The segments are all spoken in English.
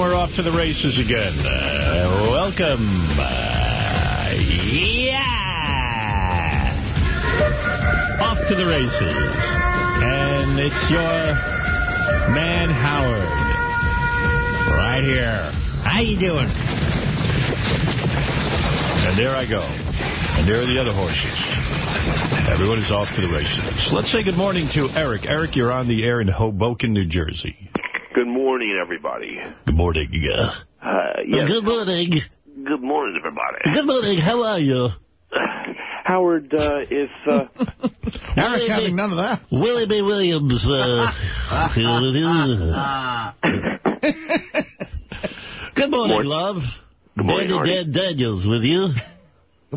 Good morning. We're off to the races again. Uh, welcome. Uh, yeah. Off to the races. And it's your man, Howard. Right here. How you doing? And there I go. And there are the other horses. Everyone is off to the races. Let's say good morning to Eric. Eric, you're on the air in Hoboken, New Jersey. Good morning, everybody. Good morning. Uh, Uh, yes. Good morning. Good morning, everybody. Good morning. How are you? Howard, uh, if uh, Eric's having none of that. Willie B. Williams. Uh, here with you. Good morning, Morning. love. Good morning, Danny Artie. Dan Daniels with you.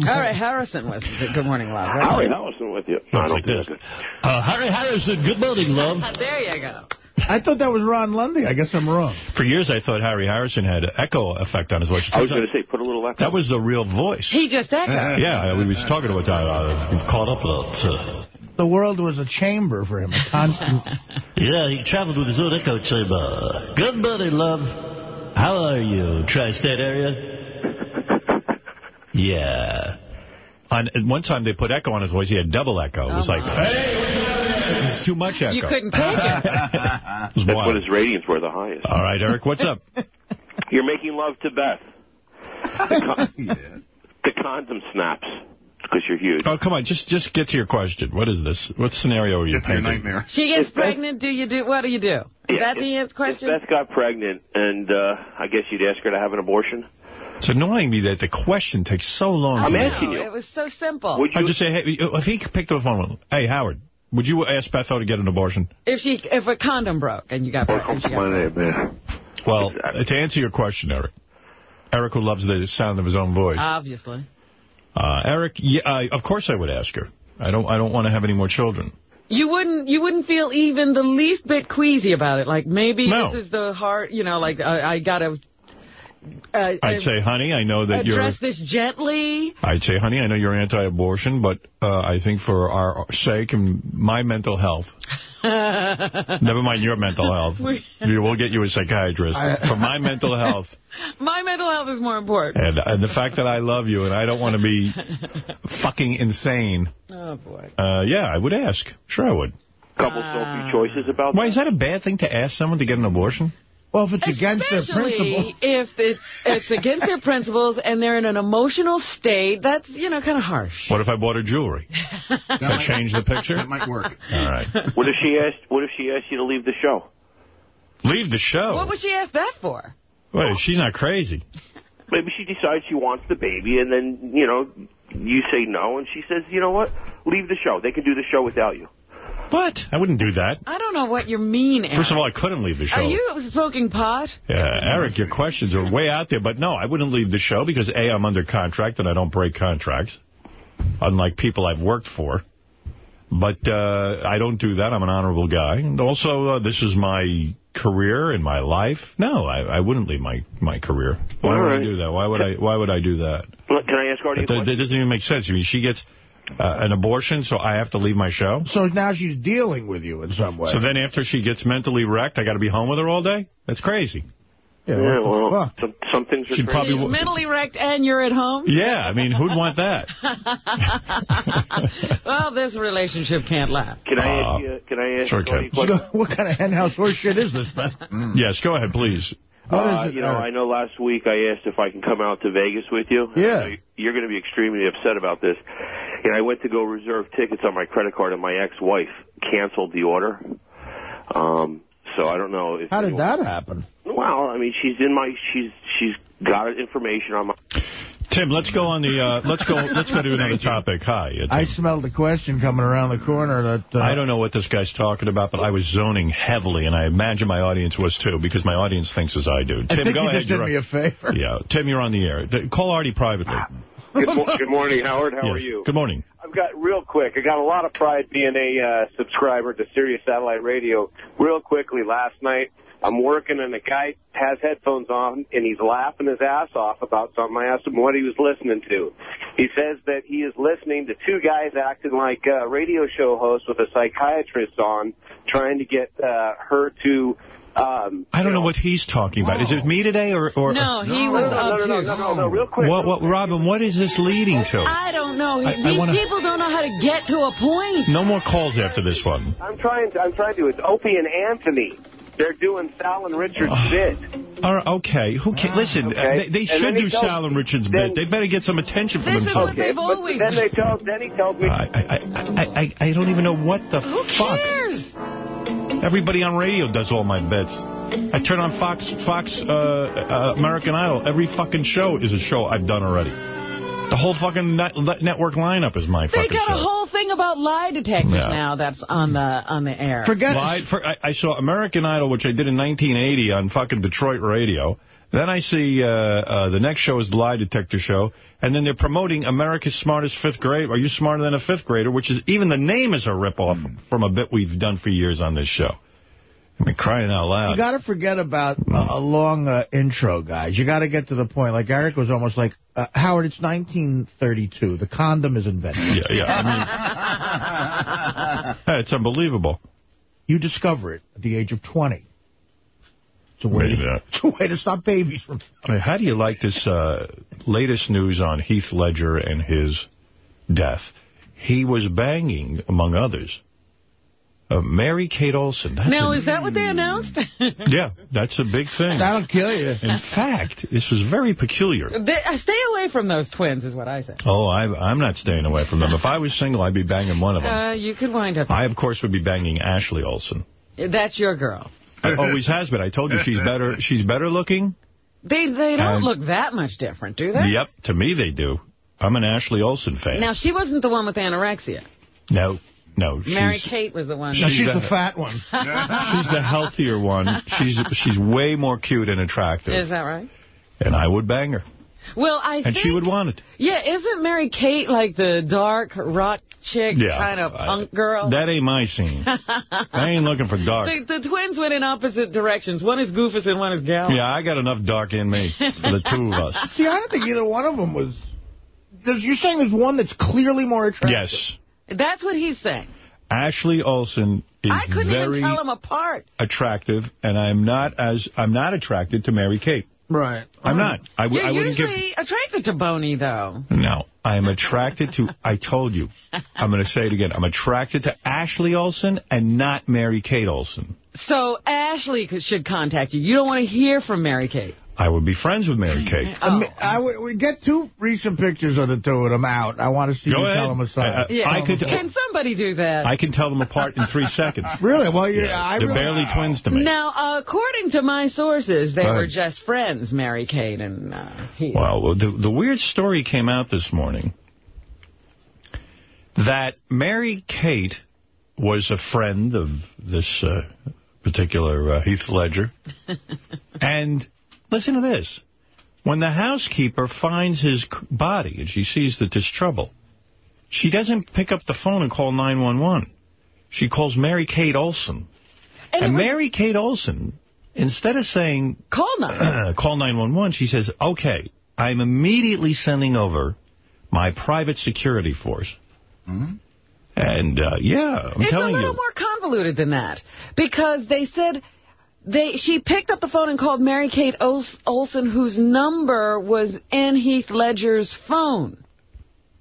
Harry Harrison was Good Morning Love. right? Howard Allison with you. I Looks don't like think this. that's Uh, Harry Harrison, good morning, love. There you go. I thought that was Ron Lundy. I guess I'm wrong. For years, I thought Harry Harrison had an echo effect on his voice. I was going to say, put a little echo. That was the real voice. He just echoed. Yeah, we was talking about that. Uh, you've caught up with uh, The world was a chamber for him, a constant. Yeah, he traveled with his own echo chamber. Good buddy, love. How are you? Tri-state area? Yeah. On, and one time they put echo on his voice. He had double echo. It was Oh, like, my. hey, it's too much echo. You couldn't take it. It That's wild. when his ratings were the highest. All right, Eric, what's up? You're making love to Beth. The, con- the condom snaps because you're huge. Oh, come on, just just get to your question. What is this? What scenario are you Get to your painting? nightmare. She gets pregnant. Do you do? What do you do? Is Yeah, that the if- answer question? If Beth got pregnant, and uh, I guess you'd ask her to have an abortion. It's annoying me that the question takes so long. I'm asking you. it was so simple. Would I you? just say, hey, if he picked up the phone, hey, Howard, would you ask Betho to get an abortion? If she, if a condom broke and you got pregnant, she got name, man. Well, Exactly. to answer your question, Eric, Eric who loves the sound of his own voice. Obviously. Uh, Eric, yeah, I, of course I would ask her. I don't I don't want to have any more children. You wouldn't you wouldn't feel even the least bit queasy about it. Like maybe No. this is the hard, you know, like I, I gotta uh, I'd say, honey, I know that you're... address this gently. I'd say, honey, I know you're anti-abortion, but uh, I think for our sake and my mental health, never mind your mental health, We- we will get you a psychiatrist. For my mental health, My mental health is more important. and, and the fact that I love you and I don't want to be fucking insane, Oh boy. uh, yeah, I would ask. Sure I would. Couple soapy choices about Why, that. is that a bad thing to ask someone to get an abortion? Well, if it's against their Especially principle. if it's it's against their principles and they're in an emotional state, that's, you know, kind of harsh. What if I bought her jewelry? Does that change the picture? That might work. All right. What if she asked? What if she asked you to leave the show? Leave the show. What would she ask that for? Wait, she's not crazy. Maybe she decides she wants the baby, and then you know you say no, and she says, you know what, leave the show. They can do the show without you. What? I wouldn't do that. I don't know what you mean, Eric. First of all, I couldn't leave the show. Are you smoking pot? Yeah, Eric, your questions are way out there. But no, I wouldn't leave the show because, A, I'm under contract and I don't break contracts, unlike people I've worked for. But uh, I don't do that. I'm an honorable guy. And also, uh, this is my career and my life. No, I, I wouldn't leave my, my career. Why All would I do that? Why would I Why would I do that? Look, Can I ask Artie a That, that doesn't even make sense. I mean, she gets uh, an abortion, so I have to leave my show? So now she's dealing with you in some way. So then after she gets mentally wrecked, I got to be home with her all day? That's crazy. yeah, Yeah, what the well, fuck? some, some things are She'd probably She's mentally wrecked and you're at home? Yeah, I mean, who'd want that? well, this relationship can't last. Can I Uh, ask you? Can I ask sure Artie a can. question? what kind of henhouse horse shit is this, man? yes, go ahead, please. What is Uh, it, you know, Eric? I know last week I asked if I can come out to Vegas with you. Yeah. You're going to be extremely upset about this. And I went to go reserve tickets on my credit card, and my ex-wife canceled the order. Um, so I don't know if How did you- that happen? Well, I mean, she's in my she's she's got information on my. Tim, let's go on the uh, let's go let's go to another topic. Hi, uh, Tim. I smelled the question coming around the corner that... Uh, I don't know what this guy's talking about, but I was zoning heavily, and I imagine my audience was too, because my audience thinks as I do. Tim, I think go you ahead. just did you're me a favor. Yeah, Tim, you're on the air. Th- Call Artie privately. Good, mo good morning, Howard. How Yes. are you? Good morning. I've got real quick. I got a lot of pride being a uh, subscriber to Sirius Satellite Radio. Real quickly, last night I'm working and a guy has headphones on and he's laughing his ass off about something. I asked him what he was listening to. He says that he is listening to two guys acting like uh, radio show hosts with a psychiatrist on, trying to get uh, her to. Um, I I don't know what he's talking about. Is it me today or... or No, he No, was no, up no, no, too. no, no, no, real quick. What, what, Robin, what is this leading to? I don't know. I- I These wanna- people don't know how to get to a point. No more calls after this one. I'm trying to, I'm trying to. It's Opie and Anthony. They're doing Sal and Richard's bit. All right, okay. Who can, listen, Okay. they, they should do tells- Sal and Richard's then- bit. They better get some attention for This is themselves. what they've but always then they done. tell, then he tells me. I, I, I, I, I don't even know what the Who fuck. cares? Everybody on radio does all my bits. I turn on Fox, Fox, uh, uh, American Idol. Every fucking show is a show I've done already. The whole fucking net, network lineup is my They fucking got show. a whole thing about lie detectors Yeah. now that's on the on the air. Forget Live for, I, I saw American Idol, which I did in 1980 on fucking Detroit radio. Then I see uh, uh, the next show is the Lie Detector Show. And then they're promoting America's Smartest Fifth Grade. Are you smarter than a fifth grader? Which is, even the name is a ripoff from a bit we've done for years on this show. I mean, crying out loud. You got to forget about a, a long uh, intro, guys. You got to get to the point. Like Eric was almost like, uh, Howard, it's 1932. The condom is invented. yeah, yeah. I mean, it's unbelievable. You discover it at the age of 20. It's a way, Maybe to, it's a way to stop babies from... I mean, how do you like this uh, latest news on Heath Ledger and his death? He was banging, among others, uh, Mary Kate Olsen. That's now, a- is that what they announced? Yeah, that's a big thing. That'll kill you. In fact, this was very peculiar. They- uh, stay away from those twins, is what I say. Oh, I, I'm not staying away from them. If I was single, I'd be banging one of them. Uh, you could wind up. I, of course, would be banging Ashley Olsen. That's your girl. I always has been. I told you she's better. She's better looking. They they don't Um, look that much different, do they? Yep, to me they do. I'm an Ashley Olsen fan. Now, she wasn't the one with anorexia. no, no. Mary she's, Kate was the one. No, She's she's the- the fat one. she's the healthier one. She's she's way more cute and attractive. Is that right? And I would bang her. Well, I And think... she would want it. Yeah, isn't Mary Kate like the dark, rock chick Yeah. kind of I- punk girl? That ain't my scene. I ain't looking for dark. the, the twins went in opposite directions. One is Goofus and one is Gal. Yeah, I got enough dark in me for the two of us. See, I don't think either one of them was... There's, you're saying there's one that's clearly more attractive? Yes. That's what he's saying. Ashley Olsen is I couldn't very even tell them apart. attractive, and I'm not as I'm not attracted to Mary Kate. Right. I'm not. I, You're I wouldn't give. usually attracted to Boney, though. No, I'm attracted to. I told you. I'm going to say it again. I'm attracted to Ashley Olsen and not Mary Kate Olsen. So Ashley should contact you. You don't want to hear from Mary Kate. I would be friends with Mary Kate. Oh. I, w- we get two recent pictures of the two of them out. I want to see Go you ahead. tell them aside. I- I- Yeah. I could- Can somebody do that? I can tell them apart in three seconds. really? Well, you, I They're really, barely twins to me. Now, uh, according to my sources, they Right. were just friends, Mary Kate and uh, he. Well, the, the weird story came out this morning that Mary Kate was a friend of this uh, particular uh, Heath Ledger. and listen to this. When the housekeeper finds his body and she sees that there's trouble, she doesn't pick up the phone and call 911. She calls Mary Kate Olsen. and And Mary Kate Olsen, instead of saying, call now. call 911, she says, okay, I'm immediately sending over my private security force. And, uh, yeah, I'm it's a little you. more convoluted than that because they said they she picked up the phone and called Mary Kate Ols- Olsen, whose number was in Heath Ledger's phone.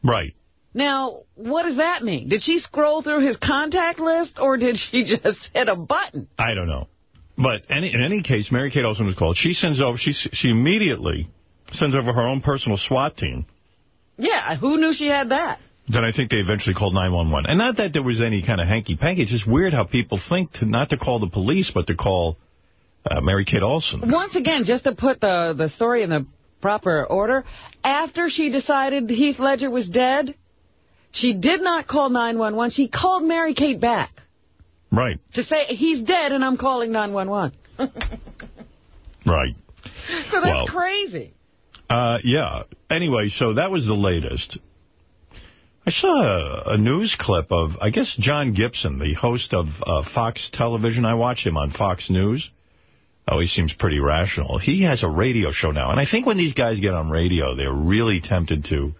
Right. Now, what does that mean? Did she scroll through his contact list, or did she just hit a button? I don't know. But any, in any case, Mary Kate Olsen was called. She sends over, she, she immediately sends over her own personal SWAT team. Yeah, who knew she had that? Then I think they eventually called 911. And not that there was any kind of hanky-panky. It's just weird how people think to not to call the police, but to call uh, Mary Kate Olsen. Once again, just to put the, the story in the proper order, after she decided Heath Ledger was dead, she did not call 911. She called Mary Kate back Right, to say, he's dead and I'm calling 911. right. So that's Well- crazy. Uh, yeah. Anyway, so that was the latest. I saw a, a news clip of, I guess, John Gibson, the host of uh, Fox Television. I watch him on Fox News. Oh, he seems pretty rational. He has a radio show now. And I think when these guys get on radio, they're really tempted to,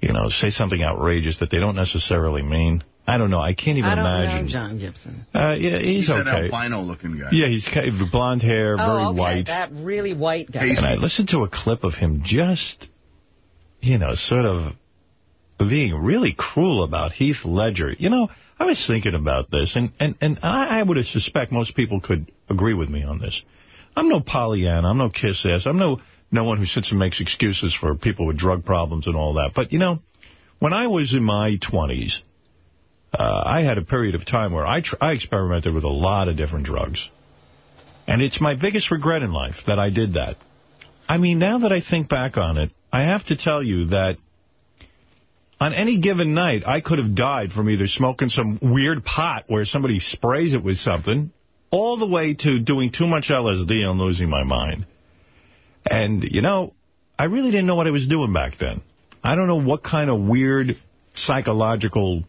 you know, say something outrageous that they don't necessarily mean. I don't know. I can't even I don't imagine. know John Gibson. Uh, yeah, he's, He's an okay. albino-looking guy. Yeah, he's kind of blonde hair, very oh, okay. white. That really white guy. And I listened to a clip of him just, you know, sort of being really cruel about Heath Ledger. You know, I was thinking about this, and, and, and I, would suspect most people could agree with me on this. I'm no Pollyanna. I'm no kiss-ass. I'm no, no one who sits and makes excuses for people with drug problems and all that. But, you know, when I was in my 20s, uh, I had a period of time where I, I experimented with a lot of different drugs. And it's my biggest regret in life that I did that. I mean, now that I think back on it, I have to tell you that on any given night, I could have died from either smoking some weird pot where somebody sprays it with something, all the way to doing too much LSD and losing my mind. And, you know, I really didn't know what I was doing back then. I don't know what kind of weird psychological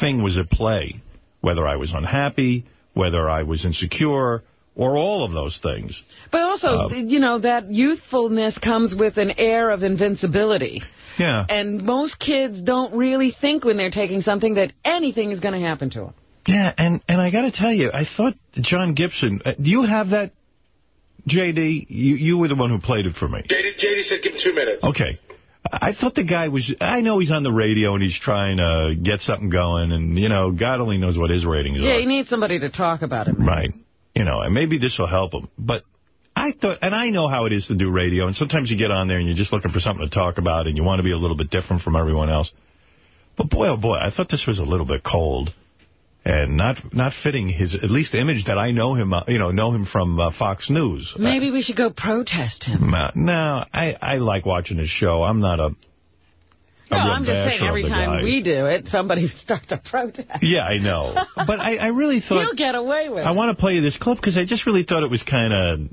thing was at play, whether I was unhappy, whether I was insecure, or all of those things. But also, Uh, you know, that youthfulness comes with an air of invincibility. Yeah. And most kids don't really think when they're taking something that anything is going to happen to them. Yeah, and, and I got to tell you, I thought John Gibson, uh, do you have that, J.D.? You, you were the one who played it for me. JD, JD said give him two minutes. Okay. I thought the guy was, I know he's on the radio and he's trying to get something going, and, you know, God only knows what his ratings Yeah, are. you need somebody to talk about it. Right. You know, and maybe this will help him. But I thought, and I know how it is to do radio, and sometimes you get on there and you're just looking for something to talk about, and you want to be a little bit different from everyone else. But boy, oh boy, I thought this was a little bit cold. And not not fitting his, at least the image that I know him, uh, you know, know him from uh, Fox News. Maybe we should go protest him. Uh, no, I, I like watching his show. I'm not a, No, I'm just saying every time guy. we do it, somebody starts a protest. Yeah, I know. But I, I really thought... He'll get away with I it. want to play you this clip because I just really thought it was kind of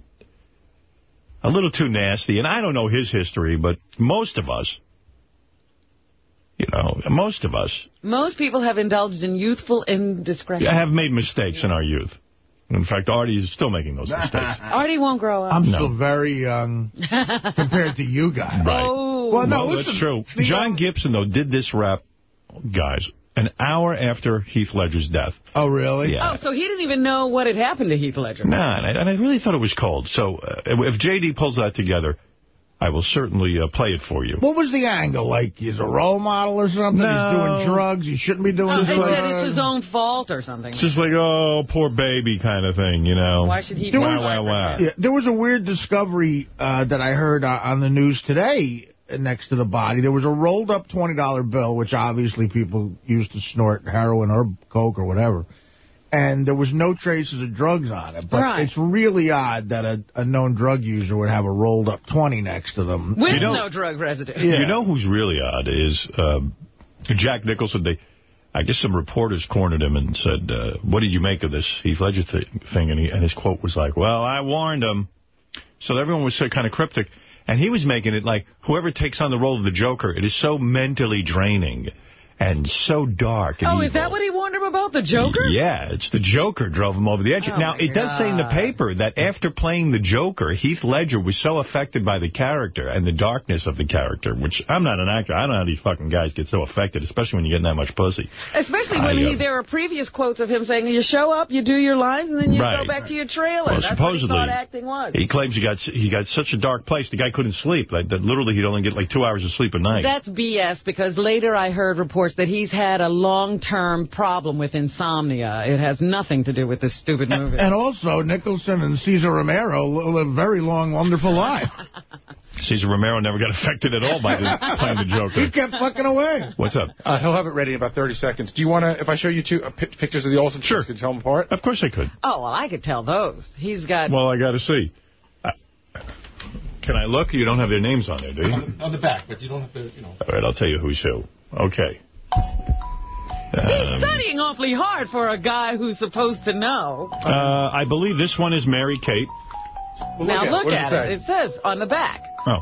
a little too nasty. And I don't know his history, but most of us, you know, most of us Most people have indulged in youthful indiscretion. I have made mistakes in our youth. In fact, Artie is still making those mistakes. Artie won't grow up. I'm No. still very young compared to you guys. Right. Oh. Well, no, Well, listen, that's true. John Gibson, though, did this rap, guys, an hour after Heath Ledger's death. Oh, really? Yeah. Oh, so he didn't even know what had happened to Heath Ledger. Nah, and I, and I really thought it was cold. So uh, if J.D. pulls that together, I will certainly uh, play it for you. What was the angle? Like, he's a role model or something? No. He's doing drugs? He shouldn't be doing No, they drugs? said it's his own fault or something. It's just like, oh, poor baby kind of thing, you know. Why should he There do Wow, was- wow, wow. Yeah, there was a weird discovery uh, that I heard uh, on the news today next to the body. There was a rolled up $20 bill, which obviously people used to snort heroin or coke or whatever. And there was no traces of drugs on it. But Right. it's really odd that a, a known drug user would have a rolled up 20 next to them. With You know- no drug residue. Yeah. You know who's really odd is um, Jack Nicholson. They, I guess some reporters cornered him and said, uh, what did you make of this Heath Ledger th thing? And, he, and his quote was like, well, I warned him. So everyone was so kind of cryptic. And he was making it like, whoever takes on the role of the Joker, it is so mentally draining and so dark and Oh, is that what he warned him about, the Joker? Yeah, it's the Joker drove him over the edge. Oh, now, it does say in the paper that after playing the Joker, Heath Ledger was so affected by the character and the darkness of the character, which I'm not an actor. I don't know how these fucking guys get so affected, especially when you're getting that much pussy. Especially when I, he, uh, there are previous quotes of him saying, you show up, you do your lines, and then you Right. go back to your trailer. Well, That's supposedly, what he thought acting was. He claims he got he got such a dark place, the guy couldn't sleep. Like, that literally, he'd only get like two hours of sleep a night. That's BS because later I heard reports that he's had a long-term problem with insomnia. It has nothing to do with this stupid movie. And also, Nicholson and Cesar Romero live a very long, wonderful life. Cesar Romero never got affected at all by the, playing the He kept fucking away. What's up? Uh, he'll have it ready in about 30 seconds. Do you want to, if I show you two uh, pi- pictures of the Olsen Sure. twins, can you tell them apart? Of course I could. oh, well, I could tell those. He's got... Well, I got to see. Uh, Can I look? You don't have their names on there, do you? On the back, but you don't have to, you know. All right, I'll tell you who's who. Okay. He's Um, studying awfully hard for a guy who's supposed to know. uh, I believe this one is Mary Kate. Well, now at look at it it. say? It says on the back. Oh,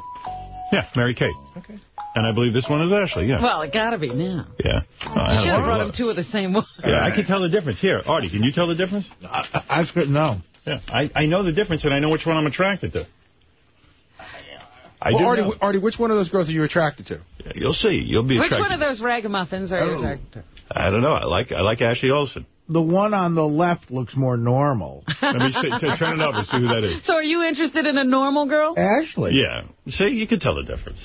yeah, Mary Kate. Okay. And I believe this one is Ashley, yeah. Well, it got to be now. yeah. Oh, I You should have brought him look. two of the same one. Yeah, I can tell the difference. Here, Artie, can you tell the difference? I, I couldn't know. Yeah, I, I know the difference, and I know which one I'm attracted to. I Well, do Artie, know. Artie, which one of those girls are you attracted to? Yeah, You'll see. You'll be Which attracted. Which one of those ragamuffins are you Oh. attracted to? I don't know. I like I like Ashley Olsen. The one on the left looks more normal. Let me see, turn it over, see who that is. So are you interested in a normal girl? Ashley. Yeah. See, you can tell the difference.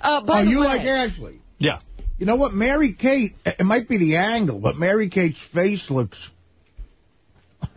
Uh, by oh, the you way, like Ashley? Yeah. You know what? Mary Kate, it might be the angle, but Mary Kate's face looks...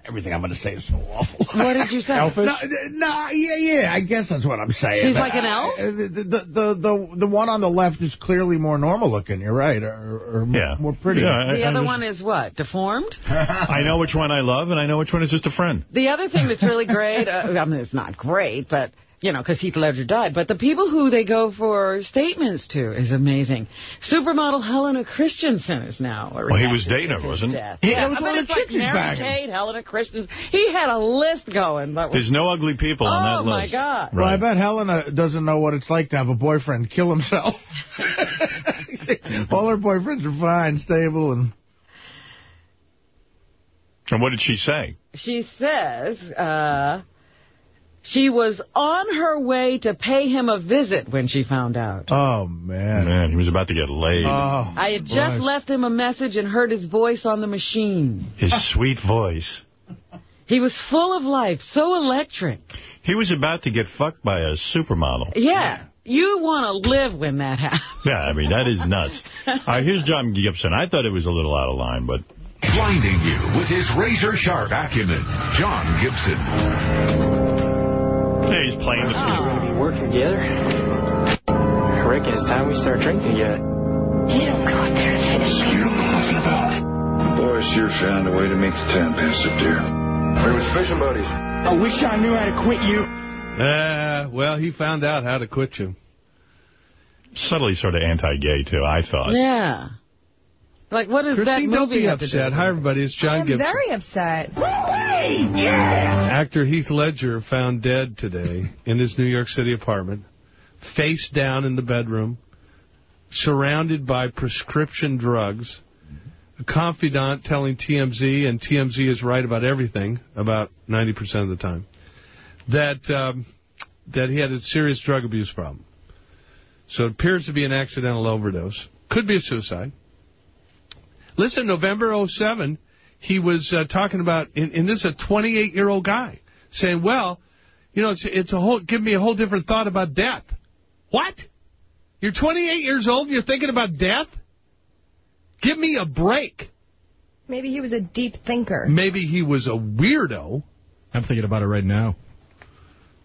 Everything I'm going to say is so awful. What did you say? No, no, yeah, yeah, I guess that's what I'm saying. She's like an elf? Uh, The, the, the, the, the one on the left is clearly more normal looking, you're right, or, or Yeah. more pretty. Yeah, The I other just- one is what? Deformed? I know which one I love, and I know which one is just a friend. The other thing that's really great, uh, I mean, it's not great, but, you know, because Heath Ledger died, but the people who they go for statements to is amazing. Supermodel Helena Christensen is now. Well, he was dating her, wasn't he? Yeah, That yeah was I mean, it's like chicks Mary. Kate, Helena Christensen. He had a list going. But There's no ugly people on that list. Oh, my list. God. Well, I bet Helena doesn't know what it's like to have a boyfriend kill himself. All her boyfriends are fine, stable, and... And what did she say? she says uh, she was on her way to pay him a visit when she found out. Oh, man. Man, he was about to get laid. Oh, I had just left him a message and heard his voice on the machine. His sweet voice. He was full of life, so electric. He was about to get fucked by a supermodel. Yeah, you want to live when that happens. Yeah, I mean, that is nuts. All right, here's John Gibson. I thought it was a little out of line, but Blinding you with his razor-sharp acumen, John Gibson. Yeah, he's playing the We're going to be working together. I reckon it's time we start drinking together. You don't go out there and finish me. You know what I'm talking about. Boy, sure found a way to make the time pass up there. We was fishing buddies. I wish I knew how to quit you. Uh, well, he found out how to quit you. subtly sort of anti-gay, too, I thought. Yeah. Like, what is does Christine, that don't be have do? upset. Hi, everybody. It's John I'm Gibson. very upset. Yeah! Actor Heath Ledger found dead today in his New York City apartment, face down in the bedroom, surrounded by prescription drugs. A confidant telling TMZ, and TMZ is right about everything, about 90% of the time, that um, that he had a serious drug abuse problem. So it appears to be an accidental overdose. Could be a suicide. Listen, November 07, he was uh, talking about, and, and this is a 28-year-old guy, saying, well, you know, it's, it's a whole, give me a whole different thought about death. What? You're 28 years old and you're thinking about death? Give me a break. Maybe he was a deep thinker. Maybe he was a weirdo. I'm thinking about it right now.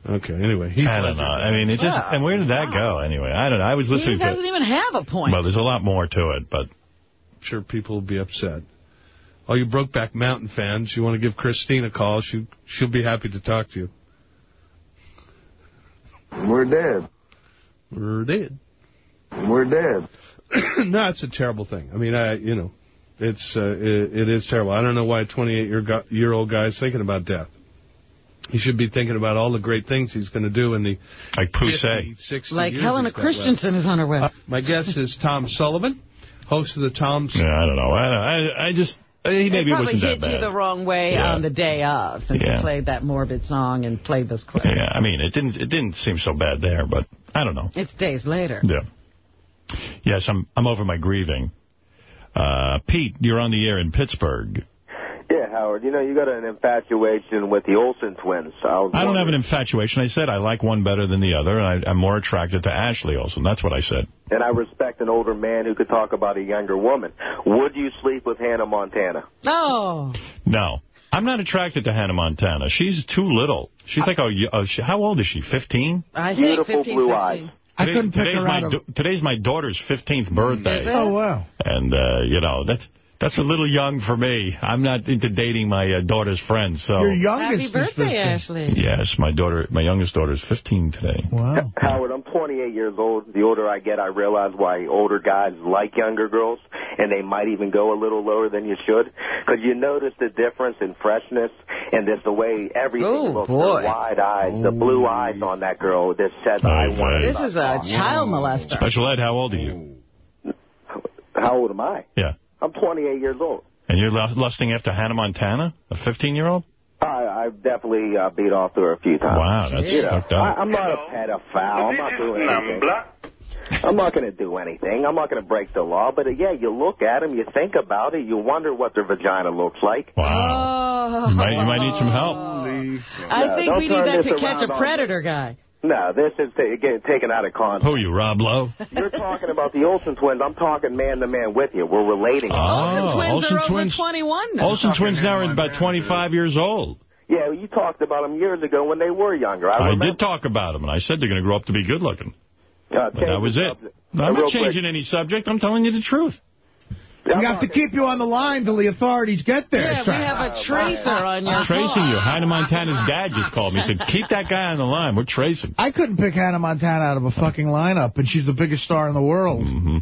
Okay, anyway. Heath I don't Ledger. know. I mean, it just, Well, and where did that go anyway? I don't know. I was listening to... He listening doesn't to, even have a point. well, there's a lot more to it, but I'm sure people will be upset. All you Brokeback Mountain fans, you want to give Christine a call, she, she'll be happy to talk to you. We're dead. We're dead. We're dead. no, it's a terrible thing. I mean, I, you know, it's uh, it, it is terrible. I don't know why a 28-year-old guy is thinking about death. He should be thinking about all the great things he's going to do in the like 50, Poussey. like Helena he's left. Christensen is on her way. Uh, my guest is Tom Sullivan, host of the Tom. Yeah, I don't know. I, I, I just, uh, he maybe it it probably wasn't hit that you the wrong way Yeah. on the day of, since Yeah. played that morbid song and played those clips. Yeah, I mean, it didn't, it didn't seem so bad there, but I don't know. It's days later. Yeah. Yes, I'm, I'm over my grieving. Uh, Pete, you're on the air in Pittsburgh. Yeah, Howard. You know, you got an infatuation with the Olsen twins. I, I don't have an infatuation. I said I like one better than the other, and I, I'm more attracted to Ashley Olsen. That's what I said. And I respect an older man who could talk about a younger woman. Would you sleep with Hannah Montana? Oh. No. I'm not attracted to Hannah Montana. She's too little. She's like, oh, oh she, how old is she, 15? I Beautiful think 15, blue 16. eyes. I couldn't pick her my out of... Today's my daughter's 15th birthday. Oh, wow. And, uh, you know, that's, that's a little young for me. I'm not into dating my uh, daughter's friends, so... Your youngest Happy is birthday, 15. Ashley. Yes, my daughter, my youngest daughter is 15 today. Wow. Howard, I'm 28 years old. The older I get, I realize why older guys like younger girls, and they might even go a little lower than you should. Because you notice the difference in freshness and just the way everything Oh, looks. boy. The wide eyes, the blue eyes on that girl that says, I Hey, want This is a child molester. Special Ed, how old are you? How old am I? Yeah. I'm 28 years old. And you're lusting after Hannah Montana, a 15-year-old? I, I've definitely uh, beat off to her a few times. Wow, that's You know, fucked up. I, I'm not a pedophile. I'm not doing anything. I'm not going to do anything. I'm not going to break the law. But, uh, yeah, you look at them, you think about it, you wonder what their vagina looks like. Wow. You might, you might need some help. I No, think we need that to catch a predator guy. No, this is ta- getting taken out of context. Who are you, Rob Lowe? You're talking about the Olsen twins. I'm talking man-to-man with you. We're relating. Oh, Olsen Twins Olsen are over twins. 21 now. Olsen twins now are about 25 years old. Yeah, you talked about them years ago when they were younger. I, I did talk about them, and I said they're going to grow up to be good looking. Uh, that was it. No, I'm real not quick. changing any subject. I'm telling you the truth. We have to keep you on the line till the authorities get there, Yeah, we have a tracer on your I'm tracing phone. you. Hannah Montana's dad just called me. He said, keep that guy on the line. We're tracing. I couldn't pick Hannah Montana out of a fucking lineup, and she's the biggest star in the world. Mm-hmm.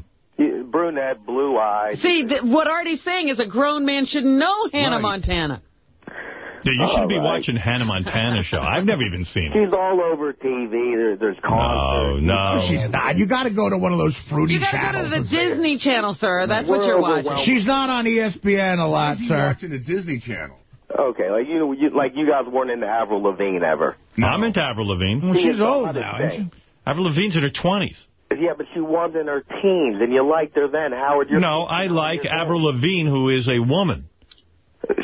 Brunette, blue eyes. See, th what Artie's saying is a grown man should know Hannah Right. Montana. Yeah, you should All be right. watching Hannah Montana show. I've never even seen it. She's all over TV. There, there's No, concerts. no. She's not. You got to go to one of those fruity You gotta go channels. to the Disney Channel, sir. That's what you're watching. She's not on ESPN a lot, sir. watching the Disney Channel. Okay, like you, you, like you guys weren't into Avril Lavigne ever. I'm into Avril Lavigne. Well, She she's old now, isn't she? Avril Lavigne's in her 20s. Yeah, but she was in her teens, and you liked her then. Howard, you're No, I like Avril Lavigne, who is a woman.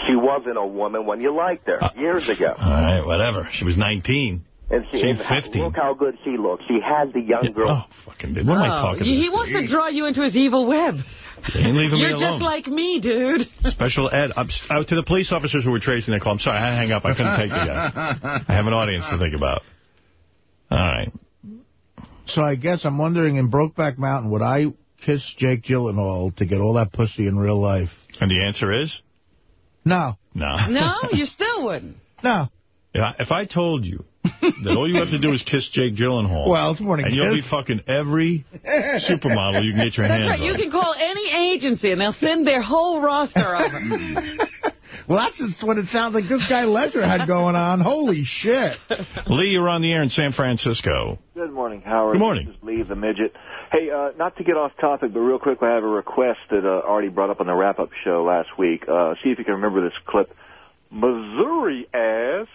She wasn't a woman when you liked her uh, years ago. All right, whatever. She was 19. And she, She's and 50. Look how good she looks. She has the young girl. Oh, fucking What am I Oh, talking he he about? wants to draw you into his evil web. They ain't leaving You're me alone. just like me, dude. Special ed. I'm, s- out to the police officers who were tracing the call. I'm sorry, I had to hang up. I couldn't take the guy. I have an audience to think about. All right. So I guess I'm wondering, in Brokeback Mountain, would I kiss Jake Gyllenhaal to get all that pussy in real life? And the answer is? No. No. No, you still wouldn't. No. If I, if I told you that all you have to do is kiss Jake Gyllenhaal, Well, it's more and you'll be fucking every supermodel you can get your That's hands right. You can call any agency, and they'll send their whole roster over. Well, that's just what it sounds like this guy Ledger had going on. Holy shit. Lee, you're on the air in San Francisco. Good morning, Howard. Good morning. This is Lee the Midget. Hey, uh, not to get off topic, but real quick, I have a request that uh, Artie brought up on the wrap-up show last week. Uh, see if you can remember this clip. Missouri ask.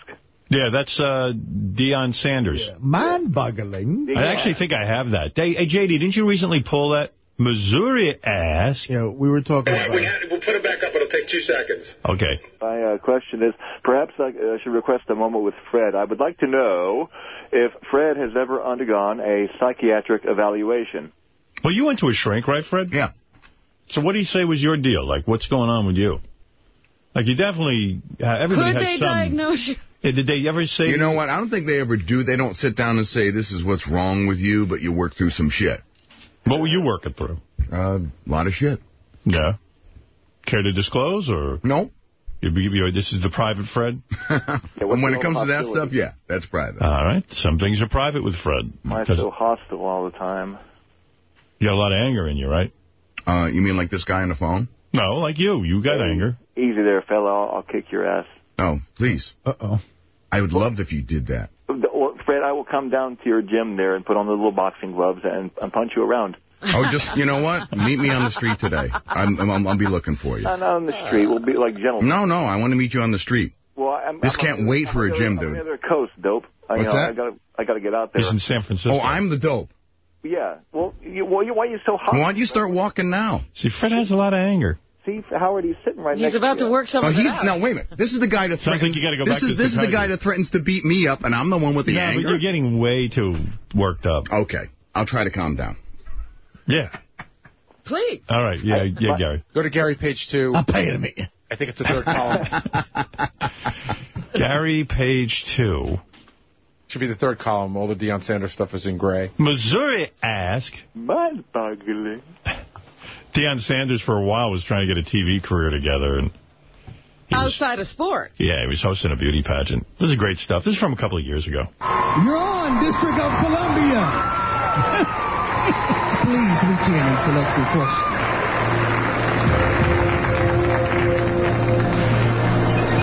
Yeah, that's uh, Deion Sanders. Mind-boggling. I actually think I have that. Hey, hey, JD, didn't you recently pull that? Missouri ass. Yeah, we were talking about We had, we'll put it back up. It'll take two seconds. Okay. My uh, question is, perhaps I uh, should request a moment with Fred. I would like to know if Fred has ever undergone a psychiatric evaluation. Well, you went to a shrink, right, Fred? Yeah. So what do you say was your deal? Like, what's going on with you? Like, you definitely, uh, everybody Could has they some. diagnose you? Yeah, Did they ever say? You know what? I don't think they ever do. They don't sit down and say, this is what's wrong with you, but you work through some shit. What were you working through? Uh, a lot of shit. Yeah. Care to disclose, or? No. You, you, you, this is the private Fred? and when it comes to that stuff, yeah, that's private. All right. Some things are private with Fred. Why 'Cause so hostile all the time? You got a lot of anger in you, right? Uh, you mean like this guy on the phone? No, like you. You got anger. Easy there, fella. I'll, I'll kick your ass. Oh, please. Uh-oh. I would love if you did that. Well, Fred, I will come down to your gym there and put on the little boxing gloves and, and punch you around. Oh, just, you know what? Meet me on the street today. I'm, I'm, I'll be looking for you. Not on the street. We'll be like gentlemen. No, no, I want to meet you on the street. Well, I'm, This I'm can't on wait for I'm a gym, the- I'm dude. on the other coast, dope. I, What's you know, that? I gotta, I gotta get out there. He's in San Francisco. Oh, I'm the dope. Yeah. Well, you, well, you, why are you so hot? Why don't you start walking now? See, Fred has a lot of anger. See, Howard, he's sitting right next to He's about to to work some Oh, he's out. no. Wait a minute. This is the guy that Sounds threatens. like you gotta go this back is to this is the guy that threatens to beat me up, and I'm the one with the yeah, but you're getting way too worked up. Okay, I'll try to calm down. Yeah. Please. All right. Yeah, yeah, Gary. Go to Gary, page two. I'll pay you to meet you. I think it's the third column. Gary, page two. Should be the third column. All the Deion Sanders stuff is in gray. Missouri ask. Mind-boggling. Deion Sanders for a while was trying to get a TV career together, and Outside of sports. yeah, he was hosting a beauty pageant. This is great stuff. This is from a couple of years ago. You're on, District of Columbia. Please in and select your question.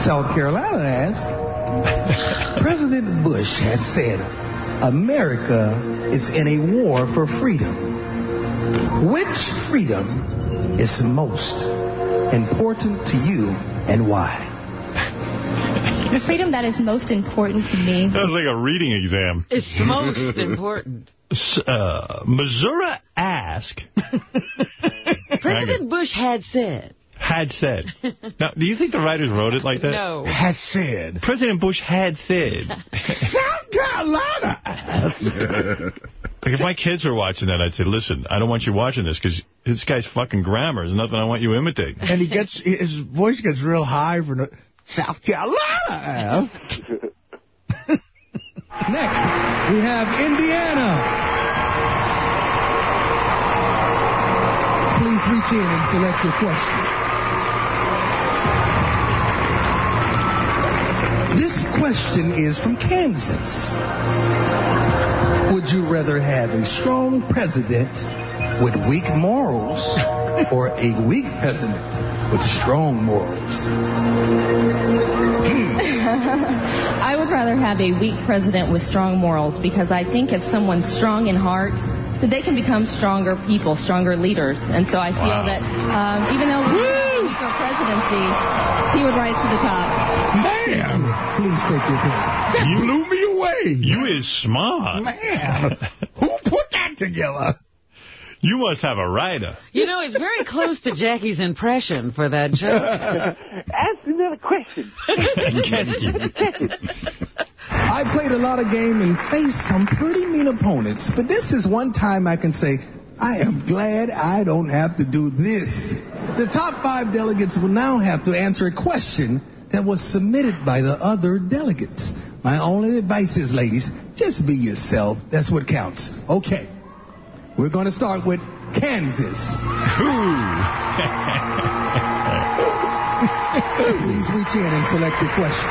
South Carolina asked, President Bush had said, America is in a war for freedom. Which freedom is most important to you and why? The freedom that is most important to me That was like a reading exam. It's most important. S- Uh, Missouri ask President Bush had said. had said. Now, do you think the writers wrote it like that? No. Had said. President Bush had said. South Carolina. Like, if my kids are watching that, I'd say, listen, I don't want you watching this because this guy's fucking grammar is nothing I want you imitating. and he gets his voice gets real high for no, South Carolina. Next, we have Indiana. Please reach in and select your question. This question is from Kansas. Would you rather have a strong president with weak morals or a weak president with strong morals? I would rather have a weak president with strong morals because I think if someone's strong in heart, that they can become stronger people, stronger leaders. And so I feel Wow. that um, even though we have a weaker presidency, he would rise to the top. Man, Please take your place. You blew me away. You is smart. Man, who put that together? You must have a writer. You know, it's very close to Jackie's impression for that joke. Ask another question. I played a lot of game and faced some pretty mean opponents, but this is one time I can say, I am glad I don't have to do this. The top five delegates will now have to answer a question that was submitted by the other delegates. My only advice is, ladies, just be yourself. That's what counts. Okay. We're going to start with Kansas. Please reach in and select your question.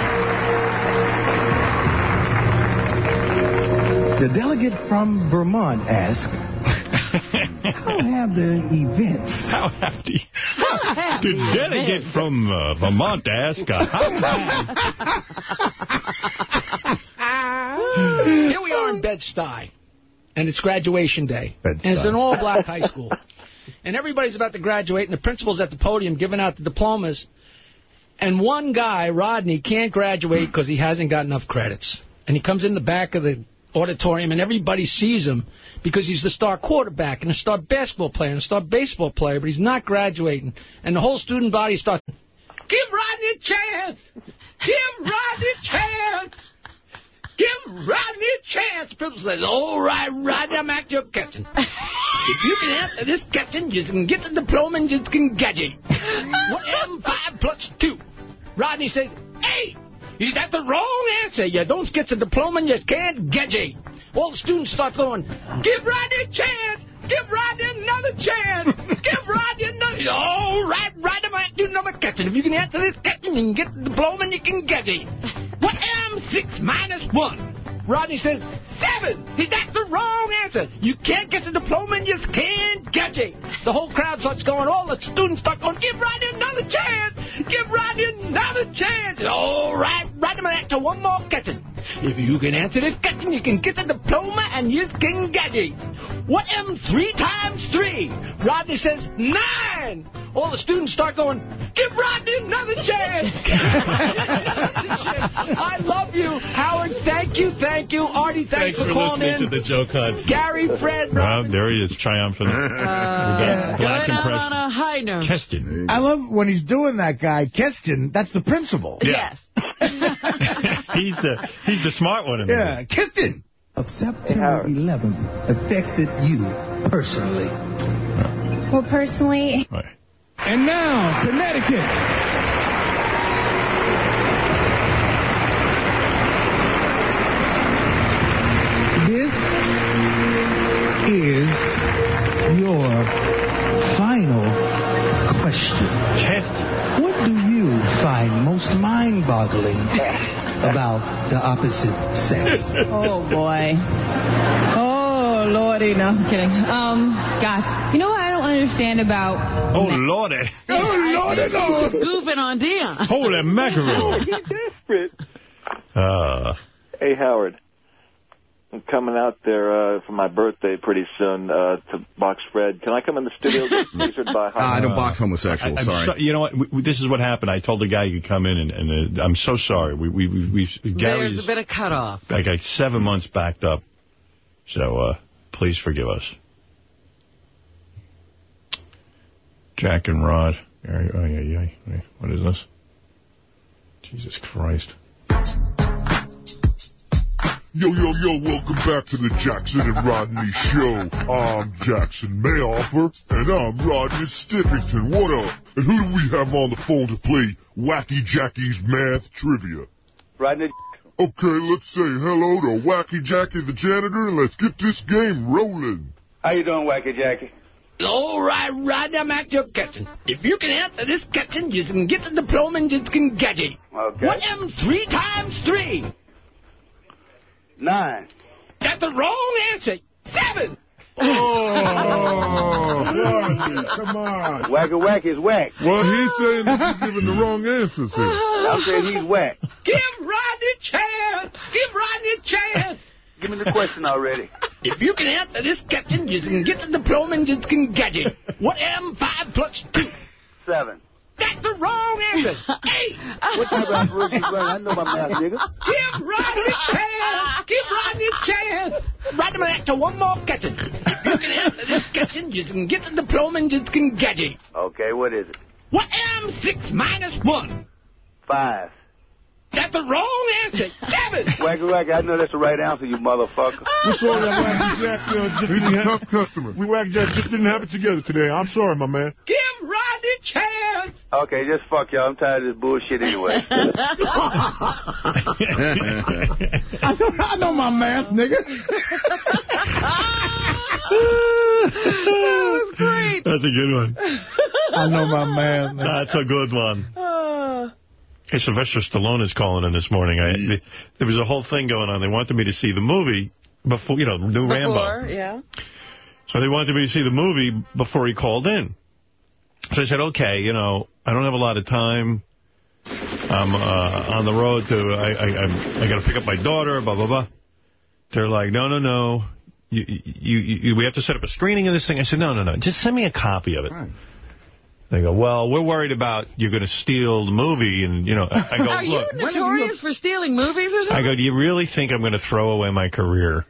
The delegate from Vermont asked, How have the events How have the, the delegate from uh, Vermont ask, uh, how Here we are in Bed-Stuy, and it's graduation day. And it's an all-black high school. And everybody's about to graduate, and the principal's at the podium giving out the diplomas. And one guy, Rodney, can't graduate because he hasn't got enough credits. And he comes in the back of the auditorium, and everybody sees him because he's the star quarterback and a star basketball player and a star baseball player, but he's not graduating. And the whole student body starts, Give Rodney a chance! Give Rodney a chance! Give Rodney a chance. Principal says, all right, Rodney, I'm at your captain. If you can answer this captain, you can get the diploma and you can get it. What am five plus two? Rodney says, eight. Is that the wrong answer? You don't get the diploma and you can't get it. All the students start going, give Rodney a chance. Give Rodney another chance. Give Rodney another. All right, Rodney, I'm at your captain. If you can answer this captain, you can get the diploma and you can get it. What am six minus one? Rodney says, seven. Is that the wrong answer? You can't get the diploma and you can't get it. The whole crowd starts going, all the students start going, give Rodney another chance. Give Rodney another chance. All right, Rodney, answer one more question. If you can answer this question, you can get the diploma and you can get it. What am three times three? Rodney says, nine. All the students start going, give Rodney another chance. I love you. Howard, thank you, thank you. Artie, thanks, Thanks for calling listening in. to the joke hunt. Gary, Fred, Well, there he is, triumphant. Uh, we got black Going out impression. on a high note. Keston. I love when he's doing that guy, Keston, that's the principal. Yeah. he's the he's the smart one in there. Yeah, Keston. of September 11th affected you personally? Well, personally, And now, Connecticut. This is your final question. What do you find most mind-boggling about the opposite sex? Oh, boy. Oh, Lordy. No, I'm kidding. Um, gosh. You know what I don't understand about... Oh, Lordy. Oh, Lordy, Lord. Goofing on Deion. Holy mackerel. He's desperate. Uh, Hey, Howard. I'm coming out there uh, for my birthday pretty soon uh, to box Fred. Can I come in the studio? Get featured by Ah, I don't box homosexuals. I, I'm sorry. so- you know what? We, we- this is what happened. I told the guy you could come in, and, and uh, I'm so sorry. We we we, we There's Gary's a bit of cutoff. I got seven months backed up. So uh, Please forgive us. Jack and Rod. Oh, yeah, yeah, yeah. What is this? Jesus Christ. Yo, yo, yo, welcome back to the Jackson and Rodney Show. I'm Jackson Mayoffer, and I'm Rodney Stiffington. What up? And who do we have on the phone to play Wacky Jackie's Math Trivia? Rodney. Okay, let's say hello to Wacky Jackie the janitor, and let's get this game rolling. How you doing, Wacky Jackie? All right, Rodney, I'm at your question. If you can answer this question, you can get the diploma and you can get it. Okay. What am three times three? Nine. That's the wrong answer. Seven. Oh, Rodney, come on. Wacky Wacky is whack. Well, he's saying that you're giving the wrong answers here. I'm saying he's whack. Give Rodney a chance. Give Rodney a chance. Give me the question already. If you can answer this question, you can get the diploma and you can get it. What am five plus two? Seven. That's the wrong answer. Eight. What type of alphabet you learn? I know my math, nigga. Give Rodney a chance. Give Rodney a chance. Rodney, I'm answer one more question. If you can answer this question, you can get the diploma and you can get it. Okay, what is it? What am six minus one? Five. That's the wrong answer. Seven. Wacky Wacky, I know that's the right answer, you motherfucker. We're sorry that Wacky Jack uh, just He's a tough customer. We Wacky Jack just didn't have it together today. I'm sorry, my man. Give Rodney a chance. Okay, just fuck y'all. I'm tired of this bullshit anyway. I know, I know my math, nigga. that was great. That's a good one. I know my math. That's a good one. Hey, Sylvester Stallone is calling in this morning. I, there was a whole thing going on. They wanted me to see the movie before, you know, new before, Rambo. yeah. So they wanted me to see the movie before he called in. So I said, okay, you know, I don't have a lot of time. I'm uh, on the road to, I, I, I got to pick up my daughter, blah, blah, blah. They're like, no, no, no. You, you, you, we have to set up a screening of this thing. I said, no, no, no. Just send me a copy of it. They go, well, we're worried about you're going to steal the movie. And, you know, I go, Are look. you notorious for stealing movies or something? I go, do you really think I'm going to throw away my career?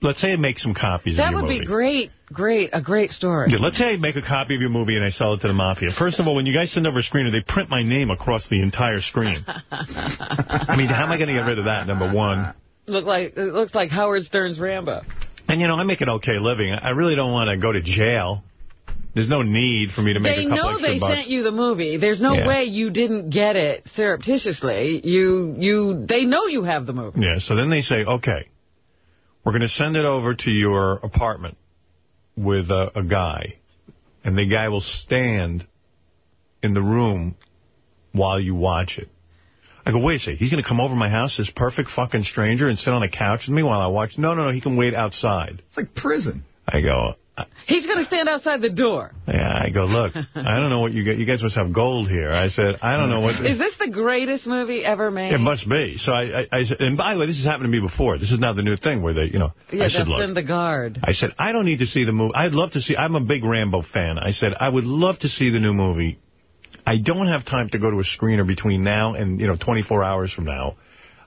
Let's say I make some copies that of your would be great, great, a great story. Yeah, let's say I make a copy of your movie and I sell it to the Mafia. First of all, when you guys send over a screener, they print my name across the entire screen. I mean, how am I going to get rid of that, number one? Look like It looks like Howard Stern's Rambo. And, you know, I make an okay living. I really don't want to go to jail. There's no need for me to make They a couple know extra they bucks. sent you the movie. There's no Yeah. way you didn't get it surreptitiously. You, you, They know you have the movie. Yeah, so then they say, okay, we're going to send it over to your apartment with a, a guy, and the guy will stand in the room while you watch it. I go, wait a second, he's going to come over my house, this perfect fucking stranger, and sit on a couch with me while I watch? No, no, no, he can wait outside. It's like prison. I go, He's going to stand outside the door. yeah, I go, look, I don't know what you get. You guys must have gold here. I said, I don't know what... Is this the greatest movie ever made? It must be. So I, I, I said, and by the way, this has happened to me before. This is now the new thing where they, you know, Yeah, I said, that's look, in the guard. I said, I don't need to see the movie. I'd love to see, I'm a big Rambo fan. I said, I would love to see the new movie. I don't have time to go to a screener between now and, you know, 24 hours from now.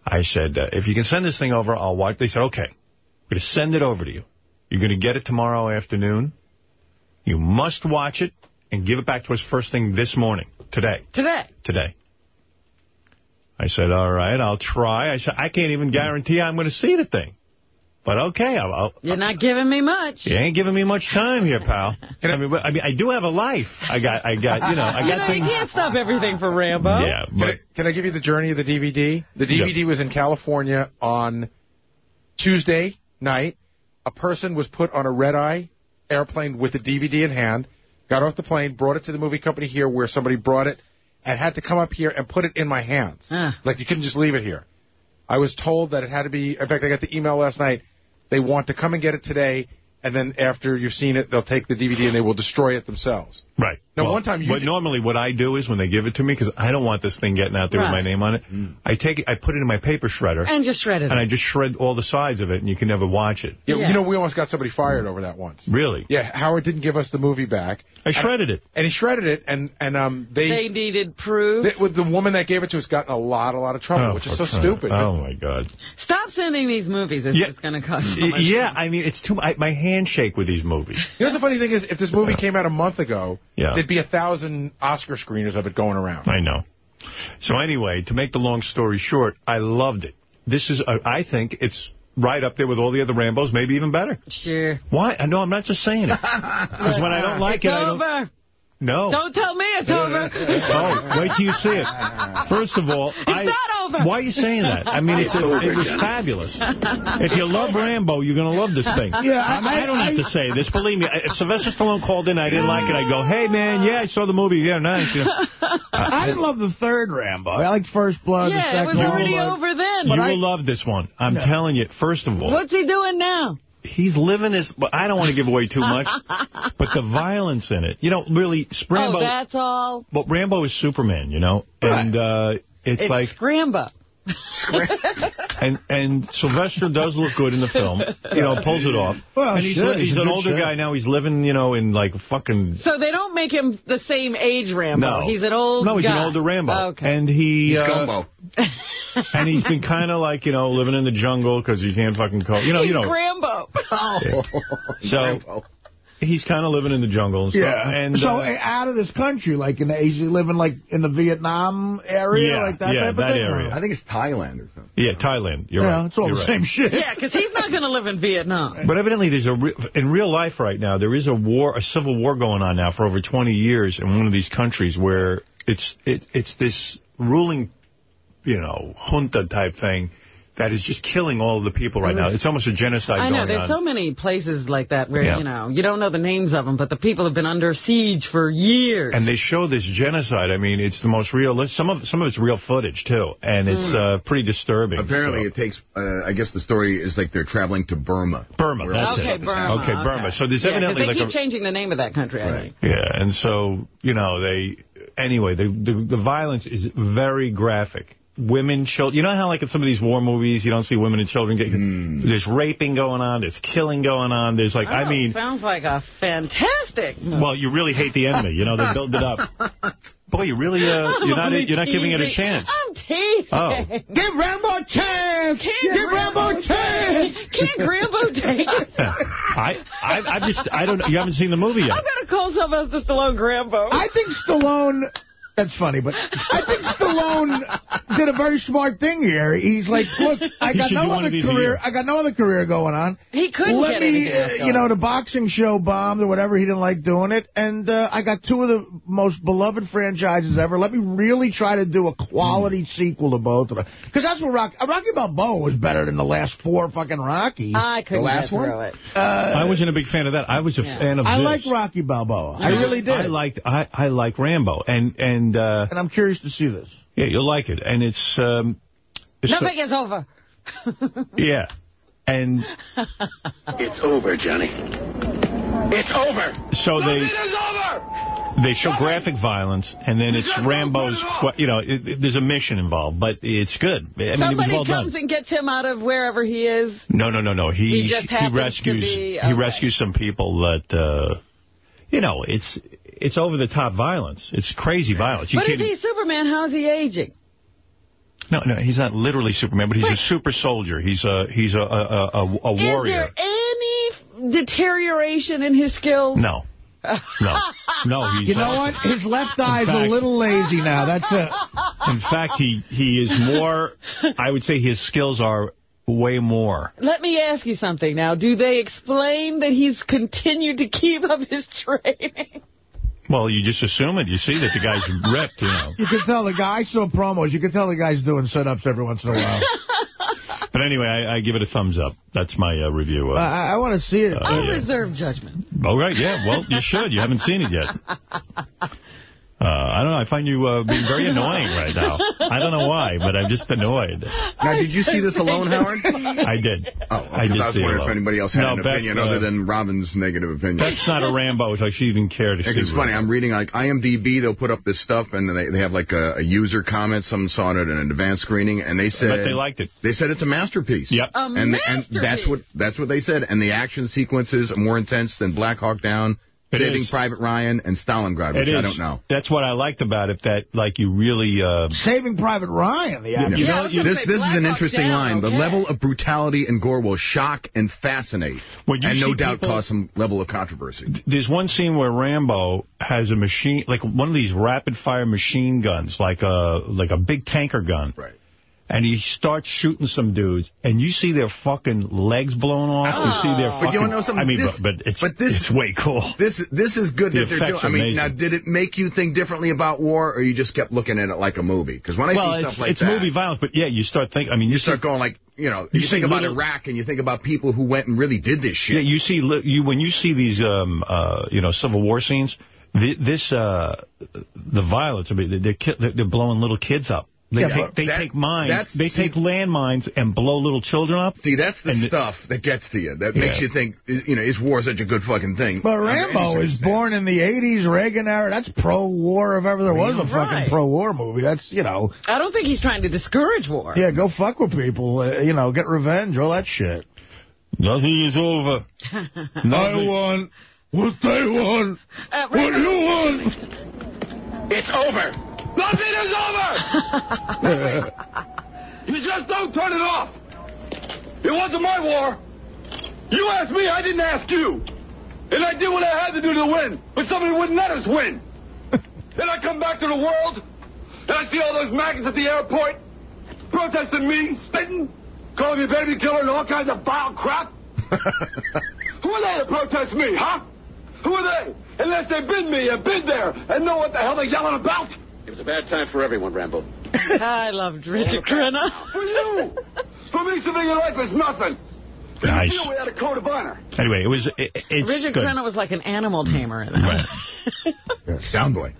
I said, uh, if you can send this thing over, I'll watch. They said, okay, we're going to send it over to you. You're going to get it tomorrow afternoon. You must watch it and give it back to us first thing this morning, today. Today. Today. I said, all right, I'll try. I said, I can't even guarantee I'm going to see the thing. But okay, I'll, I'll, You're not giving me much. you ain't giving me much time here, pal. I mean, but- I mean, I do have a life. I got, I got, you know, I you got know, you things. can't stop everything for Rambo. Yeah, Can but I, can I give you the journey of the DVD? The DVD was in California on Tuesday night. A person was put on a red-eye airplane with the DVD in hand, got off the plane, brought it to the movie company here where somebody brought it, and had to come up here and put it in my hands. Ah. Like, you couldn't just leave it here. I was told that it had to be, in fact, I got the email last night, they want to come and get it today, and then after you've seen it, they'll take the DVD and they will destroy it themselves. Right. Now, Well, one time you But normally what I do is when they give it to me, because I don't want this thing getting out there with my name on it, I take it, I put it in my paper shredder. And just shred it. And I just shred all the sides of it, and you can never watch it. Yeah, Yeah. You know, we almost got somebody fired over that once. Really? Yeah, Howard didn't give us the movie back. I shredded it. And he shredded it, and, and um, they... They needed proof. they- with the woman that gave it to us got in a lot, a lot of trouble, Oh, which is so crying- stupid. Oh, my God. Stop sending these movies. It's, Yeah. it's going to cost so Y- much. Yeah, I mean, it's too. I, my handshake with these movies. You know, the funny thing is, if this movie came out a month ago, Yeah. there'd be a thousand Oscar screeners of it going around. I know. So anyway, to make the long story short, I loved it. This is, a, I think it's right up there with all the other Rambos, maybe even better. Sure. Why? I know I'm not just saying it. Because when I don't like it's it, I don't. Over. No. Don't tell me it's over. Oh, wait till you see it. First of all, I, not over. Why are you saying that? I mean, it's it was fabulous. If you love Rambo, you're going to love this thing. Yeah, I, I- I don't have I- to say this. Believe me, if Sylvester Stallone called in, I didn't like it. I go, hey man, yeah, I saw the movie. Yeah, nice. You, know. I didn't love the third Rambo. I liked First Blood. the yeah, it was already over then. you I- will love this one. I'm telling you. First of all, What's he doing now? He's living his. But I don't want to give away too much. but the violence in it, you know, really, Rambo. Oh, that's all. Well, Rambo is Superman, you know, and uh, it's, It's like Scramba. and and Sylvester does look good in the film. You know, pulls it off. Well, and he's shit, he's he's an older shot. guy now. He's living, you know, in like fucking. So they don't make him the same age Rambo. No, He's an old No, he's guy. an older Rambo. Okay. And he. He's uh, gumbo. and he's been kind of like, you know, living in the jungle because you can't fucking call. You know, he's you know. Grambo. So he's kind of living in the jungle and stuff. Yeah. And so uh, out of this country, like in the, is he living like in the Vietnam area, Yeah, like that yeah, type of that thing? area. I think it's Thailand or something. yeah, Thailand. You're yeah, right. it's all You're the right. same shit. yeah, because he's not going to live in Vietnam. But evidently, there's a re in real life right now. There is a war, a civil war going on now for over 20 years in one of these countries where it's it, it's this ruling, you know, junta type thing that is just killing all of the people right now. It's almost a genocide I know, there's on. so many places like that where, Yeah. you know, you don't know the names of them, but the people have been under siege for years. and they show this genocide. I mean, it's the most real. Some of some of it's real footage too, and it's uh, pretty disturbing. Apparently, so. it takes. Uh, I guess the story is like they're traveling to Burma. Burma. That's okay, it. Burma. Okay, Burma. So there's Yeah, 'cause evidently they like keep a, changing the name of that country, I think. Yeah, and so, you know, they, anyway, the, the, the violence is very graphic. Women, children, you know how like in some of these war movies, you don't see women and children get, there's raping going on, there's killing going on, there's like, I Oh, mean, sounds like a fantastic movie. well, you really hate the enemy, you know, they build it up. Boy, you really, uh, you're not, only you're not giving it a chance. I'm teasing. Oh. Give Rambo a chance! Can't Give Rambo Rambo a chance! Can't Grambo take it? I, I, I just, I don't, you haven't seen the movie yet. I'm going to call Sylvester Stallone Grambo. I think Stallone... That's funny, but I think Stallone did a very smart thing here. He's like, look, I got no other of these a career. I got no other career going on. He couldn't Let get me, uh, you know, the boxing show bombed or whatever. He didn't like doing it. And uh, I got two of the most beloved franchises ever. Let me really try to do a quality sequel to both of them. Because that's what Rocky, Rocky Balboa was better than the last four fucking Rockies. I couldn't The get last one? through it. Uh, I wasn't a big fan of that. I was a Yeah. fan of I like Rocky Balboa. I really did. I liked, I, I like Rambo. And, and, uh, and I'm curious to see this. yeah, you'll like it. And it's, um, it's so- Nothing is over. yeah. And It's over, Johnny. It's over. so they Nothing is over. they show graphic violence, and then it's Rambo's. You know, it, it- there's a mission involved, but it's good. I mean, it was Somebody well comes done. and gets him out of wherever he is. No, no, no, no. He He just happens to rescues be- he rescues some people that. uh you know, it's it's over the top violence. It's crazy violence. You But if can't- he's Superman, how's he aging? no, no, he's not literally Superman, but he's a super soldier. He's a he's a a, a, a Is warrior. there any deterioration in his skills? No, no, no. He's You know awesome. what? His left eye's fact- a little lazy now. That's it. In fact, he he is more. I would say his skills are way more. Let me ask you something now. Do they explain that he's continued to keep up his training? Well, you just assume it. You see that the guy's ripped, you know. You can tell the guy, I saw promos, you can tell the guy's doing sit-ups every once in a while. But anyway, I, I give it a thumbs up. That's my uh, review. I, Uh, I want to see it. I'll yeah. reserve judgment. oh, right, yeah. Well, you should. You haven't seen it yet. Uh, I don't know. I find you uh, being very annoying right now. I don't know why, but I'm just annoyed. Now, did you see this alone, Howard? I did. Oh, I did I was see it wondering if anybody else had No, an Beth, opinion uh, other than Robin's negative opinion. That's not a Rambo, so she didn't care to see It's funny. I'm reading like IMDb. They'll put up this stuff, and they they have like a, a user comment. Someone saw it at an advanced screening, and they said bet they liked it. They said it's a masterpiece. Yep. A and, and that's what that's what they said. And the action sequences are more intense than Black Hawk Down, It Saving is. Private Ryan, and Stalingrad, which It I don't know. That's what I liked about it, that, like, you really... Uh, Saving Private Ryan, the action. Yeah, I was gonna this this is an interesting Down, line. The okay. level of brutality and gore will shock and fascinate, When you and no doubt people- cause some level of controversy. There's one scene where Rambo has a machine, like one of these rapid-fire machine guns, like a like a big tanker gun. Right. And he starts shooting some dudes, and you see their fucking legs blown off. You see their But fucking... you wanna know something? I mean, This- but, but it's but this- it's way cool. This this is good The that they're doing. I mean, amazing. now did it make you think differently about war, or you just kept looking at it like a movie? Because when I well, see stuff like it's that, it's movie violence, but yeah, you start thinking. I mean, you, you see, start going like, you know, You you, think about little- Iraq and you think about people who went and really did this shit. Yeah, you see, you when you see these, um, uh, you know, Civil War scenes, thi- this, uh, the violence. I mean, they're they're blowing little kids up. They Yeah, take, but they that- take mines. that's- They see- take landmines and blow little children up. See, that's the And the- stuff that gets to you. That Yeah. makes you think, you know, is war such a good fucking thing? But Rambo is born in the 80s, Reagan era. That's pro-war if ever there was a Right. fucking pro-war movie. That's, you know, I don't think he's trying to discourage war. yeah, go fuck with people. Uh, you know, get revenge, all that shit. Nothing is over. I won what they won. Uh, What you want? It's over. Nothing is over. you just don't turn it off. It wasn't my war. You asked me, I didn't ask you. And I did what I had to do to win, but somebody wouldn't let us win. then I come back to the world, and I see all those maggots at the airport protesting me, spitting, calling me baby killer and all kinds of vile crap. Who are they to protest me, huh? Who are they? Unless they've been me and been there and know what the hell they're yelling about. It was a bad time for everyone, Rambo. I loved Richard Crenna. For you! For me, civilian life is nothing. Nice. You feel we had a code of honor. Anyway, it was. It, it's Richard good. Crenna was like an animal mm. tamer in that. Right. Soundboy.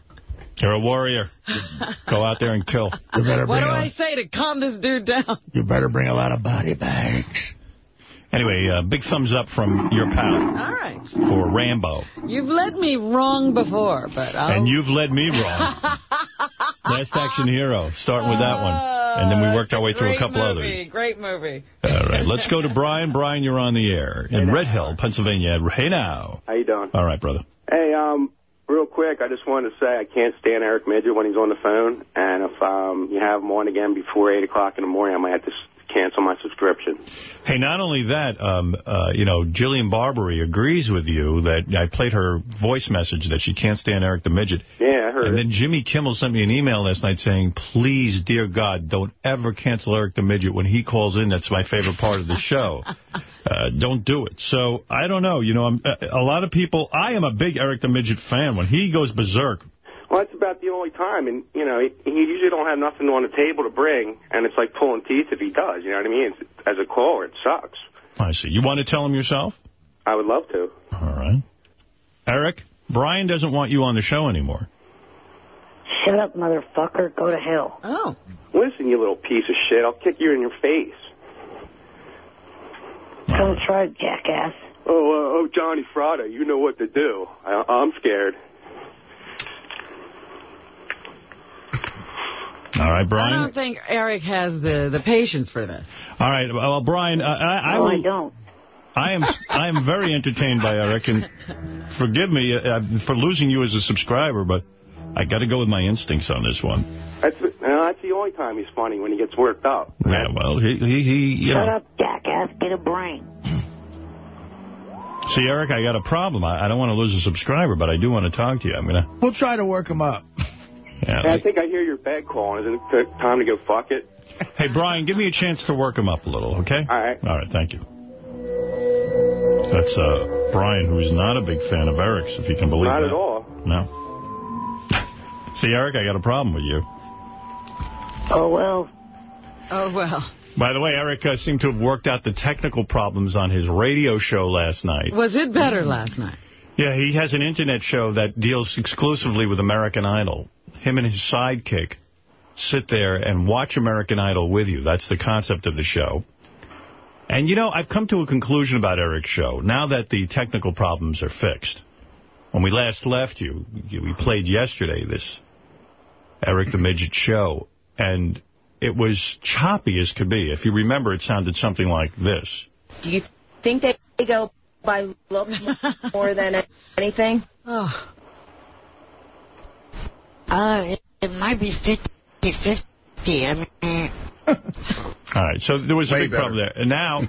You're a warrior. Go out there and kill. You better What do a, I say to calm this dude down? You better bring a lot of body bags. Anyway, uh, big thumbs up from your pal All right. for Rambo. You've led me wrong before, but I'll... And you've led me wrong. Last Action Hero, starting with that one. And then we worked our way through a couple movie, others. Great movie. All right, let's go to Brian. Brian, you're on the air in Red Hill, Pennsylvania. Hey now. How you doing? All right, brother. Hey, um, real quick, I just wanted to say I can't stand Eric Midget when he's on the phone, and if um you have him on again before 8 o'clock in the morning, I might have to s- cancel my subscription. Hey, not only that, um, uh, you know, Jillian Barberie agrees with you that I played her voice message that she can't stand Eric the Midget. Yeah, I heard And it. then Jimmy Kimmel sent me an email last night saying, please, dear God, don't ever cancel Eric the Midget. When he calls in, that's my favorite part of the show. Uh, don't do it. So, I don't know. You know, I'm, uh, a lot of people, I am a big Eric the Midget fan. When he goes berserk, Well, that's about the only time, and you know, he, he usually don't have nothing on the table to bring, and it's like pulling teeth if he does. You know what I mean? It's, as a caller, it sucks. I see. You want to tell him yourself? I would love to. All right. Eric, Brian doesn't want you on the show anymore. Shut up, motherfucker. Go to hell. Oh. Listen, you little piece of shit, I'll kick you in your face. Don't try, it, jackass. Oh, uh, oh, Johnny Fratto, you know what to do. I, I'm scared. All right, Brian. I don't think Eric has the, the patience for this. All right. Well, Brian, uh, I, I, no, will, I don't. I am I am very entertained by Eric, and forgive me uh, for losing you as a subscriber, but I got to go with my instincts on this one. That's you know, that's the only time he's funny when he gets worked up. Yeah, well, he he, he you Shut know. up, jackass. Get a brain. See, Eric, I got a problem. I, I don't want to lose a subscriber, but I do want to talk to you. I'm gonna. We'll try to work him up. Yeah. Hey, I think I hear your bed calling. Isn't it t- time to go fuck it? Hey, Brian, give me a chance to work him up a little, okay? All right. All right, thank you. That's uh, Brian, who's not a big fan of Eric's, if you can believe Not that. at all. No. See, Eric, I got a problem with you. Oh, well. Oh, well. By the way, Eric uh, seemed to have worked out the technical problems on his radio show last night. Was it better last night? Yeah, he has an internet show that deals exclusively with American Idol. Him and his sidekick sit there and watch American Idol with you. That's the concept of the show. And, you know, I've come to a conclusion about Eric's show, now that the technical problems are fixed. When we last left you, we played yesterday this Eric the Midget show, and it was choppy as could be. If you remember, it sounded something like this. Do you think they go by looks more than anything? Oh. Uh, it, it might be 50-50. I mean... All right, so there was a big better. problem there. And now,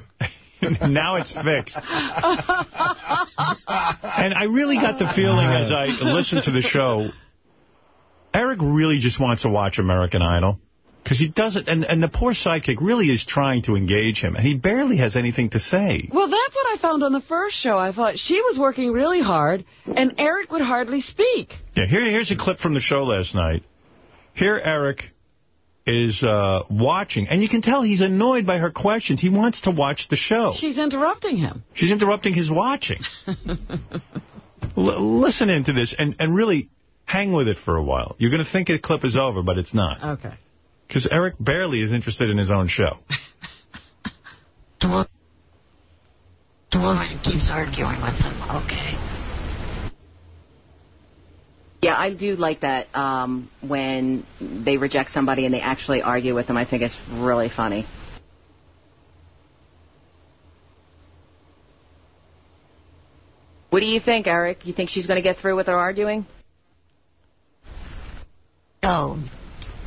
now it's fixed. And I really got the feeling as I listened to the show, Eric really just wants to watch American Idol. Because he doesn't, and, and the poor sidekick really is trying to engage him, and he barely has anything to say. Well, that's what I found on the first show. I thought she was working really hard, and Eric would hardly speak. Yeah, here, here's a clip from the show last night. Here, Eric is uh, watching, and you can tell he's annoyed by her questions. He wants to watch the show. She's interrupting him. She's interrupting his watching. L listen into this and, and really hang with it for a while. You're going to think the clip is over, but it's not. Okay. Because Eric barely is interested in his own show. The, wo- the woman keeps arguing with him. Okay. Yeah, I do like that um, when they reject somebody and they actually argue with them. I think it's really funny. What do you think, Eric? You think she's going to get through with her arguing? No,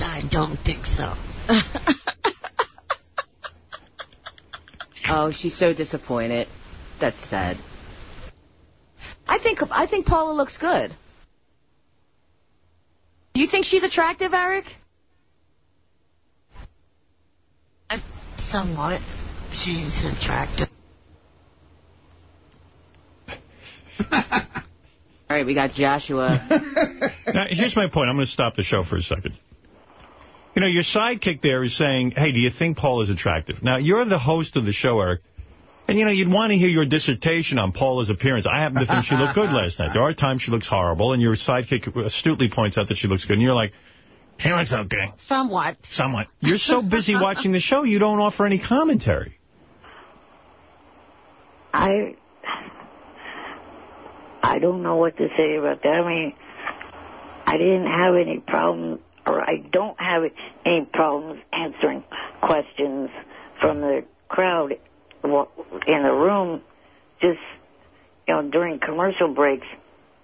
I don't think so. Oh, she's so disappointed. That's sad. I think I think Paula looks good. Do you think she's attractive, Eric? Somewhat. She's attractive. All right, we got Joshua. Now, here's my point. I'm going to stop the show for a second. You know, your sidekick there is saying, hey, do you think Paul is attractive? Now, you're the host of the show, Eric. And, you know, you'd want to hear your dissertation on Paula's appearance. I happen to think she looked good last night. There are times she looks horrible, and your sidekick astutely points out that she looks good. And you're like, she looks okay. Somewhat. Somewhat. You're so busy watching the show, you don't offer any commentary. I I don't know what to say about that. I mean, I didn't have any problem, or I don't have any problems answering questions from the crowd in the room. Just you know, during commercial breaks,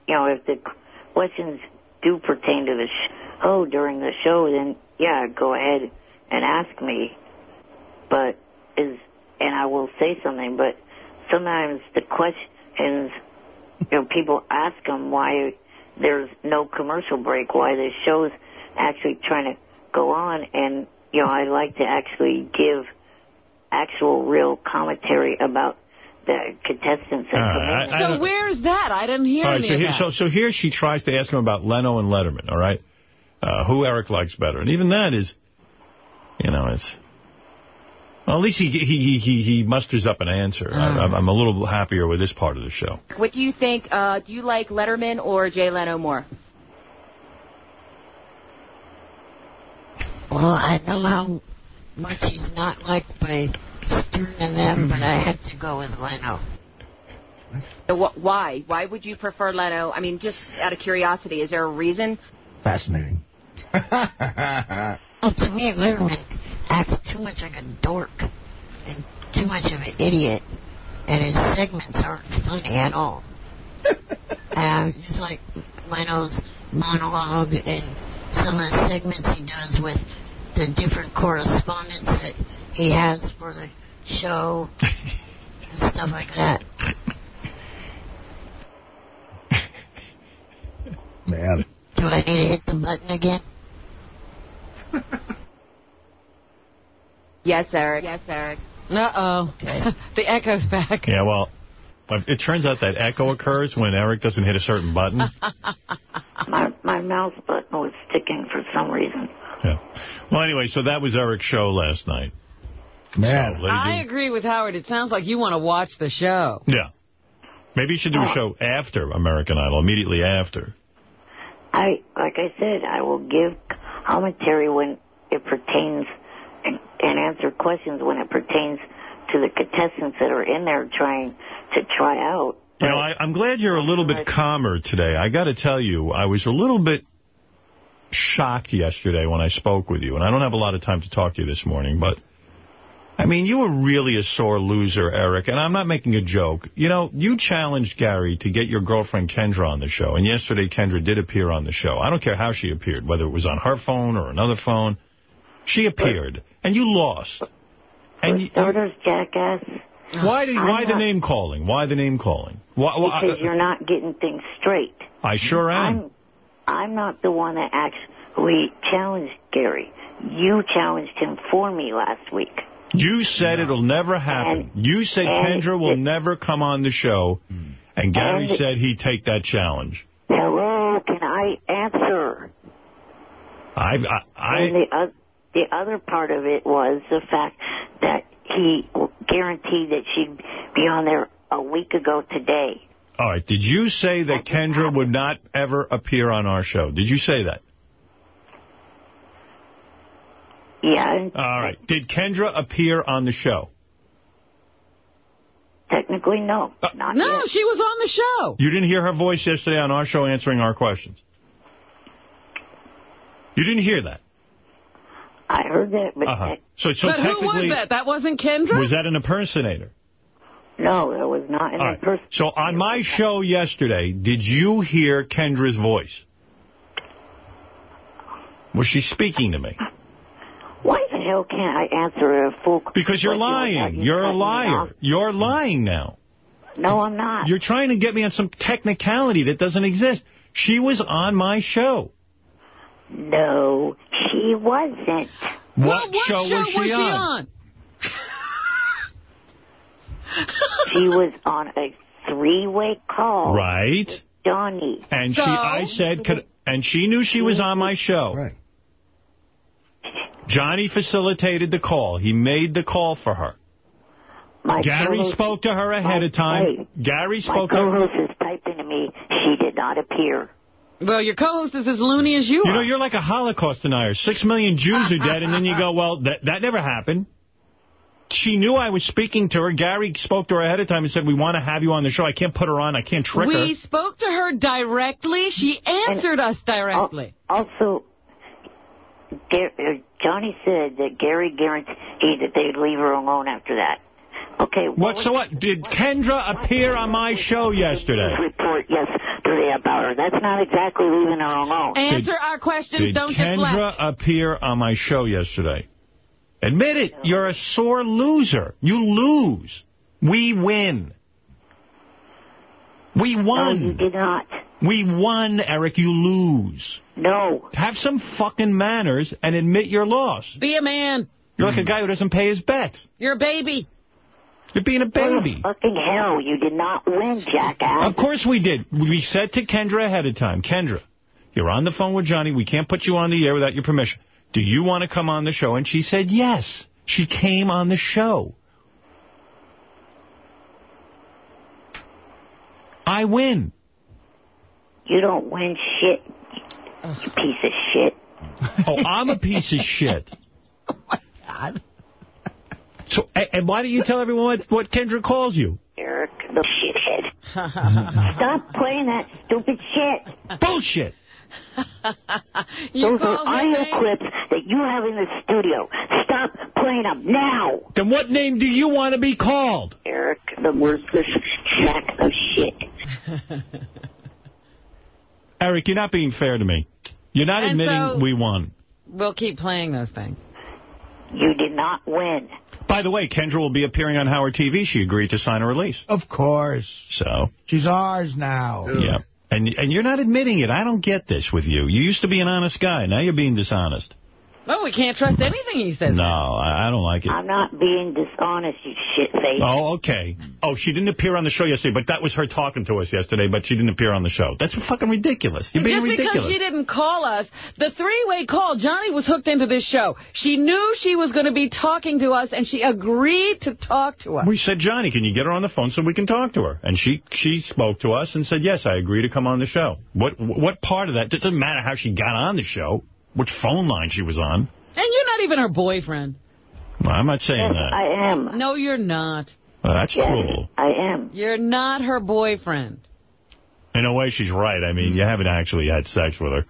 you know, if the questions do pertain to the show oh, during the show, then yeah, go ahead and ask me. But is and I will say something, but sometimes the questions, you know, people ask them why there's no commercial break, why the show's actually trying to go on, and, you know, I like to actually give actual real commentary about the contestants Uh. I- I So don't- where's that? I didn't hear All right, any so of here, that. so, so here she tries to ask him about Leno and Letterman, all right? Uh, who Eric likes better. And even that is, you know, it's... Well, at least he he he he musters up an answer. I- I'm, I'm a little happier with this part of the show. What do you think? Uh, do you like Letterman or Jay Leno more? Well, I know how much he's not liked by Stern and them, but I have to go with Leno. Why? Why would you prefer Leno? I mean, just out of curiosity, is there a reason? Fascinating. Well, to me, Letterman acts too much like a dork and too much of an idiot, and his segments aren't funny at all. and I just like Leno's monologue and some of the segments he does with the different correspondents that he has for the show and stuff like that. Man. Do I need to hit the button again? Yes, Eric. Yes, Eric. Uh-oh. Okay. the echo's back. Yeah, well, but it turns out that echo occurs when Eric doesn't hit a certain button. My my mouse button was sticking for some reason. Yeah. Well, anyway, so that was Eric's show last night. Man. So, I agree with Howard. It sounds like you want to watch the show. Yeah. Maybe you should do a show after American Idol, immediately after. I, like I said, I will give commentary when it pertains and, and answer questions when it pertains to the contestants that are in there trying to try out. You know, I, I'm glad you're a little bit calmer today. I got to tell you, I was a little bit shocked yesterday when I spoke with you, and I don't have a lot of time to talk to you this morning, but, I mean, you were really a sore loser, Eric, and I'm not making a joke. You know, you challenged Gary to get your girlfriend Kendra on the show, and yesterday Kendra did appear on the show. I don't care how she appeared, whether it was on her phone or another phone. She appeared, and you lost. And you, Starters, jackass. why, did, I'm why the name calling? Why the name calling? Why, why, Because uh, uh, you're not getting things straight. I sure am. I'm, I'm not the one that actually challenged Gary. You challenged him for me last week. You said it'll never happen. you said Kendra will never come on the show, and Gary and- said he'd take that challenge. Hello, can I answer? I, I, I and the, uh, the other part of it was the fact that he guaranteed that she'd be on there a week ago today. All right. Did you say that Kendra would not ever appear on our show? Did you say that? Yeah, All right. Did Kendra appear on the show? technically no. Uh, not No, yet. she was on the show. You didn't hear her voice yesterday on our show answering our questions. You didn't hear that. I heard that, but Uh-huh. So, so but who was technically, that? That wasn't Kendra? was that an impersonator? No, that was not in All right. person. So on my show yesterday, did you hear Kendra's voice? Was she speaking to me? Why the hell can't I answer a full question? Because you're lying. you You're a liar. You're lying now. No, I'm not. You're trying to get me on some technicality that doesn't exist. She was on my show. No, she wasn't. What, what show, show was she on? She was on a three-way call. Right. Johnny. And So? she, I said, could, and she knew she was on my show. Right. Johnny facilitated the call. He made the call for her. My Gary spoke to her ahead of time. Gary spoke to her. co-host is typing to me. She did not appear. Well, your co-host is as loony as you You are. know, you're like a Holocaust denier. Six million Jews are dead, and then you go, well, that, that never happened. She knew I was speaking to her. Gary spoke to her ahead of time and said, we want to have you on the show. I can't put her on. I can't trick her. we spoke to her directly. She answered us directly. Also, uh, Johnny said that Gary guaranteed that they'd leave her alone after that. Okay. What, so what? Did Kendra appear on my show yesterday? Report yesterday about her. That's not exactly leaving her alone. Answer our questions. Did Don't Kendra deflect. appear on my show yesterday? Admit it. You're a sore loser. You lose. We win. We won. No, you did not. We won, Eric. You lose. No. Have some fucking manners and admit your loss. Be a man. You're like a guy who doesn't pay his bets. You're a baby. You're being a oh, baby. Fucking hell, you did not win, jackass. Of course we did. We said to Kendra ahead of time, Kendra, you're on the phone with Johnny. We can't put you on the air without your permission. Do you want to come on the show? And she said yes. She came on the show. I win. You don't win shit, you piece of shit. Oh, I'm a piece of shit. Oh, my God. So, and why don't you tell everyone what, what Kendra calls you? Eric, the shithead. Stop playing that stupid shit. Bullshit. You Those are audio him a- clips that you have in the studio. Stop playing them now. Then what name do you want to be called? Eric, the worthless sack of shit. Eric, you're not being fair to me. You're not And admitting so- we won. We'll keep playing those things. You did not win. By the way, Kendra will be appearing on Howard TV. She agreed to sign a release. Of course. So, She's ours now. yeah. And and you're not admitting it. I don't get this with you. You used to be an honest guy. Now you're being dishonest. Well, we can't trust anything he says. No, I, I don't like it. I'm not being dishonest, you shit-face. Oh, okay. Oh, she didn't appear on the show yesterday, but that was her talking to us yesterday, but she didn't appear on the show. That's fucking ridiculous. You're being Just ridiculous. because she didn't call us, the three-way call, Johnny was hooked into this show. She knew she was going to be talking to us, and she agreed to talk to us. We said, Johnny, can you get her on the phone so we can talk to her? And she she spoke to us and said, yes, I agree to come on the show. What what part of that? It doesn't matter how she got on the show, which phone line she was on. And you're not even her boyfriend. Well, I'm not saying that. I am. No, you're not. Well, that's cruel. I am. You're not her boyfriend. In a way, she's right. I mean, you haven't actually had sex with her.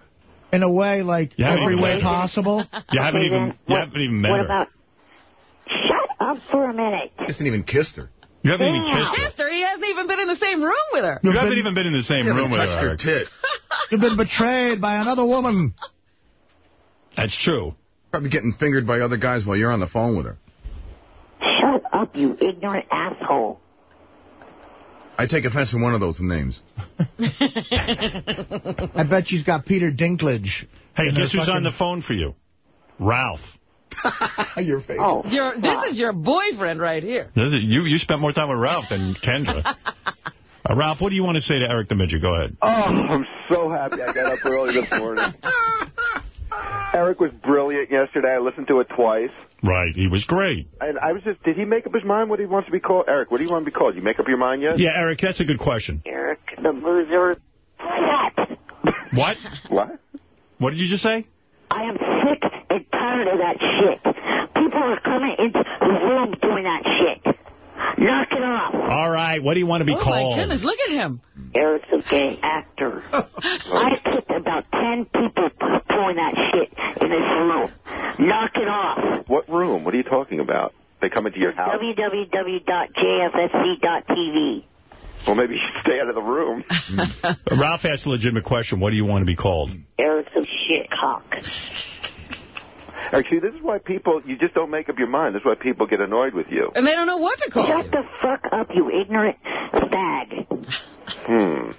In a way, like, every way met- possible. You haven't even you what- haven't even met What her. about... Shut up for a minute. He hasn't even kissed her. You haven't even Damn. kissed her. He hasn't even been in the same room with her. You haven't even been in the same You room haven't with touched her. her Eric. tit. You've been betrayed by another woman. That's true. Probably getting fingered by other guys while you're on the phone with her. Shut up, you ignorant asshole. I take offense to one of those names. I bet she's got Peter Dinklage. Hey, in her guess who's on the phone for you? Ralph. Your face. Oh, Your, this is your boyfriend right here. This is- You you spent more time with Ralph than Kendra. Uh, Ralph, what do you want to say to Eric the Midget? Go ahead. Oh, I'm so happy I got up early this morning. Eric was brilliant yesterday. I listened to it twice. Right, he was great. And I was just, did he make up his mind what he wants to be called? Eric, what do you want to be called? You make up your mind yet? Yeah, Eric, that's a good question. Eric the loser. What? What? What? What did you just say? I am sick and tired of that shit. People are coming into the room doing that shit. Knock it off. All right, what do you want to be oh, called? my goodness, look at him. Eric's a gay actor. I kicked about ten people doing that shit in this room. Knock it off. What room? What are you talking about? They come into your house? www.jfsc.tv. Well, maybe you should stay out of the room. Ralph asked a legitimate question. What do you want to be called? Eric's a shit cock. Actually, this is why people, you just don't make up your mind. This is why people get annoyed with you. And they don't know what to call Shut you. the fuck up, you ignorant fag. Hmm.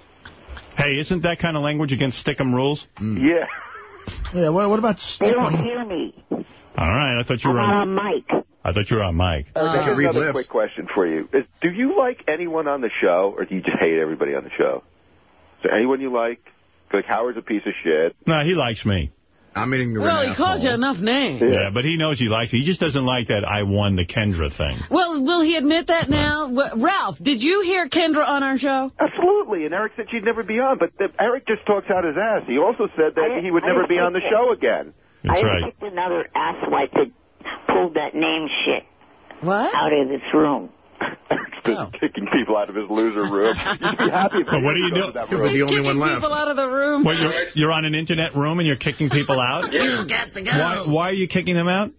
Hey, isn't that kind of language against Stickam rules? Yeah. Yeah, what, what about They don't hear me. All right, I thought you I'm were on. on mic. I thought you were on mic. Eric, I can got read another quick question for you. Is, do you like anyone on the show, or do you just hate everybody on the show? Is there anyone you like? Like Howard's a piece of shit. No, he likes me. I'm eating the Well, he calls you enough names. Yeah. but he knows he likes me. He just doesn't like that I won the Kendra thing. Well, will he admit that now? Wh- Ralph, did you hear Kendra on our show? Absolutely, and Eric said she'd never be on, but Eric just talks out his ass. He also said that I- he would I never be on the think show again. That's I right. picked another asswipe that pulled that name shit What? out of this room. Just Oh. kicking people out of his loser room. You'd be happy if But what do you Eric do? that You'll room. be the only one left. people out of the room. What, you're, you're on an internet room and you're kicking people out? You got to go. Why, why are you kicking them out?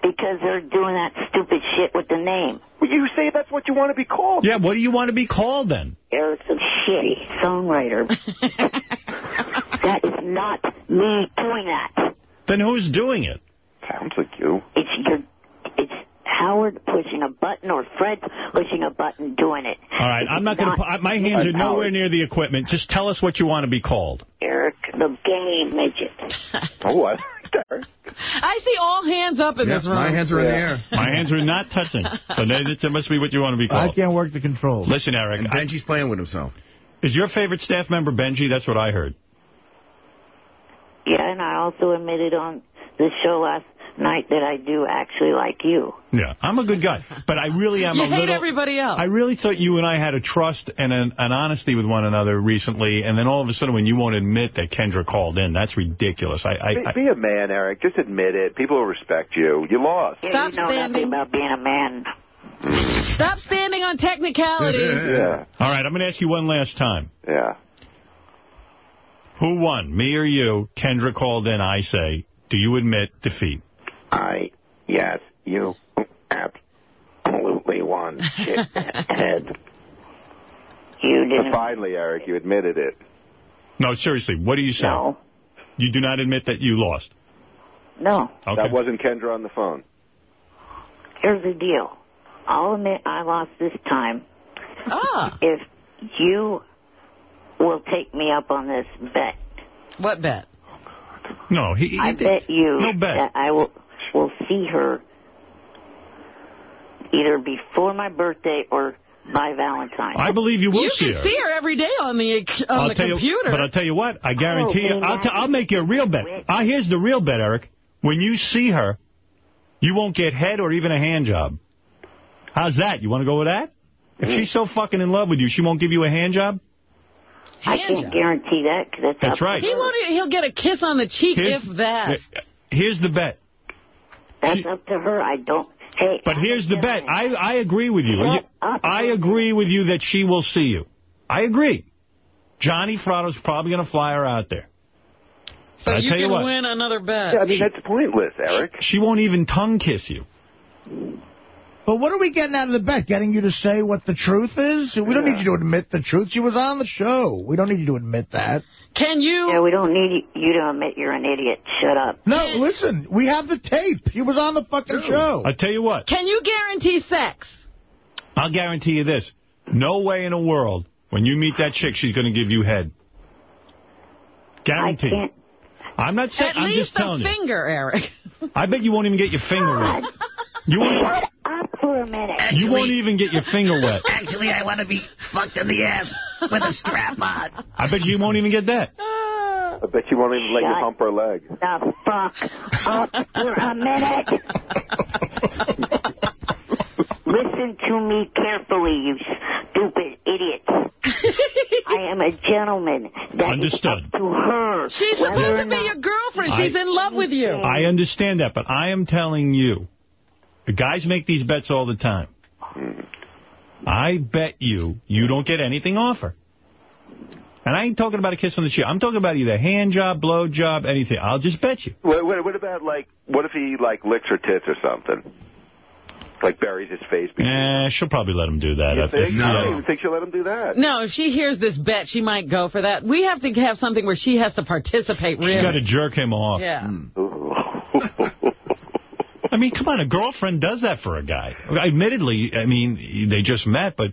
Because they're doing that stupid shit with the name. Well, you say that's what you want to be called. Yeah, what do you want to be called then? Eric's a shitty songwriter. that is not me doing that. Then who's doing it? Sounds like you. It's your, it's Howard pushing a button or Fred pushing a button doing it. All right, I'm not going to. My hands are nowhere near the equipment. Just tell us what you want to be called. Eric the gay midget. Oh, what? I see all hands up in Yeah, this room. my hands are in the air. My hands are not touching. So that, that must be what you want to be called. I can't work the controls. Listen, Eric, And I- Benji's playing with himself. is your favorite staff member Benji? That's what I heard. Yeah, and I also admitted on the show last night that I do actually like you. Yeah, I'm a good guy, but I really am you a hate little. everybody else. I really thought you and I had a trust and an, an honesty with one another recently, and then all of a sudden, when you won't admit that Kendra called in, that's ridiculous. I, I, Be, I be a man, Eric. Just admit it. People will respect you. You lost. Yeah, Stop you know standing. nothing about being a man. Stop standing on technicalities. Yeah. all right, I'm going to ask you one last time. Yeah. Who won, me or you? Kendra called in. I say, do you admit defeat? I, yes, you absolutely won. Shithead. You didn't. Finally, Eric, you admitted it. No, seriously, what do you say? No. You do not admit that you lost. No. Okay. That wasn't Kendra on the phone. Here's the deal. I'll admit I lost this time Ah, if you will take me up on this bet. what bet? No, he. he I bet you no bet. that I will will see her either before my birthday or by Valentine's. I believe you will you see can her. see her every day on the on I'll the tell computer. You, but I'll tell you what, I guarantee Oh, you, I'll, I'll make you a real bet. Ah, here's the real bet, Eric. When you see her, you won't get head or even a hand job. How's that? You want to go with that? If she's so fucking in love with you, she won't give you a hand job? I can't guarantee that because that's, That's right. He her. won't. He'll get a kiss on the cheek Here's- if that. Here's the bet. That's up to her. I don't. Hey, But here's the bet. I I agree with you. Shut up. I agree with you that she will see you. I agree. Johnny Fratto's probably going to fly her out there. So But I you tell can you what, win another bet. Yeah, I mean, that's pointless, Eric. she won't even tongue kiss you. But what are we getting out of the bet? Getting you to say what the truth is? We don't need you to admit the truth. She was on the show. We don't need you to admit that. Can you? Yeah, we don't need you to admit you're an idiot. Shut up. No, listen. We have the tape. She was on the fucking show. I tell you what, Can you guarantee sex? I'll guarantee you this. No way in the world, when you meet that chick, she's going to give you head. Guarantee. can't- I'm not saying, At I'm least just telling a you. finger, Eric. I bet you won't even get your finger wet. You won't, Shut up for a minute. you won't even get your finger wet. Actually, I want to be fucked in the ass with a strap on. I bet you won't even get that. I bet you won't even let you hump her leg. the fuck up for a minute. Listen to me carefully, you stupid idiots. I am a gentleman. That is Understood. up to her. She's supposed to be your girlfriend. I- She's in love with you. I understand that, but I am telling you, the guys make these bets all the time. I bet you, you don't get anything off her. And I ain't talking about a kiss on the cheek. I'm talking about either hand job, blow job, anything. I'll just bet you. What, what, what about, like, what if he, like, licks her tits or something? Like, buries his face. Eh, she'll probably let him do that. You If- think? if- I don't even think she'll let him do that. No, if she hears this bet, she might go for that. We have to have something where she has to participate, really. She's got to jerk him off. Yeah. I mean, come on, a girlfriend does that for a guy. Admittedly, I mean, they just met, but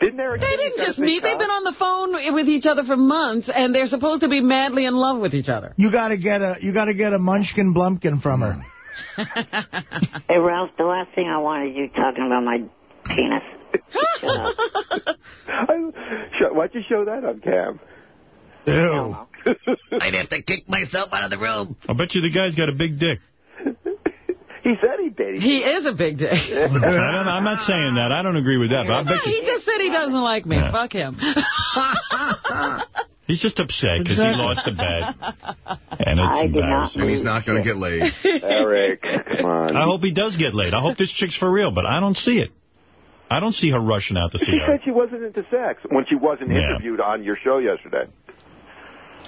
Didn't Eric They didn't just meet. They've been on the phone with each other for months, and they're supposed to be madly in love with each other. You gotta get a you gotta get a munchkin blumpkin from her. Hey, Ralph, the last thing I wanted you talking about my penis. Show- Why'd you show that on cam? Ew. I'd have to kick myself out of the room. I bet you the guy's got a big dick. He said he did. He is a big dick. I don't, I'm not saying that. I don't agree with that, but I bet he you just said he doesn't like me. Yeah. Fuck him. he's just upset because he lost a bet. And it's I embarrassing. And he's not going to get laid. Eric, come on. I hope he does get laid. I hope this chick's for real, but I don't see it. I don't see her rushing out to see She her. said she wasn't into sex when she wasn't Yeah. interviewed on your show yesterday.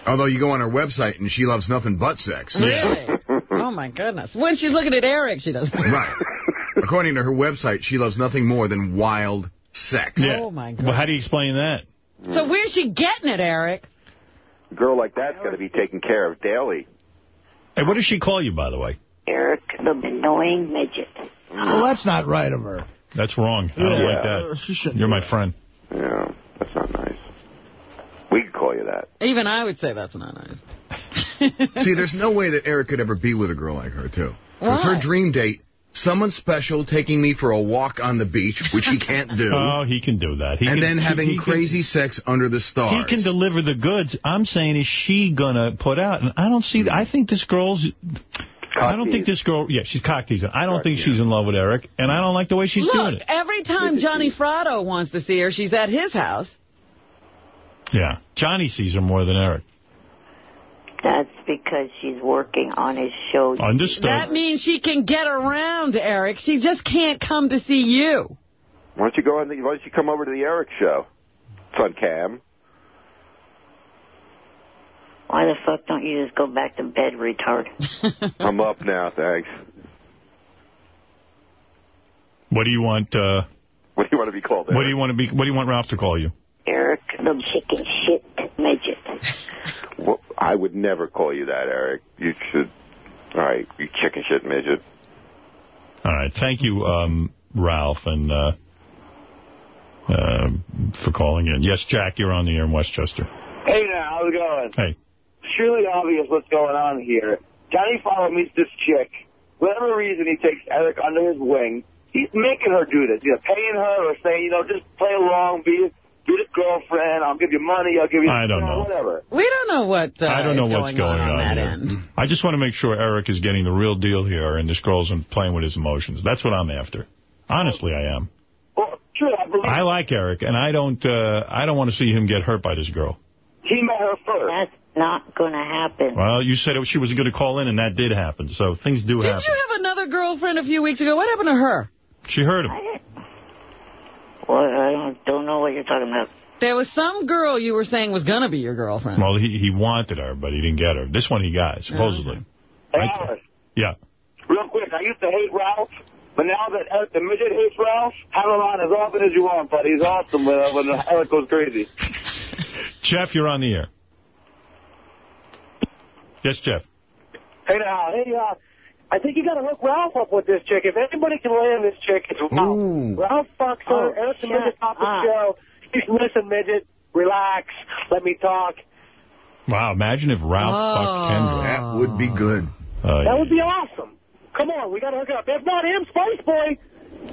Although you go on her website and she loves nothing but sex. Really? Oh, my goodness. When she's looking at Eric, she doesn't. Right. According to her website, she loves nothing more than wild sex. Yeah. Oh, my Well, how do you explain that? So where's she getting it, Eric? A girl like that's got to be taken care of daily. Hey, what does she call you, by the way? Eric, the annoying midget. Well, that's not right of her. That's wrong. I don't Yeah. like that. You're my friend. Yeah, that's not nice. We could call you that. Even I would say that's not nice. See, there's no way that Eric could ever be with a girl like her, too. Because her dream date, someone special taking me for a walk on the beach, which he can't do, Oh, he can do that. He and can, then having he can- crazy sex under the stars. He can deliver the goods. I'm saying, is she going to put out? And I don't see, I think this girl's, I don't think this girl, yeah, she's cock teasing. I don't think she's in love with Eric, and I don't like the way she's doing Look, it. every time Johnny Fratto wants to see her, she's at his house. Yeah. Johnny sees her more than Eric. That's because she's working on his show. Understood. That means she can get around Eric. She just can't come to see you. Why don't you go on? The, why don't you come over to the Eric show? It's on cam. Why the fuck don't you just go back to bed, retard? I'm up now, thanks. What do you want, uh, What do you want to be called? what do you want to be, what do you want Ralph to call you? Eric, the chicken shit midget. Well, I would never call you that, Eric. You should. All right, you chicken shit midget. All right. Thank you, um, Ralph, and, uh, uh, for calling in. Yes, Jack, you're on the air in Westchester. Hey now, how's it going? Hey. It's truly obvious what's going on here. Johnny Follow meets this chick. Whatever reason he takes Eric under his wing, he's making her do this. Either paying her or saying, you know, just play along, be be the girlfriend. I'll give you money. I'll give you I don't you know. whatever. We don't know what uh, I don't know is what's going on, on, that here. end. I just want to make sure Eric is getting the real deal here and this girl's playing with his emotions. That's what I'm after. Honestly, I am. Well, true, I believe I like Eric, and I don't uh, I don't want to see him get hurt by this girl. he met her first. That's not going to happen. Well, you said it, she was going to call in, and that did happen. So things do happen. Didn't you have another girlfriend a few weeks ago? What happened to her? She heard him. Well, I don't, don't know what you're talking about. There was some girl you were saying was going to be your girlfriend. Well, he he wanted her, but he didn't get her. This one he got, supposedly. Hey, Alice, Yeah. real quick, I used to hate Ralph, but now that Eric the midget hates Ralph, have him on as often as you want, buddy. He's awesome when, uh, when Eric goes crazy. Jeff, you're on the air. Yes, Jeff. Hey now, hey, uh, I think you got to hook Ralph up with this chick. If anybody can land this chick, it's Ralph. Ralph fucks her. Oh, Eric's a shut midget off the show. He's listen, midget, relax, let me talk. Wow, imagine if Ralph fucked Kendra. That would be good. Uh, That would be awesome. Come on, we got to hook up. If not him, Spice Boy.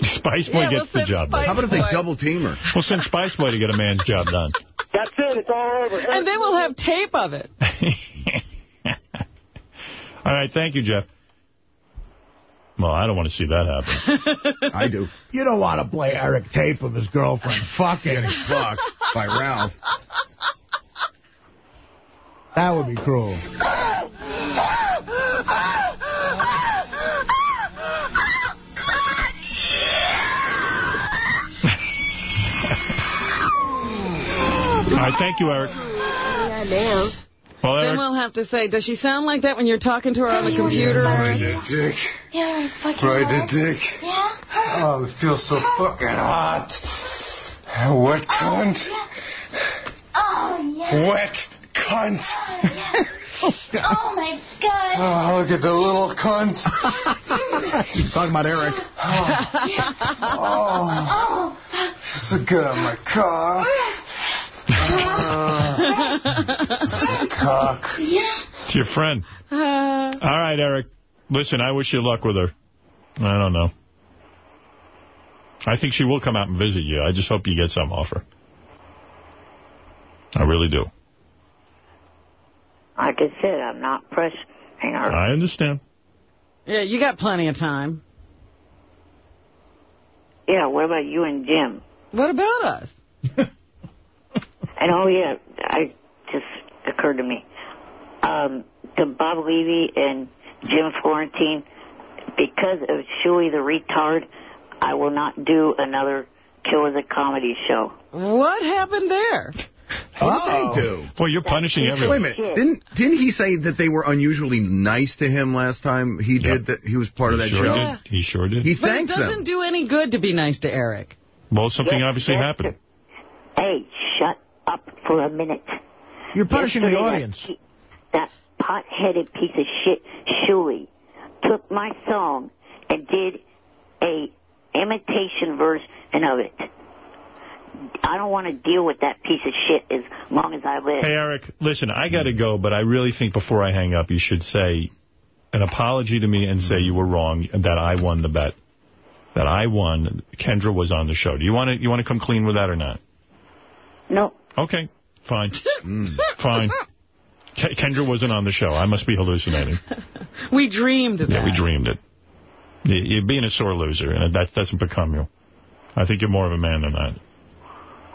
Spice Boy Yeah, we'll gets the send job done. How about if they double team her? We'll send Spice Boy to get a man's job done. That's it. It's all over. And then we'll have tape of it. All right, thank you, Jeff. Well, I don't want to see that happen. I do. You don't want to play Eric tape of his girlfriend fucking fucked by Ralph. That would be cruel. All right, thank you, Eric. Yeah, now. Well, Then we'll have to say, does she sound like that when you're talking to her on the computer? dick. Yeah, fucking Ride hard. the dick. Yeah? Oh, it feels so fucking hot. Wet cunt. Oh, yeah. Wet cunt. Oh, oh my God. Oh, look at the little cunt. He's talking about Eric. Oh, Oh. oh. so good on my cock. Cock. Yeah. it's your friend. Uh. All right, Eric. Listen, I wish you luck with her. I don't know. I think she will come out and visit you. I just hope you get some off her. I really do. Like I said, I'm not pressuring her. I understand. Yeah, you got plenty of time. Yeah, what about you and Jim? What about us? And oh yeah, I just occurred to me. Um, to Bob Levy and Jim Florentine, because of Shuey the retard, I will not do another Kill the Comedy show. What happened there? What did they do? Boy, you're punishing everyone. Wait a minute. Didn't didn't he say that they were unusually nice to him last time he did that? He was part of that He sure show. did. He sure did. He But it doesn't them. do any good to be nice to Eric. Well, something Yes, obviously yes, happened. Hey, shut up for a minute. You're punishing the Yesterday, that audience. pe- That, pot-headed piece of shit, Shuey, took my song and did a imitation version of it. I don't want to deal with that piece of shit as long as I live. Hey, Eric, listen, I got to go, but I really think before I hang up, you should say an apology to me and say you were wrong, and that I won the bet. That I won. Kendra was on the show. Do you want to you want to come clean with that or not? No. Okay, fine. fine. Ke- Kendra wasn't on the show. I must be hallucinating. We dreamed that. Yeah, we dreamed it. You- You're being a sore loser, and that doesn't become you. I think you're more of a man than that.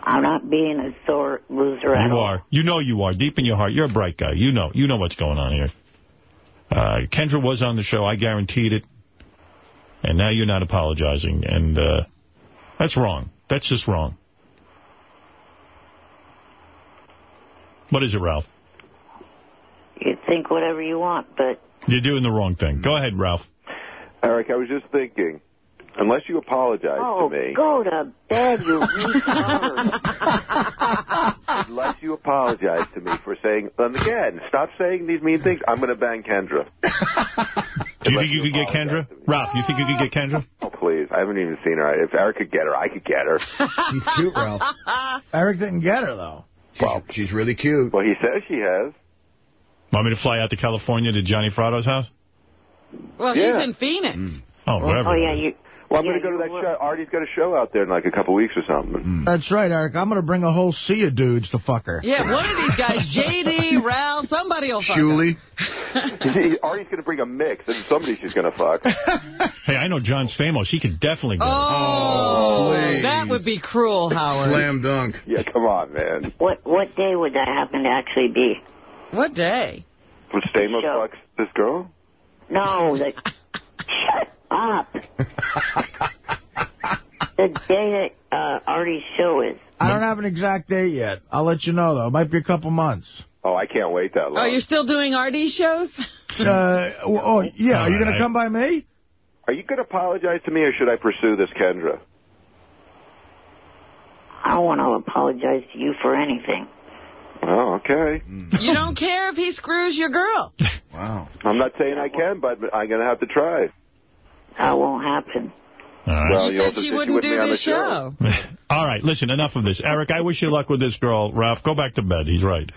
I'm not being a sore loser at You all. are. You know you are. Deep in your heart, you're a bright guy. You know. You know what's going on here. Uh, Kendra was on the show. I guaranteed it. And now you're not apologizing. And uh, that's wrong. That's just wrong. What is it, Ralph? You think whatever you want, but You're doing the wrong thing. Go ahead, Ralph. Eric, I was just thinking, unless you apologize oh, to me, oh, go to bed, you retard. unless you apologize to me for saying, and again, stop saying these mean things, I'm going to bang Kendra. Do you think you could get Kendra? Ralph, you think you could get Kendra? Oh, please. I haven't even seen her. If Eric could get her, I could get her. She's cute, Ralph. Eric didn't get her, though. Well, she's really cute. Well, he says she has. Want me to fly out to California to Johnny Fratto's house? Well, Yeah. she's in Phoenix. Oh, whatever. Oh, yeah, you... Well, I'm yeah, going to go to you that show. Artie's got a show out there in like a couple weeks or something. Hmm. That's right, Eric. I'm going to bring a whole sea of dudes to fuck her. Yeah, one of these guys, J.D., Ralph, somebody will fuck her. Shuley. Artie's going to bring a mix, and somebody she's going to fuck. Hey, I know John Stamos. He could definitely go. Oh, oh, please. that would be cruel, Howard. Slam dunk. Yeah, come on, man. What what day would that happen to actually be? What day? Would Stamos fuck this girl? No, the... Shut up. the day that uh, Artie's show is. I don't have an exact date yet. I'll let you know, though. It might be a couple months. Oh, I can't wait that long. Oh, you're still doing Artie shows? Uh, oh, yeah. Are you All going right. to come by me? Are you going to apologize to me, or should I pursue this Kendra? I don't want to apologize to you for anything. Oh, okay. You don't care if he screws your girl. Wow. I'm not saying I can, but I'm going to have to try. That won't happen. Well, you you said she wouldn't do on the the show. All right, listen, enough of this. Eric, I wish you luck with this girl. Ralph, go back to bed. He's right.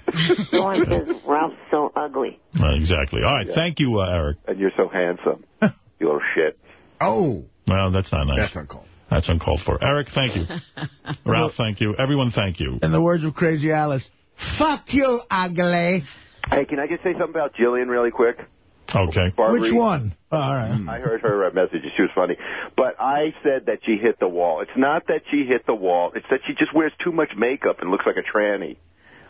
No one says Ralph's so ugly. Right, exactly. All right, Yeah. thank you, uh, Eric. And you're so handsome. you little shit. Oh. Well, that's not nice. That's uncalled. That's uncalled for. Eric, thank you. Ralph, thank you. Everyone, thank you. In the words of Crazy Alice, fuck you, ugly. Hey, can I just say something about Jillian really quick? Okay. Barberie? Which one? Oh, all right. I heard her uh, message. She was funny. But I said that she hit the wall. It's not that she hit the wall. It's that she just wears too much makeup and looks like a tranny.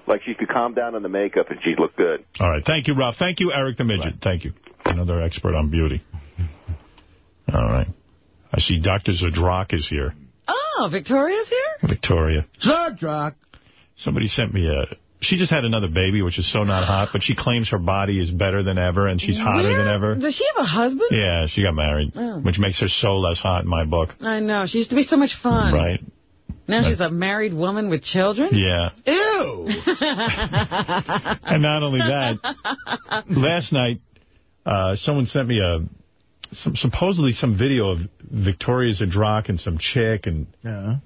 Like she could calm down on the makeup and she'd look good. All right, thank you, Ralph. Thank you, Eric the Midget. Thank you. Another expert on beauty. All right. I see Dr. Zdrok is here. Oh, Victoria's here? Victoria. Zdrok. Somebody sent me a... She just had another baby, which is so not hot, but she claims her body is better than ever and she's hotter Where? than ever. Does she have a husband? Yeah, she got married, Oh. which makes her so less hot in my book. I know. She used to be so much fun. Right? Now she's a married woman with children? Yeah. Ew. And not only that, last night, uh, someone sent me a some, supposedly some video of Victoria Zdrok and some chick, and Yeah.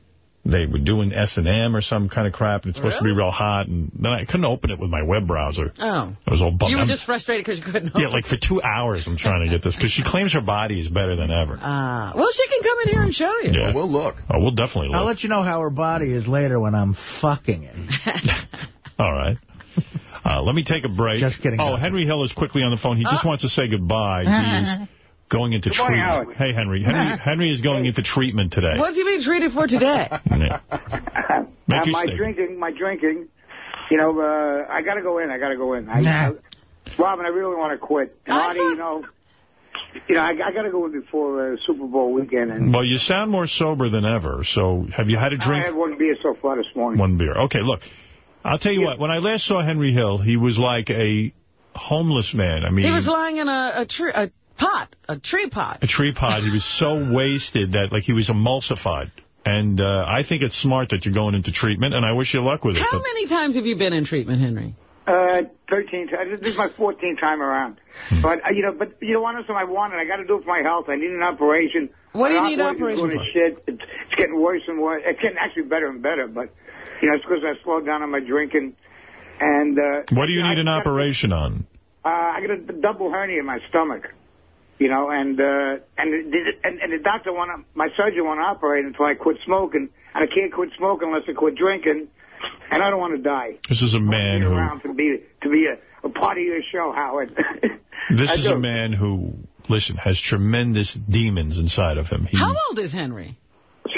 They were doing S&M or some kind of crap, and it's supposed to be real hot, and then I couldn't open it with my web browser. Oh. I was all bummed. You were I'm- just frustrated because you couldn't yeah, like for two hours I'm trying to get this, because she claims her body is better than ever. Ah. well, she can come in here and show you. Yeah. we'll look. Oh, we'll definitely look. I'll let you know how her body is later when I'm fucking it. All right. Uh, let me take a break. Just kidding. Oh, Henry Hill is quickly on the phone. He just wants to say goodbye. He is going into Good treatment. Howard. Hey, Henry. Henry. Henry is going into treatment today. What What's he being treated for today? Yeah. Make Uh, your my statement. drinking, my drinking. You know, uh, I got to go in. I got to go in. I, Nah. I, Robin, I really want to quit. And I Artie, you know, you know, I, I got to go in before uh, Super Bowl weekend. And Well, you sound more sober than ever. So have you had a drink? I had one beer so far this morning. One beer. Okay, look. I'll tell you what. When I last saw Henry Hill, he was like a homeless man. I mean, He was lying in a, a, tree, a pot, a tree pot. a tree pot. He was so wasted that like he was emulsified. And uh, I think it's smart that you're going into treatment, and I wish you luck with it. How many times have you been in treatment, Henry? Uh, 13 times. This is my 14th time around. But, uh, you know, but you know, what else I wanted? I got to do it for my health. I need an operation. What do you My need operation's operation doing for? Shit. It's, it's getting worse and worse. It's getting actually better and better, but, you know, it's because I slowed down on my drinking. And, uh, what do you I need an got- operation on? Uh, I got a double hernia in my stomach. You know, and, uh, and, the, and, and the doctor want my surgeon want to operate until I quit smoking. And I can't quit smoking unless I quit drinking. And I don't want to die. This is a man who around to be to be a, a part of your show, Howard. This I is do. a man who, listen, has tremendous demons inside of him. He, How old is Henry?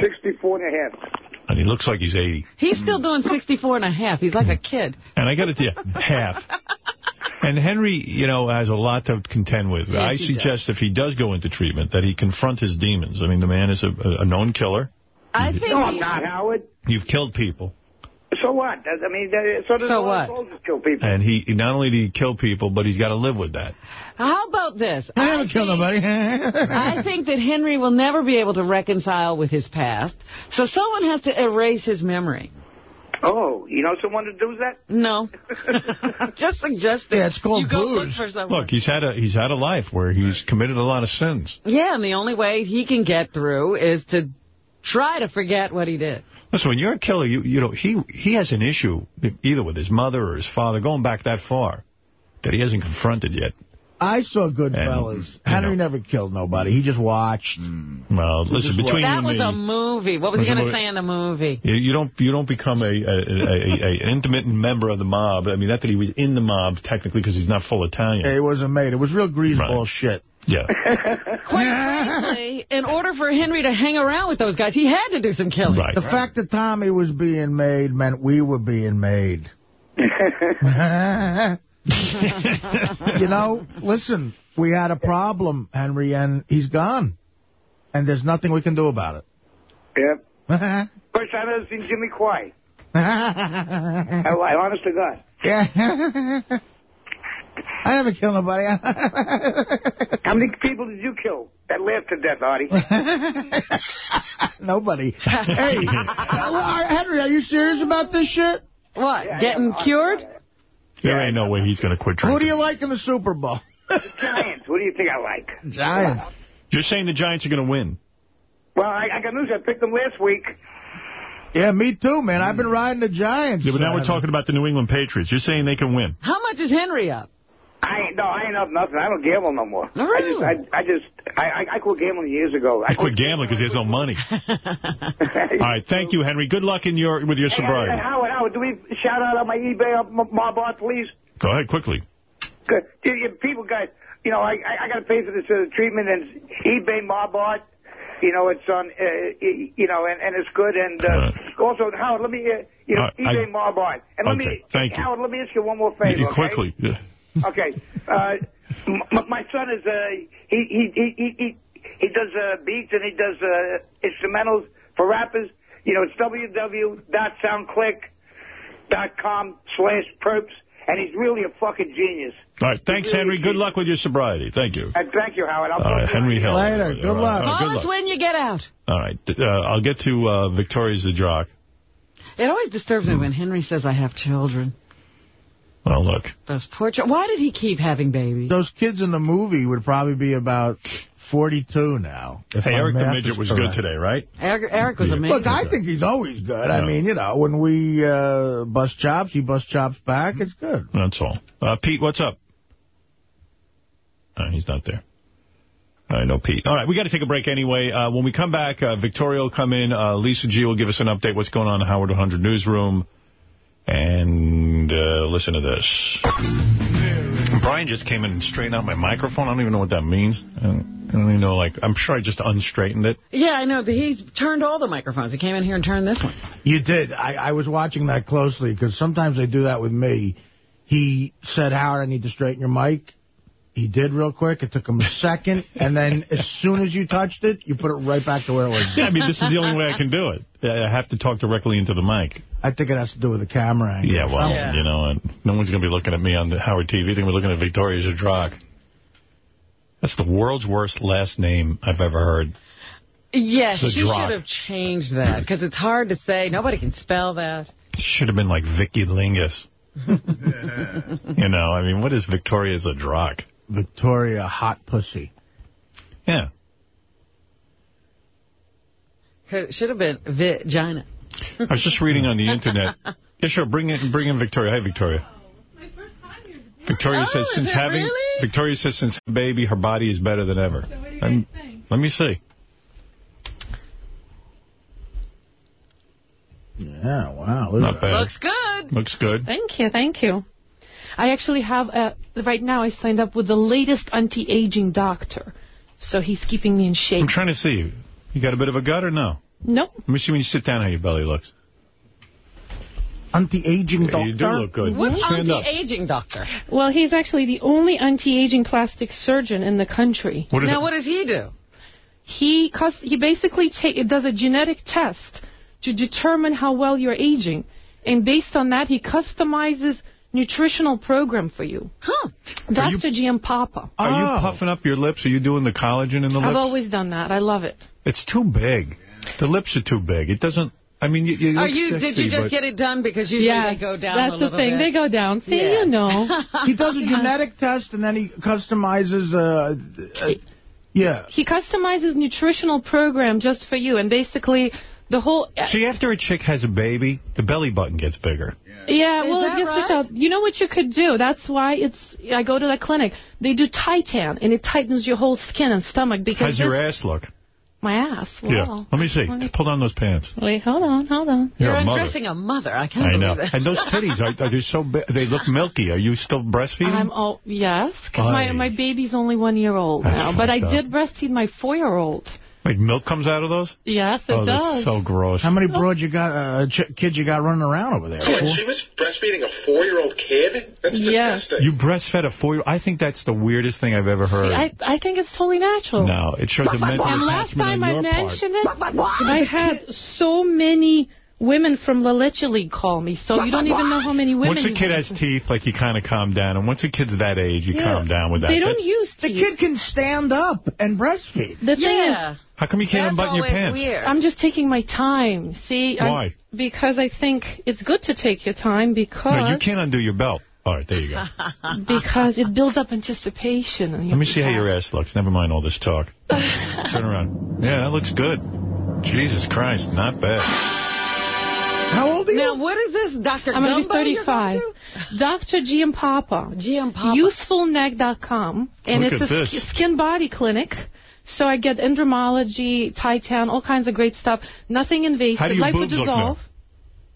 64 and a half. And he looks like he's 80. He's still doing 64 and a half. He's like a kid. And I got it to tell you, half. And Henry, you know, has a lot to contend with. Yes, I he suggest if he does go into treatment, that he confront his demons. I mean, the man is a, a known killer. I think No, I'm not, Howard. You've killed people. So what? I mean, so does So all the what? soldiers kill people. And he not only did he kill people, but he's got to live with that. How about this? I haven't killed nobody. I think that Henry will never be able to reconcile with his past, so someone has to erase his memory. Oh, you know someone that does that? No. Just suggesting. Yeah, it's called you go look for. Look, he's had a he's had a life where he's committed a lot of sins. Yeah, and the only way he can get through is to try to forget what he did. Listen, when you're a killer, you you know he he has an issue either with his mother or his father going back that far. that he hasn't confronted yet. I saw Goodfellas. Henry never killed nobody. He just watched. Hmm. Well, He listen, just between That you and was me, a movie. What was he Was it going to say in the movie? You, you don't you don't become a, a, a, a, a intimate member of the mob. I mean, not that he was in the mob technically because he's not full Italian. It wasn't made. It was real greaseball shit. Yeah. Quite frankly, in order for Henry to hang around with those guys, he had to do some killing. The fact that Tommy was being made meant we were being made. you know, listen, we had a problem, Henry, and he's gone. And there's nothing we can do about it. Yep. First time I've ever seen Jimmy Quay. I, I, honest to God. Yeah. I never killed nobody. How many people did you kill that laughed to death, Artie? Nobody. hey, uh, Henry, are you serious about this shit? What, getting cured? There ain't no way he's going to quit drinking. Who do you like in the Super Bowl? Giants. What do you think I like? Giants. You're saying the Giants are going to win. Well, I, I got news. I picked them last week. Yeah, me too, man. I've been riding the Giants. Yeah, but now we're talking about the New England Patriots. You're saying they can win. How much is Henry up? I ain't no, I ain't up nothing. I don't gamble no more. Oh, I just, I, I just, I, I, I quit gambling years ago. I quit gambling because he has no money. All right, thank you, Henry. Good luck in your with your Hey, sobriety. hey, Howard, Howard, do we shout out on my eBay up Mob Art, please? Go ahead, quickly. Good. You- you People, guys, you know, I, I, I got to pay for this uh, treatment and eBay Mob Art. You know, it's on, uh, you know, and, and it's good. And uh, also, Howard, let me, uh, you know, Uh, I- eBay Mob Art. And let Okay, me, thank you. Howard, let me ask you one more favor. Yeah, okay? quickly. Yeah. Okay. Uh, my son is uh, he he he he he, he does uh, beats and he does uh, instrumentals for rappers. You know, it's www.soundclick.com slash perps, and he's really a fucking genius. All right, thanks, Henry. Good luck with your sobriety. Thank you. And thank you, Howard. I'll All right, you Henry Hill. Later. Good All right, luck. all right, Call good us luck. when you get out. All right, uh, I'll get to uh, Victoria's the Jock. It always disturbs me when Henry says I have children. Well, look. Those poor children. Why did he keep having babies? Those kids in the movie would probably be about 42 now. if Hey, Eric the Midget is was good today, right? Eric, Eric was amazing. Look, I think he's always good. I mean, you know, when we uh, bust chops, he bust chops back. It's good. That's all. Uh, Pete, what's up? Uh, he's not there. I know Pete. All right, we got to take a break anyway. Uh, when we come back, uh, Victoria will come in. Uh, Lisa G will give us an update what's going on in Howard 100 Newsroom. And uh, listen to this. Brian just came in and straightened out my microphone. I don't even know what that means. I don't, I don't even know, like, I'm sure I just unstraightened it. Yeah, I know. but He's turned all the microphones. He came in here and turned this one. You did. I, I was watching that closely because sometimes they do that with me. He said, Howard, I need to straighten your mic. He did real quick. It took him a second. And then as soon as you touched it, you put it right back to where it was. Yeah, I mean, this is the only way I can do it. I have to talk directly into the mic. I think it has to do with the camera angle. Yeah, well, Yeah. you know, and no one's going to be looking at me on the Howard TV. They're going to be looking at Victoria Zdrok. That's the world's worst last name I've ever heard. Yes, It's a she should have changed that because it's hard to say. Nobody can spell that. Should have been like Vicky Lingus. you know, I mean, what is Victoria Zdrok? Victoria Hot Pussy. Yeah. It should have been vagina. I was just reading on the internet. Yeah, sure. Bring in, bring in Victoria. Hi, Victoria. Victoria Oh, says is since having really? Victoria says since having a baby, her body is better than ever. Um, let me see. Yeah, wow. Look Not bad. Looks good. Looks good. Thank you, thank you. I actually have, uh, right now I signed up with the latest anti-aging doctor. So he's keeping me in shape. I'm trying to see you. You got a bit of a gut or no? Nope. Let me see when you sit down how your belly looks. Anti-aging Yeah, you do look good. What's Stand anti-aging doctor? Well, he's actually the only anti-aging plastic surgeon in the country. What is now, it? what does he do? He he basically does a genetic test to determine how well you're aging, and based on that, he customizes nutritional program for you. Huh. Dr. Giampapa. Are Oh. you puffing up your lips? Are you doing the collagen in the lips? I've always done that. I love it. It's too big. The lips are too big. It doesn't. I mean, you, you Are you? sexy, did you just get it done because usually Yes, they go down That's the thing. bit? They go down. See, Yeah. you know. He does a genetic test and then he customizes. Uh, uh, yeah. He customizes nutritional program just for you, and basically The whole... See, after a chick has a baby, the belly button gets bigger. Yeah, well, that it gets right? switched. You know what you could do? That's why it's. I go to the clinic. They do Titan, and it tightens your whole skin and stomach because How's your ass look? my ass. Yeah. Let me see. Let me- Pull down those pants. Wait, hold on, hold on. You're You're a mother. undressing a mother. I can't I believe know. it. And those titties, are, are they so big? They look milky. Are you still breastfeeding? I'm oh yes, because my my baby's only one year old That's now, but I up. did breastfeed my four year old. Like milk comes out of those? Yes, it oh, does. that's so gross. How many broads you got, uh, ch kids you got running around over there? So wait, she was breastfeeding a four-year-old kid? That's Yes. disgusting. You breastfed a four-year-old? I think that's the weirdest thing I've ever heard. See, I I think it's totally natural. no, it shows a mental And last time I your part. mentioned it, I had so many women from La Leche League call me, so you don't even know how many women. Once a kid have. has teeth, like you kind of calm down, and once a kid's that age, you Yeah. calm down with that. They don't That's- use The kid can stand up and breastfeed. The thing Yeah. is, How come you can't unbutton your pants? I'm just taking my time. See, I'm- Why? because I think it's good to take your time because No, you can't undo your belt. All right, there you go. because it builds up anticipation. Let me see how your ass looks. Never mind all this talk. Turn around. Yeah, that looks good. Jesus Christ, not bad. How old are you? Now, what is this, Dr. I'm going to be 35. Dr. Giampapa. G.M. Papa. Usefulneck.com. And Look it's at a this. skin body clinic. So I get endermology, Titan, all kinds of great stuff. Nothing invasive. How do your boobs look now? Lipodissolve.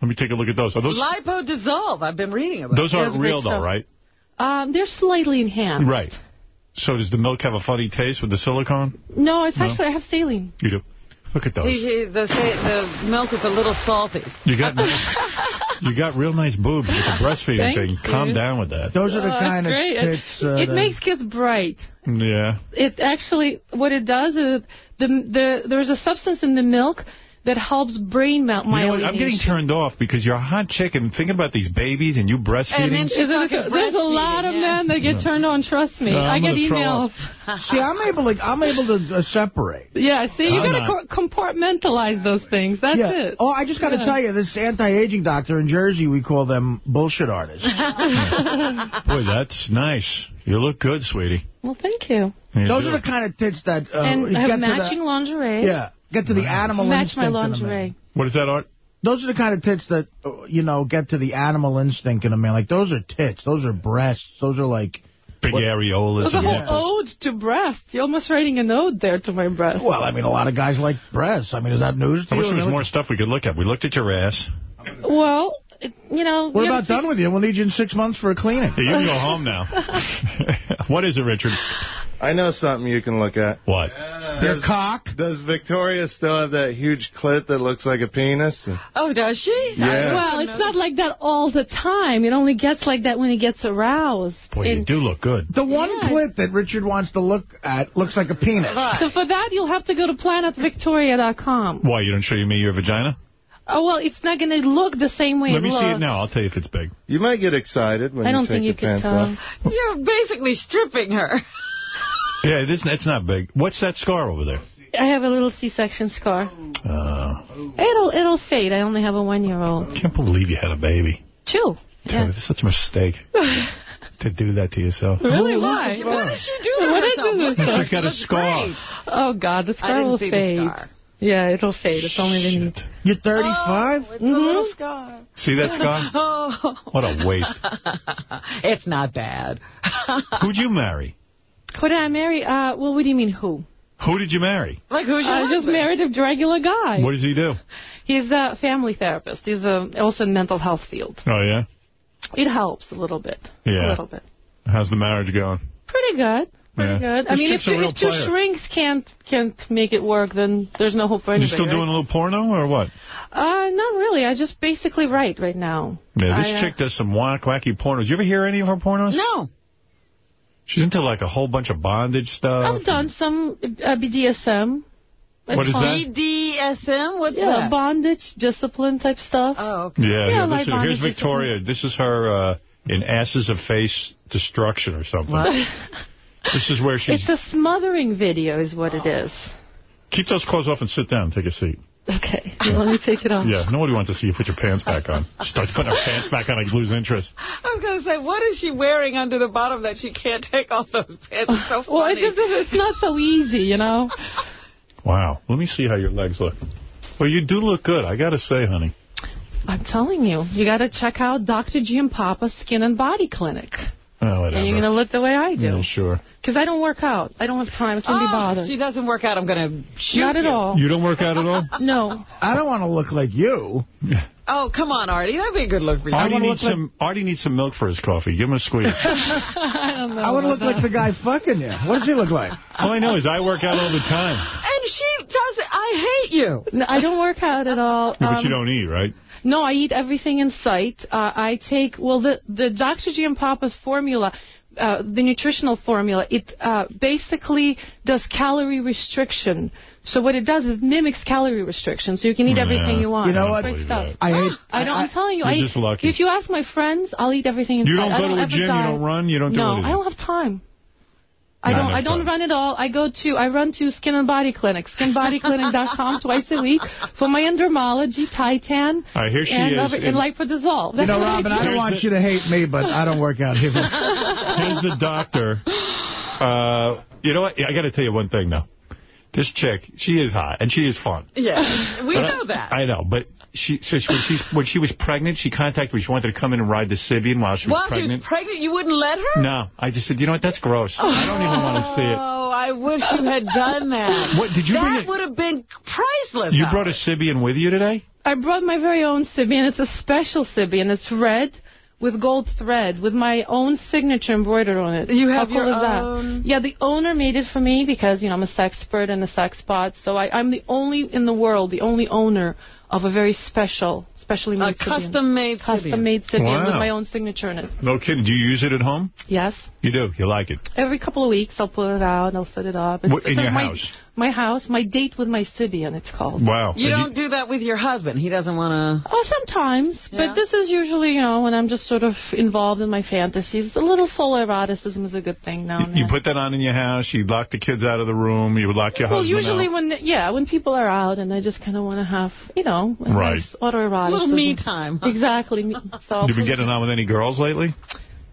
Let me take a look at those. Are those Lipodissolve. I've been reading about those aren't real, though, stuff. right? Um, they're slightly enhanced. Right. So does the milk have a funny taste with the silicone? No, it's No? actually, I have saline. You do. Look at those. He, he, the, the milk is a little salty. You got you got real nice boobs with the breastfeeding Thank thing. you. Calm down with that. Those are the Oh, kind of great. tits. Uh, it makes kids bright. Yeah. It actually, what it does is, the, the there's a substance in the milk that helps brain mel- You know. I'm getting turned off because you're a hot chick and thinking about these babies and you breastfeeding. And then she's Isn't it- talking there's a lot of breastfeeding, yeah. men that get turned on. Trust me, No, I get emails. See, I'm able to, I'm able to uh, separate. Yeah, see, you I'm gotta co compartmentalize those things. That's yeah. it. Oh, I just got to Yeah. tell you, this anti-aging doctor in Jersey, we call them bullshit artists. Boy, that's nice. You look good, sweetie. well, thank you. You Those do. are the kind of tits that uh, and I have matching the, lingerie. yeah, get to the animal Match my instinct in a man. lingerie. What is that, Art? Those are the kind of tits that, uh, you know, get to the animal instinct in a man. Like, those are tits. Those are breasts. Those are like... Big areolas. There's a whole nipples. ode to breasts. You're almost writing an ode there to my breasts. Well, I mean, a lot of guys like breasts. I mean, is that news to I wish there was more stuff we could look at. We looked at your ass. Well, it- you know. We're you about done with you. We'll need you in six months for a cleaning. Hey, you can go home now. what is it, Richard? I know something you can look at. What? Their cock. Does Victoria still have that huge clit that looks like a penis? Oh, does she? Yeah. Well, it's not like that all the time. It only gets like that when he gets aroused. Boy, you do look good. The one clit that Richard wants to look at looks like a penis. So for that, you'll have to go to planetvictoria.com. Why, you don't show me your vagina? Oh, well, it's not going to look the same way Let it me see it now. I'll tell you if it's big. You might get excited when I you don't take think your you can pants tell. off. You're basically stripping her. Yeah, this it's not big. What's that scar over there? I have a little C-section scar. Uh, It'll it'll fade. I only have a one-year-old. I can't believe you had a baby. Two. Tell you, It's such a mistake to do that to yourself. Really? Why? What did she do to What is herself? this? She's got a scar. great. Oh, God, the I scar didn't will see the fade. Scar. Yeah, it'll fade. It's only the knee. You're 35? Oh, it's a scar. See that scar? Oh. What a waste. it's not bad. Who'd you marry? Who did I marry? Uh, well, what do you mean who? Who did you marry? Like, who's your I just husband? married a regular guy. What does he do? He's a family therapist. He's a, also in mental health field. Oh, yeah? It helps a little bit. Yeah. A little bit. How's the marriage going? Pretty good. Pretty Yeah. good. I mean, if chick's a two, if two shrinks can't can't make it work, then there's no hope for You anybody. still right? doing a little porno or what? Uh, not really. I just basically write right now. Yeah, this I, uh, chick does some whack, wacky pornos. You ever hear any of her pornos? No. She's into like a whole bunch of bondage stuff. I've done some uh, BDSM. It's What is fun. that? BDSM? What's Yeah, that? bondage, discipline type stuff. Oh, okay. Yeah, Yeah, yeah. like Listen, here's Victoria. This is her uh, in Asses of Face Destruction or something. What? This is where she's... It's a smothering video is what it is. Keep those clothes off and sit down. Take a seat. Okay, let me take it off. Yeah, nobody wants to see you put your pants back on. She starts putting her pants back on, like lose interest. I was going to say, what is she wearing under the bottom that she can't take off those pants? It's so funny. Well, it's just it's not so easy, you know. Wow. Let me see how your legs look. Well, you do look good, I got to say, honey. I'm telling you, you got to check out Dr. Giampapa's Skin and Body Clinic. Oh, whatever. And you're going to look the way I do. Yeah, sure. Because I don't work out. I don't have time. I can't be Oh, bothered. she doesn't work out. I'm going to shoot Not at you. all. You don't work out at all? No. I don't want to look like you. Oh, come on, Artie. That'd be a good look for you. Artie wanna needs look some. Artie needs some milk for his coffee. Give him a squeeze. I don't know. I want to look about like the guy fucking you. What does he look like? All I know is I work out all the time. And she does. I hate you. No, I don't work out at all. Yeah, but Um, you don't eat, right? No, I eat everything in sight. Uh, I take, well, the, the Dr. Giampapa's formula, uh, the nutritional formula, it uh, basically does calorie restriction. So what it does is mimics calorie restriction, so you can eat everything you want. You know what? Great stuff. I hate. I don't, I'm telling you, You're I, just lucky. if you ask my friends, I'll eat everything in You sight. don't I go don't to a ever gym, you don't run, you don't do No, anything. I don't have time. I don't. enough I don't time. run it all. I go to. I run to Skin and Body Clinic, skinbodyclinic.com twice a week for my endermology, Titan, All right, here she and, is. in- and Lipodissolve. You That's know, what I Robin. I don't want the- you to hate me, but I don't work out either. Here's the doctor. Uh, you know what? I got to tell you one thing, though. This chick, she is hot, and she is fun. Yeah, we But know I, that. I know, but she, so she, when, she's, when she was pregnant, she contacted me. She wanted to come in and ride the Sybian while she was While she was pregnant, you wouldn't let her? no, I just said, you know what? That's gross. I don't even want to see it. Oh, I wish you had done that. What, did you That would have been priceless. You brought a Sybian with you today? I brought my very own Sybian. It's a special Sybian. It's red with gold thread with my own signature embroidered on it. You have How your is that? own- Yeah, the owner made it for me because, you know, I'm a sexpert expert and a sex bot. So I, I'm the only in the world, the only owner of a very special, specially made A custom-made Sybian. Custom-made Sybian with my own signature in it. No kidding. Do you use it at home? Yes. You do. You like it. Every couple of weeks, I'll pull it out and I'll set it up. What, in your my, house? My house, my date with my Sybian, it's called. Wow. You And don't do that with your husband. He doesn't want to... Oh, sometimes. Yeah. But this is usually, you know, when I'm just sort of involved in my fantasies. A little soul eroticism is a good thing now and You put that on in your house. You lock the kids out of the room. You would lock your Well, husband Well, usually out. when, yeah, when people are out and I just kind of want to have, you know, a Right. nice autoeroticism. Little me time. Exactly. me- So, You been getting on with any girls lately?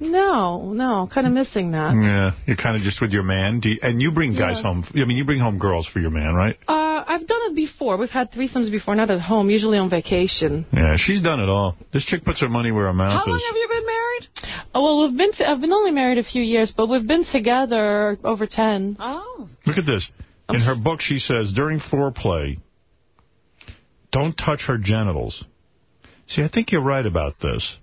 No, no, kind of missing that. Yeah, you're kind of just with your man. Do you, and you bring guys Yeah. home. I mean, you bring home girls for your man, right? Uh, I've done it before. We've had threesomes before, not at home, usually on vacation. Yeah, she's done it all. This chick puts her money where her mouth is. How long is. have you been married? Oh, well, we've been, to, I've been only married a few years, but we've been together over 10. Oh. Look at this. In her book, she says, during foreplay, don't touch her genitals. See, I think you're right about this.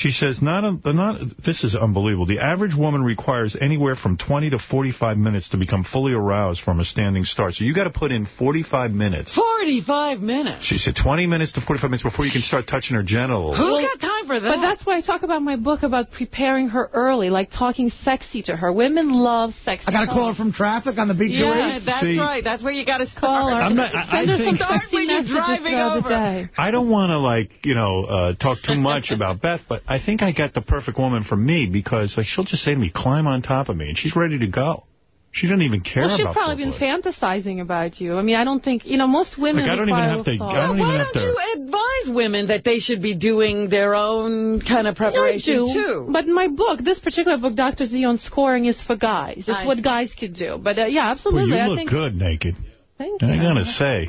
She says, not, a, not this is unbelievable. The average woman requires anywhere from 20 to 45 minutes to become fully aroused from a standing start. So you got to put in 45 minutes. 45 minutes. She said 20 minutes to 45 minutes before you can start touching her genitals. Who's got time for that? But that's why I talk about my book about preparing her early, like talking sexy to her. Women love sexy. I got to call her from traffic on the big yeah, that's See- right. That's where you got to start. Call her. I'm not- I- Send I her some think- Start sexy when you're messages driving over. the day. I don't want to, like, you know, uh, talk too much about Beth, but I think I got the perfect woman for me because, like, she'll just say to me, climb on top of me, and she's ready to go. She doesn't even care Well, she's about probably been fantasizing about you. I mean, I don't think, you know, most women Like, I don't even have to- thought. I don't Why even have don't to- you advise women that they should be doing their own kind of preparation, No, I do. too? But my book, this particular book, Dr. Z on scoring, is for guys. It's I what guys could do. But uh, yeah, Well, absolutely. you I look think. good naked. Thank I you. gotta say,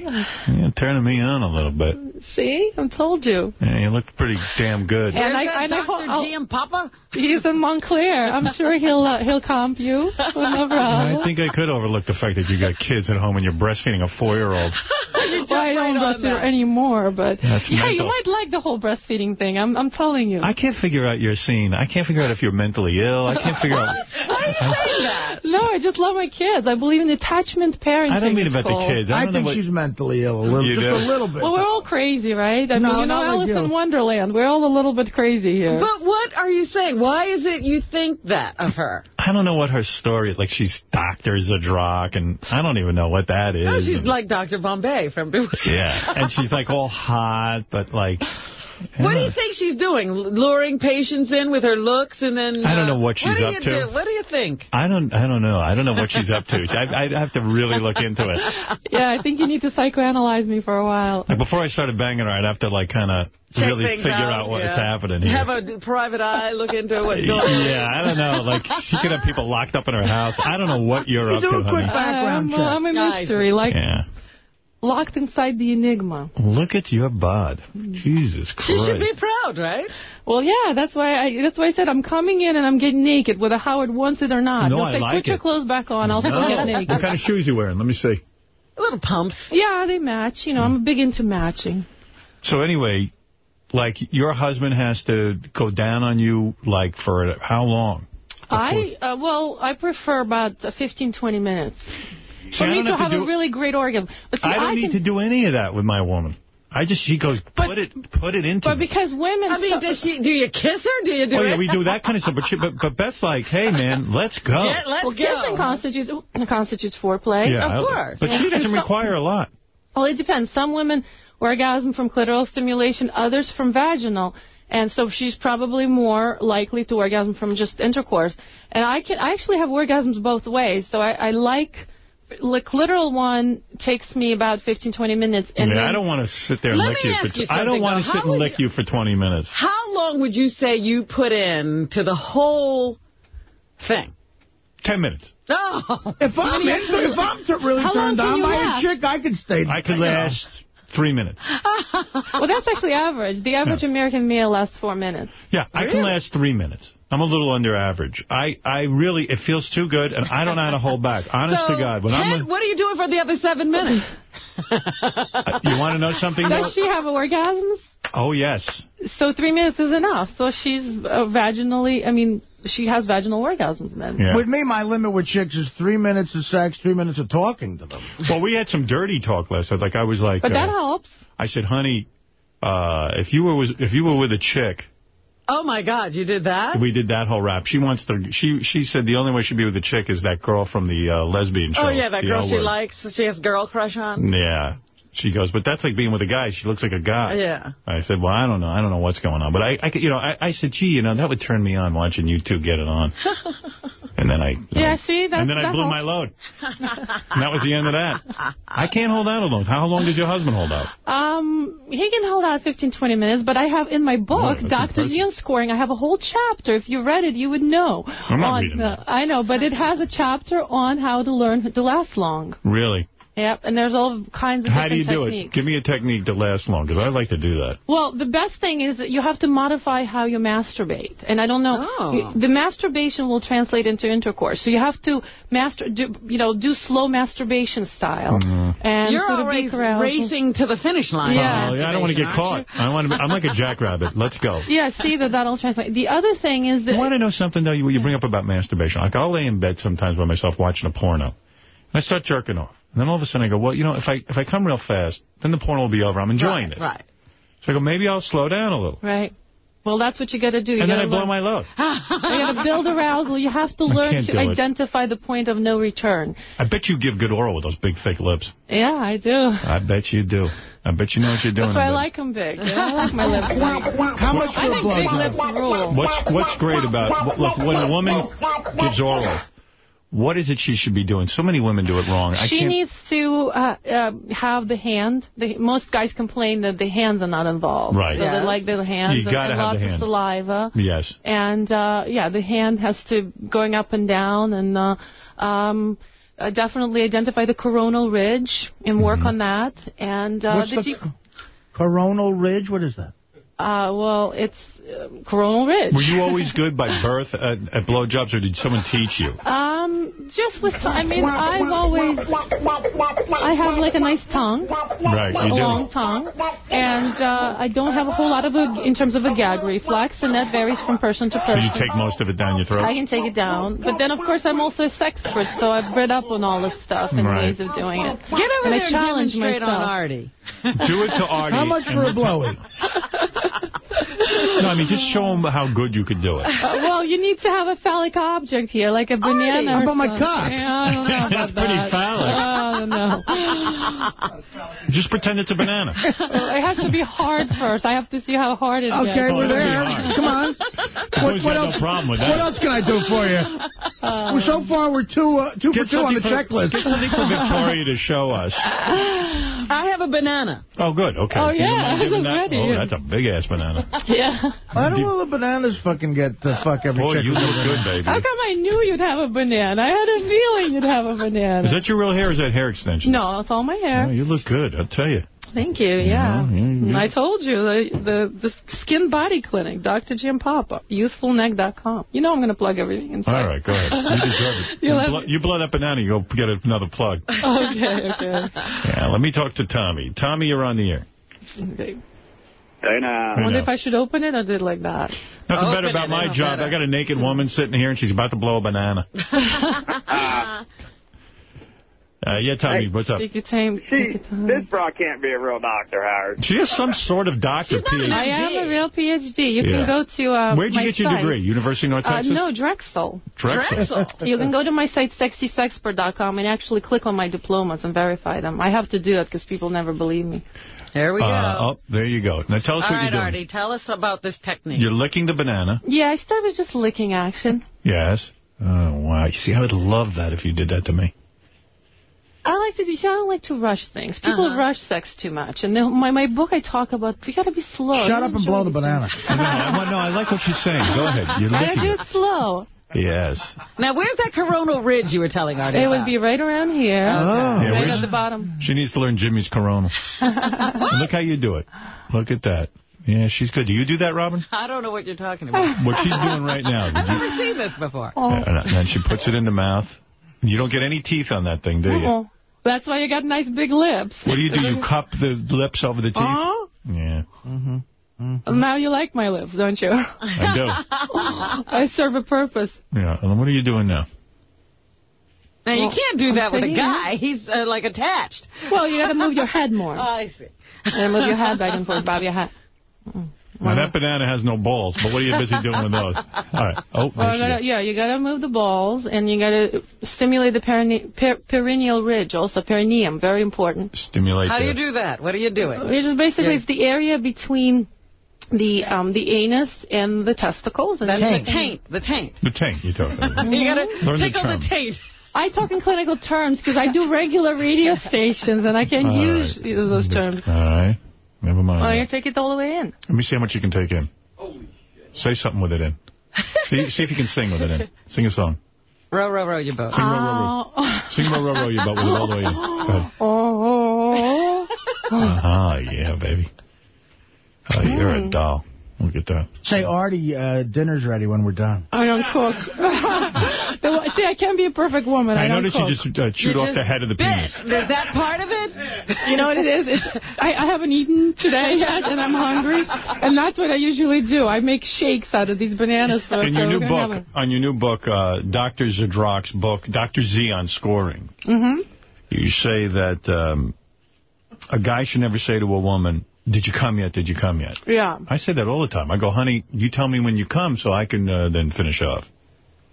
you're turning me on a little bit. See, I told you. Yeah, you look pretty damn good. And I, Where's and that I, Dr. I'll- and Papa? He's in Montclair. I'm sure he'll uh, he'll comp you. I think I could overlook the fact that you got kids at home and you're breastfeeding a four-year-old. Well, I don't right on breastfeed that. anymore, but That's yeah, you might like the whole breastfeeding thing. I'm I'm telling you. I can't figure out your scene. I can't figure out if you're mentally ill. I can't figure out. Why are you saying that? no, I just love my kids. I believe in attachment parenting. I don't mean it's about the called. Kids. I I think what. she's mentally ill a little, You just do? a little bit. Well, we're all crazy, right? I No, mean, you know, not like Alice you. in Wonderland. We're all a little bit crazy here. But what are you saying? Why is it you think that of her? I don't know what her story. Like she's Doctor Zdrok, and I don't even know what that is. No, she's And- like Dr. Bombay from... yeah, and she's like all hot, but like. What do you think she's doing? Luring patients in with her looks and then... I don't uh, know what she's what up to. Do? What do you think? I don't. I don't know. I don't know what she's up to. I, I'd have to really look into it. yeah, I think you need to psychoanalyze me for a while. Like before I started banging her, I'd have to like kind of Check really figure out, out what's yeah. happening here. Have a private eye look into what's going on. yeah, I don't know. Like she could have people locked up in her house. I don't know what you're You up do to, a quick honey. background I'm, check. I'm a mystery. Like, Yeah. Locked inside the Enigma. Look at your bod. Jesus Christ. She should be proud, right? Well, yeah, that's why I that's why I said I'm coming in and I'm getting naked, whether Howard wants it or not. No, He'll I say, like put your clothes back on, I'll still get naked. What kind of shoes you wearing? Let me see. Little pumps. Yeah, they match. You know, I'm big into matching. So anyway, like your husband has to go down on you like for how long? I, uh, well, I prefer about uh, 15, 20 minutes. See, For I to have to have a really great orgasm. But see, I don't need can, to do any of that with my woman. I just she goes put it put it into But me. because women... I mean, does she, do you kiss her? Do you do oh it? yeah, we do that kind of stuff. But she, but but Beth's like, hey man, let's go. Yeah, let's well, go. kissing constitutes, constitutes foreplay. Yeah, of I- course. But she doesn't some- require a lot. Well, it depends. Some women orgasm from clitoral stimulation, others from vaginal. And so she's probably more likely to orgasm from just intercourse. And I can I actually have orgasms both ways. So I, I like the literal one takes me about 15, 20 minutes. I And mean, then, I don't want to sit there and lick you for. you I don't want to sit and lick you for 20 minutes. How long would you say you put in to the whole thing? 10 minutes. Oh. If I'm, in, if I'm t- really How long turned can on you by last? a chick, I could stay. I could you know. Three minutes. well, that's actually average. The average American male lasts four minutes. Yeah, I can last three minutes. I'm a little under average. I, I really, it feels too good, and I don't know how to hold back. Honest so, to God. When Ted, I'm a, what are you doing for the other seven minutes? you want to know something? Does she have orgasms? Oh, yes. So three minutes is enough. So she's uh, vaginally, I mean, she has vaginal orgasms then. Yeah. With me, my limit with chicks is three minutes of sex, three minutes of talking to them. Well, we had some dirty talk last night. Like, I was like... But that uh, helps. I said, honey, uh, if you were was if you were with a chick, Oh, my God, you did that? we did that whole rap. She wants to. She she said the only way she'd be with a chick is that girl from the uh, lesbian show. Oh, yeah, that girl she likes, she has girl crush on. Yeah. She goes, but that's like being with a guy. She looks like a guy. Yeah. I said, well, I don't know. I don't know what's going on. But I, I you know, I, I said, gee, you know, that would turn me on watching you two get it on. And then I... Yeah, see? That's, and then I blew my load. And that was the end of that. I can't hold out alone. How long does your husband hold out? Um, he can hold out 15, 20 minutes, but I have in my book, Oh, Dr. Z on scoring, I have a whole chapter. If you read it, you would know. I'm not on reading the- I know, but it has a chapter on how to learn to last long. Really? Yep, and there's all kinds of How do you different do it? Give me a technique to last long, because I like to do that. Well, the best thing is that you have to modify how you masturbate. And I don't know, Oh. you- the masturbation will translate into intercourse. So you have to master, do, you know, do slow masturbation style. Mm-hmm. And You're sort of always racing to the finish line. Yeah. Oh, yeah, I don't want to get caught. I want to. Be, I'm like a jackrabbit. Let's go. Yeah, see that that'll translate. The other thing is that You want to know something, though? You, you bring up about masturbation. Like, I'll lay in bed sometimes by myself watching a porno. And I start jerking off. And then all of a sudden I go, well, you know, if I if I come real fast, then the porn will be over. I'm enjoying right, this. Right. So I go, maybe I'll slow down a little. Right. Well, that's what you got to do. You and then gotta I blow my load. You got to build arousal. You have to learn to do it. identify the point of no return. I bet you give good oral with those big fake lips. Yeah, I do. I bet you do. I bet you know what you're doing. That's why I like them big. You know, I like my lips big. How much I for a think big lips rule. What's what's great about look when a woman gives oral? What is it she should be doing? So many women do it wrong. I She can't. needs to uh, uh, have the hand. The, most guys complain that the hands are not involved. Right. So they like the hands You and, gotta and have lots the of saliva. Yes. And, uh, yeah, the hand has to going up and down and uh, um, uh, definitely identify the coronal ridge and work Mm-hmm. on that. And uh, What's the the coronal ridge? What is that? uh, well, it's coronal ridge. Were you always good by birth at, at blowjobs, or did someone teach you? Um, just with, I mean, I've always, I have like a nice tongue. Right, a do. long tongue, and uh, I don't have a whole lot of a, in terms of a gag reflex, and that varies from person to person. So person. you take most of it down your throat? I can take it down, but then of course I'm also a sexpert, so I've read up on all this stuff and Right. ways of doing it. Get over and there I and challenge demonstrate myself. on Artie. Do it to Artie. How much for a and- blowy? No, I mean, just show him how good you could do it. Uh, well, you need to have a phallic object here, like a banana. How or about my cock? Yeah, I don't know about That's pretty that. phallic. I don't. Just pretend it's a banana. Well, it has to be hard first. I have to see how hard it Okay, gets. Oh, we're there. Come on. I've what else? no problem with that. What else can I do for you? Uh, well, so far we're two uh, two for two on the for- checklist. Get something for Victoria to show us. I have have a banana. Oh, good. Okay. Oh, yeah, I was that? ready. Oh, that's a big-ass banana. Yeah. Why do all the bananas fucking get the fuck every Boy, chick you look good, baby. How come I knew you'd have a banana? I had a feeling you'd have a banana. Is that your real hair or is that hair extension? No, it's all my hair. Oh, you look good, I'll tell you. Thank you. Yeah. Yeah, yeah, yeah. I told you the the the Skin Body Clinic, Dr. Giampapa, youthfulneck.com. You know I'm going to plug everything inside. All right, go ahead. You deserve it. You'll You, have- blow, you blow that banana, you go get another plug. okay. Okay. Yeah, let me talk to Tommy. Tommy, you're on the air. okay. Hey, now. I wonder if I should open it or do it like that. Nothing Open better about my job. better. I got a naked woman sitting here, and she's about to blow a banana. Uh, Uh, yeah, Tommy, what's up? Take your time. See, this broad can't be a real doctor, Howard. She has some sort of doctor PhD. I am a real PhD. You Yeah. can go to uh, Where'd you my get your degree? University of North Uh, Texas? no, Drexel. Drexel. you can go to my site, sexysexpert.com, and actually click on my diplomas and verify them. I have to do that because people never believe me. There we go. Uh, oh, there you go. Now tell us All what right, you're doing. Artie, tell us about this technique. You're licking the banana. Yeah, I started just licking action. Yes. Oh, wow. You see, I would love that if you did that to me. I like to do. I don't like to rush things. People Uh-huh. rush sex too much. And my my book, I talk about you got to be slow. Shut up and blow the banana. no, I, no, I like what she's saying. Go ahead. You're things. I do it. it slow. Yes. Now, where's that coronal ridge you were telling Artie It about? would be right around here, Yeah, right where's- at the bottom. She needs to learn Jimmy's coronal. Look how you do it. Look at that. Yeah, she's good. Do you do that, Robin? I don't know what you're talking about. What she's doing right now. Did I've you? never seen this before. Yeah, and then she puts it in the mouth. You don't get any teeth on that thing, do you? Uh-uh. That's why you got nice big lips. What do you do? You cup the lips over the teeth? Uh-huh. Yeah. Now you like my lips, don't you? I do. I serve a purpose. Yeah. And what are you doing now? Now, you can't do I'm that with a guy. He's, uh, like, attached. Well, you got to move your head more. Oh, I see. And move your head back and forth, bob your head. Now, that banana has no balls, but what are you busy doing with those? All right. Oh, Well, you gotta, yeah, you got to move the balls, and you got to stimulate the perine- per- perineal ridge, also perineum, very important. Stimulate How do you do that? What are you doing? It is is basically Yeah. it's the area between the um, the anus and the testicles. And That's the taint. The taint. the tank you're talking about. you got to the tickle the, term. taint. I talk in clinical terms because I do regular radio stations, and I can All use right. those terms. All right. Never mind. Oh, you take it all the way in. Let me see how much you can take in. Holy shit. Say something with it in. see, see if you can sing with it in. Sing a song. Row, row, row your boat. Sing row, row, row. Sing row, row, row your boat with it all the way in. Go ahead. Oh. Uh-huh, yeah, baby. Oh, you're a doll. Look at that. Say, Artie, uh, dinner's ready when we're done. I don't cook. See, I can't be a perfect woman. I, I don't noticed cook. you just uh, chewed You off just the head of the bit. penis. Is that part of it? You know what it is? It's, I, I haven't eaten today yet, and I'm hungry. And that's what I usually do. I make shakes out of these bananas for In so your we're new book, have on your new book, uh, Dr. Zdrok's book, Dr. Z on scoring, a- Mhm. you say that um, a guy should never say to a woman, did you come yet, did you come yet? Yeah. I say that all the time. I go, honey, you tell me when you come so I can uh, then finish off.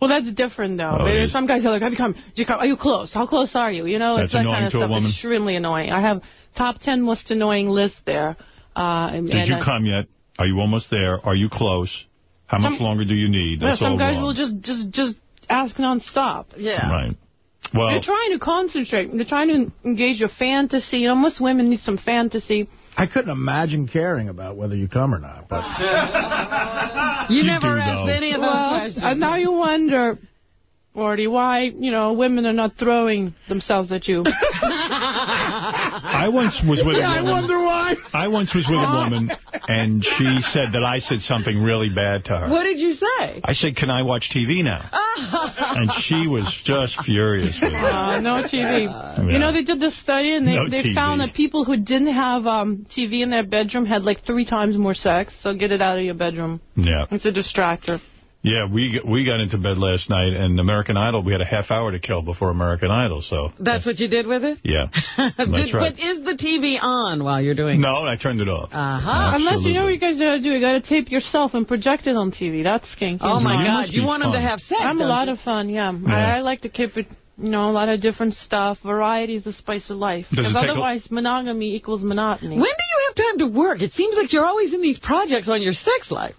Well, that's different, though. Oh, it There's is? Some guys are like, have you come? Did you come? Are you close? How close are you? You know, That's it's that annoying kind of to a stuff. woman? Extremely annoying. I have top 10 most annoying list there. Uh, and, Did and you I- come yet? Are you almost there? Are you close? How much Some- longer do you need? Yeah, some all guys wrong. will just, just, just ask nonstop. Yeah. Right. Well, They're trying to concentrate. They're trying to engage your fantasy. You know, most women need some fantasy. I couldn't imagine caring about whether you come or not. But You, You never do, asked though. any of those Well, questions. and now you wonder, Morty, why, you know, women are not throwing themselves at you. I once was with yeah, a I woman. wonder why. I once was with a woman, and she said that I said something really bad to her. What did you say? I said, can I watch TV now? And she was just furious with me. Uh, no TV. You know, they did this study, and they, No they TV. found that people who didn't have um, TV in their bedroom had like three times more sex. So get it out of your bedroom. Yeah. It's a distractor. Yeah, we got- we got into bed last night, and American Idol, we had a half hour to kill before American Idol, so, That's what you did with it? yeah. That's Did- right. But is the TV on while you're doing No, I turned it off. Uh-huh. Unless you know what you guys gotta do. You gotta tape yourself and project it on TV. That's skanky. Oh, my You God. You be want them to have sex, I'm a lot you? of fun, yeah. Yeah. I, I like to keep it, you know, a lot of different stuff. Variety is the spice of life. Because otherwise, monogamy equals monotony. When do you have time to work? It seems like you're always in these projects on your sex life.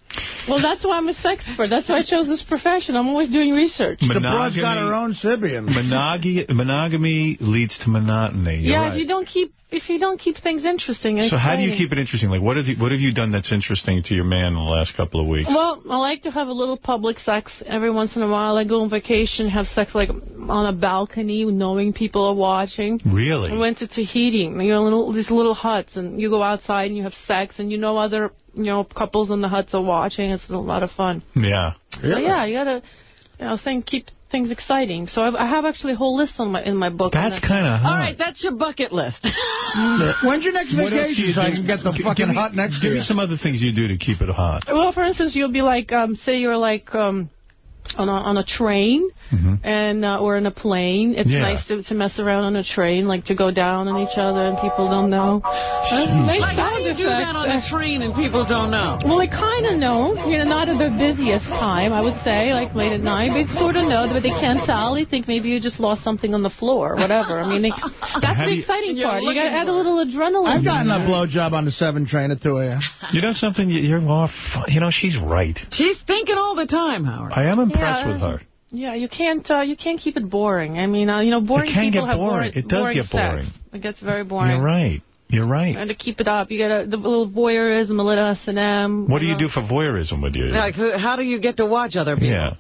Well, that's why I'm a sex expert. That's why I chose this profession. I'm always doing research. The broad's got her own Sybian. Monogamy, monogamy leads to monotony. You're yeah, right. if you don't keep if you don't keep things interesting. and So how do you keep it interesting? Like, what have you what have you done that's interesting to your man in the last couple of weeks? Well, I like to have a little public sex every once in a while. I go on vacation, have sex like on a balcony, knowing people are watching. Really? I went to Tahiti. You know, little, these little huts, and you go outside and you have sex, and you know other you know couples in the huts are watching. It's a lot of fun. Yeah. So yeah, you gotta you know think keep things exciting. So I, I have actually a whole list on my in my book. That's kind of All right, that's your bucket list. When's your next What vacation you so I can get the fucking give me- hut next to Give you? me some other things you do to keep it hot. Well, for instance, you'll be like, um, say you're like um, on a, on a train and uh, or in a plane. It's Yeah. nice to, to mess around on a train, like to go down on each other and people don't know. Nice Like, how do you do that on a train and people don't know? Well, they kind of know. You know, not at the busiest time, I would say, like late at night. But sort of know, but they can't tell. They think maybe you just lost something on the floor or whatever. I mean, they, that's the exciting You're part. You got to add a little adrenaline. I've gotten a there. blowjob on the 7 train at 2 a.m. You know something? You- You're more fun. You know, she's right. She's thinking all the time, Howard. I am impressed Yeah. with her. Yeah, you can't uh, you can't keep it boring. I mean, uh, you know, boring people get have boring. It does boring get sex. It gets very boring. You're right. You're right. And to keep it up, you got the little voyeurism, a little S and M. What do you do for voyeurism with you? Like, how do you get to watch other people? Yeah.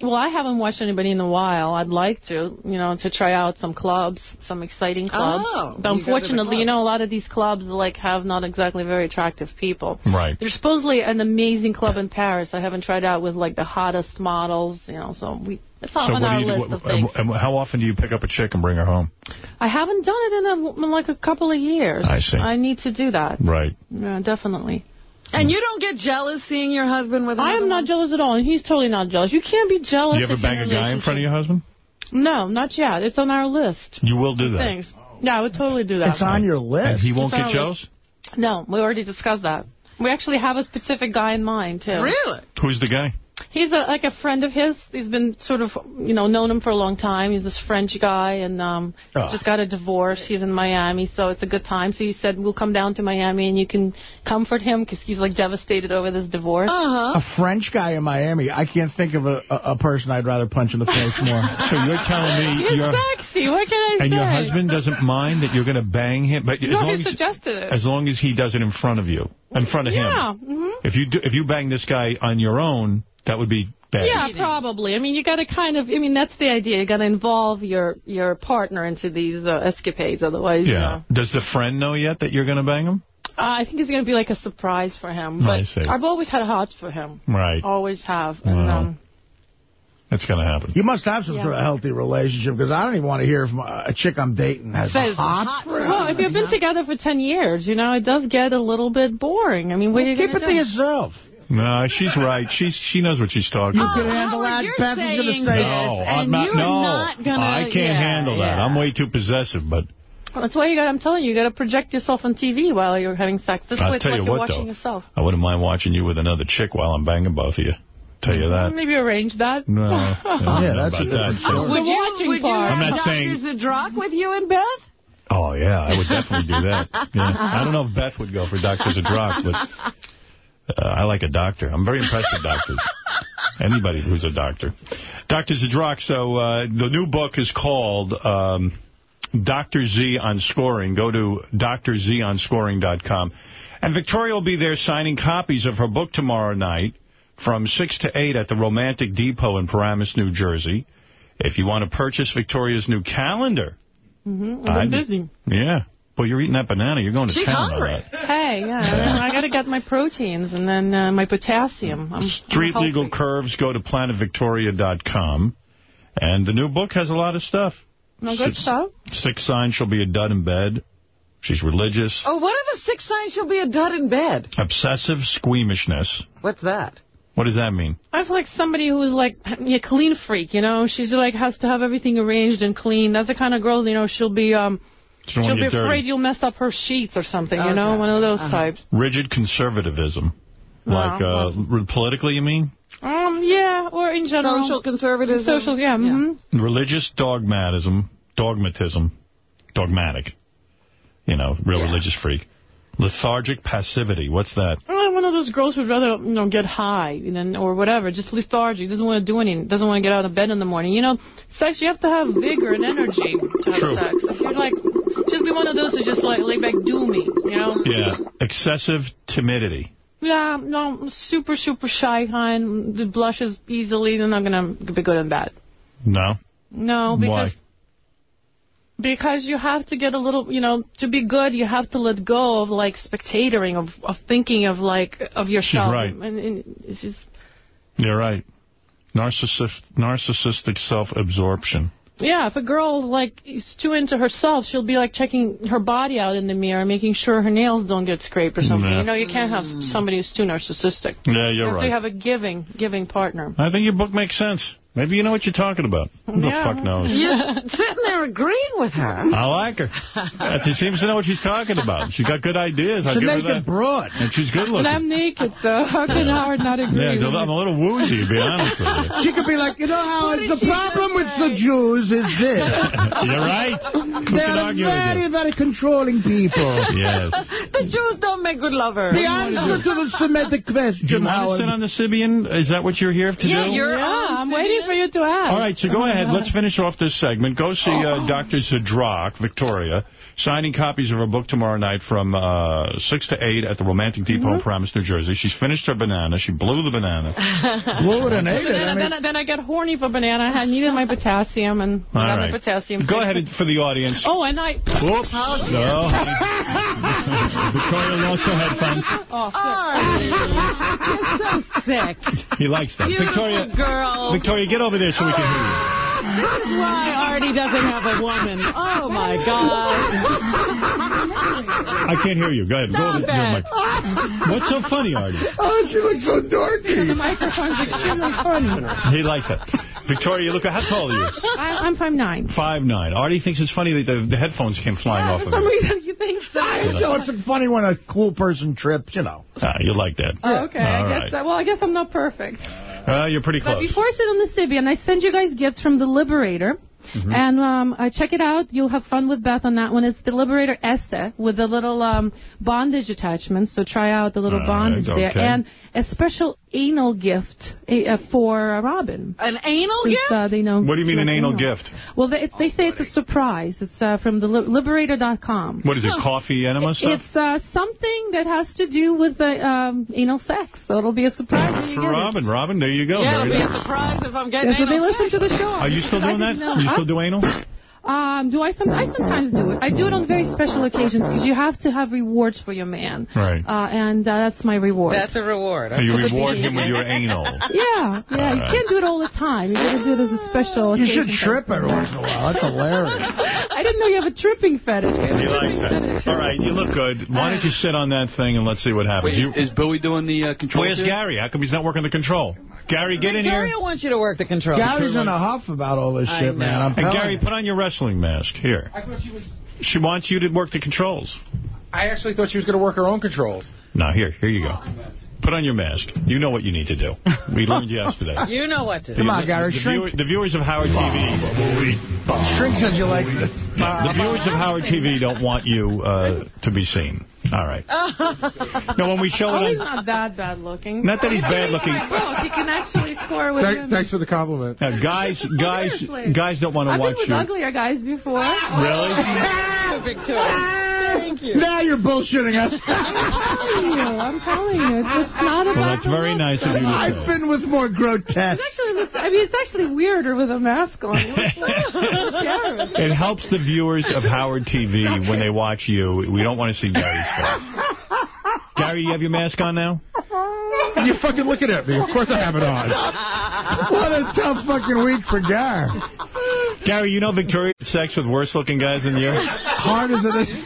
Well, I haven't watched anybody in a while. I'd like to, you know, to try out some clubs, some exciting clubs. Oh, but you go unfortunately, you know, a lot of these clubs like have not exactly very attractive people. Right. There's supposedly an amazing club in Paris. I haven't tried out with like the hottest models, you know. So we it's not So on what our do you do? of things. and how often do you pick up a chick and bring her home? I haven't done it in, a, in like a couple of years. I see. I need to do that. Right. Yeah, definitely. And you don't get jealous seeing your husband with I am not jealous at all, and he's totally not jealous. You can't be jealous. You ever bang in a guy in front of your husband? No, not yet. It's on our list. You will do that. Things. Yeah, I would totally do that. It's on your list. And he won't It's get our jealous? No, we already discussed that. We actually have a specific guy in mind, too. Really? Who's the guy? He's a, like a friend of his. He's been sort of, you know, known him for a long time. He's this French guy, and um, Oh. just got a divorce. He's in Miami, so it's a good time. So he said, we'll come down to Miami, and you can comfort him because he's, like, devastated over this divorce. Uh-huh. A French guy in Miami. I can't think of a, a, a person I'd rather punch in the face more. So you're telling me He's you're... sexy. What can I And say? And your husband doesn't mind that you're going to bang him, but as No, long he as suggested it. as long as he does it in front of you, in front of yeah. him. hmm If you do, if you bang this guy on your own, that would be bad. Yeah, probably. I mean, you got to kind of. I mean, that's the idea. You got to involve your your partner into these uh, escapades. Otherwise, you Yeah. know. Does the friend know yet that you're going to bang him? Uh, I think it's going to be like a surprise for him. I But see. I've always had a heart for him. Right. Always have. And, Wow. um, That's going to happen. You must have some Yeah. sort of healthy relationship because I don't even want to hear from a a chick I'm dating has says hot for well, if you've been together for 10 years, you know, it does get a little bit boring. I mean, what are you Keep it to to yourself. No, she's right. She's she knows what she's talking You about. can handle Howard, that. you're Beth is going saying to say this, No, and I'm not. no, not gonna- I can't yeah, handle that. yeah. I'm way too possessive. But That's why you got. I'm telling you, you got to project yourself on TV while you're having sex. This I'll way, it's tell like you you're watching though. yourself. I wouldn't mind watching you with another chick while I'm banging both of you. Tell you that. Maybe arrange that. No, I don't know Yeah, that's about a different that. story. Would you, watching would you part. I'm have not Dr. saying- Zdrok with you and Beth? Oh, yeah, I would definitely do that. Yeah. I don't know if Beth would go for Dr. Zdrok, but uh, I like a doctor. I'm very impressed with doctors. Anybody who's a doctor. Dr. Zdrok, so uh, the new book is called um, Dr. Z on Scoring. Go to drzonscoring.com. And Victoria will be there signing copies of her book tomorrow night from 6 to 8 at the Romantic Depot in Paramus, New Jersey. If you want to purchase Victoria's new calendar, Mm-hmm. I I'm busy. yeah. Well, you're eating that banana. You're going to She's town hungry. on that. Hey, yeah, I got to get my proteins and then uh, my potassium. I'm, Street I'm Legal. Curves. Go to planetvictoria.com. And the new book has a lot of stuff. No good Six- stuff. Six signs she'll be a dud in bed. She's religious. Oh, what are the six signs she'll be a dud in bed? Obsessive squeamishness. What's that? What does that mean? I feel like somebody who's like a clean freak, you know. She's like has to have everything arranged and clean. That's the kind of girl, you know. She'll be um, She don't she'll be you dirty. afraid you'll mess up her sheets or something, you know. One of those Uh-huh. types. Rigid conservatism. Like, uh, politically, you mean? Um, yeah, or in general. Social conservatism? Social, yeah. mhm. Religious dogmatism. Dogmatism. Dogmatic. You know, real Yeah. religious freak. Lethargic passivity. What's that? One of those girls who'd rather, you know, get high you know, or whatever, just lethargic, doesn't want to do anything, doesn't want to get out of bed in the morning. You know, sex, you have to have vigor and energy to have True. sex. If you're like, just be one of those who just like lay back, do me, you know? Yeah. Excessive timidity. Yeah, no, super, super shy kind, that blushes easily, they're not going to be good at that. No. No, because Why? because you have to get a little, you know, to be good, you have to let go of like spectatoring, of of thinking of like of yourself. right. And, and it's just, You're right. Narcissist, narcissistic self-absorption. Yeah, if a girl like is too into herself, she'll be like checking her body out in the mirror, making sure her nails don't get scraped or something. Yeah. You know, you can't have mm. somebody who's too narcissistic. Yeah, you're you're have right. to have a giving, giving partner. I think your book makes sense. Maybe you know what you're talking about. Who the fuck knows? You're sitting there agreeing with her. I like her. She seems to know what she's talking about. She's got good ideas. I'll She's a give her naked that. broad. And she's good looking. And looking. I'm naked, so how can Howard not agree? Yeah, with so I'm a little woozy, to be honest with you. She could be like, you know, Howard, What the problem gonna with the Jews is this. You're right. They're very, very controlling people. Yes. The Jews don't make good lovers. The answer to the Semitic question, Do you want to sit on the Sybian? Is that what you're here to yeah, do? you're yeah, I'm waiting for you to ask. All right, so go ahead. Let's finish off this segment. Go see uh, Dr. Zdrok, Victoria, signing copies of her book tomorrow night from uh, 6 to 8 at the Romantic Depot in Paramus, New Jersey. She's finished her banana. She blew the banana. Blew it and ate it. Then, I mean, then, I- then I get horny for banana. I needed my potassium and All got right. my potassium. Go ahead and- for the audience. Oh, and I. Whoops. No. Victoria lost her headphones. Oh, Artie, you're so sick. He likes that. Beautiful Victoria, girl. Victoria, get over there so we can hear you. This is why Artie doesn't have a woman. Oh, my God. I can't hear you. Go ahead. Go over Stop to your it. mic. What's so funny, Artie? oh, she looks so dorky. the microphone's extremely funny. He likes it. Victoria, look, how tall are you? I, I'm 5'9". Five nine. Artie thinks it's funny that the, the headphones came flying off For of some you. reason, you think so. You know, it's funny when a cool person trips, you know. Ah, you like that. Oh, okay, I All guess right. that, well, I guess I'm not perfect. Uh, you're pretty But close. before I sit on the Sybian, I send you guys gifts from The Liberator. Mm-hmm. And um, uh, check it out. You'll have fun with Beth on that one. It's the Liberator Esse with the little um, bondage attachments. So try out the little All bondage right, there. And a special anal gift uh, for uh, Robin. An anal Since, gift? uh, they know What do you mean an like anal gift? Well, they, it's, they say it's a surprise. It's uh, from the li- Liberator.com. What is it, coffee enema stuff? It's uh, something that has to do with the um, anal sex. So it'll be a surprise when you For get it. Robin. Robin, there you go. Yeah, it'll Very be a surprise if I'm getting Yeah, so they anal listen to the show. Are you still doing that? didn't know. You Huh? still do anal? Um, do I some? I sometimes do it. I do it on very special occasions because you have to have rewards for your man. Right. Uh, and uh, that's my reward. That's a reward. So you reward him with your anal. yeah, yeah. You can't do it all the time. You got to do it as a special You occasion. should trip every once in a while. That's hilarious. I didn't know you have a tripping fetish. We have a He likes tripping fetish. All right, you look good. Why don't you sit on that thing and let's see what happens. Wait, You- is, is Bowie doing the uh, control? Where's too? Gary? How come he's not working the control? Gary, get in here. Gary wants you to work the control. Gary's in a huff about all this I shit, man. know. I'm Hey, telling Gary, you. put on your wrestling mask. Here. I thought she was. She wants you to work the controls. I actually thought she was going to work her own controls. Now, here, here you go. Put on your mask. You know what you need to do. We learned yesterday. You know what to do. Come on, Gary, the, shrink. viewer- the viewers of Howard TV, Shrink says you like this. the viewers of Howard TV don't want you uh, to be seen. All right. No, when we show Oh, it he's not that bad looking. not that he's bad looking. Look, he can actually score with Thank, him. thanks for the compliment. Uh, guys, guys, Seriously. guys don't want to watch you. I've watch been with you. uglier guys before. Really? Victoria. Thank you. Now you're bullshitting us. I'm telling you. I'm telling you. It's, it's not about Well, that's very look. nice of you to I've been with more grotesque. It actually looks. I mean, it's actually weirder with a mask on. It looks like- scary. It helps the viewers of Howard TV when they watch you. We don't want to see Gary's face. Gary, you have your mask on now? You're fucking looking at me. Of course I have it on. What a tough fucking week for Gar. Gary, you know Victoria sex with worse-looking guys than you? Hard as it is.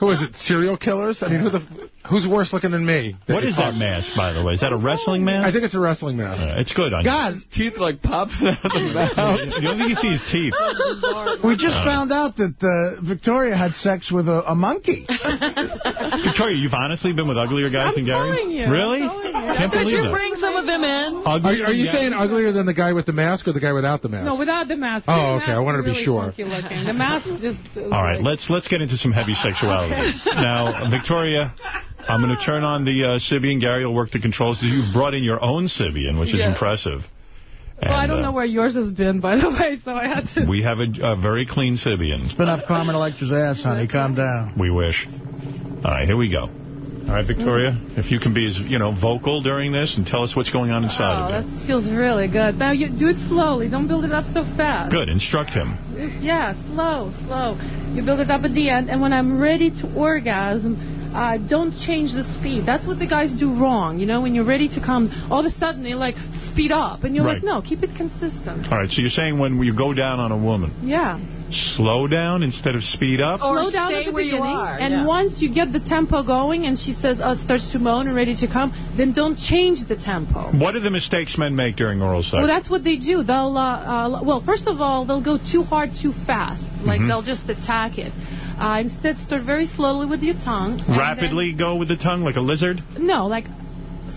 Who is it? Serial killers? I mean, who the who's worse looking than me? What is that mask, by the way? Is that a wrestling mask? I think it's a wrestling mask. Uh, it's good on you. God, Teeth like popping out of the mouth. The only thing you see is teeth. we just found out that uh, Victoria had sex with a, a monkey. Victoria, you've honestly been with uglier guys I'm than Gary? you. Really? I'm telling you. Can't Did believe you that. bring some of them in? Are, Uglier are you than saying uglier than the guy with the mask or the guy without the mask? No, without the mask. Oh, The okay, mask I wanted to be really sure. The mask just. All right, let's let's get into some heavy sexuality. Now, Victoria, I'm going to turn on the uh, Sybian. Gary will work the controls. You've brought in your own Sybian, which is Yeah. impressive. well, I don't uh, know where yours has been, by the way, so I had to... We have a, a very clean Sybian. Spin up Carmen Electra's ass, honey. Calm down. We wish. All right, here we go. All right, Victoria, if you can be as, you know, vocal during this and tell us what's going on inside Oh, of that feels really good. Now, you do it slowly. Don't build it up so fast. Good, instruct him. Yeah, slow, slow. You build it up at the end, and when I'm ready to orgasm, uh, don't change the speed. That's what the guys do wrong. You know, when you're ready to come, all of a sudden they like speed up, and you're Right. like, no, keep it consistent. All right, so you're saying when you go down on a woman, Yeah. Slow down instead of speed up? Slow down stay at the where you beginning, are, and yeah. once you get the tempo going, and she says, uh, starts to moan and ready to come, then don't change the tempo. What are the mistakes men make during oral sex? Well, that's what they do. They'll, uh, uh, well, first of all, they'll go too hard too fast. Like Mhm. they'll just attack it. Uh, instead, start very slowly with your tongue. and Rapidly go with the tongue like a lizard? no, like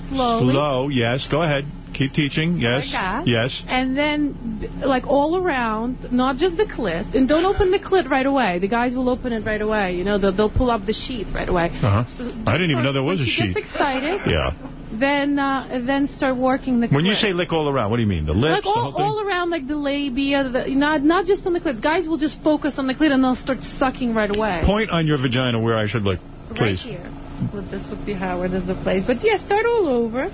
slowly. Slow, yes. Go ahead. Keep teaching. Yes. Like. Yes. And then, like all around, not just the clit. And don't open the clit right away. The guys will open it right away. You know, they'll, they'll pull up the sheath right away. Uh-huh. So I didn't even know there was a she sheath. gets excited, Yeah. then uh, then start working the clit. When you say lick all around, what do you mean? The lips, like all, all around, like the labia, the, not not just on the clit. Guys will just focus on the clit and they'll start sucking right away. Point on your vagina where I should look, Right here. Well, this would be Howard is the place. But yeah, start all over.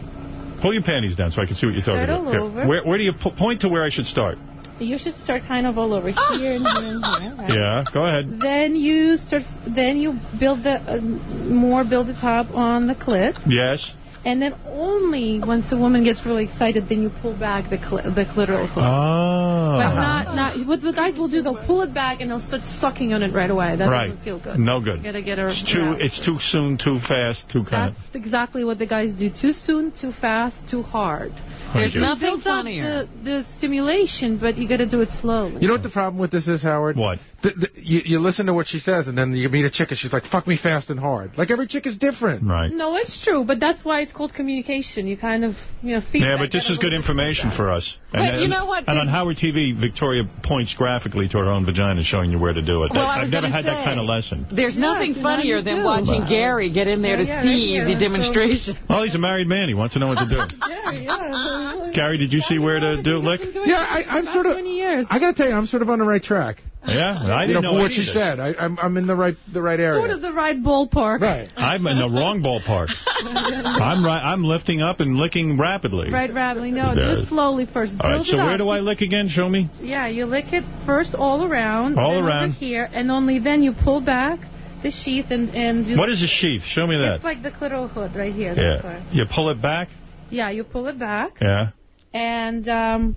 Pull your panties down so I can see what you're talking Start about. all Here. over. Where, where do you po- point to where I should start? You should start kind of all over here and here and here. Right? Yeah, go ahead. Then you start. Then you build the uh, more build the top on the clit, Yes. And then only once a woman gets really excited, then you pull back the cli- the clitoral hook. Oh. Ah. But not not what the guys will do. They'll pull it back and they'll start sucking on it right away. That right. doesn't feel good. No good. You gotta get her. It's too, yeah. it's too soon, too fast, too kind That's exactly what the guys do. Too soon, too fast, too hard. There's You nothing build up funnier. The, the stimulation, but you got to do it slowly. You know what the problem with this is, Howard? What? The, the, you, you listen to what she says, and then you meet a chick, and she's like, fuck me fast and hard. Like, every chick is different. Right. No, it's true, but that's why it's called communication. You kind of, you know, feedback. Yeah, but this is good information for us. But and, you know what? And on This- Howard TV, Victoria points graphically to her own vagina, showing you where to do it. Well, I I've never gonna had that kind of lesson. There's nothing you funnier than do. watching Wow. Gary get in there to Yeah, yeah, see right the here. demonstration. Well, he's a married man. He wants to know what to do. Yeah, yeah. Gary, did you see where to do lick? Yeah, I, I'm sort of. I got to tell you, I'm sort of on the right track. Yeah, I you didn't know, know for what she said. I, I'm I'm in the right the right area. Sort of the right ballpark. Right. I'm in the wrong ballpark. I'm right. I'm lifting up and licking rapidly. Right, rapidly. No, Yeah. do it slowly first. All right. Build So it where up. do I lick again? Show me. Yeah, you lick it first all around. All around. Over here, and only then you pull back the sheath and and do. What is a sheath? Show me that. It's like the clitoral hood right here. Yeah. part. You pull it back. Yeah, you pull it back, Yeah. and um,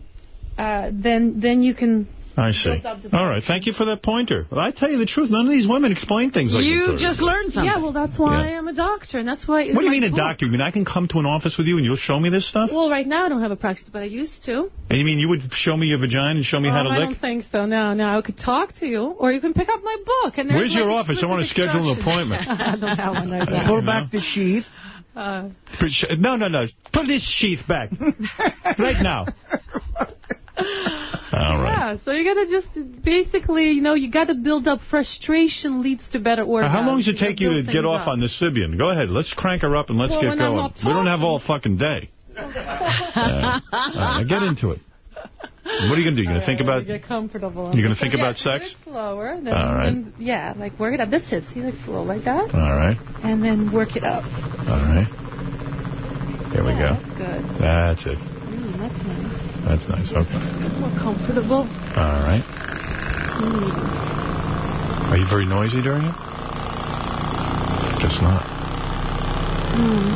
uh, then then you can. I see. Builds up the All right. Thank you for that pointer. Well, I tell you the truth. None of these women explain things like You just learned something. Yeah, well, that's why Yeah. I'm a doctor, and that's why. What do you my mean a doctor? You mean I can come to an office with you and you'll show me this stuff? Well, right now I don't have a practice, but I used to. And you mean you would show me your vagina and show me how Um, to I lick? don't think so. No, no. I could talk to you, or you can pick up my book. And there's Where's your office? I want to schedule an appointment. I don't have one right now. Pull back the sheath. Uh, No, no, no. Put this sheath back. right now. All right. Yeah, so you gotta just basically, you know, you gotta build up. Frustration leads to better orgasms. how long does it take you to get off up. on the Sybian? Go ahead. Let's crank her up and let's Well, get going. We don't have all fucking day. Yeah. Right, get into it. What are you going to do? You going to think about... Get comfortable. You're gonna think yeah, about sex? slower. Then, All right. then- yeah, like work it up. That's it. See, like slow, like that, All right. and then work it up. All right. Here we go. That's good. That's it. Mm, that's nice. That's nice. Okay. More comfortable. All right. Mm. Are you very noisy during it? Just not. Mm.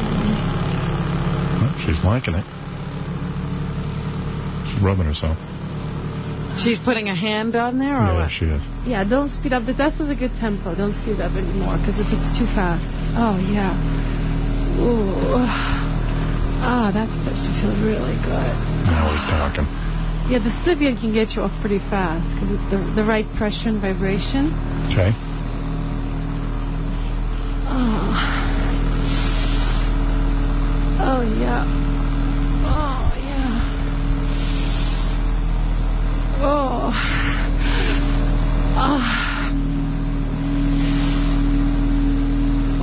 Well, she's liking it. She's rubbing herself. She's putting a hand on there, or Yeah, what? she is. Yeah, don't speed up. The That's is a good tempo. Don't speed up anymore, because if it's too fast. Oh, yeah. Ooh. Ah, that starts to feel really good. Now we're talking. Yeah, the Sybian can get you off pretty fast, because it's the, the right pressure and vibration. Okay. Oh. Oh, yeah. Oh, yeah. Oh. Ah.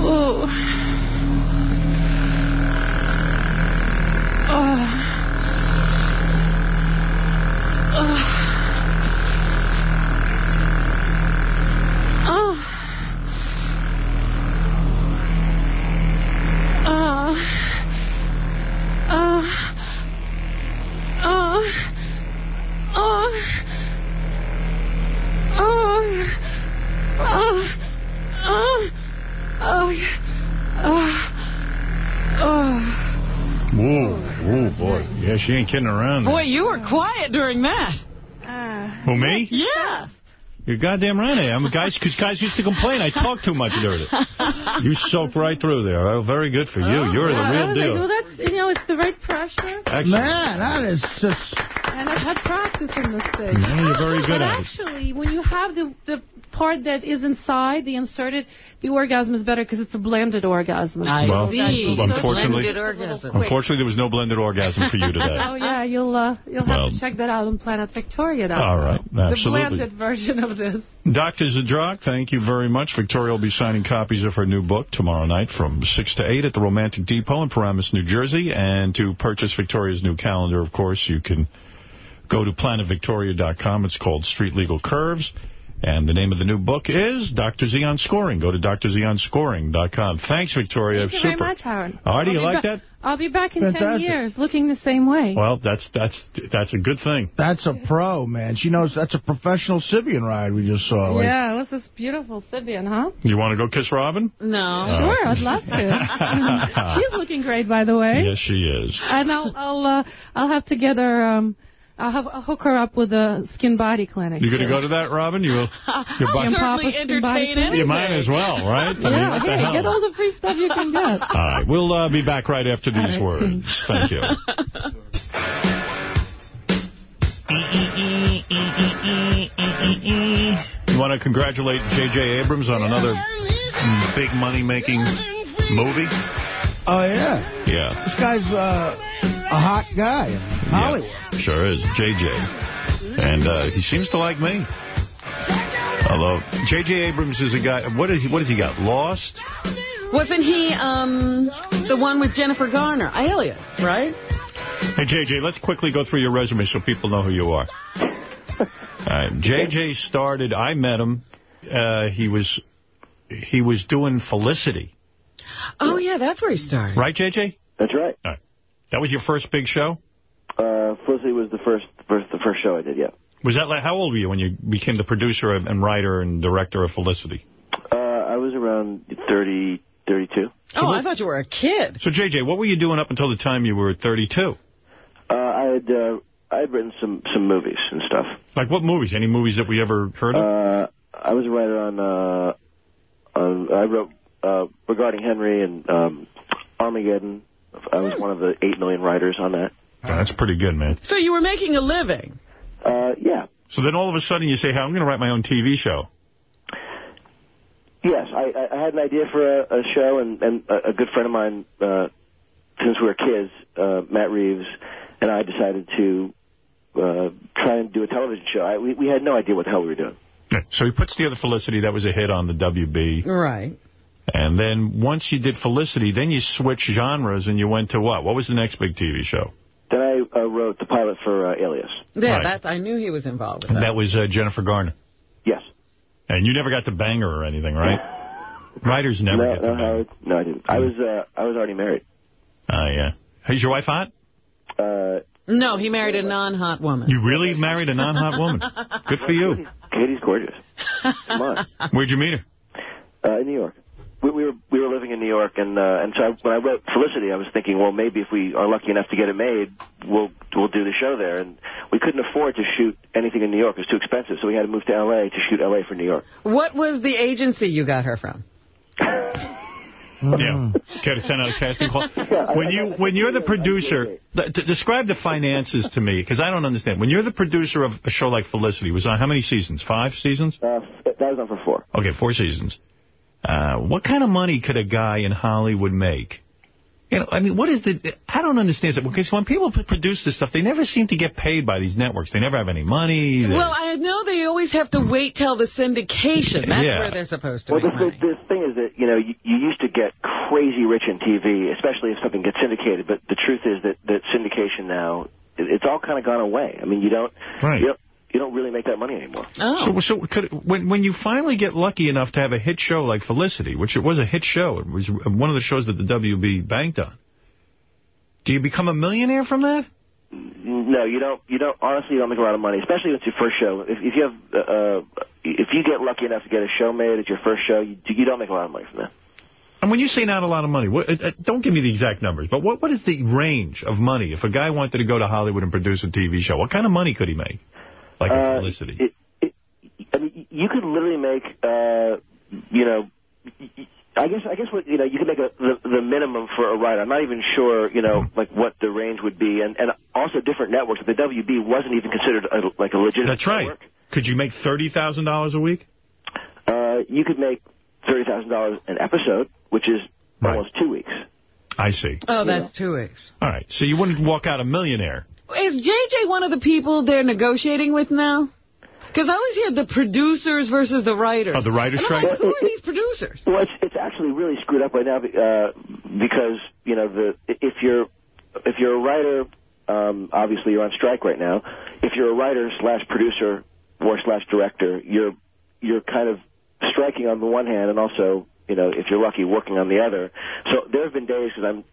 Oh. Oh. Oh. she ain't kidding around. Boy, you were quiet during that. Uh, Who, me? Yeah. You're goddamn right I am. Guys, because guys used to complain I talk too much during it. You soaked right through there. Oh, very good for you. Oh, you're Yeah, the real that was nice. deal. Well, that's, you know, it's the right pressure. Excellent. Man, that is just... And I've had practice in this thing. Yeah, you're very good but at it. actually, when you have the, the part that is inside, the inserted, the orgasm is better because it's a blended orgasm. Well, see. unfortunately, Blended orgasm. unfortunately, there was no blended orgasm for you today. Oh, yeah, you'll uh, you'll have Well- to check that out on Planet Victoria. All right, Absolutely. The blended version of this. Dr. Zdrok, thank you very much. Victoria will be signing copies of her new book tomorrow night from 6 to 8 at the Romantic Depot in Paramus, New Jersey. And to purchase Victoria's new calendar, of course, you can go to planetvictoria.com. It's called Street Legal Curves. And the name of the new book is Dr. Z on Scoring. Go to drzonscoring.com. Thanks, Victoria. Thank you Super. very much, Howard. Artie, I'll you like that? I'll be back in 10 years looking the same way. Well, that's that's that's a good thing. That's a pro, man. She knows that's a professional Sybian ride we just saw. Like, yeah, what's this beautiful Sybian, huh? You want to go kiss Robin? No. Sure, I'd love to. She's looking great, by the way. Yes, she is. And I'll I'll uh, I'll have to get her. Um, I'll, have, I'll hook her up with a skin body clinic. You're going to go to that, Robin? You will. Your Jim bu- Papa's skin body. You might as well, right? I mean, Yeah, what the hey, hell? get all the free stuff you can get. All right, we'll uh, be back right after these words. Thank you. You want to congratulate J.J. Abrams on another big money-making movie? Oh, yeah. Yeah. This guy's uh, a hot guy in Hollywood. Yeah, sure is. J.J. And uh, he seems to like me. Although, J.J. Abrams is a guy, what, is he, what has he got, Lost? Wasn't he um, the one with Jennifer Garner? Alias, right? Hey, JJ, let's quickly go through your resume so people know who you are. All right. JJ started, I met him, uh, he was he was doing Felicity. Oh, yeah, that's where he started. Right, JJ? That's right. All right. That was your first big show? Uh, Felicity was the first, first, the first show I did, yeah. Was that like, how old were you when you became the producer and writer and director of Felicity? Uh, I was around 30, 32. Oh, I thought you were a kid. So, JJ, what were you doing up until the time you were 32? Uh, I had, uh, I had written some, some movies and stuff. Like what movies? Any movies that we ever heard of? Uh, I was a writer on, uh, on I wrote, uh, regarding Henry and, um, Armageddon. I was one of the eight million writers on that. That's pretty good, man. So you were making a living? Uh, yeah. So then all of a sudden you say, hey, I'm going to write my own TV show. Yes, I, I I had an idea for a, a show, and, and a, a good friend of mine, uh, since we were kids, uh, Matt Reeves, and I decided to uh, try and do a television show. I, we, we had no idea what the hell we were doing. Yeah. So he puts together Felicity. That was a hit on the WB. Right. And then once you did Felicity, then you switched genres and you went to what? What was the next big TV show? Then I uh, wrote the pilot for uh, Alias. Yeah, Right. that's, I knew he was involved with that. That was uh, Jennifer Garner. Yes. And you never got to bang her or anything, right? Writers never no, get to no, bang. Howard, no, I didn't. I was uh, I was already married. Oh, yeah. Is your wife hot? Uh, No, he married a non-hot woman. You really married a non-hot woman? Good for you. Katie's gorgeous. Come on. Where'd you meet her? Uh, in New York. We, we were we were living in New York, and uh, and so I, when I wrote Felicity, I was thinking, well, maybe if we are lucky enough to get it made, we'll we'll do the show there. And we couldn't afford to shoot anything in New York; it was too expensive. So we had to move to L.A. to shoot L.A. for New York. What was the agency you got her from? Yeah. Got to send out a casting call. When you when you're the producer, describe the finances to me because I don't understand. When you're the producer of a show like Felicity, was on how many seasons? Five seasons? Uh, that was on for four. Okay, four seasons. Uh, what kind of money could a guy in Hollywood make? You know, I mean, what is the... I don't understand it. Because when people produce this stuff, they never seem to get paid by these networks. They never have any money. They- Well, I know they always have to wait till the syndication. That's Yeah. where they're supposed to Well, make the, money. the, the thing is that you know you, you used to get crazy rich in TV, especially if something gets syndicated. But the truth is that that syndication now it, it's all kind of gone away. I mean, you don't Right. you don't, you don't really make that money anymore. Oh. So, so could, when when you finally get lucky enough to have a hit show like Felicity, which it was a hit show, it was one of the shows that the WB banked on. Do you become a millionaire from that? No, you don't. You don't. Honestly, you don't make a lot of money, especially if it's your first show. If, if you have, uh, uh, if you get lucky enough to get a show made at your first show, you, you don't make a lot of money from that. And when you say not a lot of money, what, uh, uh, don't give me the exact numbers, but what what is the range of money if a guy wanted to go to Hollywood and produce a TV show? What kind of money could he make? Like Uh, Felicity. It, it, I mean, you could literally make, uh, you know, I guess I guess what you know you could make a, the the minimum for a writer. I'm not even sure you know like what the range would be, and and also different networks. The WB wasn't even considered a, like a legitimate. That's right. network. Could you make $30,000 a week? Uh, you could make thirty thousand dollars an episode, which is almost two weeks. I see. Oh, that's two weeks. All right. So you wouldn't walk out a millionaire. Is JJ one of the people they're negotiating with now? Because I always hear the producers versus the writers. Oh, the writers And strike? like, who are these producers? Well, it's it's actually really screwed up right now uh, because you know the if you're if you're a writer, um, obviously you're on strike right now. If you're a writer slash producer or slash director, you're you're kind of striking on the one hand, and also you know if you're lucky, working on the other. So there have been days because I'm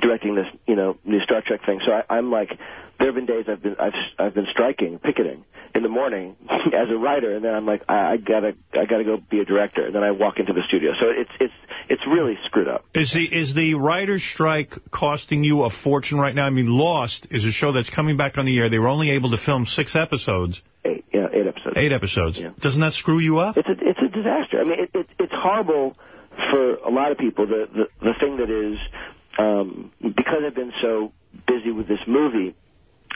directing this you know new Star Trek thing. So I, I'm like, there have been days I've been I've I've been striking, picketing in the morning as a writer, and then I'm like, I, I gotta I gotta go be a director, and then I walk into the studio. So it's it's it's really screwed up. Is the is the writer's strike costing you a fortune right now? I mean, Lost is a show that's coming back on the air. They were only able to film six episodes. Eight, yeah, eight episodes. Eight episodes. Doesn't that screw you up? It's a it's a disaster. I mean, it, it, it's horrible for a lot of people. The the the thing that is um, because I've been so busy with this movie,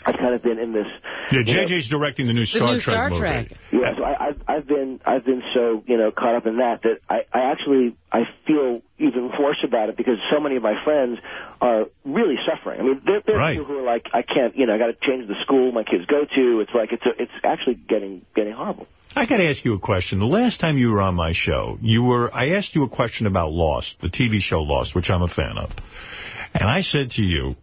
I've kind of been in this. Yeah, you know, JJ's directing the new Star Trek movie. Yeah, so I, I've I've been I've been so you know caught up in that that I I actually I feel even worse about it because so many of my friends are really suffering. I mean, there there are people who are like I can't you know I got to change the school my kids go to. It's like it's a, it's actually getting getting horrible. I got to ask you a question. The last time you were on my show, you were I asked you a question about Lost, the TV show Lost, which I'm a fan of. And I said to you,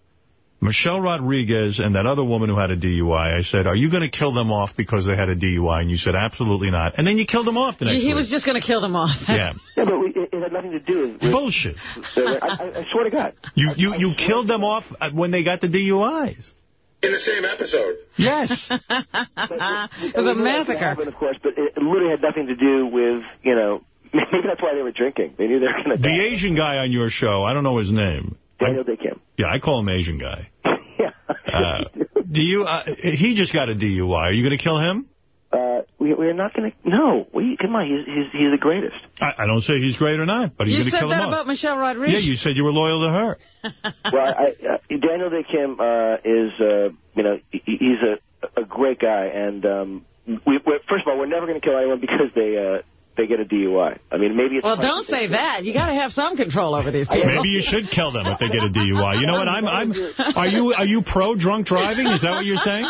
Michelle Rodriguez and that other woman who had a DUI, I said, are you going to kill them off because they had a DUI? And you said, absolutely not. And then you killed them off the next He week. was just going to kill them off. Yeah. Yeah, but we, it, it had nothing to do with Bullshit. I, I, I swear to God. You you you killed them off uh, when they got the DUIs. In the same episode. Yes. it was a massacre. Happen, of course, but it literally had nothing to do with, you know, maybe that's why they were drinking. They knew they were going to The Asian guy on your show, I don't know his name. Daniel Dae Kim. Yeah, I call him Asian guy. Uh, do you? Uh, he just got a DUI. Are you going to kill him? Uh, we, we're not going to. No, we, come on. He's he's he's the greatest. I, I don't say he's great or not, but are you, You going to said kill him that off? about Michelle Yeah, Rodriguez? you said you were loyal to her. well, I, uh, Daniel Dae Kim uh, is, uh, you know, he's a a great guy, and um, we, we're, first of all, we're never going to kill anyone because they uh, they get a DUI. I mean, maybe it's Well, don't say that. You got to have some control over these people. Maybe you should kill them if they get a DUI. You know what? I'm. I'm. Are you? Are you pro drunk driving? Is that what you're saying?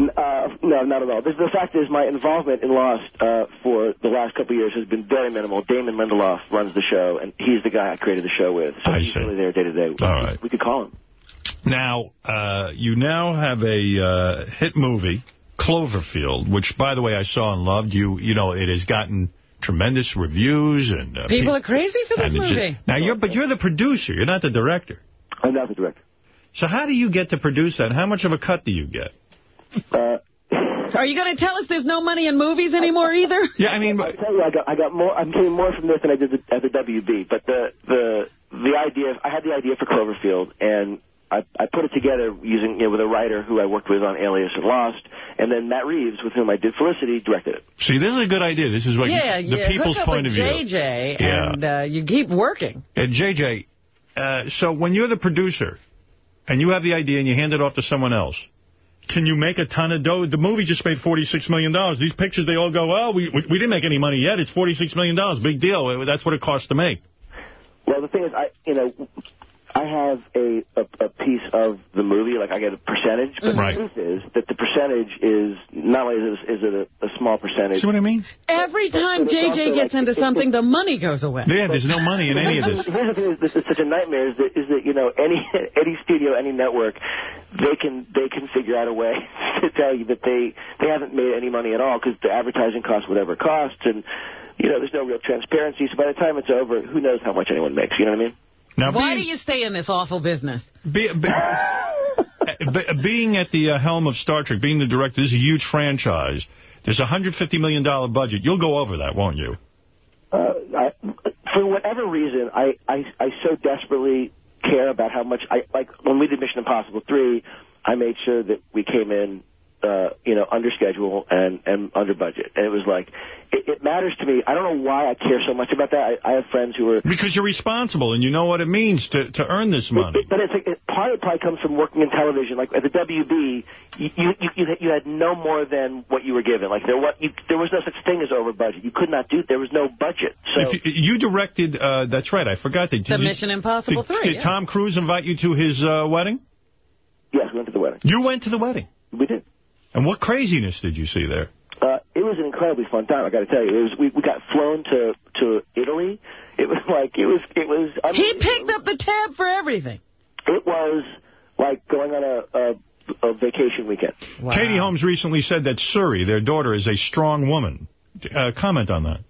Uh, no, not at all. The, the fact is, my involvement in Lost uh, for the last couple of years has been very minimal. Damon Lindelof runs the show, and he's the guy I created the show with. So I he's see. really there day to day. All right. We could call him. Now, uh, you now have a uh, hit movie, Cloverfield, which, by the way, I saw and loved. You, you know, it has gotten tremendous reviews and uh, People pe- are crazy for this movie. Now, you're but you're the producer. You're not the director. I'm not the director. So how do you get to produce that? How much of a cut do you get? Uh, Are you going to tell us there's no money in movies anymore either? Yeah, I mean, I tell you, I got I got more. I'm getting more from this than I did at the WB. But the the the idea, I had the idea for Cloverfield, and I I put it together using you know with a writer who I worked with on Alias and Lost, and then Matt Reeves, with whom I did Felicity, directed it. See, this is a good idea. This is what yeah, you, the yeah. people's Hook up point with of view. JJ, Yeah. and uh, you keep working. And JJ, uh, so when you're the producer and you have the idea and you hand it off to someone else, can you make a ton of dough? The movie just made $46 million. These pictures, they all go, oh, we, we we didn't make any money yet. It's 46 million. dollars. Big deal. That's what it costs to make. Well, the thing is, I you know, I have a a, a piece of the movie, like I get a percentage, but Right. the truth is that the percentage is not only is it, is it a, a small percentage. See what I mean? Every time But JJ gets like- into something, the money goes away. Yeah, there's no money in any of this. Here's the thing: is this is such a nightmare. Is that is that you know any any studio, any network, they can they can figure out a way to tell you that they they haven't made any money at all because the advertising costs whatever it costs, and you know there's no real transparency. So by the time it's over, who knows how much anyone makes? You know what I mean? Now, Why do you stay in this awful business? Be, be, be- being at the uh, helm of Star Trek, being the director, this is a huge franchise. There's a $150 million budget. You'll go over that, won't you? Uh, I, I, for whatever reason, I, I I so desperately care about how much I like when we did Mission Impossible three. I made sure that we came in, uh, you know, under schedule and and under budget, and it was like it, it matters to me. I don't know why I care so much about that. I, I have friends who are Because you're responsible and you know what it means to, to earn this money. But it's like, it, part of it probably comes from working in television. Like at the WB, you you you, you had no more than what you were given. Like there what you, there was no such thing as over budget. You could not do. There was no budget. So If you, you directed, uh, that's right, I forgot. That, The did- Mission Impossible did, 3, Did yeah. Tom Cruise invite you to his uh, wedding? yes, we went to the wedding. You went to the wedding? We did. And what craziness did you see there? Uh, it was an incredibly fun time. I got to tell you, it was. We, we got flown to to Italy. It was like it was it was. I mean, He picked up the tab for everything. It was like going on a a, a vacation weekend. Katie Holmes recently said that Suri, their daughter, is a strong woman. Uh, comment on that.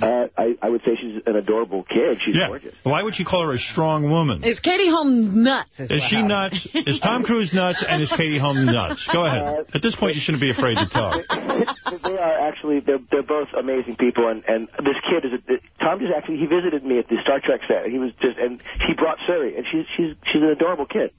Uh, I I would say she's an adorable kid. She's yeah. gorgeous. Why would she call her a strong woman? Is Katie Holmes nuts? Is, Is she happened. nuts? Is Tom Cruise nuts? And is Katie Holmes nuts? Go ahead. At this point, you shouldn't be afraid to talk. they are actually they're they're both amazing people and and this kid is a, Tom just actually he visited me at the Star Trek set he was just and he brought Suri and she's she's she's an adorable kid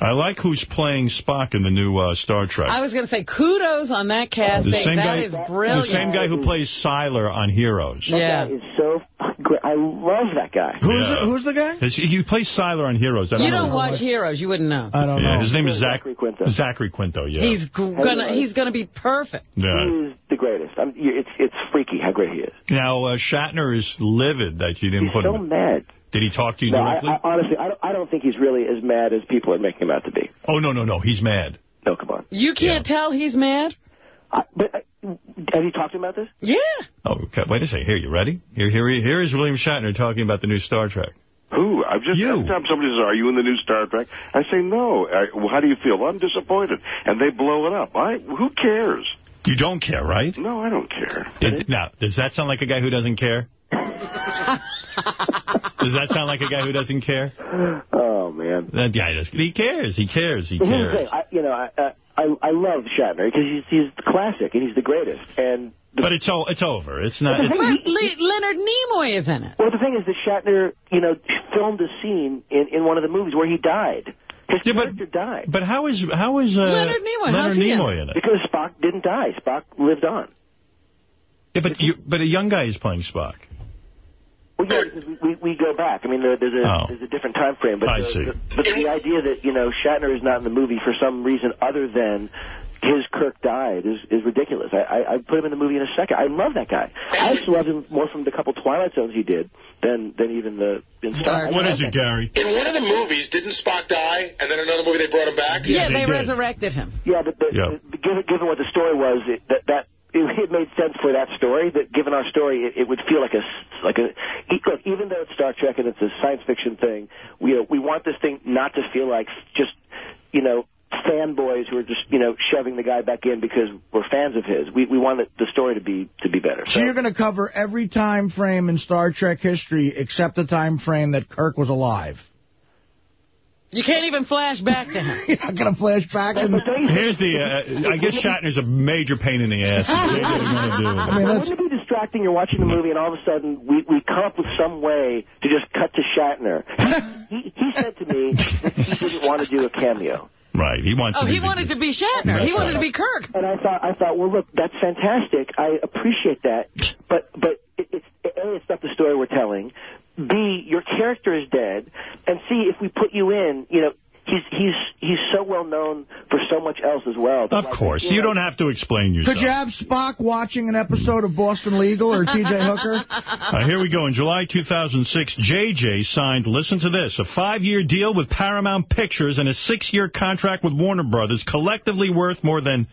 I like who's playing Spock in the new uh, Star Trek. I was going to say kudos on that casting. the same That guy, is brilliant. the same guy who plays Sylar on Heroes. that Yeah. guy is so great I love that guy Who's who's the guy? He plays Sylar on Heroes. I You know. don't watch Heroes. You wouldn't know. I don't yeah, know. his name is Zach, Zachary Quinto. Zachary Quinto. Yeah. He's gonna he's gonna be perfect. yeah. he's the greatest I'm, it's it's freaky how great he is Now uh, Shatner is livid that you didn't he's put so him. mad Did he talk to you no I, directly? I honestly I don't I don't think he's really as mad as people are making him out to be oh no no no, he's mad. no come on You can't tell he's mad? I, but I, have you talked to him about this Yeah. Oh, okay. wait a second. Here, you ready? Here, here, here is William Shatner talking about the new Star Trek. Who? I've just You. every time somebody says, "Are you in the new Star Trek?" I say, "No." I, well, how do you feel? Well, I'm disappointed, and they blow it up. I who cares? You don't care, right? No, I don't care. It, now, does that sound like a guy who doesn't care? does that sound like a guy who doesn't care? oh man That guy does. He cares. He cares. He cares. thing, I, you know, I, I I I love Shatner because he's he's the classic and he's the greatest. And the, But it's all. It's over. It's not. It's, But Le- Leonard Nimoy is in it. well, the thing is that Shatner, you know, filmed a scene in in one of the movies where he died. His Yeah, but- character died but how is how is uh, Leonard Nimoy, Leonard how's he in Nimoy in it? because Spock didn't die. Spock lived on. Yeah, but you, but a young guy is playing Spock. Well, yeah, because we, we, we go back. I mean, there, there's a Oh. there's a different time frame. But I the, see. The, but the idea that you know Shatner is not in the movie for some reason other than his Kirk died is is ridiculous. I, I I put him in the movie in a second. I love that guy. I actually love him more from the couple Twilight Zones he did than than even the in Star. I What love is it, Gary? In one of the movies, didn't Spock die, and then another movie they brought him back? Yeah, they they, resurrected him. Yeah, but the, Yeah. the- given given what the story was, it, that that it, it made sense for that story. That given our story, it, it would feel like a like a look. Even though it's Star Trek and it's a science fiction thing, we uh, we want this thing not to feel like just you know fanboys who are just you know shoving the guy back in because we're fans of his. We we want the story to be to be better. So you're going to cover every time frame in Star Trek history except the time frame that Kirk was alive. You can't even flash back to him. You're not going to flash back and... Here's the. Uh, I guess Shatner's a major pain in the ass. What are you going to do? I mean, wouldn't it be distracting? You're watching the movie, and all of a sudden, we, we come up with some way to just cut to Shatner. he, he said to me that he didn't want to do a cameo. Right. He wants. Oh, to he be- wanted to be Shatner. He That's wanted to be Kirk. And I thought, I thought, well, look, that's fantastic. I appreciate that, but but it, it's a, it's not the story we're telling. B, your character is dead, and C, if we put you in, you know, he's he's he's so well known for so much else as well. Of course. You don't have to explain yourself. Could you have Spock watching an episode of Boston Legal or T.J. Hooker? Uh, here we go. In July 2006, JJ signed, listen to this, a five-year deal with Paramount Pictures and a six-year contract with Warner Brothers, collectively worth more than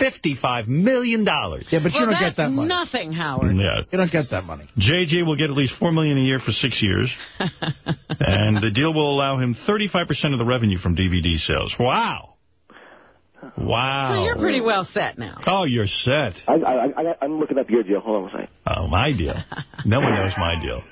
$55 million. Yeah, but you don't get that money. nothing, Howard. Yeah. You don't get that money. JJ will get at least 4 million a year for six years. and the deal will allow him 35% of the revenue from DVD sales. Wow. Wow. So you're pretty well set now. Oh, you're set. I, I, I, I'm looking up your deal. Hold on a second. Oh, my deal. No one knows my deal.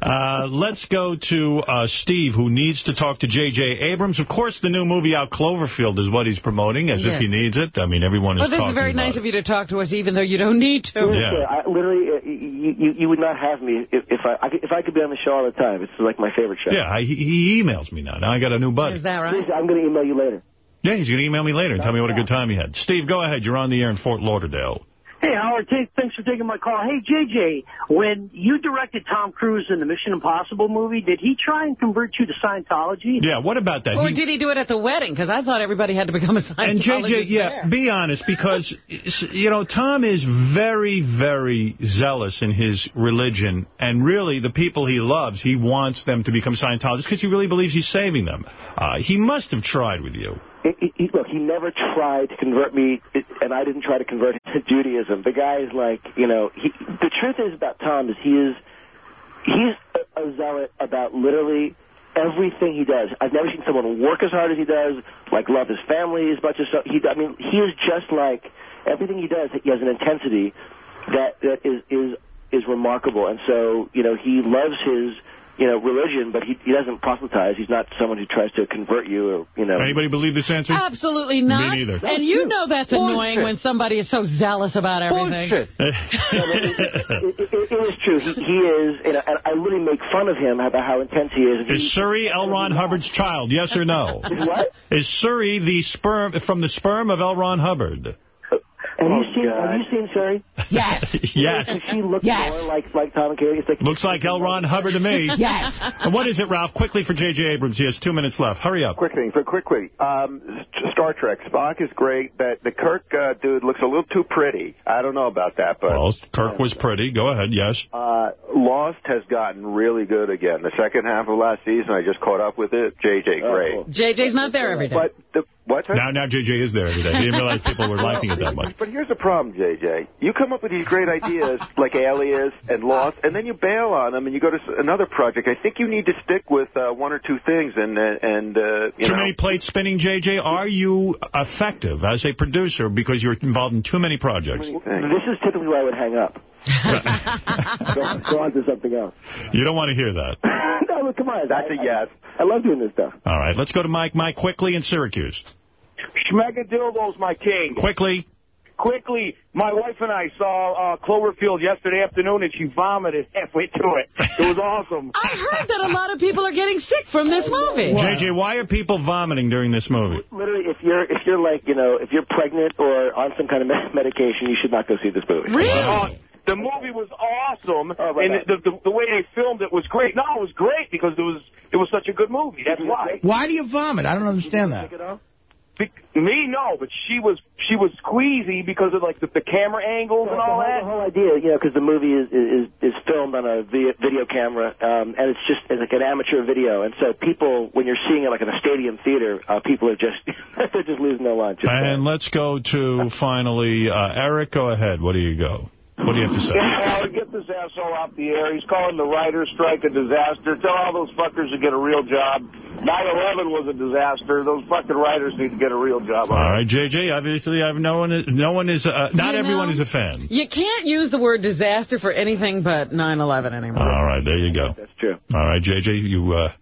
Uh, let's go to uh, Steve, who needs to talk to J.J. Abrams. Of course, the new movie out, Cloverfield, is what he's promoting, as Yes. if he needs it. I mean, everyone is Well, this is very nice it. of you to talk to us, even though you don't need to. Yeah. I, literally, uh, you, you you would not have me if, if I, I could- if I could be on the show all the time. It's like my favorite show. Yeah, I, he, he emails me now. Now I got a new buddy. Is that right? Please, I'm going to email you later. Yeah, he's going to email me later and tell me what a good time he had. Steve, go ahead. You're on the air in Fort Lauderdale. Hey, Howard, t- thanks for taking my call. Hey, JJ, when you directed Tom Cruise in the Mission Impossible movie, did he try and convert you to Scientology? Yeah, what about that? Or He- did he do it at the wedding? Because I thought everybody had to become a Scientologist And JJ, yeah, there. be honest, because, you know, Tom is very, very zealous in his religion, and really, the people he loves, he wants them to become Scientologists because he really believes he's saving them. Uh, he must have tried with you. He- he, look, he never tried to convert me, and I didn't try to convert him to Judaism. The guy is like, you know, he, the truth is about Tom is he is he's a, a zealot about literally everything he does. I've never seen someone work as hard as he does, like love his family as much as so, he. I mean, he is just like everything he does. He has an intensity that that is is is remarkable, and so you know he loves his you know religion, but he he doesn't proselytize. He's not someone who tries to convert you or you know. Anybody believe this answer? Absolutely not. Me neither. And you know that's annoying when somebody is so zealous about everything. it, it, it is true. He, he is, and I, and I literally make fun of him about how intense he is. Is Suri L. Ron Hubbard's child, yes or no? Is what? Is Suri the sperm from the sperm of L. Ron Hubbard? Have you seen? Have you seen Suri? Yes. yes. Does she look Yes. more like like Tom and Katie? It's like Looks like L. Ron Hubbard to me. Yes. And what is it, Ralph? Quickly for J.J. Abrams. He has two minutes left. Hurry up. Quick thing, for quick, quick. Um, Star Trek. Spock is great. but the Kirk uh, dude looks a little too pretty. I don't know about that, but Well, Kirk was pretty. Go ahead. Yes. uh, Lost has gotten really good again. The second half of last season, I just caught up with it. JJ, great. JJ's not there every day. But the what? Now, now J.J. is there every day. He didn't realize people were liking it that much. But here's the problem, JJ. You come up with these great ideas like Alias and Lost, and then you bail on them and you go to another project. I think you need to stick with uh, one or two things and uh, and uh, you Too know. many plates spinning, J.J. Are you effective as a producer because you're involved in too many projects? This is typically where I would hang up. go, go on to something else. You don't want to hear that. no, look, come on. That's a yes. I love doing this stuff. All right, let's go to Mike. Mike, quickly in Syracuse. Schmegadildo's my king. Quickly. Quickly, my wife and I saw uh, Cloverfield yesterday afternoon, and she vomited halfway through it. It was awesome. I heard that a lot of people are getting sick from this movie. J.J., why are people vomiting during this movie? Literally, if you're if you're like you know if you're pregnant or on some kind of medication, you should not go see this movie. Uh, the movie was awesome, Oh, and the, the the way they filmed it was great. No, it was great because it was it was such a good movie. That's why. Why do you vomit? I don't understand that. Be- me, no, but she was she was squeezy because of like the, the camera angles and all the, that. whole, the whole idea, you know, because the movie is, is is filmed on a vi- video camera, um, and it's just it's like an amateur video, and so people, when you're seeing it like in a stadium theater, uh, people are just they're just losing their lunch. And let's go to, finally, uh, Eric, go ahead. What do you go? What do you have to say? Howard, get this asshole off the air. He's calling the writer's strike a disaster. Tell all those fuckers to get a real job. 9/11 was a disaster. Those fucking writers need to get a real job. All right, J.J., obviously, I've no one, is, no one is, uh, not You everyone know- is a fan. You can't use the word disaster for anything but 9/11 anymore. All right, there you go. That's true. All right, J.J., you, uh,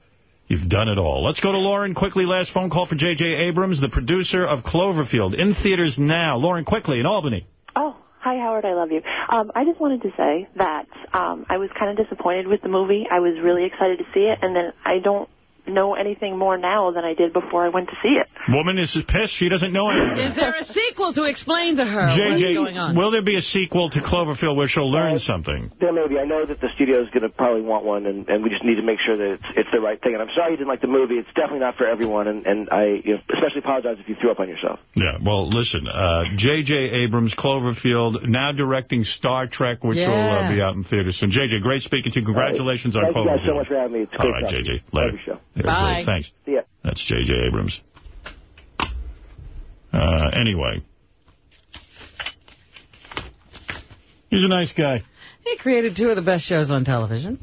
you've done it all. Let's go to Lauren quickly. Last phone call for J.J. Abrams, the producer of Cloverfield. In theaters now. Lauren, quickly, in Albany. Oh, hi, Howard. I love you. Um, I just wanted to say that um, I was kind of disappointed with the movie. I was really excited to see it, and then I don't know anything more now than I did before I went to see it. Woman is pissed. She doesn't know anything. Is there a sequel to explain to her what's going on? JJ, will there be a sequel to Cloverfield where she'll learn something? There may be. I know that the studio is going to probably want one, and, and we just need to make sure that it's it's the right thing. And I'm sorry you didn't like the movie. It's definitely not for everyone, and, and I you know, especially apologize if you threw up on yourself. Yeah, well, listen, uh, J.J. Abrams, Cloverfield, now directing Star Trek, which will uh, be out in theaters soon. J.J., great speaking to you. Congratulations Thank on you Cloverfield. guys so much for having me. It's All great right, J.J., later. Love your show. There's, Bye. thanks. See ya. That's J.J. Abrams. Uh, anyway. He's a nice guy. He created two of the best shows on television.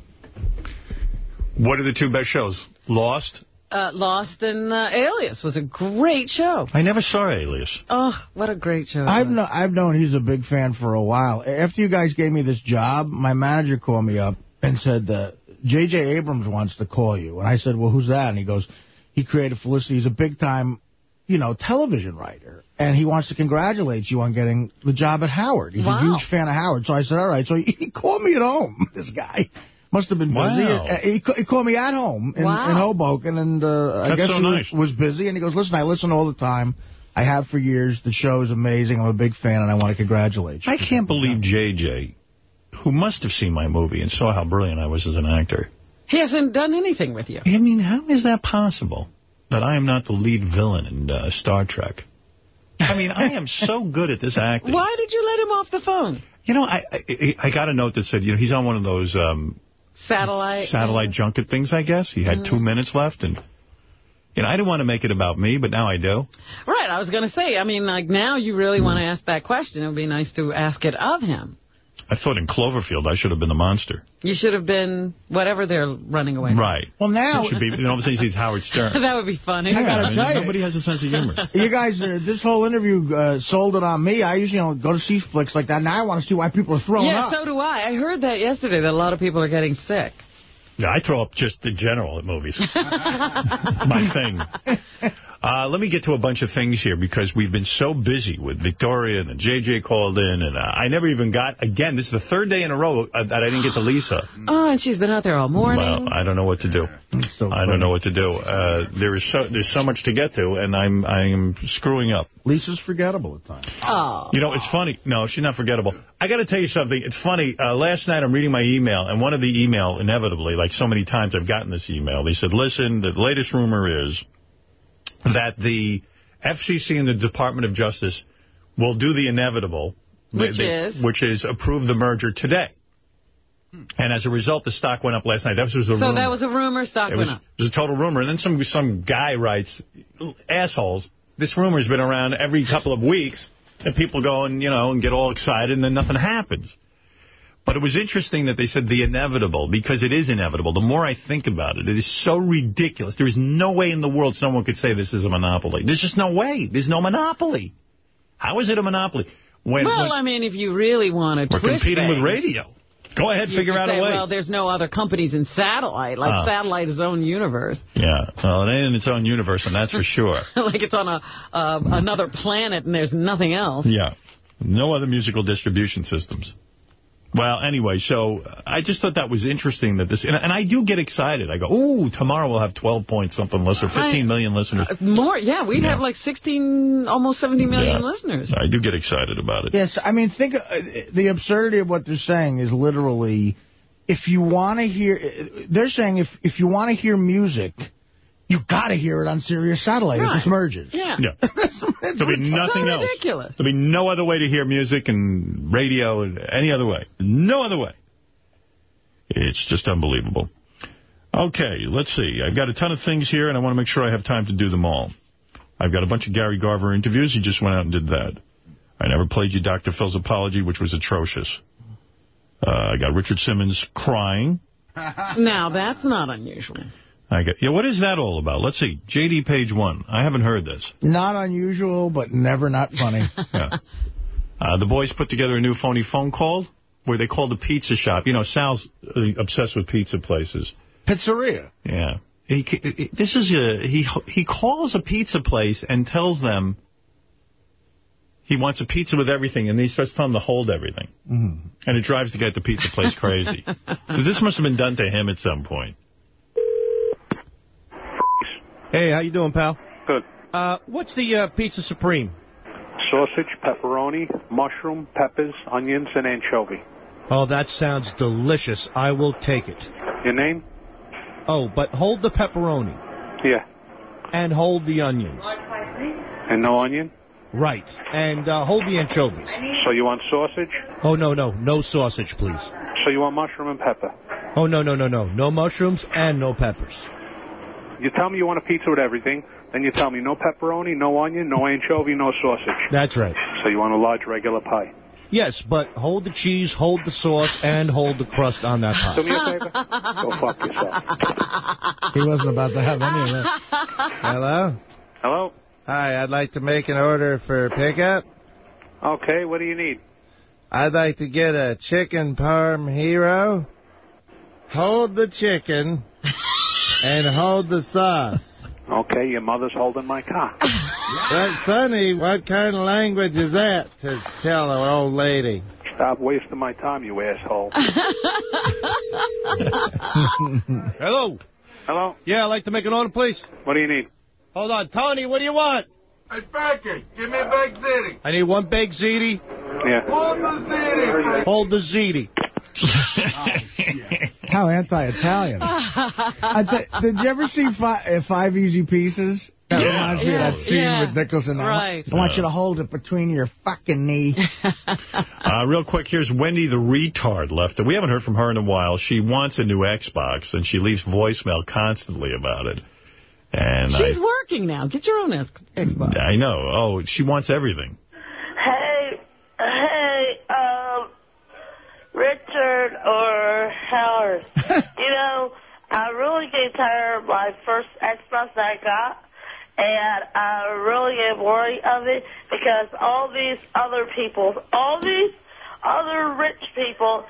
What are the two best shows? Lost? Uh, Lost and uh, Alias was a great show. I never saw Alias. Oh, what a great show. I've no, I've known he's a big fan for a while. After you guys gave me this job, my manager called me up and said, uh, J.J. Abrams wants to call you. And I said, well, who's that? And he goes, he created Felicity. He's a big-time, you know, television writer. And he wants to congratulate you on getting the job at Howard. He's Wow. a huge fan of Howard. So I said, all right. So he, he called me at home, this guy. Must have been busy. Wow. Uh, He, he called me at home in, Wow. in Hoboken, and uh, I guess so he was, nice. was busy. And he goes, listen, I listen all the time. I have for years. The show is amazing. I'm a big fan, and I want to congratulate you. I can't believe JJ, who must have seen my movie and saw how brilliant I was as an actor. He hasn't done anything with you. I mean, how is that possible that I am not the lead villain in uh, Star Trek? I mean, I am so good at this acting. Why did you let him off the phone? You know, I, I I got a note that said, you know, he's on one of those um, Satellite. satellite junket things, I guess. He had Mhm. two minutes left, and you know, I didn't want to make it about me, but now I do. Right, I was going to say, I mean, like, now you really want to ask that question. It would be nice to ask it of him. I thought in Cloverfield I should have been the monster. You should have been whatever they're running away from. Right. Well, now... It should be, you know, all of a sudden he sees Howard Stern. that would be funny. I gotta I mean, tell you. nobody has a sense of humor. You guys, uh, this whole interview uh, sold it on me. I usually don't go to see flicks like that. Now I want to see why people are throwing yeah, up. so do I. I heard that yesterday, that a lot of people are getting sick. Yeah, I throw up just in general at movies. My thing. Uh, let me get to a bunch of things here because we've been so busy with Victoria and then JJ called in and uh, I never even got, again, this is the third day in a row uh, that I didn't get to Lisa. Oh, and she's been out there all morning. Well, I don't know what to do. I don't know what to do. Uh, there is so there's so much to get to, and I'm I'm screwing up. Lisa's forgettable at times. Oh. You know, it's funny. No, she's not forgettable. I got to tell you something. It's funny. Uh, last night I'm reading my email, and one of the email, inevitably, like so many times I've gotten this email, they said, listen, the latest rumor is that the FCC and the Department of Justice will do the inevitable. Which They- is? Which is approve the merger today. Hmm. And as a result, the stock went up last night. That was the So rumor. that was a rumor, stock It went was, up. it was a total rumor. And then some some guy writes, assholes, this rumor's been around every couple of weeks, and people go and, you know, and get all excited, and then nothing happens. But it was interesting that they said the inevitable, because it is inevitable. The more I think about it, it is so ridiculous. There is no way in the world someone could say this is a monopoly. There's just no way. There's no monopoly. How is it a monopoly? When, well, when I mean, if you really want to we're competing with radio. Go ahead, figure out say, a way. Well, there's no other companies in satellite. Like Oh. satellite is its own universe. Yeah, well, it ain't in its own universe, and that's for sure. like it's on a uh, another planet and there's nothing else. Yeah. No other musical distribution systems. Well, anyway, so uh, I just thought that was interesting that this, and, and I do get excited. I go, ooh, tomorrow we'll have 12 point something listeners, 15 million listeners. More, yeah. We'd Yeah. have like 16, almost 70 million Yeah. listeners. I do get excited about it. Yes, I mean, think uh, the absurdity of what they're saying is literally, if you want to hear, they're saying if if you want to hear music, you got to hear it on Sirius Satellite if Right. this merges. Yeah. Yeah. There'll be nothing so else. ridiculous. There'll be no other way to hear music and radio and any other way. No other way. It's just unbelievable. Okay, let's see. I've got a ton of things here, and I want to make sure I have time to do them all. I've got a bunch of Gary Garver interviews. He just went out and did that. I never played you Dr. Phil's apology, which was atrocious. Uh, I got Richard Simmons crying. now, that's not unusual. I got, yeah, what is that all about? Let's see. JD page one. I haven't heard this. Not unusual, but never not funny. Yeah. Uh, the boys put together a new phony phone call where they called a pizza shop. You know, Sal's uh, obsessed with pizza places. Pizzeria. Yeah. He, he- this is a, he, he calls a pizza place and tells them he wants a pizza with everything, and he starts telling them to hold everything. Mm. And it drives the guy at the pizza place crazy. so this must have been done to him at some point. Hey, how you doing, pal? Good. Uh, what's the uh, Pizza Supreme? Sausage, pepperoni, mushroom, peppers, onions, and anchovy. Oh, that sounds delicious. I will take it. Your name? Oh, but hold the pepperoni. Yeah. And hold the onions. And no onion? Right. And uh, hold the anchovies. So you want sausage? Oh, no, no. No sausage, please. So you want mushroom and pepper? Oh, no, no, no, no. No mushrooms and no peppers. You tell me you want a pizza with everything, then you tell me no pepperoni, no onion, no anchovy, no sausage. That's right. So you want a large regular pie. Yes, but hold the cheese, hold the sauce, and hold the crust on that pie. Do me a favor? Go fuck yourself. He wasn't about to have any of that. Hello? Hello? Hi, I'd like to make an order for pickup. Okay, what do you need? I'd like to get a chicken parm hero. hold the chicken and hold the sauce. Okay, your mother's holding my cock. But, Sonny, what kind of language is that to tell an old lady? Stop wasting my time, you asshole. Hello. Hello? Yeah, I'd like to make an order, please. What do you need? Hold on. Tony, what do you want? Hey, Becky, give me a big ziti. I need one big ziti. Yeah. Hold the ziti. Hold the ziti. How anti-Italian. Did you ever see fi uh, Five Easy Pieces? That Yeah. reminds me of that scene yeah. with Nicholson. I want- Right. I want you to hold it between your fucking knee. Uh, real quick, here's Wendy the retard left. We haven't heard from her in a while. She wants a new Xbox, and she leaves voicemail constantly about it. And She's I, working now. Get your own Xbox. I know. Oh, she wants everything. Hey, hey, Richard or Howard. you know, I really get tired of my first Xbox that I got, and I really get worried of it because all these other people, all these other rich people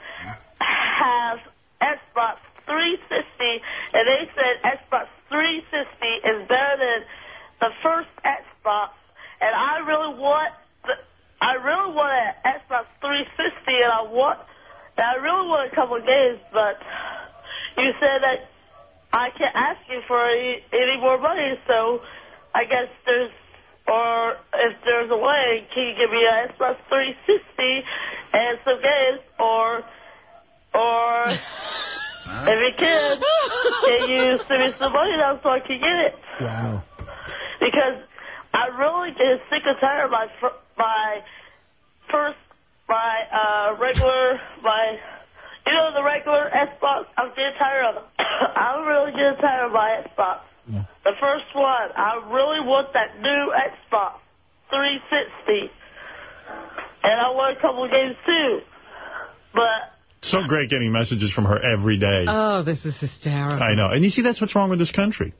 have Xbox 360, and they said Xbox 360 is better than the first Xbox, and I really want the, I really want an Xbox 360, and I want, and I really want a couple of games, but you said that I can't ask you for any, any more money, so I guess there's, or if there's a way, can you give me an Xbox 360 and some games, or, or if you can, can you send me some money now so I can get it? Wow. because I really get sick and tired of my my first my uh regular my you know the regular Xbox. I'm getting tired of it. I'm really getting tired of my Xbox. The first one. I really want that new Xbox 360, and I want a couple of games too. But So great getting messages from her every day. Oh, this is hysterical. I know. And you see, that's what's wrong with this country.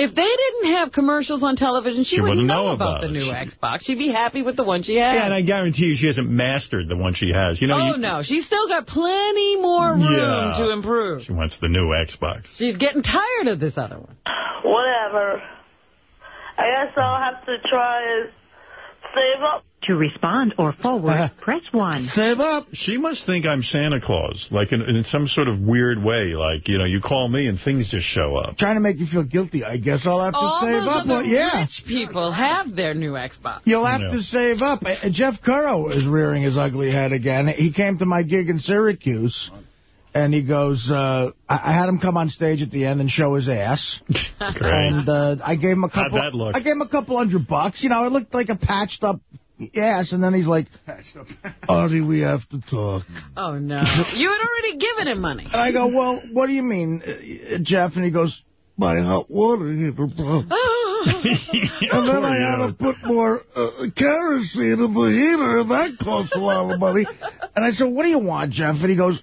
If they didn't have commercials on television, she, She wouldn't wouldn't know, know about, about the new She- Xbox. She'd be happy with the one she has. Yeah, and I guarantee you she hasn't mastered the one she has. You know, oh, you, no. She's still got plenty more room Yeah. to improve. she wants the new Xbox. She's getting tired of this other one. whatever. I guess I'll have to try and save up. To respond or forward, press 1. Save up. She must think I'm Santa Claus, like in, in some sort of weird way. Like, you know, you call me and things just show up. Trying to make you feel guilty. I guess I'll have to All save those up. other Well, yeah. rich people have their new Xbox. You'll have Yeah. to save up. Uh, Jeff Curro is rearing his ugly head again. He came to my gig in Syracuse, and he goes, uh, I, I had him come on stage at the end and show his ass. Great. And uh, I gave him a How'd couple. that look? I gave him a couple hundred bucks. You know, it looked like a patched up ass. And then he's like, Artie, we have to talk. Oh, no. you had already given him money. And I go, well, what do you mean, uh, Jeff? And he goes, my hot water heater broke. And then I had to put more uh, kerosene in the heater, and that costs a lot of money. And I said, what do you want, Jeff? And he goes,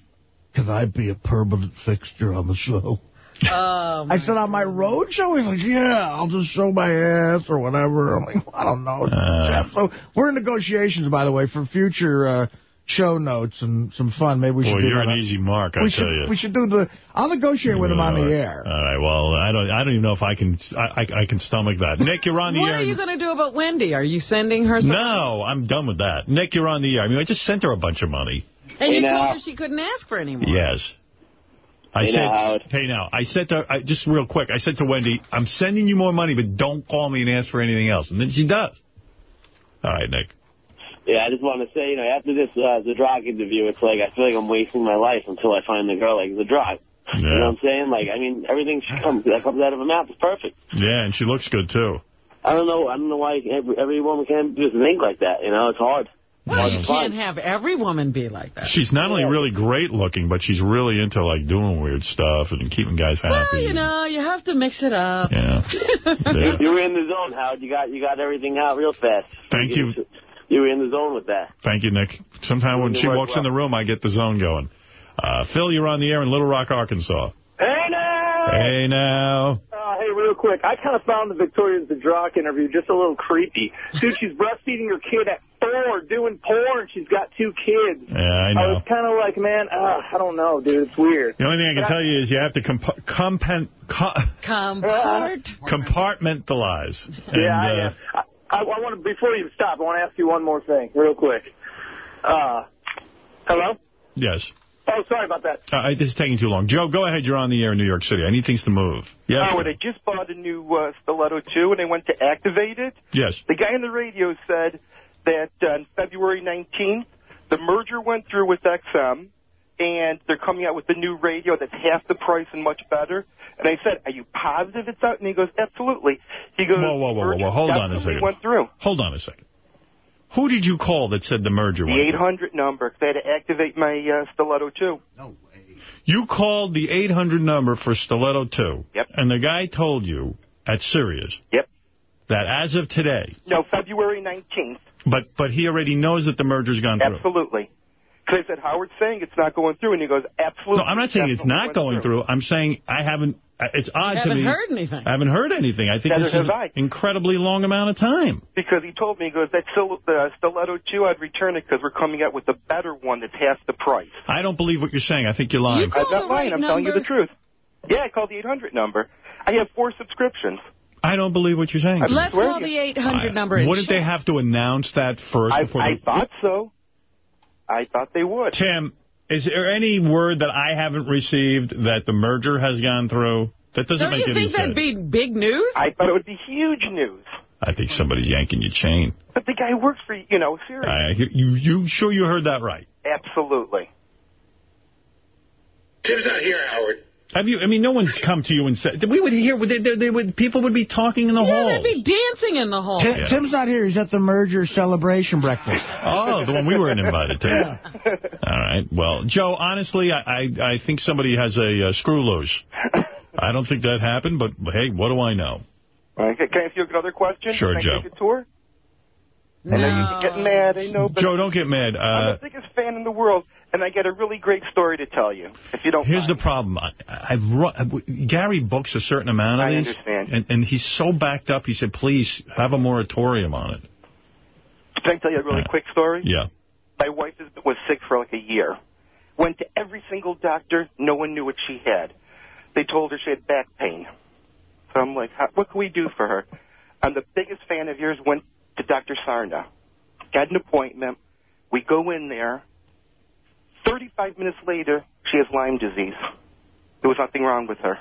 can I be a permanent fixture on the show? Oh, I said, on my road show? He's like, yeah, I'll just show my ass or whatever. I'm like, I don't know, Uh. Jeff. So we're in negotiations, by the way, for future uh, show notes and some fun. Maybe we should Boy, do you're that. an easy mark, I we tell should, you. We should do the... I'll negotiate with him on the air. All right, well, I don't I don't even know if I can I, I, I can stomach that. Nick, you're on the What air. are you going to do about Wendy? Are you sending her something? No, I'm done with that. Nick, you're on the air. I mean, I just sent her a bunch of money. And you Hey, told her she couldn't ask for any more. Yes. I said, now, Howard. hey, now, I said to I, just real quick, I said to Wendy, I'm sending you more money, but don't call me and ask for anything else. And then she does. All right, Nick. Yeah, I just want to say, you know, after this uh, the drug interview, it's like I feel like I'm wasting my life until I find the girl like the drug. You know what I'm saying? Like, I mean, everything she comes that comes out of her mouth is perfect. Yeah, and she looks good, too. I don't know. I don't know why every, every woman can't just think like that. You know, it's hard. Well, you can't have every woman be like that. She's not only really great looking, but she's really into, like, doing weird stuff and keeping guys happy. Well, happy. you know, you have to mix it up. Yeah. You, you were in the zone, Howard. You got you got everything out real fast. Thank you. You were in the zone with that. Thank you, Nick. Sometimes when she your work walks in the room, I get the zone going. Uh, Phil, you're on the air in Little Rock, Arkansas. Hey now! Hey, now. Uh, hey, real quick, I kind of found the Victoria Zdrok interview just a little creepy. Dude, she's breastfeeding her kid at four, doing porn. She's got two kids. Yeah, I know. I was kind of like, man, uh, I don't know, dude. It's weird. The only thing I can But tell you is you have to comp compen co Compart. compartmentalize. And, yeah, I, uh. I, I, I want to, before you stop, I want to ask you one more thing, real quick. Uh, hello? Yes. Oh, sorry about that. Uh, this is taking too long. Joe, go ahead. You're on the air in New York City. I need things to move. Yes. Howard, I just bought a new uh, Stiletto 2, and I went to activate it. Yes. The guy on the radio said that on February 19th, the merger went through with XM, and they're coming out with a new radio that's half the price and much better. And I said, are you positive it's out? And he goes, absolutely. He goes, Whoa, whoa, whoa, whoa, whoa. Hold on a second. went through. Hold on a second. Who did you call that said the merger was? The went? 800 number. They had to activate my uh, Stiletto 2. No way. You called the 800 number for Stiletto 2. Yep. And the guy told you at Sirius. Yep. That as of today, No, February 19th. but but he already knows that the merger's gone through. Absolutely. Because I said, Howard's saying it's not going through, and he goes, absolutely. No, I'm not saying it's not went going through. I'm saying I haven't. Uh, It's odd to haven't me. heard anything. I haven't heard anything. I think Neither this is I. an incredibly long amount of time. Because he told me, he goes, that still, the Stiletto 2, I'd return it because we're coming out with a better one that's half the price. I don't believe what you're saying. I think you're lying. I'm not lying. I'm telling you the truth. Yeah, I called the 800 number. I have four subscriptions. I don't believe what you're saying. to me. Let's call the 800 number. Wouldn't they have to announce that first? I, before I they... thought so. I thought they would. Tim, is there any word that I haven't received that the merger has gone through? That doesn't Don't make you any think that'd be big news? I thought it would be huge news. I think somebody's yanking your chain. But the guy works for, you know, Sirius. Uh, you, you, you sure you heard that right? Absolutely. Tim's not here, Howard. Have you? I mean, no one's come to you and said we would hear. They, they, they would people would be talking in the Yeah, halls. they'd be dancing in the hall. Tim, Tim's not here. He's at the merger celebration breakfast. Oh, the one we weren't invited to. Yeah. All right. Well, Joe, honestly, I I, I think somebody has a uh, screw loose. I don't think that happened, but hey, what do I know? All right, Can I ask you another question? Sure, Can I Joe. take a tour? I know you get mad, I know, but Joe, don't get mad. I'm Uh, the biggest fan in the world, and I got a really great story to tell you, if you don't here's the problem. I, I've run, Gary books a certain amount of I these, understand. and, and he's so backed up. He said, "Please have a moratorium on it." Can I tell you a really quick story? Yeah. My wife is, was sick for like a year. Went to every single doctor. No one knew what she had. They told her she had back pain. So I'm like, How, what can we do for her? I'm the biggest fan of yours. Went to Dr. Sarno. Got an appointment. We go in there. 35 minutes later, she has Lyme disease. There was nothing wrong with her.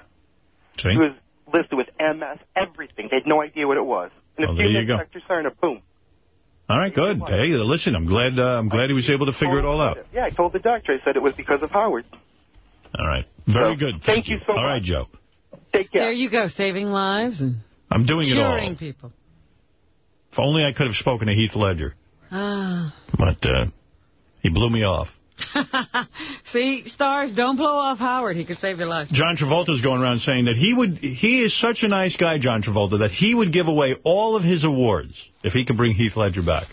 See? She was listed with MS, everything. They had no idea what it was. And a Well, few there you minutes, Dr. Sarno, boom. All right, good. Hey, listen, I'm glad. Uh, I'm glad he was able to figure it all out. Yeah, I told the doctor. I said it was because of Howard. All right, very So, good. thank you so much. All right, Joe. Take care. There you go, saving lives and I'm doing it all. curing people. If only I could have spoken to Heath Ledger, Ah. but uh, he blew me off. See, stars, don't blow off Howard. He could save your life. John Travolta's going around saying that he would. He is such a nice guy, John Travolta, that he would give away all of his awards if he could bring Heath Ledger back.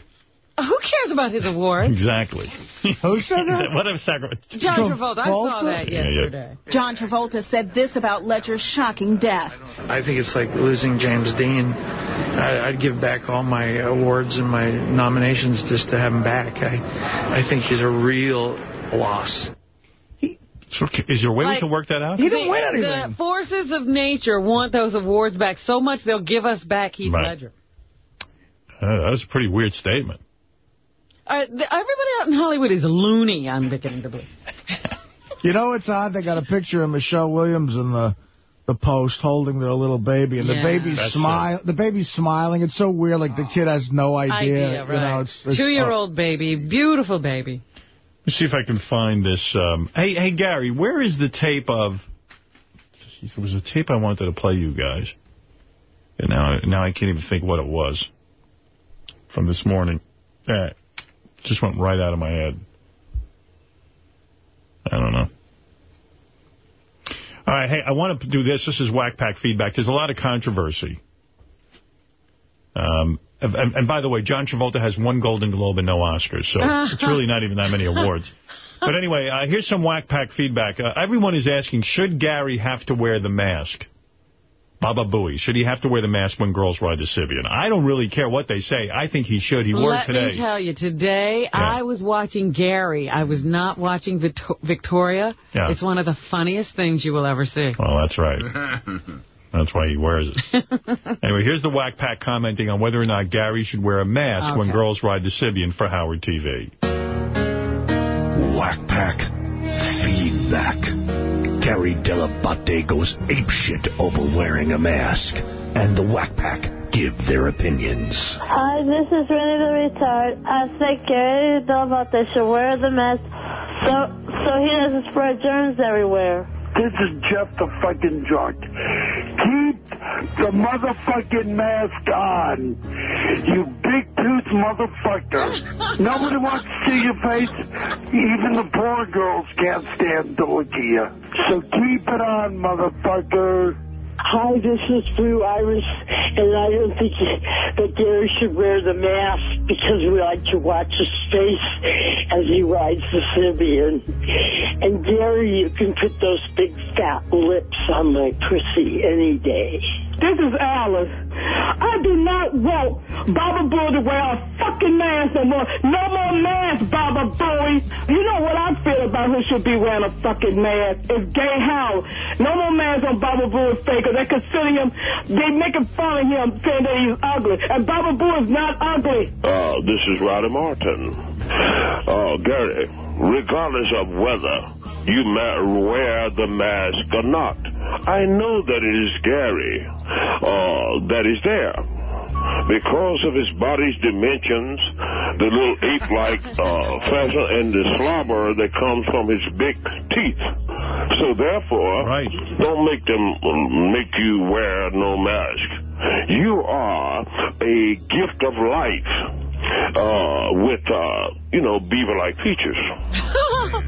Who cares about his awards? Exactly. Who said that? what a sacrament. John Travolta. I saw that Yeah, yeah. John Travolta said this about Ledger's shocking death. I think it's like losing James Dean. I, I'd give back all my awards and my nominations just to have him back. I, I think he's a real loss. So, is there a way we can work that out? He didn't the, The forces of nature want those awards back so much they'll give us back Heath Right. Ledger. Uh, that was a pretty weird statement. Uh, everybody out in Hollywood is loony, I'm beginning to believe. You know it's odd? They got a picture of Michelle Williams in the the post holding their little baby, and Yeah. the baby's That's smile. The baby's smiling. It's so weird. Like the kid has no idea. Idea, You know, it's, it's, Two-year-old baby, beautiful baby. Let's see if I can find this. Um, hey, hey, Gary, where is the tape of... There was a tape I wanted to play you guys. And now, now I can't even think what it was from this morning. Eh, just went right out of my head. I don't know. All right, hey, I want to do this. This is Whack Pack feedback. There's a lot of controversy. Um, and, and by the way, John Travolta has one Golden Globe and no Oscars, so it's really not even that many awards. But anyway, uh, here's some Whack Pack feedback. Uh, everyone is asking, should Gary have to wear the mask? Baba Booey, should he have to wear the mask when girls ride the Sybian? I don't really care what they say. I think he should. He wore it Let today. me tell you, today I was watching Gary. I was not watching Victo Victoria. Yeah. It's one of the funniest things you will ever see. Well, that's right. That's why he wears it. anyway, here's the Whack Pack commenting on whether or not Gary should wear a mask when girls ride the Sybian for Howard TV. Whack Pack. Feedback. Gary Dell'Abate goes apeshit over wearing a mask. And the Whack Pack give their opinions. Hi, this is Rennie the retard. I think Gary Dell'Abate should wear the mask so so he doesn't spread germs everywhere. This is Jeff the fucking drunk. Keep the motherfucking mask on. You big tooth motherfucker. Nobody wants to see your face. Even the poor girls can't stand to look at you. So keep it on, motherfucker. Hi, this is Blue Iris, and I don't think that Gary should wear the mask because we like to watch his face as he rides the Sybian. And Gary, you can put those big fat lips on my pussy any day. This is Alice. I do not want Baba Booey to wear a fucking mask no more. No more mask, Baba Booey. You know what I feel about who should be wearing a fucking mask? It's Gay Howard. No more mask on Baba Booey's face 'cause they consider him, they making fun of him saying that he's ugly. And Baba Booey is not ugly. Uh, this is Riley Martin. Uh, Gary, regardless of whether you ma- wear the mask or not, I know that it is Gary uh, that is there. Because of his body's dimensions, the little ape-like uh, fashion, and the slobber that comes from his big teeth. So therefore, don't make them make you wear no mask. You are a gift of life uh, with, uh, you know, beaver-like features.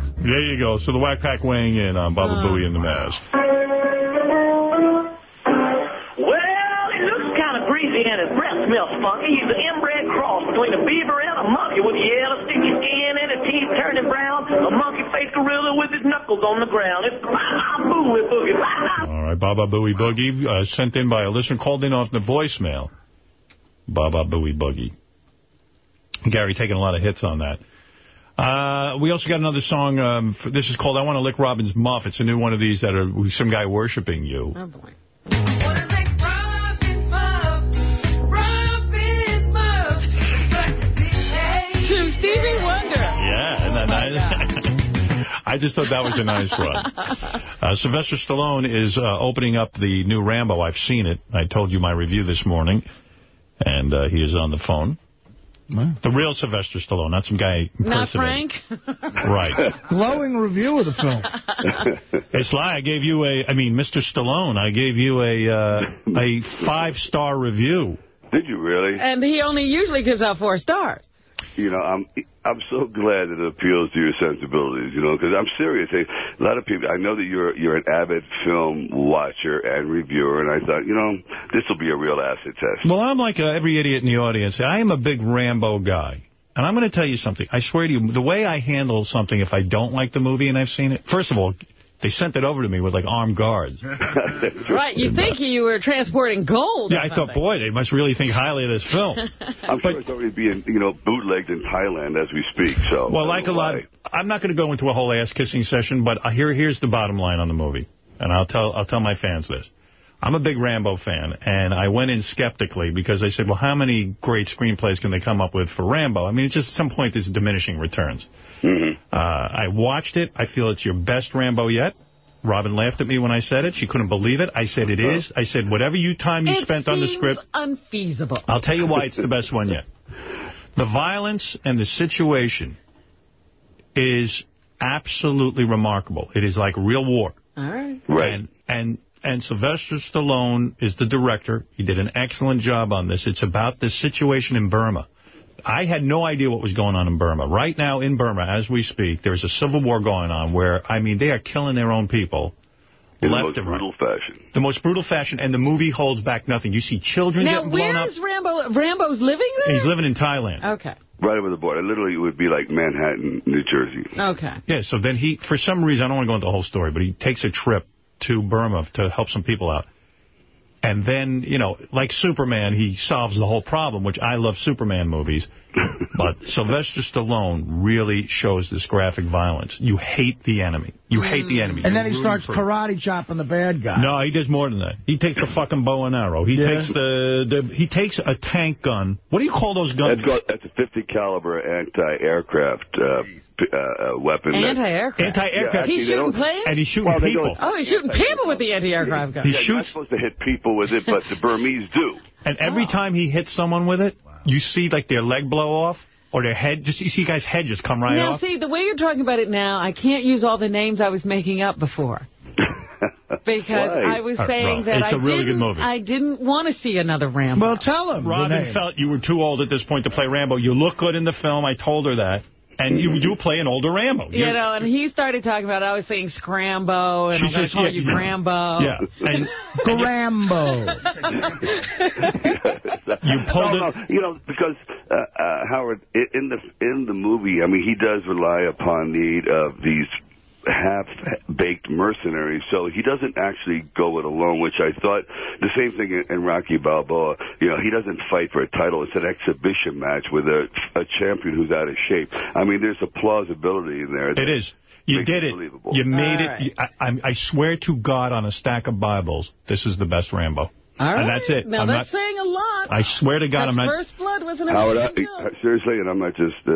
There you go. So the Whack Pack weighing in on Baba Booey and the mask. Well, he looks kind of greasy and his breath smells funky. He's an inbred cross between a beaver and a monkey with yellow sticky skin and his teeth turning brown. A monkey-faced gorilla with his knuckles on the ground. It's booey boogie. All right, Baba Booey Boogie, uh, sent in by a listener, called in off the voicemail. Baba Booey Boogie. Gary taking a lot of hits on that. Uh, we also got another song. Um, f this is called I Want to Lick Robin's Muff. It's a new one of these that are some guy worshiping you. Oh, boy. To Stevie Wonder. Yeah, and then I, I just thought that was a nice one. Uh, Sylvester Stallone is uh, opening up the new Rambo. I've seen it. I told you my review this morning, and uh, he is on the phone. The real Sylvester Stallone, not some guy Not impersonating. Frank? Right. Glowing review of the film. It's like I gave you a, I mean, Mr. Stallone, I gave you a uh, a five-star review. Did you really? And he only usually gives out four stars. You know, I'm I'm so glad that it appeals to your sensibilities. You know, because I'm serious. A lot of people. I know that you're you're an avid film watcher and reviewer, and I thought, you know, this will be a real acid test. Well, I'm like uh, every idiot in the audience. I am a big Rambo guy. And I'm going to tell you something. I swear to you, the way I handle something if I don't like the movie and I've seen it, first of all, they sent it over to me with, like, armed guards. Right, you think you were transporting gold Yeah, I thought, boy, they must really think highly of this film. I'm sure it's already being, you know, bootlegged in Thailand as we speak. So, Well, like a lot, I'm not going to go into a whole ass-kissing session, but uh, here, here's the bottom line on the movie. And I'll tell I'll tell my fans this. I'm a big Rambo fan, and I went in skeptically because I said, well, how many great screenplays can they come up with for Rambo? I mean, it's just at some point there's diminishing returns. Mm-hmm. Uh, I watched it. I feel it's your best Rambo yet. Robin laughed at me when I said it. She couldn't believe it. I said it is. I said, whatever you time you It spent on the seems script, unfeasible. I'll tell you why it's the best one yet. The violence and the situation is absolutely remarkable. It is like real war. All right. Right. And, and, and Sylvester Stallone is the director. He did an excellent job on this. It's about the situation in Burma. I had no idea what was going on in Burma. Right now in Burma, as we speak, there's a civil war going on where, I mean, they are killing their own people. in the left most and right. brutal fashion. The most brutal fashion, and the movie holds back nothing. You see children Now, getting blown up. Now, where's Rambo? Rambo's living there? He's living in Thailand. Okay. Right over the border. Literally, it would be like Manhattan, New Jersey. Okay. Yeah, so then he, for some reason, I don't want to go into the whole story, but he takes a trip to Burma to help some people out. And then, you know, like Superman, he solves the whole problem, which I love Superman movies. but Sylvester Stallone really shows this graphic violence. You hate the enemy. You hate the enemy. And You're then he starts karate chopping the bad guy. No, he does more than that. He takes the fucking bow and arrow. He Yeah. takes the, the he takes a tank gun. What do you call those guns? That's, got, that's a 50 caliber anti-aircraft uh, p- uh, uh, weapon. Anti-aircraft. Anti-aircraft. Yeah, He's shooting planes? And he's shooting Well, people. Oh, he's shooting people with the anti-aircraft gun. He yeah, You're not supposed to hit people with it, but the Burmese do. And every time he hits someone with it, you see like their leg blow off or their head. Just you see guys' head just come right now, off. see, the way you're talking about it now, I can't use all the names I was making up before. Because Why? I was Uh, saying Rob, that it's I a really didn't. I didn't want to see another Rambo. Well, tell him. Robin felt you were too old at this point to play Rambo. You look good in the film. I told her that. And you do play an older Rambo. you know, and he started talking about, I was saying Scrambo, and I'm going says, to call yeah, you yeah. Grambo. Yeah. And Grambo. you pulled no, it. no, you know, because uh, uh, Howard, in the in the movie, I mean, he does rely upon the aid of these half-baked mercenaries, so he doesn't actually go it alone, which I thought the same thing in, in Rocky Balboa. You know, he doesn't fight for a title; it's an exhibition match with a a champion who's out of shape. I mean, there's a plausibility in there. It is. You did it it. You made All it. right. I, I, I swear to God on a stack of Bibles, this is the best Rambo. All right. And that's it. Now, I'm that's not, saying a lot. I swear to God, That's I'm not. First Blood was an Howard, I, amazing I- film. seriously, and I'm not just uh,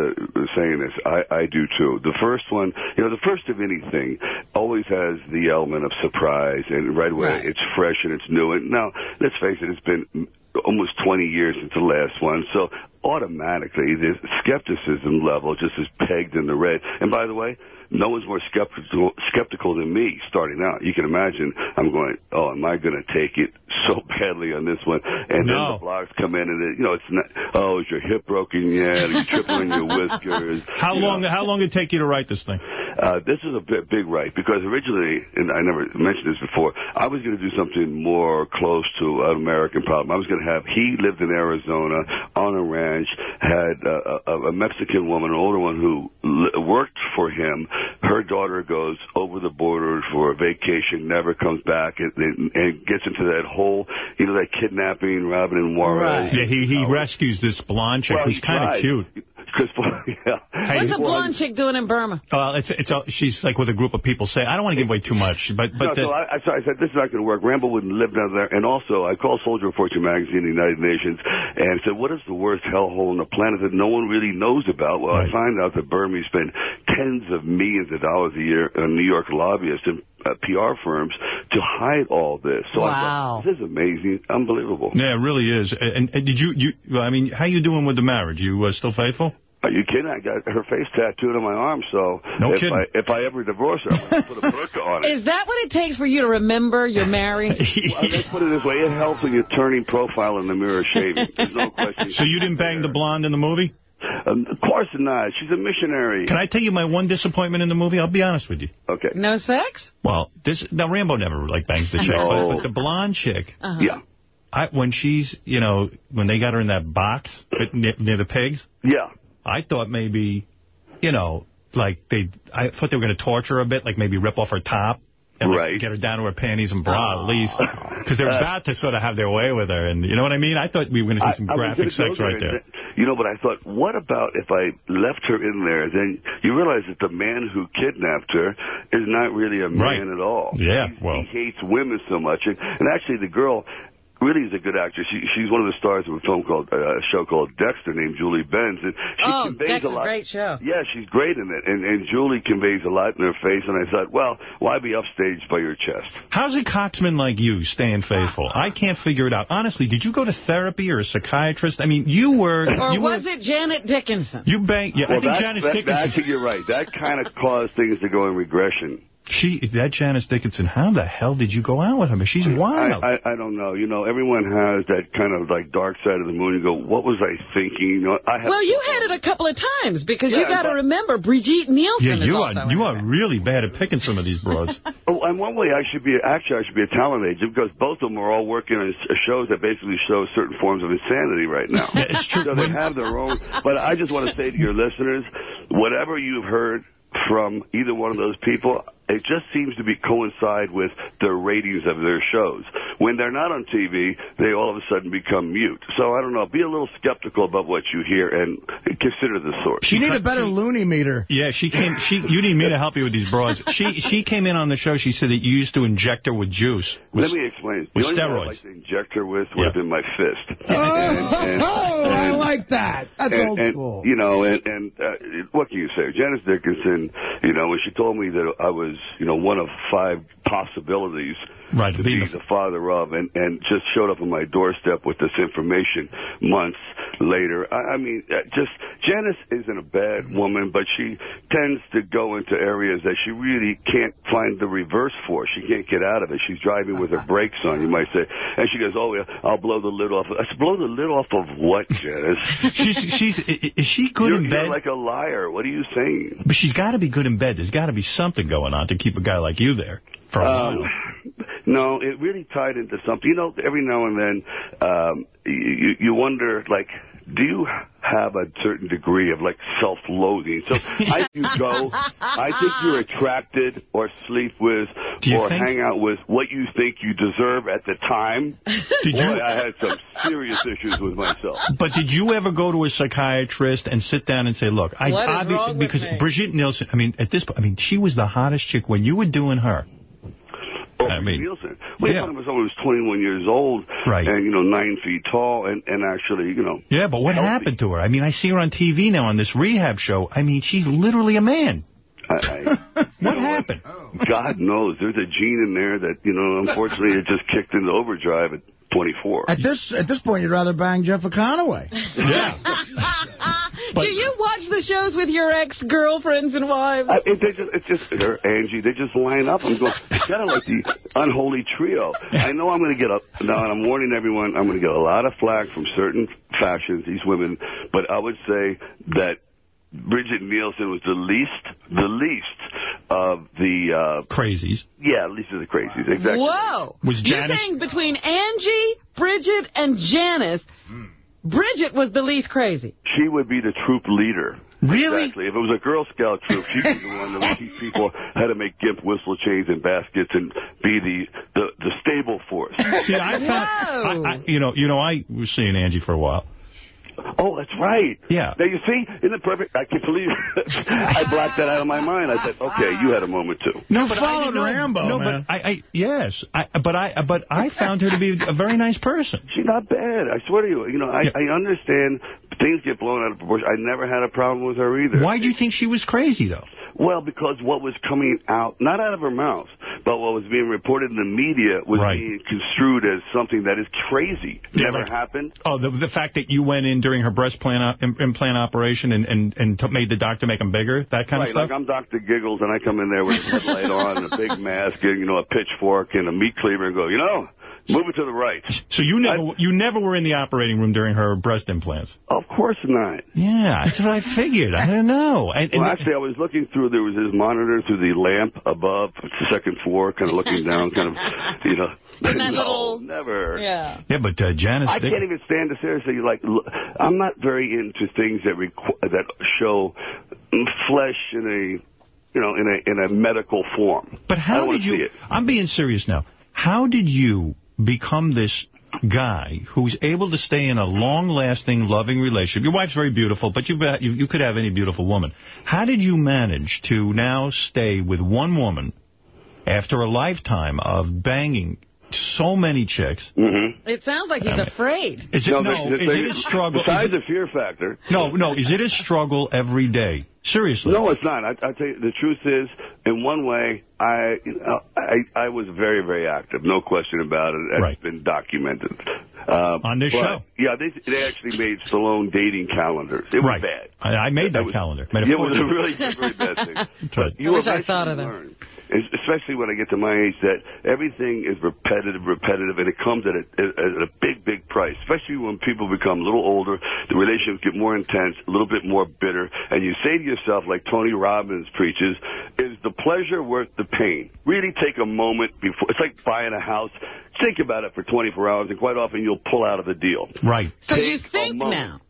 saying this. I, I do too. The first one, you know, the first of anything always has the element of surprise, and right away Right. it's fresh and it's new. And now, let's face it, it's been almost 20 years since the last one, so automatically the skepticism level just is pegged in the red. And by the way, no one's more skeptical skeptical than me starting out. You can imagine I'm going, oh, am I going to take it so badly on this one? And then the blogs come in and, it, you know, it's not, oh, is your hip broken yet? Are you tripping your whiskers? How You long? know. How long did it take you to write this thing? Uh, this is a bit big right because originally, and I never mentioned this before, I was going to do something more close to an American problem. I was going to have he lived in Arizona on a ranch, had uh, a, a Mexican woman, an older one who l- worked for him. Her daughter goes over the border for a vacation, never comes back, and, and, and gets into that whole, you know, that kidnapping, Robin and Juarez. Yeah, he he rescues this blonde chick Well, who's kind of cute. Because, yeah. What's a blonde chick doing in Burma? Well, it's it's a, she's like with a group of people. Say I don't want to give away too much, but but no, the, so I, I, so I said, this is not going to work. Rambo wouldn't live down there. And also, I called Soldier of Fortune magazine, the United Nations, and said, what is the worst hellhole on the planet that no one really knows about? Well, I find out that Burmese spend tens of millions of dollars a year on New York lobbyists and uh, PR firms to hide all this. So I Wow. thought, this is amazing, unbelievable. yeah, it really is. And, and did you you? I mean, how you doing with the marriage? You uh, still faithful? Are you kidding? I got her face tattooed on my arm, so No if kidding. I if I ever divorce her, I'm going to put a burqa on it. Is that what it takes for you to remember you're married? Well, let's put it this way. It helps when you're turning profile in the mirror shaving. There's no question. So you didn't bang the blonde in the movie? Um, of course not. She's a missionary. Can I tell you my one disappointment in the movie? I'll be honest with you. Okay. No sex? Well, this now Rambo never like bangs the chick, No. but, but the blonde chick, Uh-huh. Yeah. I, when she's you know when they got her in that box near, near the pigs, Yeah. I thought maybe, you know, like they, I thought they were going to torture her a bit, like maybe rip off her top. And like, get her down to her panties and bra at ah. least. Because they're uh, about to sort of have their way with her. And you know what I mean? I thought we were going to see some I- I graphic gonna sex right there, there. and then- You know, but I thought, what about if I left her in there? Then you realize that the man who kidnapped her is not really a man Right. at all. Yeah, He's- well. He hates women so much. And, and actually, the girl really is a good actress. She, she's one of the stars of a film called, uh, a show called Dexter named Julie Benz. And she Oh, conveys Dexter's a lot. a great show. Yeah, she's great in it. And, and Julie conveys a lot in her face. And I thought, well, why be upstaged by your chest? How's a coxman like you staying faithful? I can't figure it out. Honestly, did you go to therapy or a psychiatrist? I mean, you were... Or you was were, it Janet Dickinson? You bang... Yeah, well, I think that, Janice that, Dickinson... Actually, you're right. That kind of caused things to go in regression. She, that Janice Dickinson, how the hell did you go out with her? She's wild. I, I, I don't know. You know, everyone has that kind of like dark side of the moon. You go, what was I thinking? You know, I have Well, you had it a couple of times because you got to remember Brigitte Nielsen yeah, you also are in you it. are really bad at picking some of these broads. Oh, and one way I should be actually I should be a talent agent because both of them are all working on uh, shows that basically show certain forms of insanity right now. Yeah, it's true. So they have their own. But I just want to say to your listeners, whatever you've heard from either one of those people, it just seems to be coincide with the ratings of their shows. when they're not on TV, they all of a sudden become mute. So I don't know. Be a little skeptical about what you hear and consider the source. She need a better loony meter. Yeah, she came. She you need me to help you with these broads. She she came in on the show. She said that you used to inject her with juice. With, Let me explain. with the only one I steroids. like to inject her with would have been my fist. Oh, I like that. That's and, old and, school. You know, and, and uh, what can you say? Janice Dickinson, you know, when she told me that I was, you know, one of five possibilities right, to be the father of, and, and just showed up on my doorstep with this information months later. I, I mean, uh, just Janice isn't a bad woman, but she tends to go into areas that she really can't find the reverse for. She can't get out of it. She's driving with her brakes on, you might say. And she goes, oh, yeah, I'll blow the lid off. I said, blow the lid off of what, Janice? she's she's i- is she good you're, in bed? You're like a liar. What are you saying? But she's got to be good in bed. There's got to be something going on to keep a guy like you there for a Um, while. no, it really tied into something. You know, every now and then, um, you, you wonder, like, do you have a certain degree of, like, self-loathing? So I you go, I think you're attracted or sleep with or think- hang out with what you think you deserve at the time. Did Boy, you- I had some serious issues with myself. But did you ever go to a psychiatrist and sit down and say, look, I What is obvi- wrong with because? Brigitte Nielsen, I mean, at this point, I mean, she was the hottest chick when you were doing her. Oh, I mean, Nielsen. We're yeah. talking about someone who's 21 years old Right. and, you know, nine feet tall and, and actually, you know, Yeah, but what happened to her? I mean, I see her on TV now on this rehab show. I mean, she's literally a man. what happened? God knows. There's a gene in there that, you know, unfortunately it just kicked into overdrive at 24. At this at this point, you'd rather bang Jeff Conaway. Yeah. Do you watch the shows with your ex-girlfriends and wives? I, it, they just, it's just, they're Angie, they just line up. I'm going, it's kind of like the unholy trio. I know I'm going to get up, now, and I'm warning everyone, I'm going to get a lot of flack from certain fashions, these women, but I would say that Brigitte Nielsen was the least, the least of the... Uh, crazies. Yeah, least of the crazies, exactly. Whoa. Was You're saying between Angie, Brigitte, and Janice, Brigitte was the least crazy. She would be the troop leader. Really? Exactly. If it was a Girl Scout troop, she'd be the one that would teach people how to make gimp whistle chains and baskets and be the, the, the stable force. See, I found, I, I, you know, you know, I was seeing Angie for a while. Oh, that's right. Yeah. Now, you see, isn't it perfect? I can't believe I blocked that out of my mind. I said, okay, you had a moment, too. No, but I didn't know- No, but I, I, yes, I, but I, but I found her to be a very nice person. She's not bad. I swear to you. You know, I, I understand things get blown out of proportion. I never had a problem with her either. Why do you think she was crazy, though? Well, because what was coming out, not out of her mouth, but what was being reported in the media was being construed as something that is crazy. Never happened. Oh, the the fact that you went in during her breast plant, uh, im- implant operation and and and made the doctor make them bigger, that kind right, of stuff. like I'm Dr. Giggles, and I come in there with a headlight on and a big mask and, you know, a pitchfork and a meat cleaver and go, you know, move it to the right. So you never you never were in the operating room during her breast implants. Of course not. Yeah, that's what I figured. I don't know. And, and well, actually, I was looking through, there was his monitor through the lamp above, the second floor, kind of looking down, kind of, you know. In no, little- never. Yeah. yeah, but uh, Janice, I can't even stand it seriously. Like, look, I'm not very into things that requ- that show flesh in a, you know, in a in a medical form. But how did you? I'm being serious now. How did you become this guy who's able to stay in a long-lasting, loving relationship? Your wife's very beautiful, but you've, you, you could have any beautiful woman. How did you manage to now stay with one woman after a lifetime of banging so many chicks? Mm-hmm. It sounds like he's afraid. Is it no? the- the is it a struggle? Besides the fear factor. no, no. Is it a struggle every day? Seriously. No, it's not. I, I tell you, the truth is, in one way, I, you know, I, I was very, very active. No question about it. It's Right. been documented. Um, On this but, show. Yeah, they, they actually made Stallone dating calendars. It was Right. bad. I, I made that, was- calendar. Made a Yeah, it was a fortune. really very bad thing. That's right. You I wish I eventually thought of that. learn, es- especially when I get to my age, that everything is repetitive, repetitive, and it comes at a, at a big, big price. Especially when people become a little older, the relationships get more intense, a little bit more bitter, and you say to yourself, like Tony Robbins preaches, is the pleasure worth the pain? Really take a moment before. It's like buying a house. Think about it for 24 hours, and quite often you'll pull out of the deal. Right. So you Take a think now.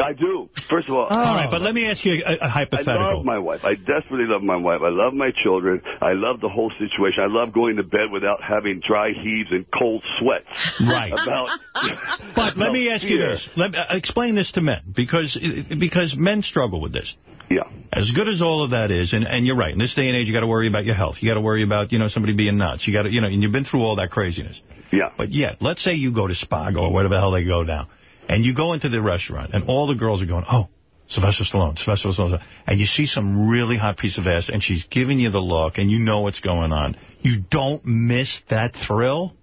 I do. First of all, All right, but let me ask you a, a I hypothetical. I love my wife. I desperately love my wife. I love my children. I love the whole situation. I love going to bed without having dry heaves and cold sweats. Right. About, But let me ask you this. Let, uh, explain this to men, because because men struggle with this. Yeah. As good as all of that is, and, and you're right, in this day and age, you got to worry about your health. You got to worry about, you know, somebody being nuts. You got to, you know, and you've been through all that craziness. Yeah. But yet, let's say you go to Spago or whatever the hell they go now, and you go into the restaurant, and all the girls are going, oh, Sylvester Stallone, Sylvester Stallone, and you see some really hot piece of ass, and she's giving you the look, and you know what's going on. You don't miss that thrill?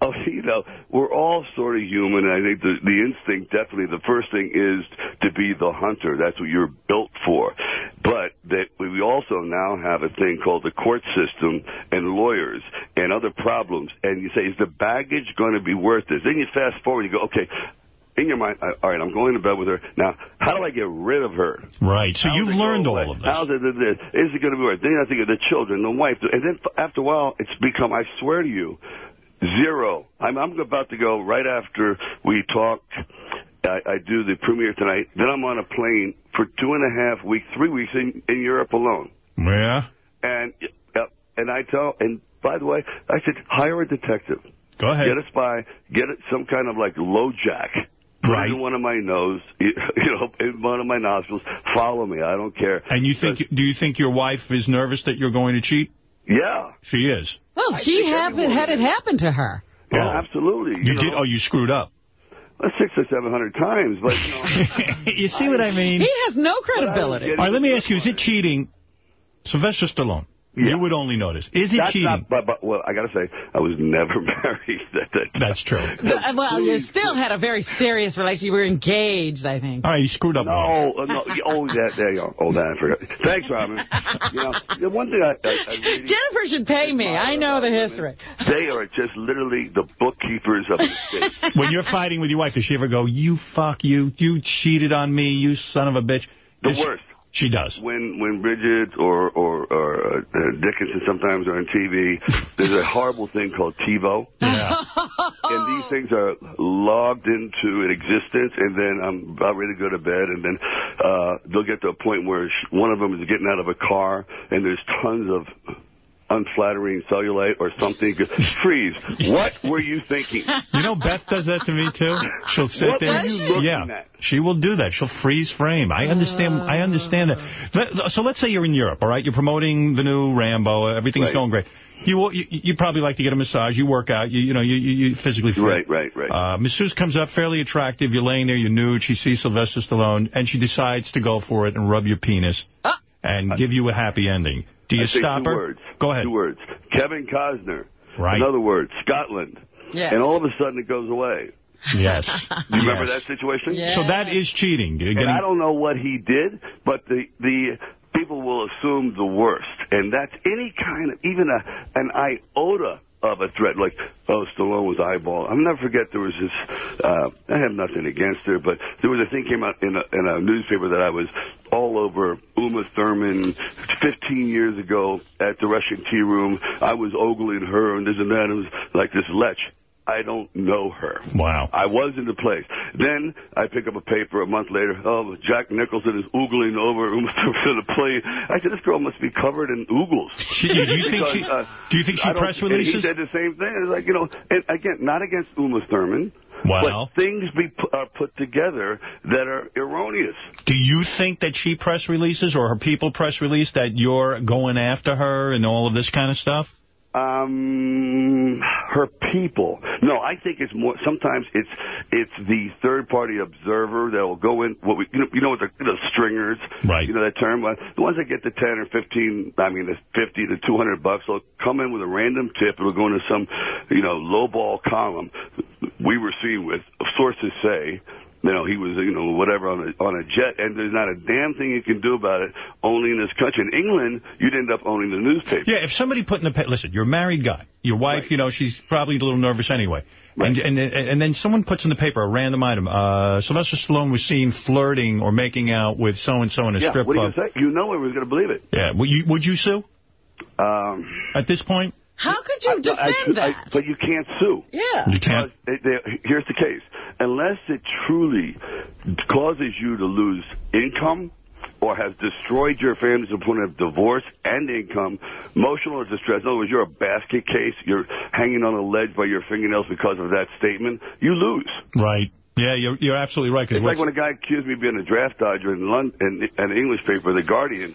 Oh, you know, we're all sort of human, and I think the, the instinct, definitely, the first thing is to be the hunter. That's what you're built for. But that we also now have a thing called the court system and lawyers and other problems. And you say, is the baggage going to be worth this? Then you fast forward, you go, okay, in your mind, I- all right, I'm going to bed with her. Now, how do I get rid of her? Right. So How's you've learned away? all of this. How's it this? Is it going to be worth? Then I think of the children, the wife, and then after a while, it's become. I swear to you, zero. I'm I'm about to go right after we talk. I, I do the premiere tonight. Then I'm on a plane for two and a half weeks, three weeks in, in Europe alone. Yeah. And uh, and I tell, and by the way, I said hire a detective. Go ahead. Get a spy. Get some kind of like low jack. Put Right. it in one of my nose, you know, in one of my nostrils. Follow me. I don't care. And you think? Do you think your wife is nervous that you're going to cheat? Yeah. She is. Well, she happened, had it happen to her. Yeah, oh. absolutely. You, know, did? Oh, you screwed up. six or seven hundred times, but you know. you see what I mean? He has no credibility. All right, let me ask you, is it cheating? Sylvester Stallone, you would only notice. Is it That's cheating? not, but, but, well, I got to say, I was never married. that, that, That's true. Well, you still had a very serious relationship. You were engaged, I think. All right, you screwed up. No, uh, no, oh, that, there you go. Oh, that, I forgot. Thanks, Robin. You know, the one thing I, I, I really, Jennifer should pay me. I know the history. they are just literally the bookkeepers of the state. when you're fighting with your wife, does she ever go, you fuck you, you cheated on me, you son of a bitch? The Does worst. She does. When when Brigitte or or, or uh, Dickinson sometimes are on TV, there's a horrible thing called TiVo. Yeah. and these things are logged into an existence, and then I'm about ready to go to bed, and then uh, they'll get to a point where one of them is getting out of a car, and there's tons of unflattering cellulite or something. Freeze. What were you thinking? You know, Beth does that to me, too. She'll sit What there. were you looking yeah, at? she will do that. She'll freeze frame. I understand I understand that. So let's say you're in Europe, all right? You're promoting the new Rambo. Everything's Right. going great. You, you you probably like to get a massage. You work out. You you know you you, you physically fit. Right, right, right. Uh, masseuse comes up fairly attractive. You're laying there. You're nude. She sees Sylvester Stallone, and she decides to go for it and rub your penis and give you a happy ending. Do you I say stop two her? Words. Go ahead. Two words. Kevin Costner. Right. Another word. Scotland. Yeah. And all of a sudden it goes away. Yes. You remember Yes. that situation? So that is cheating. You're And I don't know what he did, but the the people will assume the worst, and that's any kind of even a an iota of a threat, like oh Stallone was eyeball. I'll never forget there was this. Uh, I have nothing against her, but there was a thing came out in a, in a newspaper that I was all over Uma Thurman 15 years ago at the Russian Tea Room. I was ogling her and this and that. It was like this lech. I don't know her. Wow. I was in the place. Then I pick up a paper a month later. Oh, Jack Nicholson is oogling over Uma Thurman in the plane. I said, this girl must be covered in oogles. She- uh, do you think she- do you think she press releases? He said the same thing. It's like, you know, and again, not against Uma Thurman. Well. But things be are put together that are erroneous. Do you think that she press releases or her people press release that you're going after her and all of this kind of stuff? Um, her people. No, I think it's more. Sometimes it's it's the third party observer that will go in. What we you know, you know what the, the stringers. Right. You know that term. The ones that get the ten or fifteen. I mean, the fifty to two hundred bucks. Will come in with a random tip. It'll go into some, you know, lowball column. We were seen with sources say. You know, he was, you know, whatever on a on a jet, and there's not a damn thing you can do about it. Only in this country. In England, you'd end up owning the newspaper. Yeah, if somebody put in the... pa- Listen, you're a married guy. Your wife, you know, she's probably a little nervous anyway. And, and and then someone puts in the paper a random item. Uh, Sylvester Stallone was seen flirting or making out with so-and-so in a yeah, strip what club. do you say? You know everyone's going to believe it. Yeah, would you, would you sue Um, at this point? How could you I- defend I- I- that? but you can't sue. Yeah. You can't. Uh, they- they- here's the case. unless it truly causes you to lose income or has destroyed your family to the point of divorce and income, emotional distress. In other words, you're a basket case. You're hanging on a ledge by your fingernails because of that statement. You lose. Right. Yeah, you're, you're absolutely right. 'cause It's like when a guy accused me of being a draft dodger in London, in an English paper, The Guardian,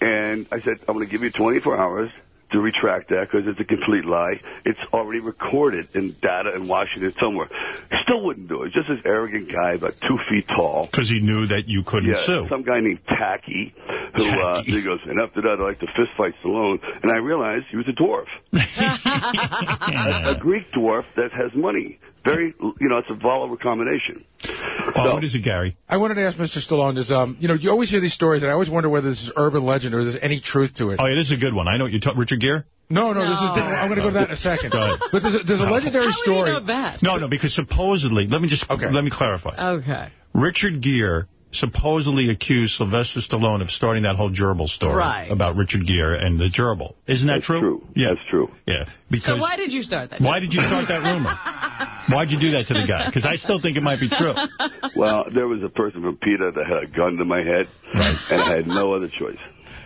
and I said, I'm going to give you 24 hours to retract that because it's a complete lie. It's already recorded in data in Washington somewhere. Still wouldn't do it. Just this arrogant guy, about two feet tall. Because he knew that you couldn't Yeah, sue. some guy named Taki, who uh, he goes, and after that, I like to fist fight Stallone, and I realized he was a dwarf, a, a Greek dwarf that has money. Very, you know, it's a volatile combination. Oh, what is it, Gary? I wanted to ask Mr. Stallone, is, um, you know, you always hear these stories, and I always wonder whether this is urban legend or there's any truth to it. Oh, yeah, this is a good one. I know what you're talking Richard Gere? No, no, this is. I'm going to go to that in a second. Go ahead. But there's a, there's a legendary story. that? No, no, because supposedly, let me just, let me clarify. Okay. Richard Gere supposedly accused Sylvester Stallone of starting that whole gerbil story Right. about Richard Gere and the gerbil. Isn't that That's true? true. Yeah. That's true. Yeah. So why did you start that? why did you start that rumor? Why'd you do that to the guy? Because I still think it might be true. Well, there was a person from PETA that had a gun to my head, and I had no other choice.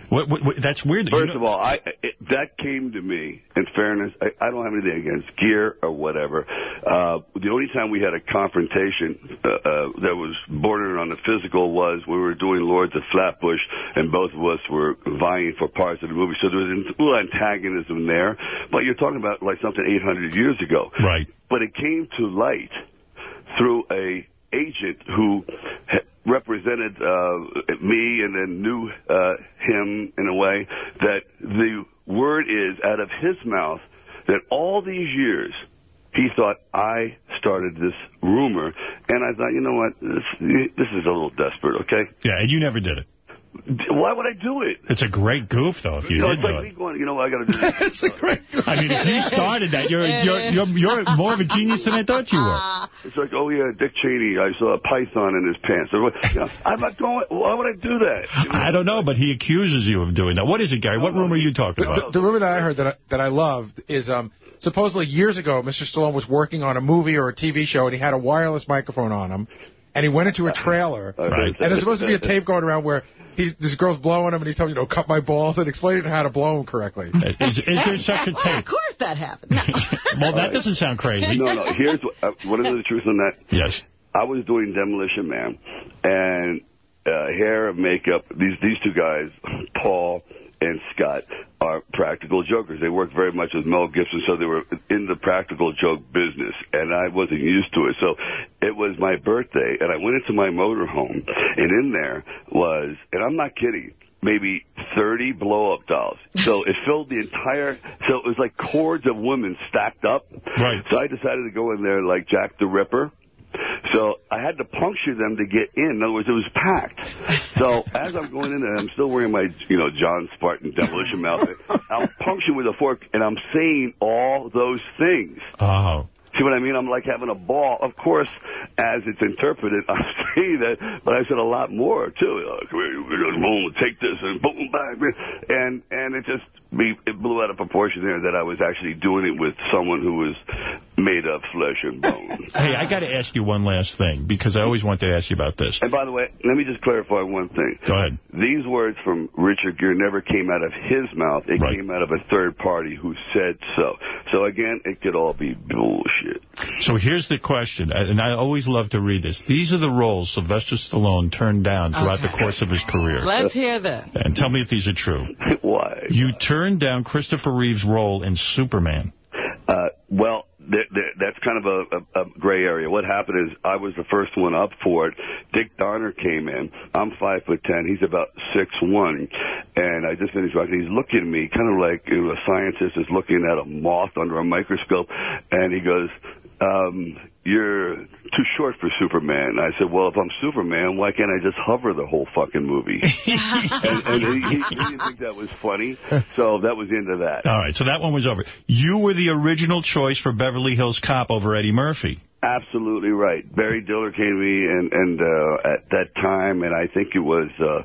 What, what, what, that's weird. that you First of all, I it, that came to me. In fairness, I, I don't have anything against Gere or whatever. Uh, the only time we had a confrontation uh, uh, that was bordering on the physical was we were doing Lords of Flatbush, and both of us were vying for parts of the movie. So there was a little antagonism there. But you're talking about like something 800 years ago, right? But it came to light through a agent who ha- represented uh, me and then knew uh, him in a way that the word is out of his mouth that all these years he thought I started this rumor, and I thought, you know what, this, this is a little desperate, okay? Yeah, and you never did it. Why would I do it? It's a great goof, though, if you You know, did it's do like it. me going, you know, I got to do this. it's a great. I mean, if you started that, you're, you're, you're, you're more of a genius than I thought you were. It's like, oh yeah, Dick Cheney. I saw a python in his pants. Or, you know, I'm not going. Why would I do that? I don't know, but he accuses you of doing that. What is it, Gary? What rumor are you talking The, about? the rumor that I heard that I, that I loved is um, supposedly years ago, Mr. Stallone was working on a movie or a TV show, and he had a wireless microphone on him, and he went into a trailer, Right. and there's supposed to be a tape going around where he's this girl's blowing him, and he's telling you, know, cut my balls, and explaining how to blow them correctly. Is, is there such a Of course that happened. No. Well, that doesn't sound crazy. No, no. Here's what, uh, what is the truth on that? Yes. I was doing Demolition Man, and uh, hair and makeup. These these two guys, Paul and Scott, are practical jokers. They work very much with Mel Gibson, so they were in the practical joke business, and I wasn't used to it. So it was my birthday, and I went into my motorhome, and in there was, and I'm not kidding. Maybe 30 blow-up dolls. So it filled the entire, so it was like cords of women stacked up. Right. So I decided to go in there like Jack the Ripper. So I had to puncture them to get in. In other words, it was packed. So as I'm going in there, I'm still wearing my, you know, John Spartan demolition outfit. I'm puncturing with a fork, and I'm saying all those things. Oh. See what I mean? I'm like having a ball. Of course, as it's interpreted, I'm saying that, but I said a lot more too. Like, just going to take this and boom, bang. and and it just it blew out of proportion there that I was actually doing it with someone who was made of flesh and bone. Hey, I got to ask you one last thing, because I always want to ask you about this. And by the way, let me just clarify one thing. Go ahead. These words from Richard Gere never came out of his mouth. It came out of a third party who said so. So again, it could all be bullshit. So here's the question, and I always love to read this. These are the roles Sylvester Stallone turned down throughout the course of his career. Let's hear this. And tell me if these are true. Why? You turned down Christopher Reeve's role in Superman. Uh, well, th th that's kind of a, a, a gray area. What happened is I was the first one up for it. Dick Donner came in. I'm five foot ten. He's about six one, and I just finished watching. He's looking at me, kind of like you know, a scientist is looking at a moth under a microscope, and he goes, um, "You're too short for Superman." I said, "Well, if I'm Superman, why can't I just hover the whole fucking movie?" and, and he, he, he didn't think that was funny, so that was the end of that. All right, so that one was over. You were the original choice for Beverly Hills Cop over Eddie Murphy. Absolutely right. Barry Diller came to me and and uh, at that time, and I think it was uh,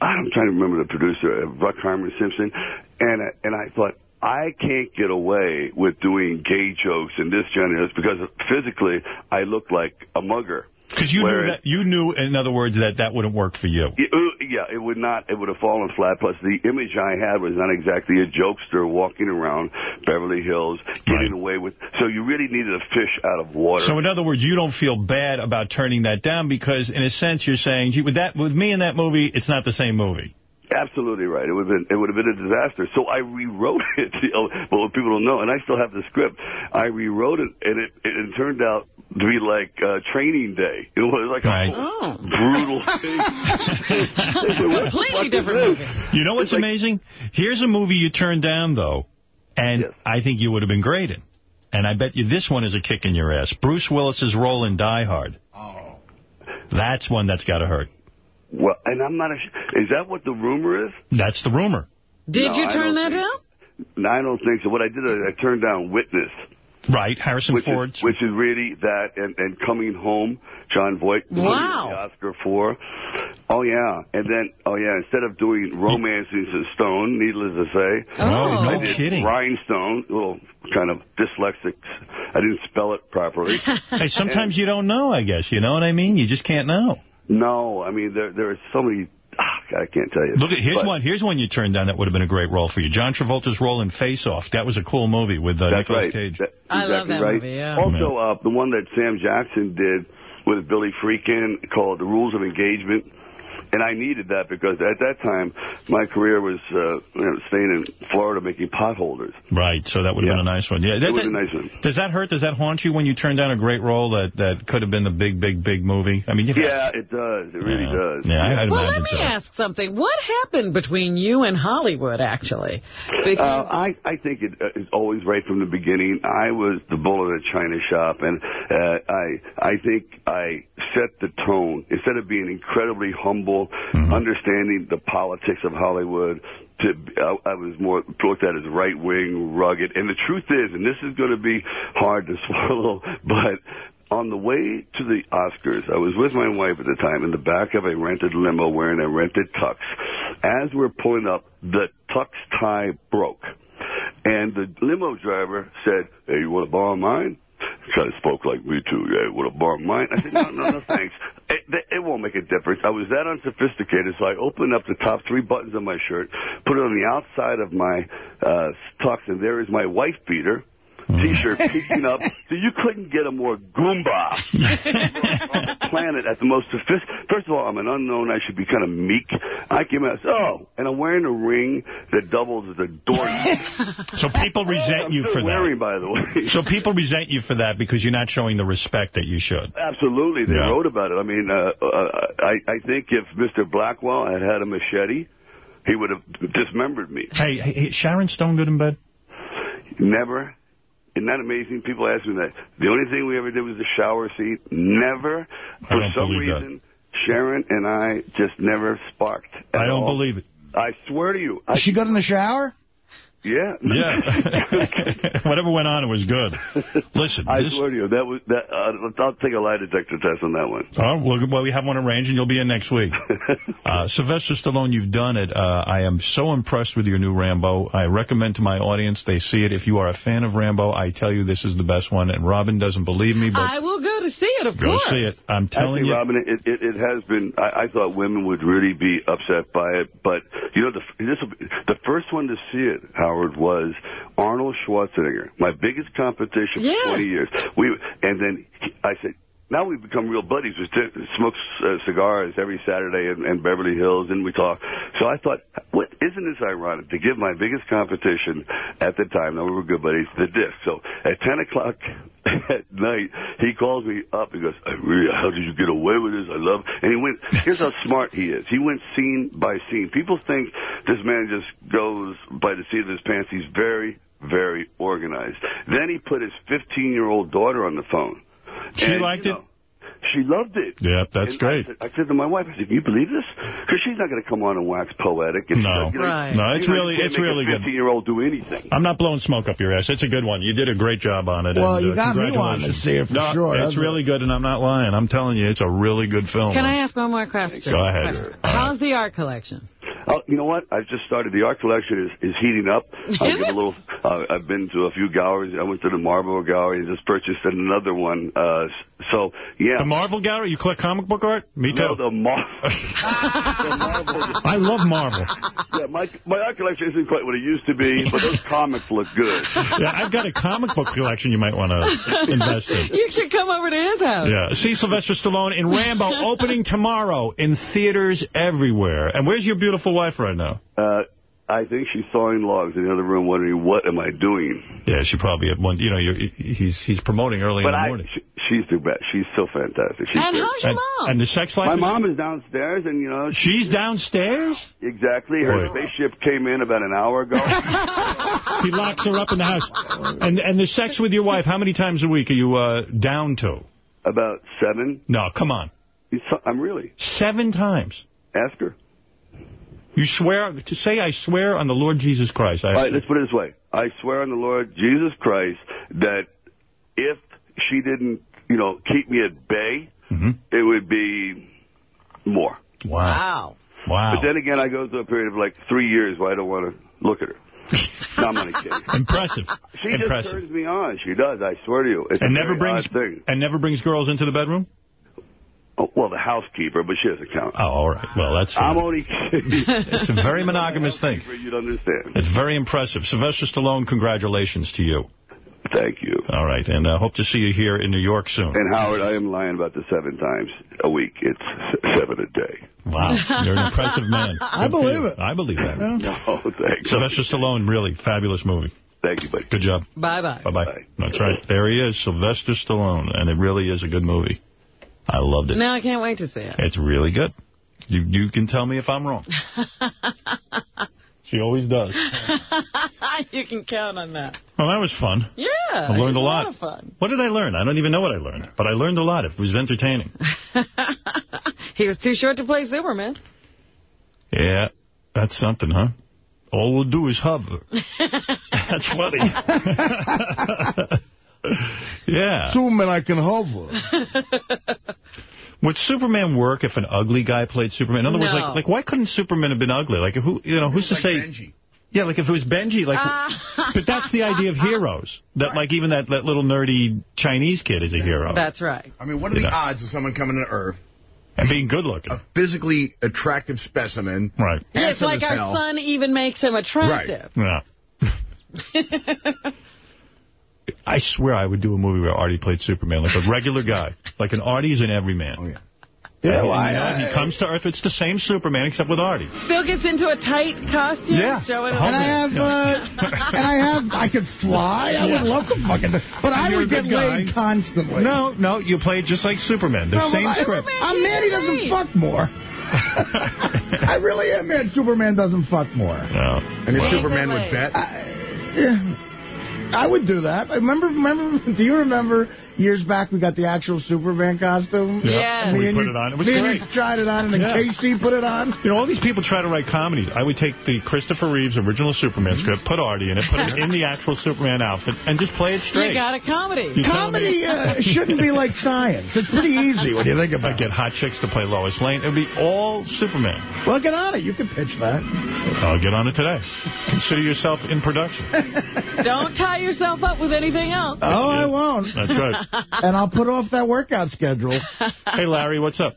I'm trying to remember the producer, uh, Bruckheimer Simpson, and and I thought I can't get away with doing gay jokes in this genre because physically I look like a mugger. Because you knew that, you knew, in other words, that that wouldn't work for you. Yeah, uh, yeah, it would not. It would have fallen flat. Plus, the image I had was not exactly a jokester walking around Beverly Hills, getting away with. So you really needed a fish out of water. So in other words, you don't feel bad about turning that down because, in a sense, you're saying, gee, with that, with me in that movie, it's not the same movie. Absolutely right. It would have been it would have been a disaster. So I rewrote it. You know, but what people don't know, and I still have the script. I rewrote it, and it it, it turned out to be like uh, Training Day. It was like a whole brutal thing. Completely different movie. You know what's amazing? Here's a movie you turned down, though, and I think you would have been great in. And I bet you this one is a kick in your ass. Bruce Willis's role in Die Hard. Oh. That's one that's got to hurt. Well, and I'm not. A, is that what the rumor is? That's the rumor. Did No, you turn that think- down? No, I don't think so. What I did, I, I turned down Witness. Right, Harrison which Ford. Is, which is really that, and, and Coming Home, Jon Voight. Wow. The Oscar for. Oh, yeah. And then, oh, yeah, instead of doing Romancing the Stone, needless to say. Oh, no oh, I did kidding. Rhinestone, a little kind of dyslexic. I didn't spell it properly. Hey, sometimes you don't know, I guess. You know what I mean? You just can't know. No, I mean, there there are so many... Ah, God, I can't tell you. Look, at here's But- one. Here's one you turned down that would have been a great role for you. John Travolta's role in Face Off. That was a cool movie with uh, Nicolas right. Cage. That- I love that right. movie, yeah. Also, uh, the one that Sam Jackson did with Billy Friedkin called The Rules of Engagement. And I needed that because at that time, my career was uh, you know, staying in Florida making potholders. Right, so that would have Yeah. been a nice one. Yeah, It that- was a nice one. Does that hurt? Does that haunt you when you turn down a great role that, that could have been the big, big, big movie? I mean, you've Yeah, it does. It really does. Yeah, I- I'd Well, imagine let me so. ask something. What happened between you and Hollywood, actually? Because Uh, I, I think it uh, is always right from the beginning. I was the bull in a china shop, and uh, I I think I set the tone instead of being incredibly humble, Mm-hmm. understanding the politics of Hollywood. To I, I was more looked at as right wing, rugged, and the truth is, and this is going to be hard to swallow, but on the way to the Oscars, I was with my wife at the time in the back of a rented limo wearing a rented tux. As we're pulling up, the tux tie broke. And the limo driver said, hey, you want to borrow mine? Kind of spoke like me too. Yeah, want to borrow mine? I said, no, no, no, thanks. It, it won't make a difference. I was that unsophisticated, so I opened up the top three buttons of my shirt, put it on the outside of my uh, tux, and there is my wife beater. T-shirt peeking up, so you couldn't get a more Goomba on the planet at the most sophisticated. First of all, I'm an unknown. I should be kind of meek. I came out, oh, and I'm wearing a ring that doubles as a door. So people resent I'm you for wearing, that. by the way. So people resent you for that because you're not showing the respect that you should. Absolutely, they Yeah. wrote about it. I mean, uh, uh, I, I think if Mr. Blackwell had had a machete, he would have dismembered me. Hey, hey, hey, Sharon Stone good in bed? Never. Isn't that amazing? People ask me that. The only thing we ever did was the shower seat. Never. For some believe that. reason, Sharon and I just never sparked. at I don't all. believe it. I swear to you. I, She got in the shower? Yeah. Yeah. Whatever went on, it was good. Listen, I this, swear to you, that was that. Uh, I'll take a lie detector test on that one. Oh, well, well, we have one arranged, and you'll be in next week. Uh, Sylvester Stallone, you've done it. Uh, I am so impressed with your new Rambo. I recommend to my audience they see it. If you are a fan of Rambo, I tell you this is the best one. And Robin doesn't believe me, but I will go to see it, of go course. see it. I'm telling Actually, you. Robin, it, it, it has been. I, I thought women would really be upset by it, but you know, the this will be, the first one to see it, Howard, was Arnold Schwarzenegger, my biggest competition Yeah. for 20 years. We and then he, I said. Now we've become real buddies. We smoke uh, cigars every Saturday in, in Beverly Hills, and we talk. So I thought, what isn't this ironic to give my biggest competition at the time? Now we were good buddies, the disc. So at 10 o'clock at night, he calls me up. He goes, really, how did you get away with this? I love. And he went. Here's how smart he is. He went scene by scene. People think this man just goes by the seat of his pants. He's very, very organized. Then he put his 15 year old daughter on the phone. She And, liked you it? She loved it. Yeah, that's And great. I said, I said to my wife, I said, can you believe this? Because she's not going to come on and wax poetic. And No. you know, Right. No, it's you know, really- you can't it's make really a good. 15 year old do anything. I'm not blowing smoke up your ass. It's a good one. You did a great job on it. Well, and, you uh, got me wanting to see it for no, sure. It's That's- really good, and I'm not lying. I'm telling you, it's a really good film. Can I ask one more question? Go ahead. Question. All right. How's the art collection? Oh, you know what? I've just started. The art collection is, is heating up. I'll give a little. Uh, I've been to a few galleries. I went to the Marvel Gallery and just purchased another one. Uh, so yeah. The Marvel Gallery? You collect comic book art? Me too. No, the Mar. I love Marvel. yeah, my my art collection isn't quite what it used to be, but those comics look good. Yeah, I've got a comic book collection you might want to invest in. You should come over to his house. Yeah. See Sylvester Stallone in Rambo opening tomorrow in theaters everywhere. And where's your beautiful wife right now? Uh, I think she's sawing logs in the other room, wondering what am I doing. Yeah, she probably at one. You know, you're, he's he's promoting early but in the I, morning. she, she's the best. She's so fantastic. She's And great. how's your mom? And the sex life. My is- mom is downstairs, and you know She's downstairs. exactly. Her Boy. spaceship came in about an hour ago. He locks her up in the house. And and the sex with your wife. How many times a week are you uh, down to? about seven. No, come on. I'm really. Seven times. Ask her. You swear to say I swear on the Lord Jesus Christ. I All right, let's put it this way. I swear on the Lord Jesus Christ that if she didn't, you know, keep me at bay, Mm-hmm. it would be more. Wow. Wow. But then again, I go through a period of like three years where I don't want to look at her. no, I'm only kidding. Impressive. She just turns me on. She does. I swear to you. It's And a never brings odd thing. and never brings girls into the bedroom. Oh, well, the housekeeper, but she doesn't count. Oh, all right. Well, that's. I'm only kidding. It's a very monogamous thing. You'd understand. It's very impressive. Sylvester Stallone, congratulations to you. Thank you. All right, and I uh, hope to see you here in New York soon. And Howard, I am lying about the seven times a week. It's seven a day. Wow, you're an impressive man. I Good for believe you. it. I believe that. No, thanks. Sylvester Stallone, really fabulous movie. Thank you, buddy. Good job. Bye-bye. Bye-bye. That's right. There he is, Sylvester Stallone, and it really is a good movie. I loved it. Now I can't wait to see it. It's really good. You you can tell me if I'm wrong. She always does. you can count on that. Well, that was fun. Yeah. I learned a lot. of fun. What did I learn? I don't even know what I learned, but I learned a lot. It was entertaining. He was too short to play Superman. Yeah, that's something, huh? All we'll do is hover. That's funny. yeah. Superman, I can hover. Would Superman work if an ugly guy played Superman? In other words, like, like why couldn't Superman have been ugly? Like, who, you know, who's to say? Benji. Yeah, like if it was Benji, like, ah. but that's the idea of heroes. That like even that, that little nerdy Chinese kid is a hero. That's right. I mean, what are You the know. odds of someone coming to Earth? And being good looking. A physically attractive specimen. Right. Yeah, it's handsome like our hell. son even makes him attractive. Yeah. I swear I would do a movie where Artie played Superman, like a regular guy. Like an Artie is an everyman. Oh, yeah. Yeah, well, you I- know, he comes to Earth, it's the same Superman except with Artie. Still gets into a tight costume. Yeah. Showing And I have, Yeah. uh, and I have, I could fly. I Yeah. would love to fucking, do- but I And you're would get good guy. laid constantly. No, no, you played just like Superman. The No, same I- script. I'm man, he doesn't fuck more. I really am man. Superman doesn't fuck more. No. And his Well, Superman would bet. Yeah. I would do that. I Remember, remember, do you remember years back we got the actual Superman costume? Yeah. Yeah. We and put you- it on. It was me and great. you tried it on, and then Yeah. Casey put it on. You know, all these people try to write comedies. I would take the Christopher Reeves original Superman Mm-hmm. script, put Artie in it, put it in the actual Superman outfit, and just play it straight. You got a comedy. You Comedy uh, shouldn't be like science. It's pretty easy when you think about I'd it. get hot chicks to play Lois Lane. It would be all Superman. Well, get on it. You can pitch that. I'll get on it today. Consider yourself in production. Don't tie yourself up with anything else. Oh, I won't. That's right. And I'll put off that workout schedule. Hey, Larry, what's up?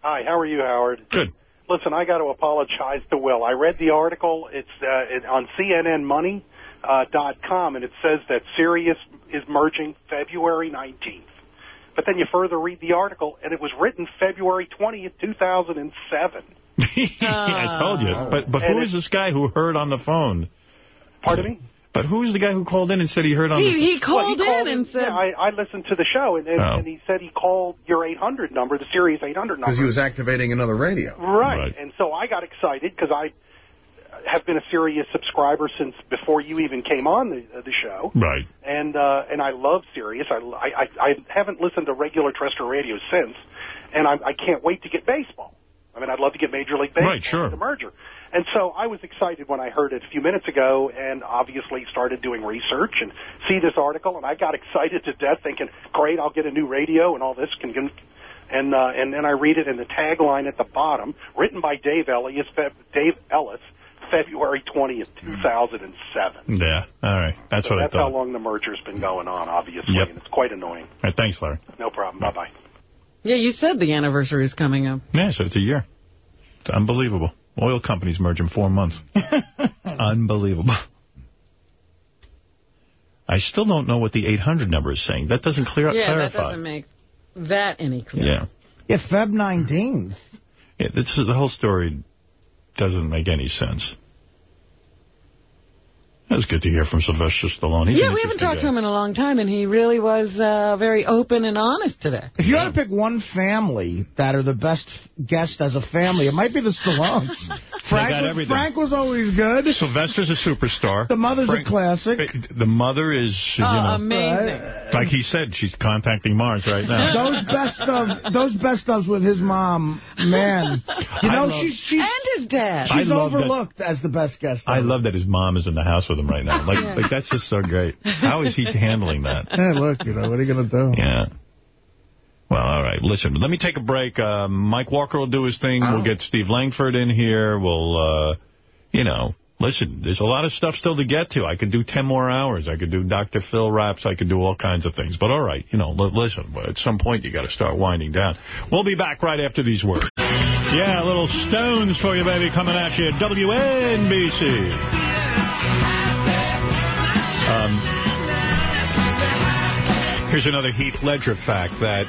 Hi, how are you, Howard? Good. Listen, I got to apologize to Will. I read the article. It's uh, it, on CNNMoney.com, uh, dot com, and it says that Sirius is merging February 19th. But then you further read the article, and it was written February 20th, 2007. I told you. But but And who is this guy who heard on the phone? Pardon me? But who's the guy who called in and said he heard on the He, he Well, called in and said, Yeah, I, I listened to the show, and, and, Oh. and he said he called your 800 number, the Sirius 800 number. Because he was activating another radio. Right. And so I got excited because I have been a Sirius subscriber since before you even came on the uh, the show. Right. And uh, and I love Sirius. I, I I haven't listened to regular terrestrial radio since, and I, I can't wait to get baseball. I mean, I'd love to get Major League Baseball Right, sure. the merger. And so I was excited when I heard it a few minutes ago, and obviously started doing research and see this article, and I got excited to death, thinking, "Great, I'll get a new radio, and all this can, can And uh, and then I read it in the tagline at the bottom, written by Dave Ellis, Fe- Dave Ellis, February 20th, 2007. Yeah, all right. That's so what I that's how thought. long the merger's been going on, obviously, Yep. and it's quite annoying. All right, thanks, Larry. No problem. Bye bye. Yeah, you said the anniversary is coming up. Yeah, so it's a year. It's unbelievable. Oil companies merge in four months. unbelievable. I still don't know what the 800 number is saying. That doesn't clear up. yeah, that doesn't make that any clearer. yeah. Yeah, Feb 19th. yeah this is, the whole story doesn't make any sense. It was good to hear from Sylvester Stallone. He's yeah, we haven't interesting talked to him in a long time, and he really was uh, very open and honest today. If you had to pick one family that are the best guest as a family, it might be the Stallones. Frank, was. Frank was always good. Sylvester's a superstar. The mother's Frank- a classic. The mother is, you Oh, know, amazing. like he said, she's contacting Mars right now. Those best of those best ofs with his mom, man. You know, love- she's she's And his dad. She's love that- overlooked as the best guest. I love that his mom is in the house with him right now. Like, Yeah. like that's just so great. How is he handling that? Hey, look, you know what are you gonna do? Yeah. Well, all right. Listen, let me take a break. Uh, Mike Walker will do his thing. We'll get Steve Langford in here. We'll, uh, you know, listen, there's a lot of stuff still to get to. I could do 10 more hours. I could do Dr. Phil raps. I could do all kinds of things. But all right, you know, li- listen, at some point you got to start winding down. We'll be back right after these words. Yeah, little stones for you, baby, coming at you. at WNBC. Um, here's another Heath Ledger fact that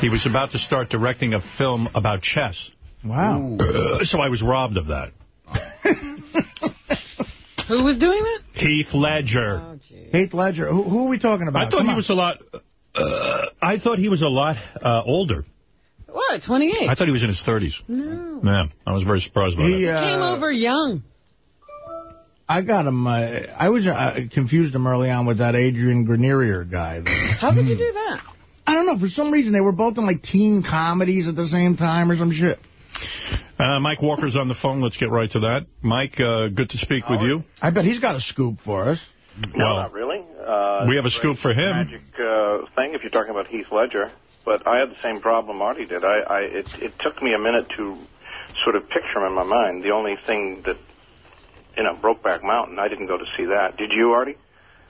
he was about to start directing a film about chess. Wow. Uh, so I was robbed of that. Who was doing that? Heath Ledger. Heath Ledger. Who, who are we talking about? I thought Come he on. was a lot. Uh, I thought he was a lot uh, older. What, 28? I thought he was in his 30s. no. Yeah, I was very surprised by He, that. uh, Came over young. I got him. Uh, I was uh, confused him early on with that Adrian Grenier guy. How could you do that? I don't know. For some reason, they were both in like teen comedies at the same time or some shit. Uh, Mike Walker's on the phone. Let's get right to that. Mike, uh, good to speak with you. I bet he's got a scoop for us. No, Well, not really. Uh, we have a scoop for him. Magic uh, thing if you're talking about Heath Ledger. But I had the same problem Marty did. I, I it, it took me a minute to sort of picture him in my mind. The only thing that, you know, Brokeback Mountain, I didn't go to see that. Did you, Artie?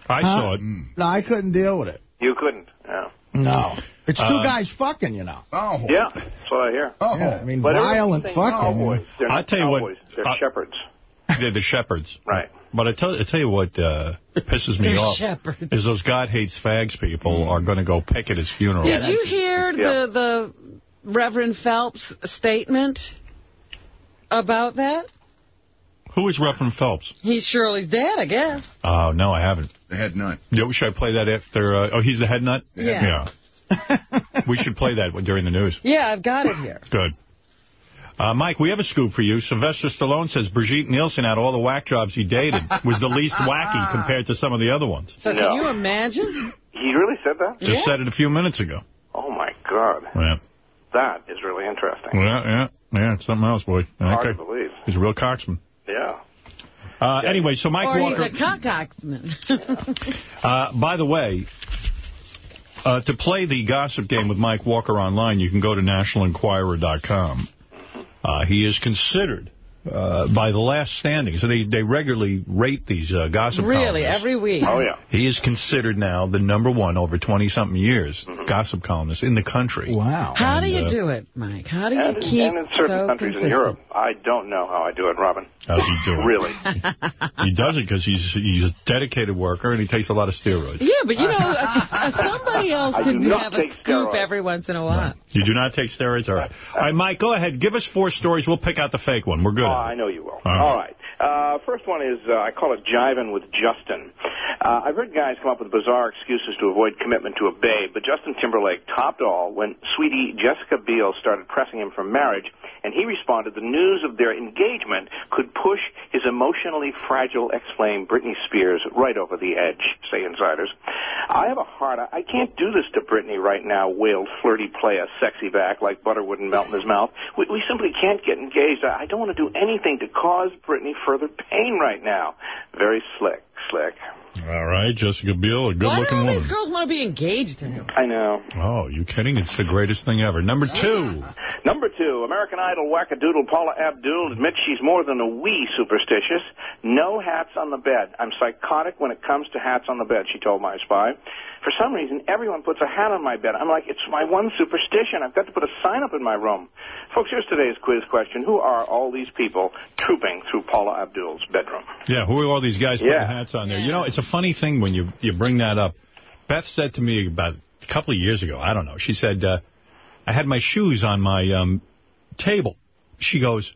I Huh? saw it. No, I couldn't deal with it. You couldn't. Yeah. No. It's two Uh, guys fucking, you know. Oh. Yeah, that's what I hear. Oh. Yeah, I mean, But violent fucking. Cowboys. They're I'll tell you what, cowboys. They're uh, shepherds. They're the shepherds. Right. But I tell, I tell you what uh, pisses me off shepherds. is those God hates fags people are going to go pick at his funeral. Did you hear Yeah. the, the Reverend Phelps statement about that? Who is Reverend Phelps? He's Shirley's dad, I guess. Oh, no, I haven't. The head nut. Yo, should I play that after? Uh, oh, he's the head nut? Yeah. Yeah. we should play that during the news. Yeah, I've got it here. Good. Uh, Mike, we have a scoop for you. Sylvester Stallone says Brigitte Nielsen, out of all the whack jobs he dated, was the least wacky compared to some of the other ones. So No. can you imagine? He really said that? Just Yeah. said it a few minutes ago. Oh, my God. Yeah. That is really interesting. Yeah, yeah, yeah. It's something else, boy. Hard to Okay. believe. He's a real coxman. Yeah. Uh, anyway, so Mike or Walker. he's a cockoxman. Uh, by the way, uh, to play the gossip game with Mike Walker online, you can go to nationalenquirer.com. Uh, he is considered uh, by the last standing. So they, they regularly rate these uh, gossip columns. really, columnists. every week. Oh, yeah. He is considered now the number one over 20-something years gossip columnist in the country. Wow. How do you uh, do it, Mike? How do you And, keep and in certain so countries in? Europe. I don't know how I do it, Robin. How's he doing? Really. He does it because he's he's a dedicated worker and he takes a lot of steroids. Yeah, but you know, uh, uh, somebody else can do have a scoop steroids. every once in a while. You do not take steroids? All right. All right, Mike, go ahead. Give us four stories. We'll pick out the fake one. We're good. I know you will. All right. All right. Uh, first one is, uh, I call it jiving with Justin. Uh, I've heard guys come up with bizarre excuses to avoid commitment to a babe, but Justin Timberlake topped all when sweetie Jessica Biel started pressing him for marriage, and he responded the news of their engagement could push his emotionally fragile ex-flame Britney Spears right over the edge, say insiders. I have a heart. I can't do this to Britney right now, wailed flirty player, sexy back like butter wouldn't melt in his mouth. We, we simply can't get engaged. I I don't want to do anything to cause Britney further pain right now. Very slick, slick. All right, Jessica Biel, a good-looking all woman. these girls want to be engaged to him? I know. Oh, you kidding? It's the greatest thing ever. Number two. Number two, American Idol wackadoodle Paula Abdul admits she's more than a wee superstitious. No hats on the bed. I'm psychotic when it comes to hats on the bed, she told My Spy. For some reason, everyone puts a hat on my bed. I'm like, it's my one superstition. I've got to put a sign up in my room. Folks, here's today's quiz question. Who are all these people trooping through Paula Abdul's bedroom? Yeah, who are all these guys putting hats on there? You know, it's a funny thing when you, you bring that up. Beth said to me about a couple of years ago, I don't know, she said, uh, I had my shoes on my um, table. She goes,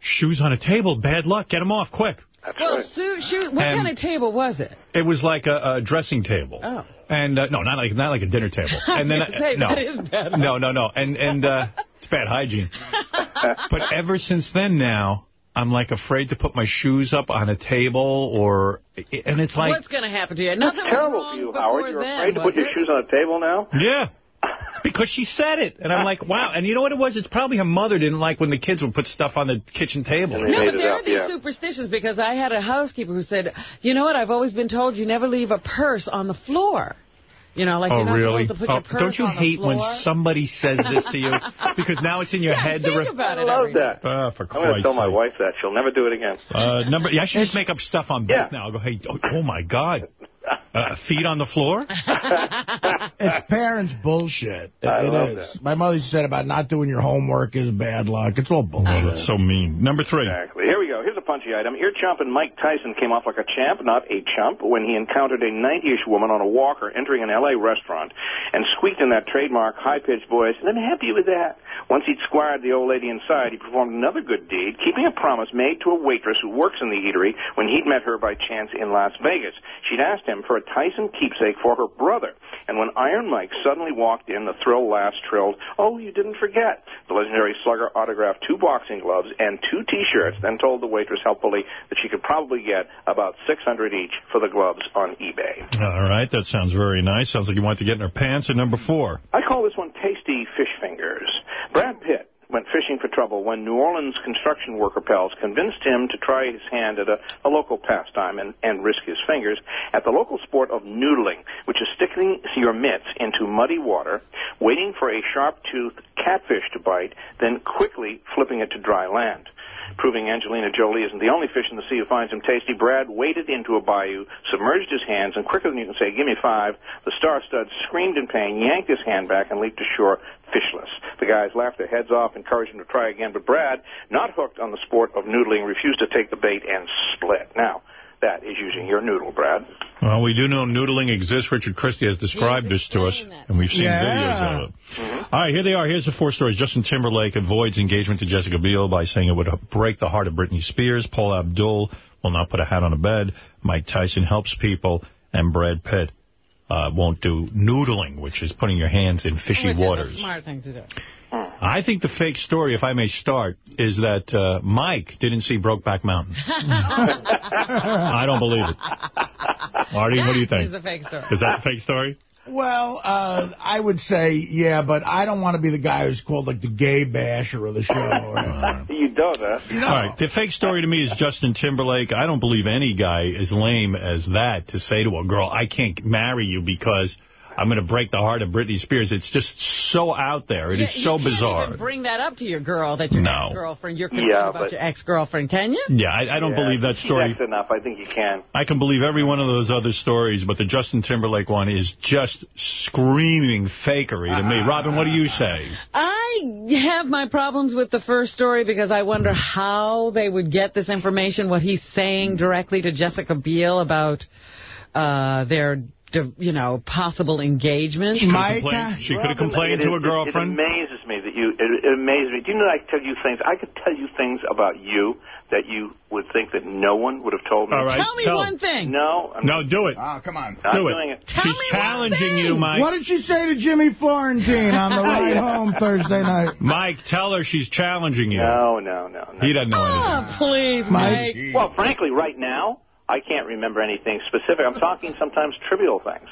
shoes on a table? Bad luck. Get them off, quick. Well, Sue, shoot, what And- kind of table was it? It was like a, a dressing table. Oh. And, uh, no, not like not like a dinner table. I And then, was gonna say, no, that is bad. no, no, no. And, and uh, it's bad hygiene. but ever since then now, I'm like afraid to put my shoes up on a table or, and it's like, What's going to happen to you? Nothing was terrible wrong for you, before Howard. You're then, afraid to was put your shoes on a table now? Yeah. Because she said it. And I'm like, wow. And you know what it was? It's probably her mother didn't like when the kids would put stuff on the kitchen table. No, but there are these superstitions because I had a housekeeper who said, you know what, I've always been told you never leave a purse on the floor. You know, like oh, you're not really? supposed to put Oh, your purse don't you on hate when somebody says this to you? Because now it's in your head. think to re- about I love that. Ah, for I'm going to tell my wife that. She'll never do it again. Uh, number, yeah, I should just make up stuff on Beth now. I'll go, hey, oh, oh my God. Uh, feet on the floor? It's parents' bullshit. It, I it love is. My mother said about not doing your homework is bad luck. It's all bullshit. Oh, that's so mean. Number three. Exactly. Here we go. Here's a punchy item. Ear chomping Mike Tyson came off like a champ, not a chump, when he encountered a 90-ish woman on a walker entering an L.A. restaurant and squeaked in that trademark high-pitched voice, let me help you with that. Once he'd squired the old lady inside, he performed another good deed, keeping a promise made to a waitress who works in the eatery when he'd met her by chance in Las Vegas. She'd asked him for a Tyson keepsake for her brother. And when Iron Mike suddenly walked in, the thrill last trilled, oh, you didn't forget. The legendary slugger autographed two boxing gloves and two T-shirts, then told the waitress helpfully that she could probably get about 600 each for the gloves on eBay. All right, that sounds very nice. Sounds like you want to get in her pants. at number four. I call this one tasty fish fingers. Brad Pitt went fishing for trouble when New Orleans construction worker pals convinced him to try his hand at a, a local pastime and, and risk his fingers at the local sport of noodling, which is sticking your mitts into muddy water, waiting for a sharp-toothed catfish to bite, then quickly flipping it to dry land. Proving Angelina Jolie isn't the only fish in the sea who finds him tasty, Brad waded into a bayou, submerged his hands, and quicker than you can say, give me five, the star stud screamed in pain, yanked his hand back, and leaped ashore fishless. The guys laughed their heads off, encouraged him to try again, but Brad, not hooked on the sport of noodling, refused to take the bait and split. Now, that is using your noodle, Brad. Well, we do know noodling exists. Richard Christie has described this to us, and we've seen Yeah. videos of it. All right, here they are. Here's the four stories. Justin Timberlake avoids engagement to Jessica Biel by saying it would break the heart of Britney Spears. Paula Abdul will not put a hat on a bed. Mike Tyson helps people. And Brad Pitt uh, won't do noodling, which is putting your hands in fishy Which waters. is a smart thing to do. I think the fake story, if I may start, is that uh, Mike didn't see Brokeback Mountain. I don't believe it. Marty, what do you think? Is a fake story. Is that a fake story? Well, uh, I would say, yeah, but I don't want to be the guy who's called, like, the gay basher of the show. Or, You don't, huh? All right. The fake story to me is Justin Timberlake. I don't believe any guy is lame as that to say to a girl, I can't marry you because I'm going to break the heart of Britney Spears. It's just so out there. It is You- so you can't bizarre. even bring that up to your girl, that your No. ex-girlfriend, you're concerned Yeah, about but- your ex-girlfriend, can you? Yeah, I, I don't Yeah, believe that story. ex enough. I think you can. I can believe every one of those other stories, but the Justin Timberlake one is just screaming fakery to me. Robin, what do you say? I have my problems with the first story because I wonder how they would get this information, what he's saying directly to Jessica Biel about uh, their, d- you know, possible engagement. She could have complained, she could have complained It to is- her girlfriend. It, it amazes me that you. It, it amazes me. Do you know I tell you things? I could tell you things about you that you would think that no one would have told me. All right, Tell me tell. one thing. No. I'm No, do it. Oh, come on. not do it. doing it. She's challenging you, Mike. What did she say to Jimmy Florentine on the ride home Thursday night? Mike, tell her she's challenging you. No, no, no. no. He doesn't know ah, anything. Oh, please, Mike. Well, frankly, right now, I can't remember anything specific. I'm talking sometimes trivial things,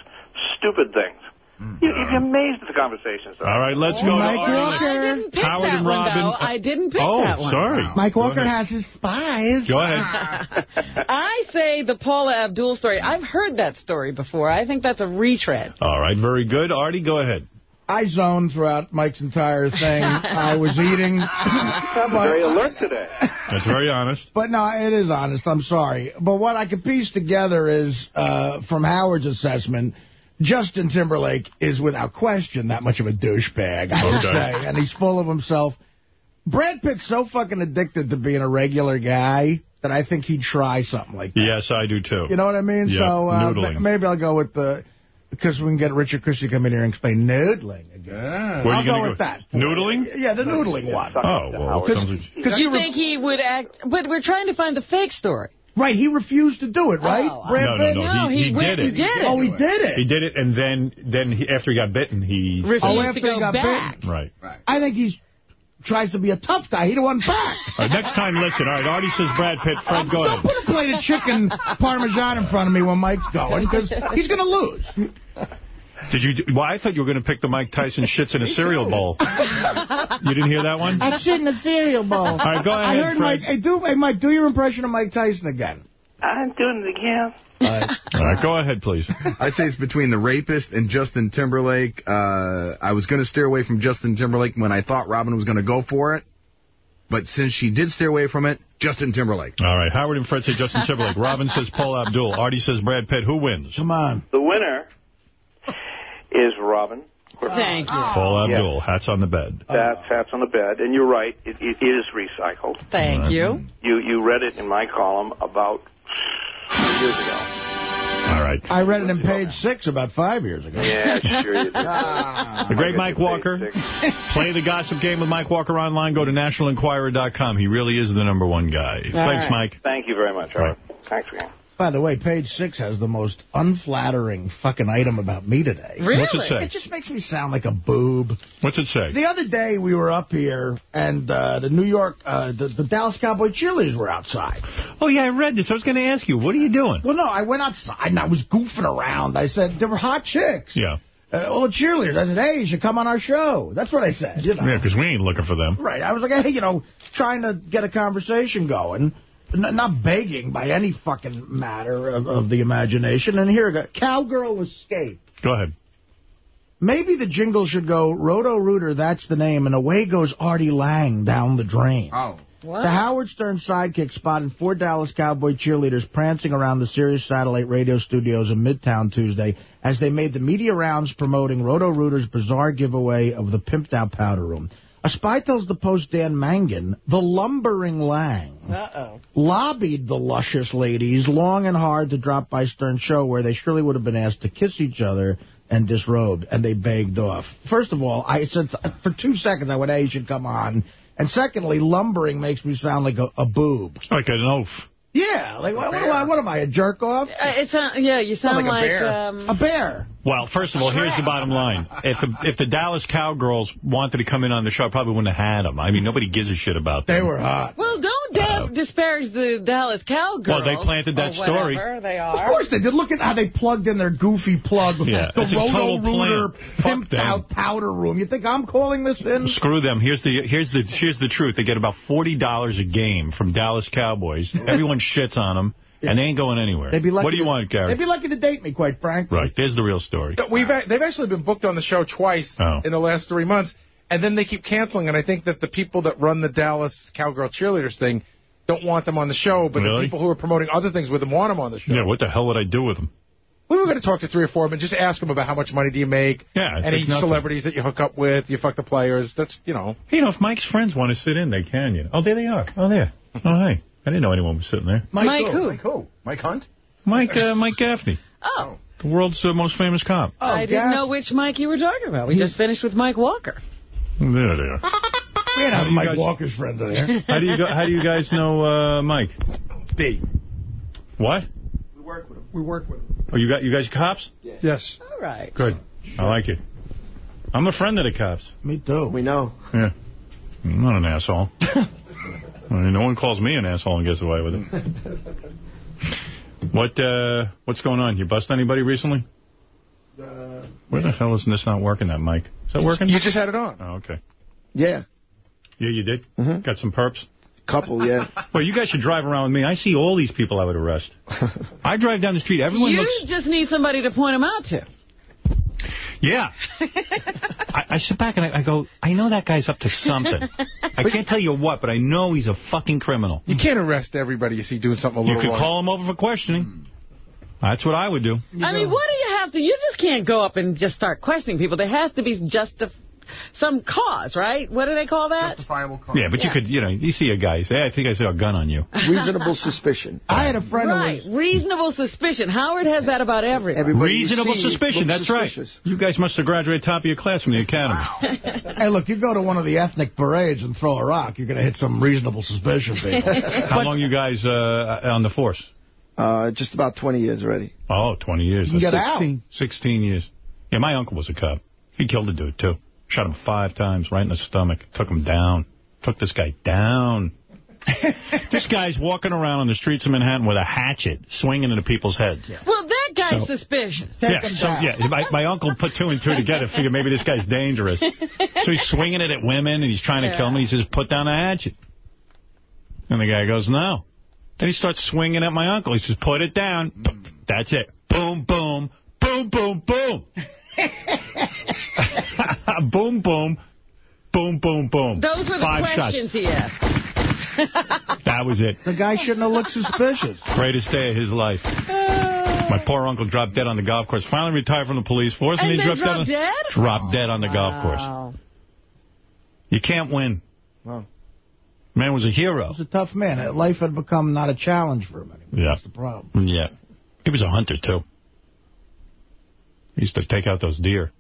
stupid things. Mm. You, you'd be amazed at the conversations. All right, let's go Mike to Artie. Walker. I didn't pick Howard that one, Robin. though. I didn't pick Oh, that one. Oh, sorry. Mike Walker has his spies. Go ahead. I say the Paula Abdul story. I've heard that story before. I think that's a retread. All right, very good. Artie, go ahead. I zoned throughout Mike's entire thing. I was eating. I'm very alert today. That's very honest. But no, it is honest. I'm sorry. But what I could piece together is, uh, from Howard's assessment, Justin Timberlake is without question that much of a douchebag, I would Okay. say. And he's full of himself. Brad Pitt's so fucking addicted to being a regular guy that I think he'd try something like that. Yes, I do too. You know what I mean? Yeah, so uh, noodling. maybe I'll go with the... Because we can get Richard Christie to come in here and explain noodling again. Where are I'll you go with go? that. Noodling? Yeah, the noodling one. Oh, well, it sounds like- Because you think he would act... But we're trying to find the fake story. Right, he refused to do it, right? Oh, Brad no, no, no, No, he, he he went did and it. did oh, it. Oh, he did it. He did it, and then then he, after he got bitten, he... Refused Oh, to go he got back. bitten. Right. I think he's tries to be a tough guy. He don't want back. All right, next time, listen. All right, Artie says Brad Pitt. Fred, go Don't ahead. put a plate of chicken parmesan in front of me when Mike's going, because he's going to lose. Did you? do- Well, I thought you were going to pick the Mike Tyson shits in a cereal bowl. You didn't hear that one? I shit in a cereal bowl. All right, go ahead, I ahead, heard Fred. Mike. Hey, do, hey, Mike, do your impression of Mike Tyson again. I'm doing it again. All right, go ahead, please. I say it's between the rapist and Justin Timberlake. Uh, I was going to steer away from Justin Timberlake when I thought Robin was going to go for it. But since she did steer away from it, Justin Timberlake. All right, Howard and Fred say Justin Timberlake. Robin says Paula Abdul. Artie says Brad Pitt. Who wins? Come on. The winner is Robin. Thank you. Paula Abdul. Hats on the bed. That's hats on the bed, and you're right. It, it is recycled. Thank you. You you read it in my column about years ago. All right. I read it in page six about five years ago. Yeah, sure you did. The great Mike Walker. Play the gossip game with Mike Walker online. Go to nationalenquirer.com. He really is the number one guy. Thanks, right. Mike. Thank you very much. All right. Thanks again. By the way, page six has the most unflattering fucking item about me today. Really? What's it say? It just makes me sound like a boob. What's it say? The other day we were up here, and uh, the New York, uh, the, the Dallas Cowboy cheerleaders were outside. Oh, yeah, I read this. I was going to ask you, what are you doing? Well, no, I went outside and I was goofing around. I said, there were hot chicks. Yeah. Uh, all the cheerleaders. I said, hey, you should come on our show. That's what I said. You know. Yeah, because we ain't looking for them. Right. I was like, hey, you know, trying to get a conversation going. N not begging by any fucking matter of, of the imagination. And here we go. Cowgirl Escape. Go ahead. Maybe the jingle should go, Roto Rooter, that's the name, and away goes Artie Lang down the drain. Oh. What? The Howard Stern sidekick spotted four Dallas Cowboy cheerleaders prancing around the Sirius Satellite radio studios in Midtown Tuesday as they made the media rounds promoting Roto Rooter's bizarre giveaway of the pimped out powder room. A spy tells the Post Dan Mangan, the lumbering Lang, Uh-oh. lobbied the luscious ladies long and hard to drop by Stern's show where they surely would have been asked to kiss each other and disrobed, and they begged off. First of all, I said for two seconds I went, hey, you should come on. And secondly, lumbering makes me sound like a, a boob. Like an oaf. Yeah, like what, what, am what am I, a jerk off? Uh, it's uh, yeah, you sound like a bear. um, A bear. Well, first of all, here's the bottom line. If the if the Dallas Cowgirls wanted to come in on the show, I probably wouldn't have had them. I mean, nobody gives a shit about them. They were hot. Well, don't da- uh, disparage the Dallas Cowgirls. Well, they planted that or story. whatever They Of course they did. Look at how they plugged in their goofy plug. Yeah, the it's a total Roto-Rooter plant. Pimped them. out powder room. You think I'm calling this in? Screw them. Here's the here's the here's the truth. They get about forty dollars a game from Dallas Cowboys. Everyone shits on them, and they ain't going anywhere. They'd be lucky what do you to- want, Gary? They'd be lucky to date me, quite frankly. Right. There's the real story. We've a- they've actually been booked on the show twice Oh. in the last three months, and then they keep canceling. And I think that the people that run the Dallas Cowgirl cheerleaders thing don't want them on the show, but Really? the people who are promoting other things with them want them on the show. Yeah. What the hell would I do with them? We were going to talk to three or four of them and just ask them about how much money do you make, Yeah. It's any like celebrities that you hook up with, you fuck the players. That's you know. You know, if Mike's friends want to sit in, they can. You know. Oh, there they are. Oh, there. Oh, hey. I didn't know anyone was sitting there. Mike who? Mike who? Mike Hunt? Mike uh, Mike Gaffney, Oh, the world's uh, most famous cop. I didn't know which Mike you were talking about. We just finished with Mike Walker. There they are. We ain't How have Mike guys- Walker's friends in here. How do you go, how do you guys know uh, Mike? B. What? We work with him. We work with him. Oh, you got you guys cops? Yes. yes. All right. Good. I like it. I'm a friend of the cops. Me too. We know. Yeah. I'm not an asshole. I mean, no one calls me an asshole and gets away with it. What uh, what's going on? You bust anybody recently? Where the hell is this not working, that mic? Is that working? You just had it on. Oh, okay. Yeah. Yeah, you did? Got some perps? Couple, yeah. Well, you guys should drive around with me. I see all these people I would arrest. I drive down the street. Everyone you looks... just need somebody to point them out to. Yeah. I, I sit back and I, I go, I know that guy's up to something. I can't tell you what, but I know he's a fucking criminal. You can't arrest everybody you see doing something a You little could wrong. call him over for questioning. That's what I would do. I mean, what do you have to... You just can't go up and just start questioning people. There has to be just a, some cause, right? What do they call that? Justifiable cause. Yeah, but you could, you know, you see a guy, say, hey, I think I saw a gun on you. Reasonable suspicion. I had a friend right. who was... Reasonable suspicion. Howard has that about everyone. Everybody Reasonable suspicion, looks that's right. You guys must have graduated top of your class from the academy. Hey, look, you go to one of the ethnic parades and throw a rock, you're going to hit some reasonable suspicion people. How long you guys uh, on the force? Uh, just about 20 years already. Oh, 20 years. You can That's get out. 16. 16 years. Yeah, my uncle was a cop. He killed a dude, too. Shot him five times right in the stomach. Took him down. Took this guy down. this guy's walking around on the streets of Manhattan with a hatchet, swinging into people's heads. Well, that guy's So- suspicious. Yeah, so, yeah. My, my uncle put two and two together, figured maybe this guy's dangerous. So he's swinging it at women, and he's trying to Yeah. kill. And he says, put down the hatchet. And the guy goes, no. Then he starts swinging at my uncle. He says, put it down. That's it. Boom, boom, boom, boom, boom. boom, boom, boom, boom, boom. Those were the Five questions he asked. That was it. The guy shouldn't have looked suspicious. Greatest day of his life. My poor uncle dropped dead on the golf course. Finally retired from the police force. And he then dropped, dropped dead, on, dead? dropped dead on the golf course. Wow. You can't win. Wow. Man was a hero. He was a tough man. Life had become not a challenge for him anymore. Yeah. That's the problem. Yeah. He was a hunter, too. He used to take out those deer.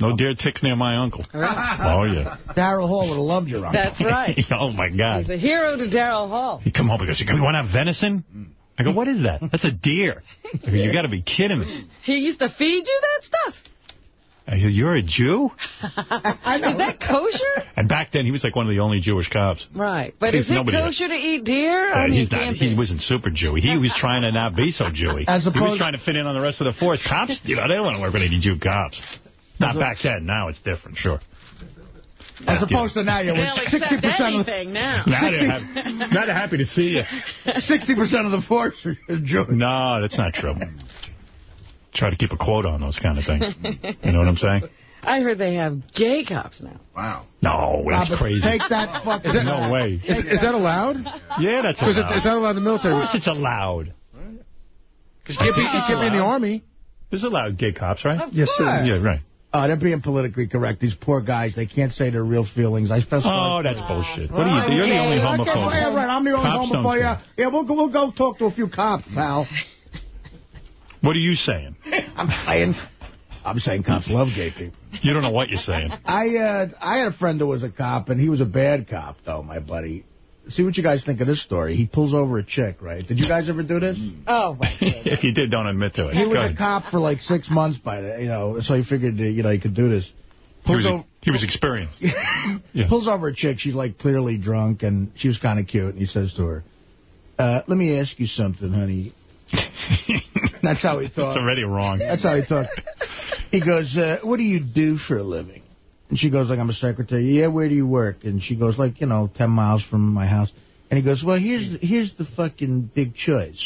No deer ticks near my uncle. Oh, yeah. Daryl Hall would have loved your uncle. That's right. oh, my God. He's a hero to Daryl Hall. He come home and goes, you want to have venison? I go, what is that? That's a deer. I go, you got to be kidding me. He used to feed you that stuff? I said, you're a Jew? I know. Is that kosher? And back then, he was like one of the only Jewish cops. Right. But He's is it kosher to eat deer? Uh, I mean, he's not. He wasn't super Jewy. He was trying to not be so Jewy. As he was trying to fit in on the rest of the force. Cops, you know, they don't want to work with any Jew cops. Not back then. Now it's different, sure. As opposed to now, you're with 60% of, anything now. Now they're, happy, now they're happy to see you. 60% of the force is Jewish. No, that's not true. Try to keep a quota on those kind of things. You know what I'm saying? I heard they have gay cops now. Wow. No, that's Robert, crazy. Take that fucking... No way. Is, is that allowed? Yeah, that's allowed. is that allowed in the military? Of course it's allowed. Because you can't be, you can't be in the army. There's allowed gay cops, right? Of Yes, sir. Yeah, right. Uh, they're being politically correct. These poor guys, they can't say their real feelings. I feel sorry Oh, that's bullshit. What are you? You're the only Okay, homophobe. yeah, right. I'm the only Cops don't homophobe. Yeah, yeah. We'll go, we'll go talk to a few cops, pal. What are you saying? I'm saying, I'm saying cops love gay people. You don't know what you're saying. I uh, I had a friend that was a cop, and he was a bad cop, though. My buddy. See what you guys think of this story. He pulls over a chick, right? Did you guys ever do this? Oh, my goodness. if you did, don't admit to it. He was Go a cop for like six months by the, you know, so he figured, uh, you know, he could do this. He Pulls was, over, he was experienced. Yeah. pulls over a chick. She's like clearly drunk, and she was kind of cute. And he says to her, uh, "Let me ask you something, honey." That's how he thought. It's already wrong. That's how he thought. He goes, uh, "What do you do for a living?" And she goes, "Like I'm a secretary." Yeah, where do you work? And she goes, "Like you know, ten miles from my house." And he goes, "Well, here's here's the fucking big choice.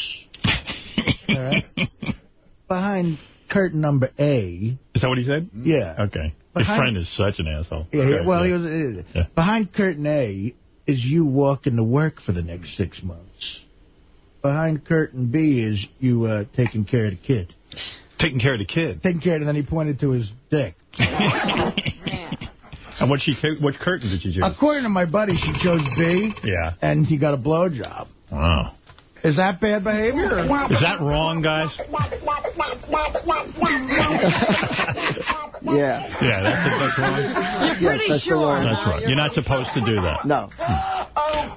All right, behind curtain number A." Is that what he said? Yeah. Okay. Behind- His friend is such an asshole. Yeah, Okay, well, yeah. he was uh, Yeah. behind curtain A is you walking to work for the next six months. Behind curtain B is you uh, taking care of the kid. Taking care of the kid. Taking care of, and then he pointed to his dick. And what she what curtain did she choose? According to my buddy, she chose B, Yeah. and he got a blowjob. Wow. Is that bad behavior? Or? Is that wrong, guys? Yeah. Yeah, that's, that's wrong. You're pretty Yes, that's sure. wrong- That's right. You're not supposed to do that. No.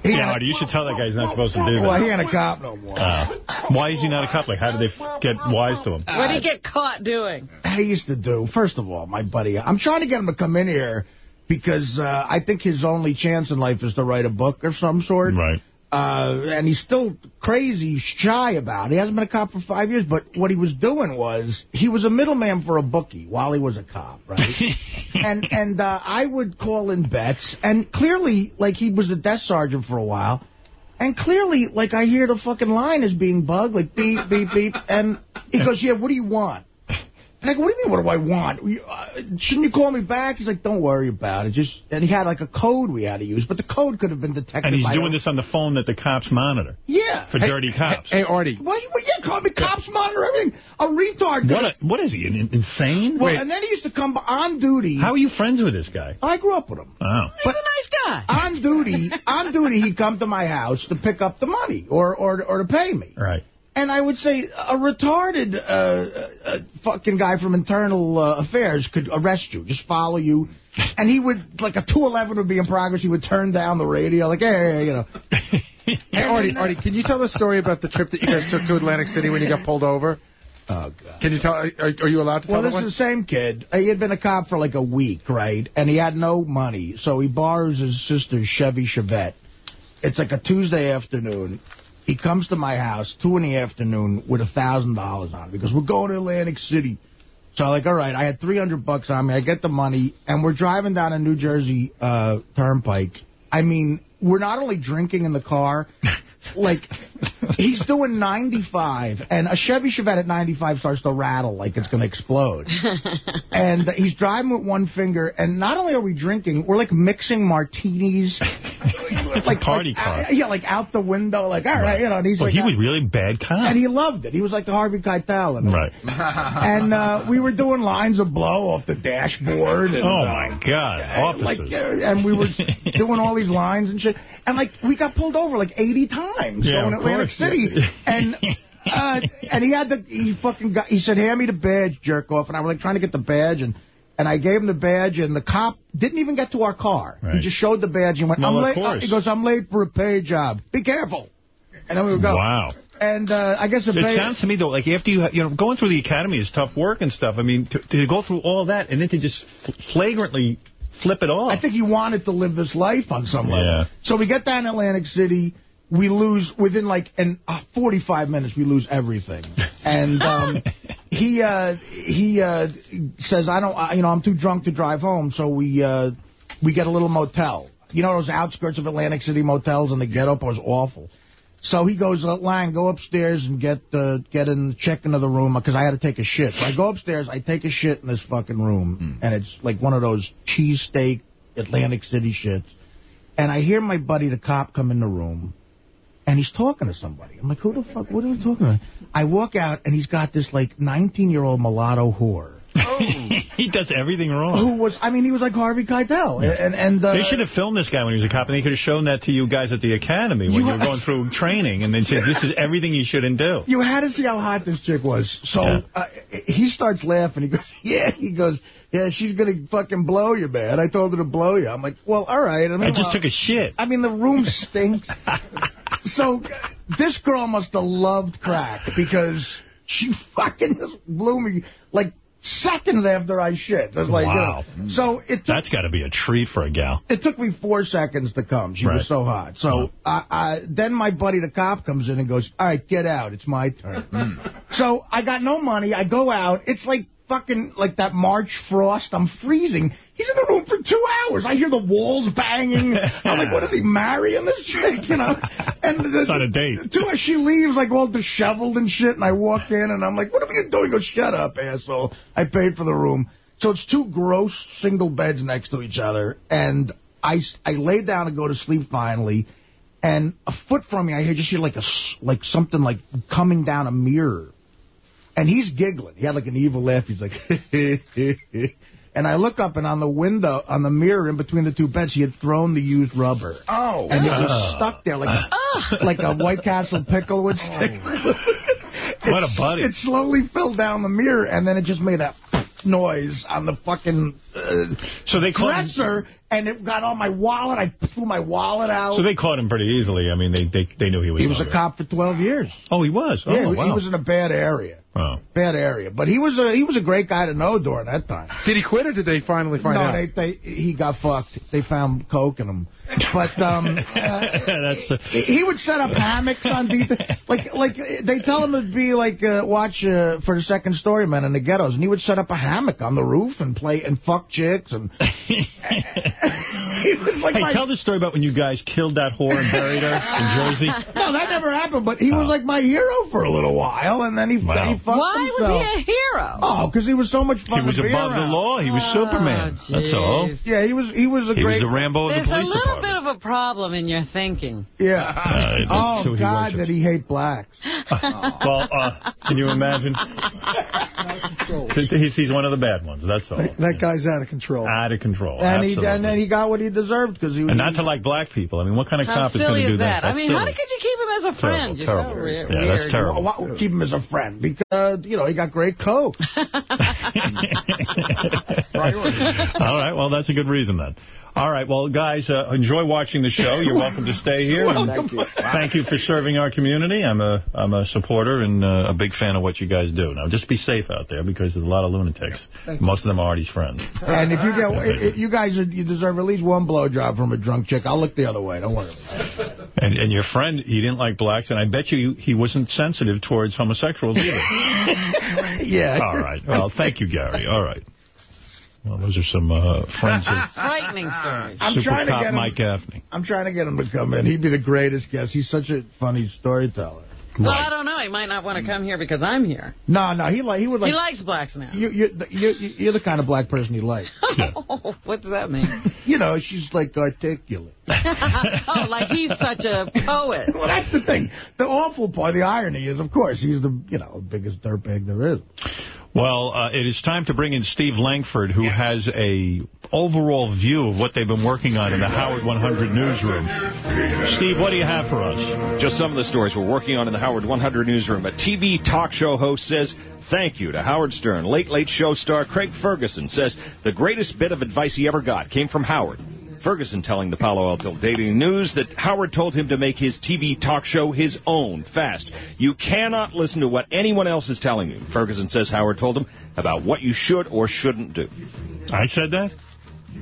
Yeah, Artie, you should tell that guy he's not supposed to do that. Well, he ain't a cop no more. Uh, why is he not a cop? Like, how did they f- get wise to him? What did he get caught doing? he used to do. First of all, my buddy, I'm trying to get him to come in here because uh, I think his only chance in life is to write a book of some sort. Right. Uh, and he's still crazy shy about it. He hasn't been a cop for five years, but what he was doing was he was a middleman for a bookie while he was a cop, right? and and uh, I would call in bets, and clearly, like, he was a desk sergeant for a while, and clearly, like, I hear the fucking line is being bugged, like, beep, beep, beep, and he goes, yeah, what do you want? And I go, what do you mean, what do I want? Uh, shouldn't you call me back? He's like, don't worry about it. Just And he had, like, a code we had to use, but the code could have been detected And he's by doing this on the phone that the cops monitor. Yeah. For dirty cops. Hey, Artie. Well, you- well, yeah, call me cops monitor everything. A retard. What, a, what is he, in, in- insane? Well, and then he used to come on duty. How are you friends with this guy? I grew up with him. Oh. He's a nice guy. On duty, on duty, he'd come to my house to pick up the money or or or to pay me. Right. And I would say a retarded uh, uh, fucking guy from internal uh, affairs could arrest you, just follow you. And he would, like a 211 would be in progress, he would turn down the radio, like, hey, hey, you know. Hey, Artie, Artie, can you tell the story about the trip that you guys took to Atlantic City when you got pulled over? Oh, God. Can you tell, are, are you allowed to tell Well, this one? is the same kid. He had been a cop for like a week, right? And he had no money, so he borrows his sister's Chevy Chevette. It's like a Tuesday afternoon. He comes to my house, two in the afternoon, with a $1,000 on it, because we're going to Atlantic City. So I'm like, all right, I had 300 bucks on me. I get the money, and we're driving down a New Jersey uh, turnpike. I mean, we're not only drinking in the car, like, he's doing 95, and a Chevy Chevette at 95 starts to rattle like it's going to explode. and he's driving with one finger, and not only are we drinking, we're, like, mixing martinis. like Party like, car. uh, yeah, like out the window, like, all right, you know, and he's Well, like... he uh, was really bad cop. and he loved it. He was like the Harvey Keitel. in it. Right. and uh, we were doing lines of blow off the dashboard. And, Oh, uh, my God. Officers. Like, uh, and we were doing all these lines and shit. And, like, we got pulled over, like, 80 times Yeah, going to Atlantic. City. And... Uh, and he had the, he fucking got, he said, hand me the badge, jerk off. And I was like trying to get the badge and, and I gave him the badge and the cop didn't even get to our car. He just showed the badge and went, Well, I'm of late. course. he goes, I'm late for a pay job. Be careful. And then we would go. Wow. And uh, I guess the It sounds to me, though, like after you, you know, going through the academy is tough work and stuff. I mean, to, to go through all that and then to just flagrantly flip it off. I think he wanted to live this life on some level. Yeah. So we get down to Atlantic City. We lose within like an uh, 45 minutes. We lose everything, and um, he uh, he uh, says, "I don't, I, you know, I'm too drunk to drive home." So we uh, we get a little motel. You know those outskirts of Atlantic City motels and the ghetto it was awful. So he goes, uh, Lang, go upstairs and get uh, get in, check into the room because I had to take a shit. So I go upstairs, I take a shit in this fucking room, and it's like one of those cheesesteak Atlantic City shits. And I hear my buddy, the cop, come in the room, and he's talking to somebody. I'm like, who the fuck, what are we talking about? I walk out, and he's got this, like, 19-year-old mulatto whore. he does everything wrong. Who was, I mean, he was like Harvey Keitel. And, and uh, they should have filmed this guy when he was a cop, and they could have shown that to you guys at the academy when You- you were going through training, and they said, this is everything you shouldn't do. You had to see how hot this chick was. So Yeah. uh, he starts laughing. He goes, yeah. He goes, yeah, she's going to fucking blow you, man. I told her to blow you. I'm like, well, all right. I, mean, I just well, took a shit. I mean, the room stinks. so this girl must have loved crack because she fucking just blew me like seconds after I shit. Like, you Wow. know. So it took, That's got to be a treat for a gal. it took me four seconds to come. She Right. was so hot. So I, I, then my buddy, the cop, comes in and goes, all right, get out. It's my turn. Hmm. So I got no money. I go out. It's like fucking like that March frost. I'm freezing. He's in the room for two hours. I hear the walls banging. I'm like, what is he marrying this chick? You know? And the, It's on a date. She leaves like all disheveled and shit. And I walk in and I'm like, what are you doing? Goes, shut up, asshole. I paid for the room. So it's two gross single beds next to each other. And I, I lay down to go to sleep finally. And a foot from me, I hear just hear like a s- like something like coming down a mirror. And he's giggling. He had like an evil laugh. He's like, and I look up and on the window, on the mirror in between the two beds, he had thrown the used rubber. Oh. And it was Oh. stuck there like a, like a White Castle pickle would oh. stick. What a It- buddy. It slowly fell down the mirror, and then it just made a noise on the fucking uh, So they caught him, and it got on my wallet. I threw my wallet out. so they caught him pretty easily. I mean, they they, they knew he was he was a cop for 12 years. Oh, he was? Oh, yeah, he was in a bad area. Oh. Bad area. But he was a he was a great guy to know during that time. Did he quit or did they finally find no, out? they, they he got fucked. They found coke in him. But um, uh, That's uh, he he would set up hammocks on deep. Like like they tell him to be like uh, watch uh, for the second story men in the ghettos, and he would set up a hammock on the roof and play and fuck chicks and. he was like hey, my- tell the story about when you guys killed that whore and buried her in Jersey. No, that never happened. But he was like my hero for a little while, and then he, Wow. he fucked Why himself. was he a hero? Oh, because he was so much fun. He was to be above the law. He was Superman. That's all. Yeah, he was. He was a He great. was the Rambo of the police department. There's a little department. bit of a problem in your thinking. Yeah. Uh, oh who he God, worships. did he hate blacks? Well, uh, can you imagine? he's, he's one of the bad ones. That's all. That guy's out of control. Out of control. And he and then he got what he deserved because he was. And not to like black people. I mean, what kind of How cop is going to do is that? I That's mean, how could you keep him as a friend? You're terrible. so weird. Yeah, that's terrible. Why- why- keep him as a friend because you know he got great coke. All right, well, that's a good reason then. All right, well, guys, uh, enjoy watching the show. You're welcome to stay here. Thank you. Thank you for serving our community. I'm a I'm a supporter and uh, a big fan of what you guys do. Now, just be safe out there because there's a lot of lunatics. Most of them are Artie's friends. And if you get, if you guys, are, you deserve at least one blowjob from a drunk chick. I'll look the other way. Don't worry. And, and your friend, he didn't like blacks, and I bet you he wasn't sensitive towards homosexuals either. yeah. All right. Well, thank you, Gary. All right. Well, those are some uh, friends of Frightening stories. I'm Super trying to Cop get him- Mike Gaffney. I'm trying to get him to come in. He'd be the greatest guest. He's such a funny storyteller. Well, I don't know. He might not want to come here because I'm here. No, no, he like he would like. he likes blacks now. You, you, you, you're the kind of black person he likes. Oh, what does that mean? You know, she's like articulate. oh, like he's such a poet. Well, that's the thing. The awful part, the irony is, of course, he's the you know biggest dirtbag there is. Well, uh, it is time to bring in Steve Langford, who has a overall view of what they've been working on in the Howard 100 newsroom. Steve, what do you have for us? Just some of the stories we're working on in the Howard 100 newsroom. A TV talk show host says, thank you to Howard Stern. Late Late Show star Craig Ferguson says the greatest bit of advice he ever got came from Howard. Ferguson telling the Palo Alto Daily News that Howard told him to make his TV talk show his own, fast. You cannot listen to what anyone else is telling you, Ferguson says Howard told him, about what you should or shouldn't do. I said that?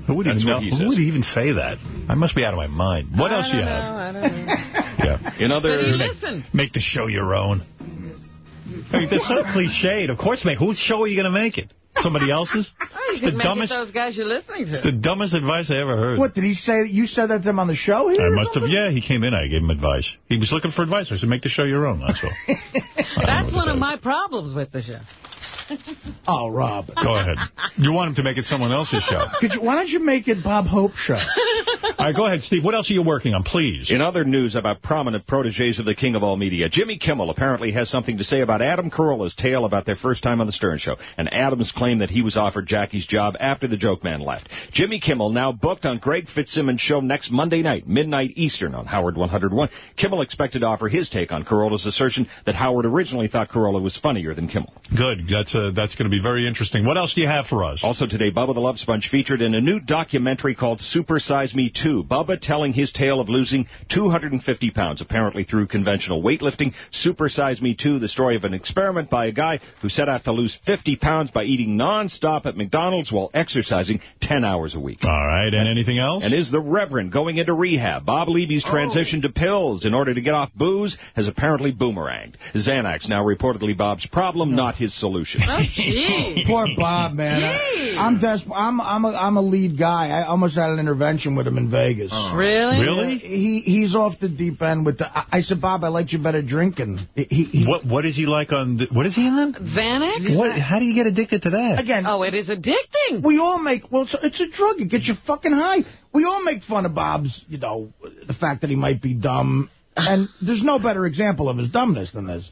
Who would, even, know, who would even say that? I must be out of my mind. What else I do you don't have? know, I don't know. Yeah. In other... But he. Make the show your own. I mean, that's so cliched. Of course, make. Whose show are you going to make it? Somebody else's? Oh, you It's could the make dumbest- it those guys you're listening to. It's the dumbest advice I ever heard. What did he say? You said that to him on the show here? I or must have, yeah, he came in, I gave him advice. He was looking for advice. I said, make the show your own, that's all. That's one of my problems with the show. Oh, Rob. Go ahead. You want him to make it someone else's show. Could you, why don't you make it Bob Hope show? All right, go ahead, Steve. What else are you working on, please? In other news about prominent proteges of the king of all media, Jimmy Kimmel apparently has something to say about Adam Carolla's tale about their first time on The Stern Show, and Adam's claim that he was offered Jackie's job after the joke man left. Jimmy Kimmel now booked on Greg Fitzsimmons' show next Monday night, midnight Eastern on Howard 101. Kimmel expected to offer his take on Carolla's assertion that Howard originally thought Carolla was funnier than Kimmel. Good. That's uh, that's going to be very interesting. What else do you have for us? Also today, Bubba the Love Sponge featured in a new documentary called Super Size Me 2. Bubba telling his tale of losing 250 pounds, apparently through conventional weightlifting. Super Size Me 2, the story of an experiment by a guy who set out to lose 50 pounds by eating nonstop at McDonald's while exercising 10 hours a week. All right, and anything else? And is the Reverend going into rehab? Bob Levy's transition to pills in order to get off booze has apparently boomeranged. Xanax now reportedly Bob's problem, not his solution. Oh, gee. Poor Bob, man. Gee. I, am desperate. I'm I'm a, I'm a lead guy. I almost had an intervention with him in Vegas. Oh. Really? Really? He he's off the deep end with the. I, I said, Bob, I liked you better drinking. He, he, What What is he like on... The, what is he on? Xanax? What? How do you get addicted to that? again. Oh, it is addicting. We all make, well, it's, it's a drug. It gets you fucking high. We all make fun of Bob's, you know, the fact that he might be dumb. And there's no better example of his dumbness than this.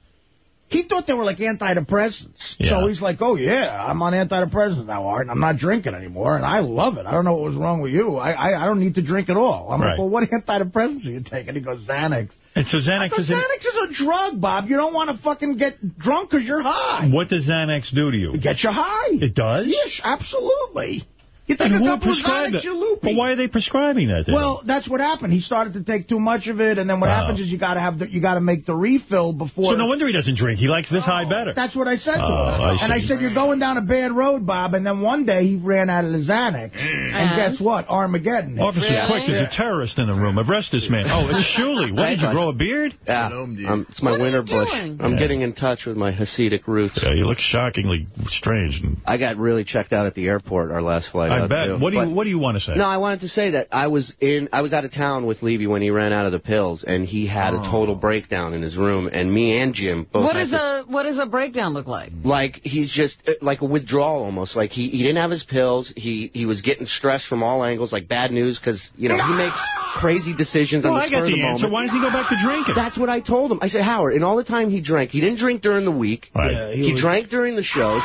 He thought they were like antidepressants. Yeah. So he's like, oh, yeah, I'm on antidepressants now, Art, and I'm not drinking anymore, and I love it. I don't know what was wrong with you. I I, I don't need to drink at all. I'm Right. like, well, what antidepressants are you taking? He goes, Xanax. And so Xanax go, is... Xanax is a drug, Bob. You don't want to fucking get drunk because you're high. What does Xanax do to you? It gets you high. It does? Yes, absolutely. You take And a who couple of prescribed it? you're loopy. But why are they prescribing that? then? Well, that's what happened. He started to take too much of it, and then what Oh. happens is you got to have the, you got to make the refill before. so no wonder he doesn't drink. He likes this high better. That's what I said to Oh, him. I and I said, you're going down a bad road, Bob. And then one day he ran out of the Xanax. And And? guess what? Armageddon. Officers, Really? quick, there's a terrorist in the room. Arrest this man. Oh, it's Shuli. What, did you grow a beard? Yeah, um, it's my What winter bush. doing? I'm Yeah. getting in touch with my Hasidic roots. Yeah, you look shockingly strange. I got really checked out at the airport our last flight. I bet. too. What do you But- What do you want to say? No, I wanted to say that I was in. I was out of town with Levy when he ran out of the pills, and he had a total breakdown in his room. And me and Jim both. What does to- a what does a breakdown look like? like he's just uh, like a withdrawal almost. Like he he didn't have his pills. He he was getting stressed from all angles, like bad news because you know he makes crazy decisions Well, on the I spur got of the the answer. moment. Why does he go back to drinking? That's what I told him. I said, Howard, in all the time he drank, he didn't drink during the week. Right. Yeah, He, was- drank during the shows,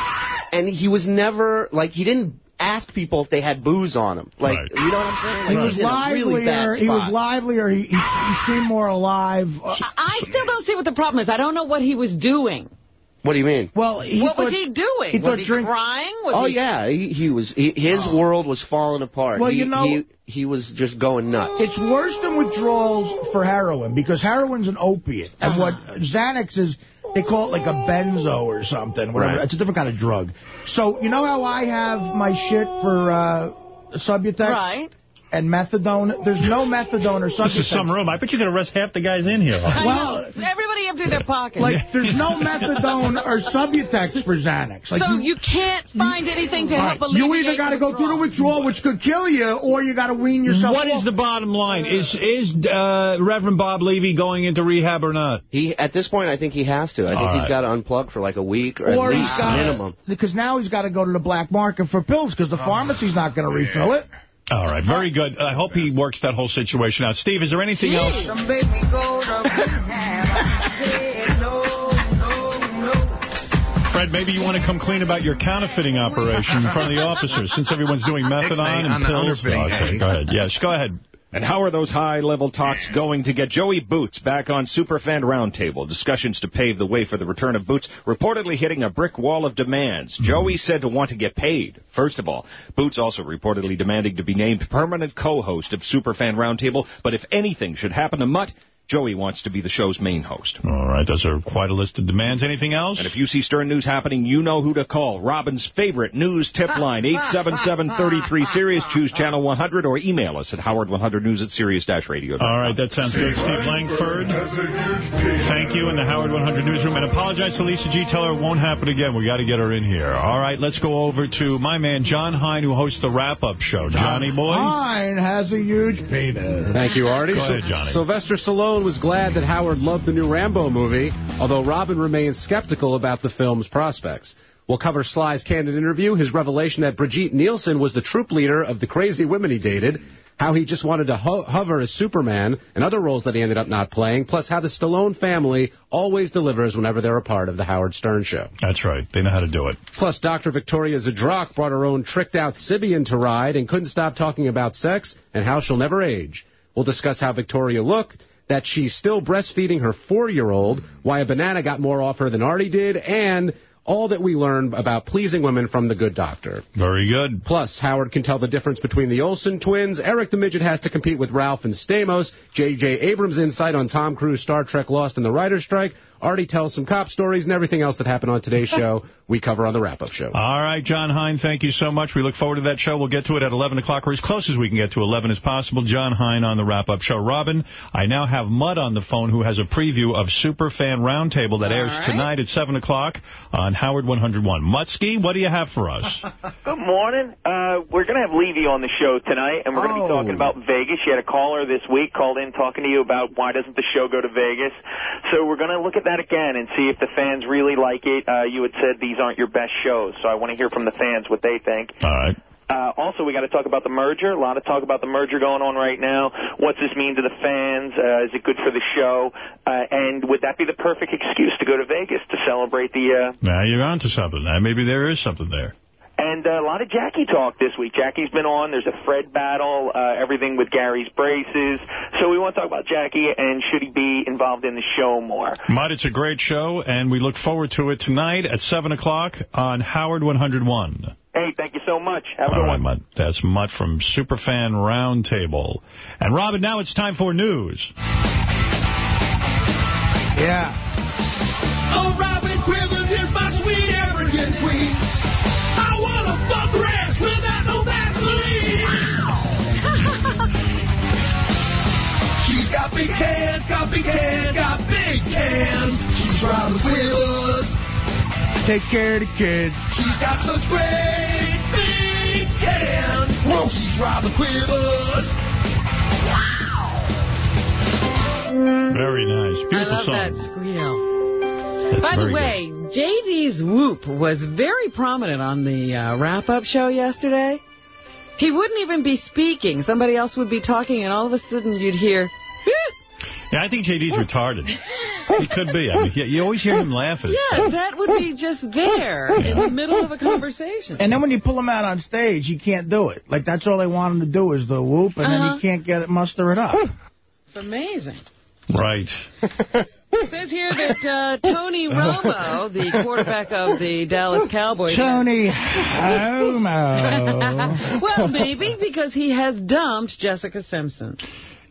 and he was never like he didn't ask people if they had booze on them. Like Right. you know what I'm saying? He was he's in a really livelier. He was livelier. He, he, he seemed more alive. Uh, I still don't see what the problem is. I don't know what he was doing. What do you mean? well, he what thought, was he doing? he was he drink- crying? Was Oh he... yeah, he, he was. He, his world was falling apart. Well, He- you know- he, he was just going nuts. It's worse than withdrawals for heroin because heroin's an opiate. And what Xanax is, they call it like a benzo or something. Whatever. Right. It's a different kind of drug. So, you know how I have my shit for uh, Subutex? Right. And methadone? There's no methadone or Subutex. This is some room. I bet you could arrest half the guys in here. I Well- know. Everybody empty their pockets. Like, there's no methadone or Subutex for Xanax. Like so you can't find anything to All help right, alleviate You either got to go through the withdrawal, which could kill you, or you got to wean yourself What off. is the bottom line? Is is uh, Reverend Bob Levy going into rehab or not? He at this point, I think he has to. I think All he's right. got to unplug for like a week or, Or at he's least got minimum. because now he's got to go to the black market for pills because the pharmacy's not going to refill it. All right, very good. I hope he works that whole situation out. Steve, is there anything else? Fred, maybe you want to come clean about your counterfeiting operation in front of the officers, since everyone's doing methadone and pills. underfitting, okay, go ahead. Yes, go ahead. And how are those high-level talks going to get Joey Boots back on Superfan Roundtable? Discussions to pave the way for the return of Boots reportedly hitting a brick wall of demands. Hmm. Joey said to want to get paid, first of all. Boots also reportedly demanding to be named permanent co-host of Superfan Roundtable, but if anything should happen to Mutt, Joey wants to be the show's main host. All right, those are quite a list of demands. Anything else? And if you see Stern News happening, you know who to call. Robin's favorite news tip line, 877-33-SIRIUS. Choose Channel 100 or email us at howard100news at sirius-radio. All right, that sounds good. Steve Langford, thank you in the Howard 100 newsroom. And apologize to Lisa G. Tell her it won't happen again. we got to get her in here. All right, let's go over to my man, Jon Hein, who hosts the wrap-up show. Johnny boy? Mine has a huge penis. Thank you, Artie. Go ahead, Johnny. Sylvester Stallone was glad that Howard loved the new Rambo movie, although Robin remains skeptical about the film's prospects. We'll cover Sly's candid interview, his revelation that Brigitte Nielsen was the troop leader of the crazy women he dated, how he just wanted to ho- hover as Superman, and other roles that he ended up not playing, plus how the Stallone family always delivers whenever they're a part of the Howard Stern Show. That's right. They know how to do it. Plus, Dr. Victoria Zdrok brought her own tricked-out Sybian to ride and couldn't stop talking about sex and how she'll never age. We'll discuss how Victoria looked, that she's still breastfeeding her four-year-old, why a banana got more off her than Artie did, and all that we learned about pleasing women from The Good Doctor. Very good. Plus, Howard can tell the difference between the Olsen twins. Eric the Midget has to compete with Ralph and Stamos. J.J. Abrams' insight on Tom Cruise, Star Trek Lost, and the Writer's Strike. Artie tells some cop stories and everything else that happened on today's show. We cover on the wrap-up show. All right, Jon Hein, thank you so much. We look forward to that show. We'll get to it at 11 o'clock, or as close as we can get to 11 as possible. Jon Hein on the wrap-up show. Robin, I now have Mutt on the phone, who has a preview of Superfan Roundtable that airs right. tonight at 7 o'clock on Howard 101. Mutsky, what do you have for us? Good morning. Uh, we're going to have Levy on the show tonight, and we're going to Oh. be talking about Vegas. You had a caller this week called in talking to you about why doesn't the show go to Vegas. So we're going to look at that again and see if the fans really like it. Uh, you had said these aren't your best shows, so I want to hear from the fans what they think. All right. Uh, also, we got to talk about the merger. A lot of talk about the merger going on right now. What's this mean to the fans? Uh, is it good for the show? Uh, and would that be the perfect excuse to go to Vegas to celebrate the uh, Now you're on to something. Now maybe there is something there. And uh, a lot of Jackie talk this week. Jackie's been on. There's a Fred battle, uh, everything with Gary's braces. So we want to talk about Jackie and should he be involved in the show more. Mutt, it's a great show, and we look forward to it tonight at 7 o'clock on Howard 101. Hey, thank you so much. much. Have a All good right, one. Mutt. That's Mutt from Superfan Roundtable. And, Robin, now it's time for news. Yeah. Oh, Robin Quivers got big hands, got big hands, got big hands. She's Robin Quivers. Take care of the kids. She's got such great big hands. Whoa, she's Robin Quivers. Very nice. Beautiful I love song. that squeal. That's By the way, JD's whoop was very prominent on the uh, wrap-up show yesterday. He wouldn't even be speaking. Somebody else would be talking, and all of a sudden you'd hear... Yeah, I think JD's retarded. He could be. I mean, you- you always hear him laugh at Yeah, stuff. that would be just there in the middle of a conversation. And then when you pull him out on stage, he can't do it. Like, that's all they want him to do is the whoop, and then Uh-huh. he can't get it, muster it up. It's amazing. Right. It says here that uh, Tony Romo, the quarterback of the Dallas Cowboys... Tony Homo. well, maybe because he has dumped Jessica Simpson.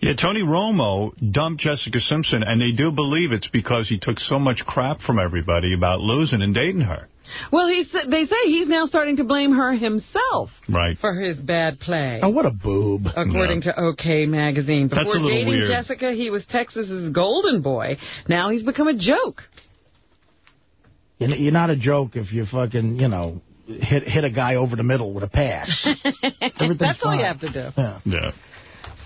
Yeah, Tony Romo dumped Jessica Simpson, and they do believe it's because he took so much crap from everybody about losing and dating her. Well, he sa- they say he's now starting to blame her himself Right. for his bad play. Oh, what a boob. According to OK Magazine. Before That's a little dating weird. Jessica, he was Texas's golden boy. Now he's become a joke. You're you're not a joke if you fucking, you know, hit hit a guy over the middle with a pass. Everything's That's all you have to do. Yeah. Yeah.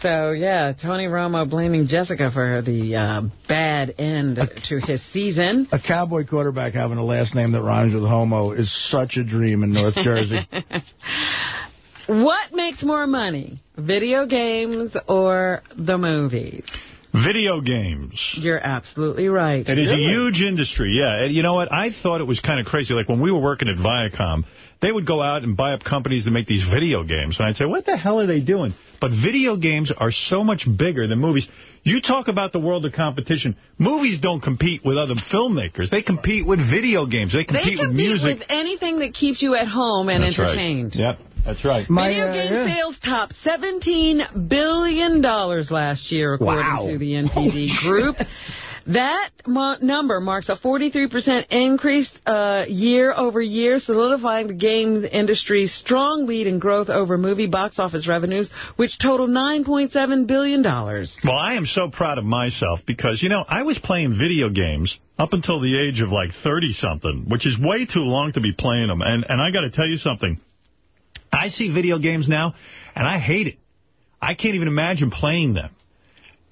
So, yeah, Tony Romo blaming Jessica for the uh, bad end to his season. A cowboy quarterback having a last name that rhymes with homo is such a dream in North Jersey. What makes more money, video games or the movies? Video games. You're absolutely right. It is a huge industry, yeah. You know what? I thought it was kind of crazy. Like when we were working at Viacom, they would go out and buy up companies to make these video games. And I'd say, what the hell are they doing? But video games are so much bigger than movies. You talk about the world of competition. Movies don't compete with other filmmakers. They compete with video games. They They compete, with compete music. with anything that keeps you at home and That's right. entertained. Yep, that's right. Video uh, game sales topped $17 billion last year, according Wow. to the NPD Group. That number marks a 43% increase uh, year over year, solidifying the game industry's strong lead in growth over movie box office revenues, which total 9.7 billion. dollars. Well, I am so proud of myself because, you know, I was playing video games up until the age of like 30-something, which is way too long to be playing them. And, and I got to tell you something. I see video games now, and I hate it. I can't even imagine playing them.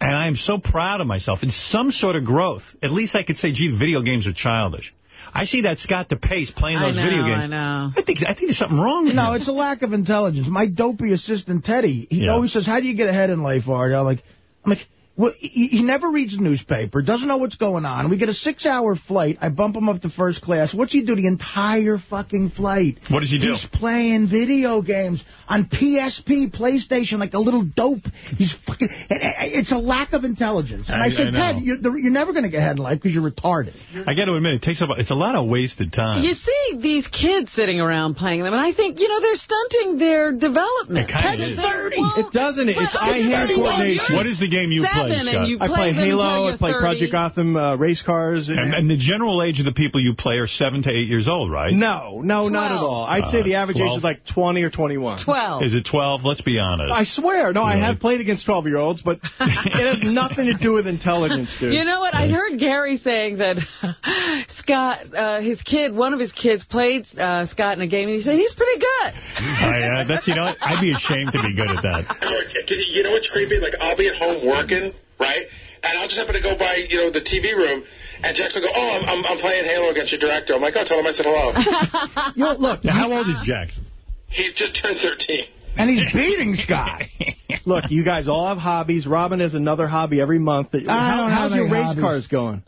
And I am so proud of myself. It's some sort of growth. At least I could say, gee, video games are childish. I see that Scott DePace playing those know, video games. I know. I think I think there's something wrong with No, him. it's a lack of intelligence. My dopey assistant, Teddy, he Yeah. always says, how do you get ahead in life, Artie? I'm like, I'm like, well, he, he never reads the newspaper, doesn't know what's going on. We get a six-hour flight. I bump him up to first class. What's he do the entire fucking flight? What does he do? He's playing video games on PSP, PlayStation, like a little dope. He's fucking... and- and It's a lack of intelligence. And I, I- said, I. Ted, you're, you're never going to get ahead in life because you're retarded. I got to admit, it takes up. It's a lot of wasted time. You see these kids sitting around playing them, and I think, you know, they're stunting their development. It kinda Ted's is. 30. It doesn't. It's eye-hand coordination. What is the game you play, Seven, Scott? and you I play Halo. I play 30. Project Gotham uh, race cars. And, and the general age of the people you play are seven to eight years old, right? no, no, not at all. I'd say Uh, the average age is like 20 or 21. 12. Is it 12? Let's be honest. I swear. No, I have played against 12-year-olds, but it has nothing to do with intelligence, dude. You know what? I heard Gary saying that Scott, uh, his kid, one of his kids played uh, Scott in a game, and he said he's pretty good. I, uh, that's you know. I'd be ashamed to be good at that. You know what's creepy? Like, I'll be at home working, right? And I'll just happen to go by, you know, the TV room, and Jax will go, oh, I'm, I'm, I'm playing Halo against your director. I'm like, oh, tell him I said hello. You know, look, Now, how old is Jackson? He's just turned 13. and he's beating Scott. Look, you guys all have hobbies. Robin has another hobby every month. That, I how, don't how's have your race hobbies. cars going?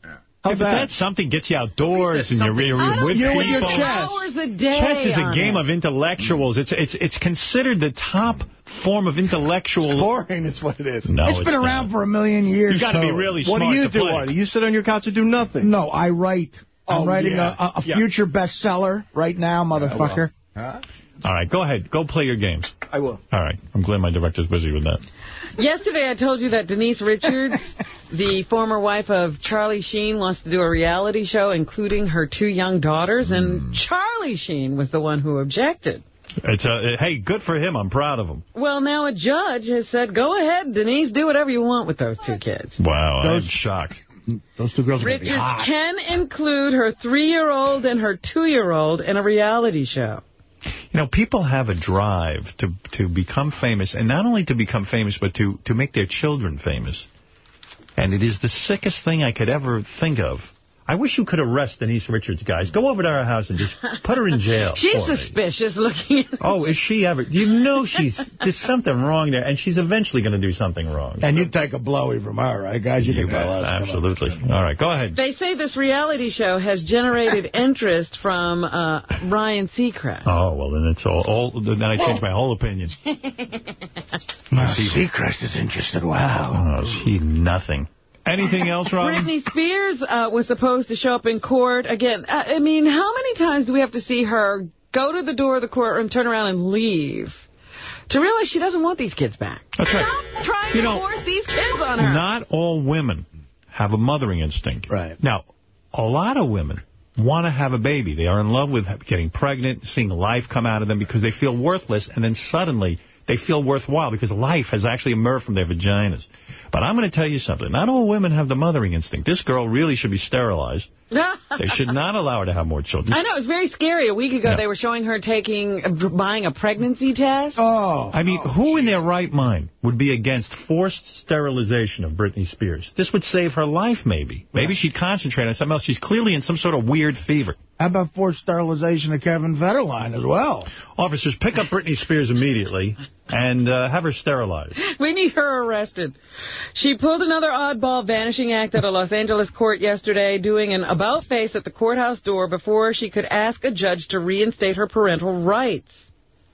Yeah, How's but that? that's something gets you outdoors and you're, you're, I don't with You're with people. your chess. hours a day Chess is a game it. of intellectuals. It's it's it's considered the top form of intellectual. Boring is what it is. No, it's been around for a million years. You've got to be so- really What smart do you to do, play. Artie? You sit on your couch and do nothing. No, I write. I'm Oh, writing yeah. a, a, a Yeah. future bestseller right now, motherfucker. All right, go ahead. Go play your games. I will. All right. I'm glad my director's busy with that. Yesterday I told you that Denise Richards, the former wife of Charlie Sheen, wants to do a reality show including her two young daughters, and Charlie Sheen was the one who objected. It's uh, Hey, good for him. I'm proud of him. Well, now a judge has said, go ahead, Denise, do whatever you want with those two kids. Wow, I'm Those- shocked. Those two girls are going be Richards hot. can include her three-year-old and her two-year-old in a reality show. You know, people have a drive to to become famous, and not only to become famous, but to, to make their children famous. And it is the sickest thing I could ever think of. I wish you could arrest Denise Richards, guys. Go over to our house and just put her in jail. She's for me. suspicious looking. Oh, is she ever? You know she's, there's something wrong there, and she's eventually going to do something wrong. And you take a blowy from her, right, guys? You, You can bet. tell us. Absolutely. All right, go ahead. They say this reality show has generated interest from uh, Ryan Seacrest. Oh, well, then it's all, all then I changed my whole opinion. My Seacrest is interested. Wow. Oh, is he nothing. Anything else, Robin? Britney Spears uh, was supposed to show up in court. Again, I I mean, how many times do we have to see her go to the door of the courtroom, turn around, and leave to realize she doesn't want these kids back? That's right. Stop trying You to know, force these kids on her. Not all women have a mothering instinct. Right. Now, a lot of women want to have a baby. They are in love with getting pregnant, seeing life come out of them because they feel worthless, and then suddenly they feel worthwhile because life has actually emerged from their vaginas. But I'm going to tell you something. Not all women have the mothering instinct. This girl really should be sterilized. They should not allow her to have more children. I know, it was very scary. A week ago, Yeah. they were showing her taking, uh, buying a pregnancy test. Oh. I mean, who in their right mind would be against forced sterilization of Britney Spears? This would save her life, maybe. Maybe she'd concentrate on something else. She's clearly in some sort of weird fever. How about forced sterilization of Kevin Federline as well? Officers, pick up Britney Spears immediately and uh, have her sterilized. We need her arrested. She pulled another oddball vanishing act at a Los Angeles court yesterday, doing an about-face at the courthouse door before she could ask a judge to reinstate her parental rights.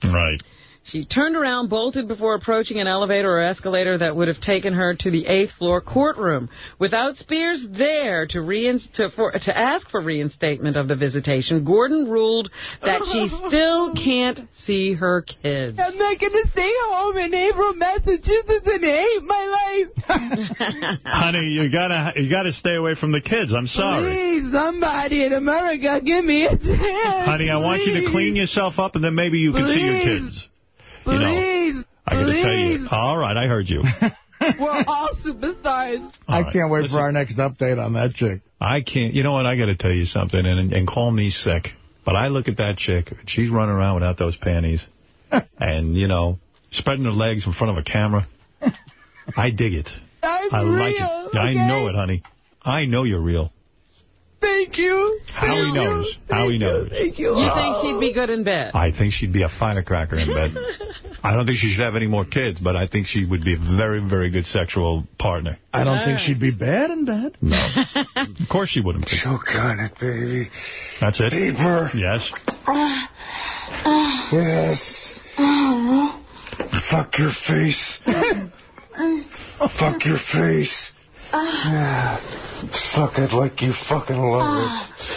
Right. She turned around, bolted before approaching an elevator or escalator that would have taken her to the eighth floor courtroom. Without Spears there to, to, for, to ask for reinstatement of the visitation, Gordon ruled that she still can't see her kids. I'm not going to stay home in April, Massachusetts and hate my life. Honey, you gotta you gotta stay away from the kids. I'm sorry. Please, somebody in America, give me a chance. Honey, I want you to clean yourself up and then maybe you can see your Please. kids. You know, Please. I gotta tell you. All right, I heard you. We're all superstars. I right, can't wait listen. for our next update on that chick. I can't. You know what? I got to tell you something, and and call me sick. But I look at that chick. She's running around without those panties, and you know, spreading her legs in front of a camera. I dig it. I'm I like real, it. I know it, honey. I know you're real. Thank you. Howie Thank knows. You. Howie Thank knows. Thank you. You think she'd be good in bed? I think she'd be a firecracker in bed. I don't think she should have any more kids, but I think she would be a very, very good sexual partner. I don't think Ah. she'd be bad in bed. No. of course she wouldn't be. Choke on it, baby. That's it? Deeper. Yes. Uh, uh, yes. Uh-huh. Fuck your face. Fuck your face. Yeah. Fuck it like you fucking love ah. it.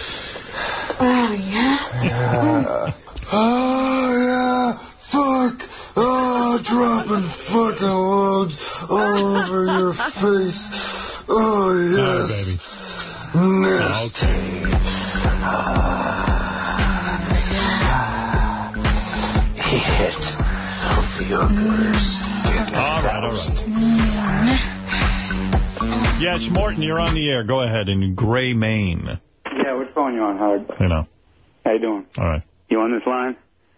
Oh, yeah? Yeah. Oh, yeah. Fuck. Oh, dropping fucking loads all over your face. Oh, yes. baby. Nasty. Eat it. For your girls. All right, all right. Yes, Morton, you're on the air. Go ahead in Gray, Maine. Yeah, phone you on, Howard? You know. How you doing? All right. You on this line?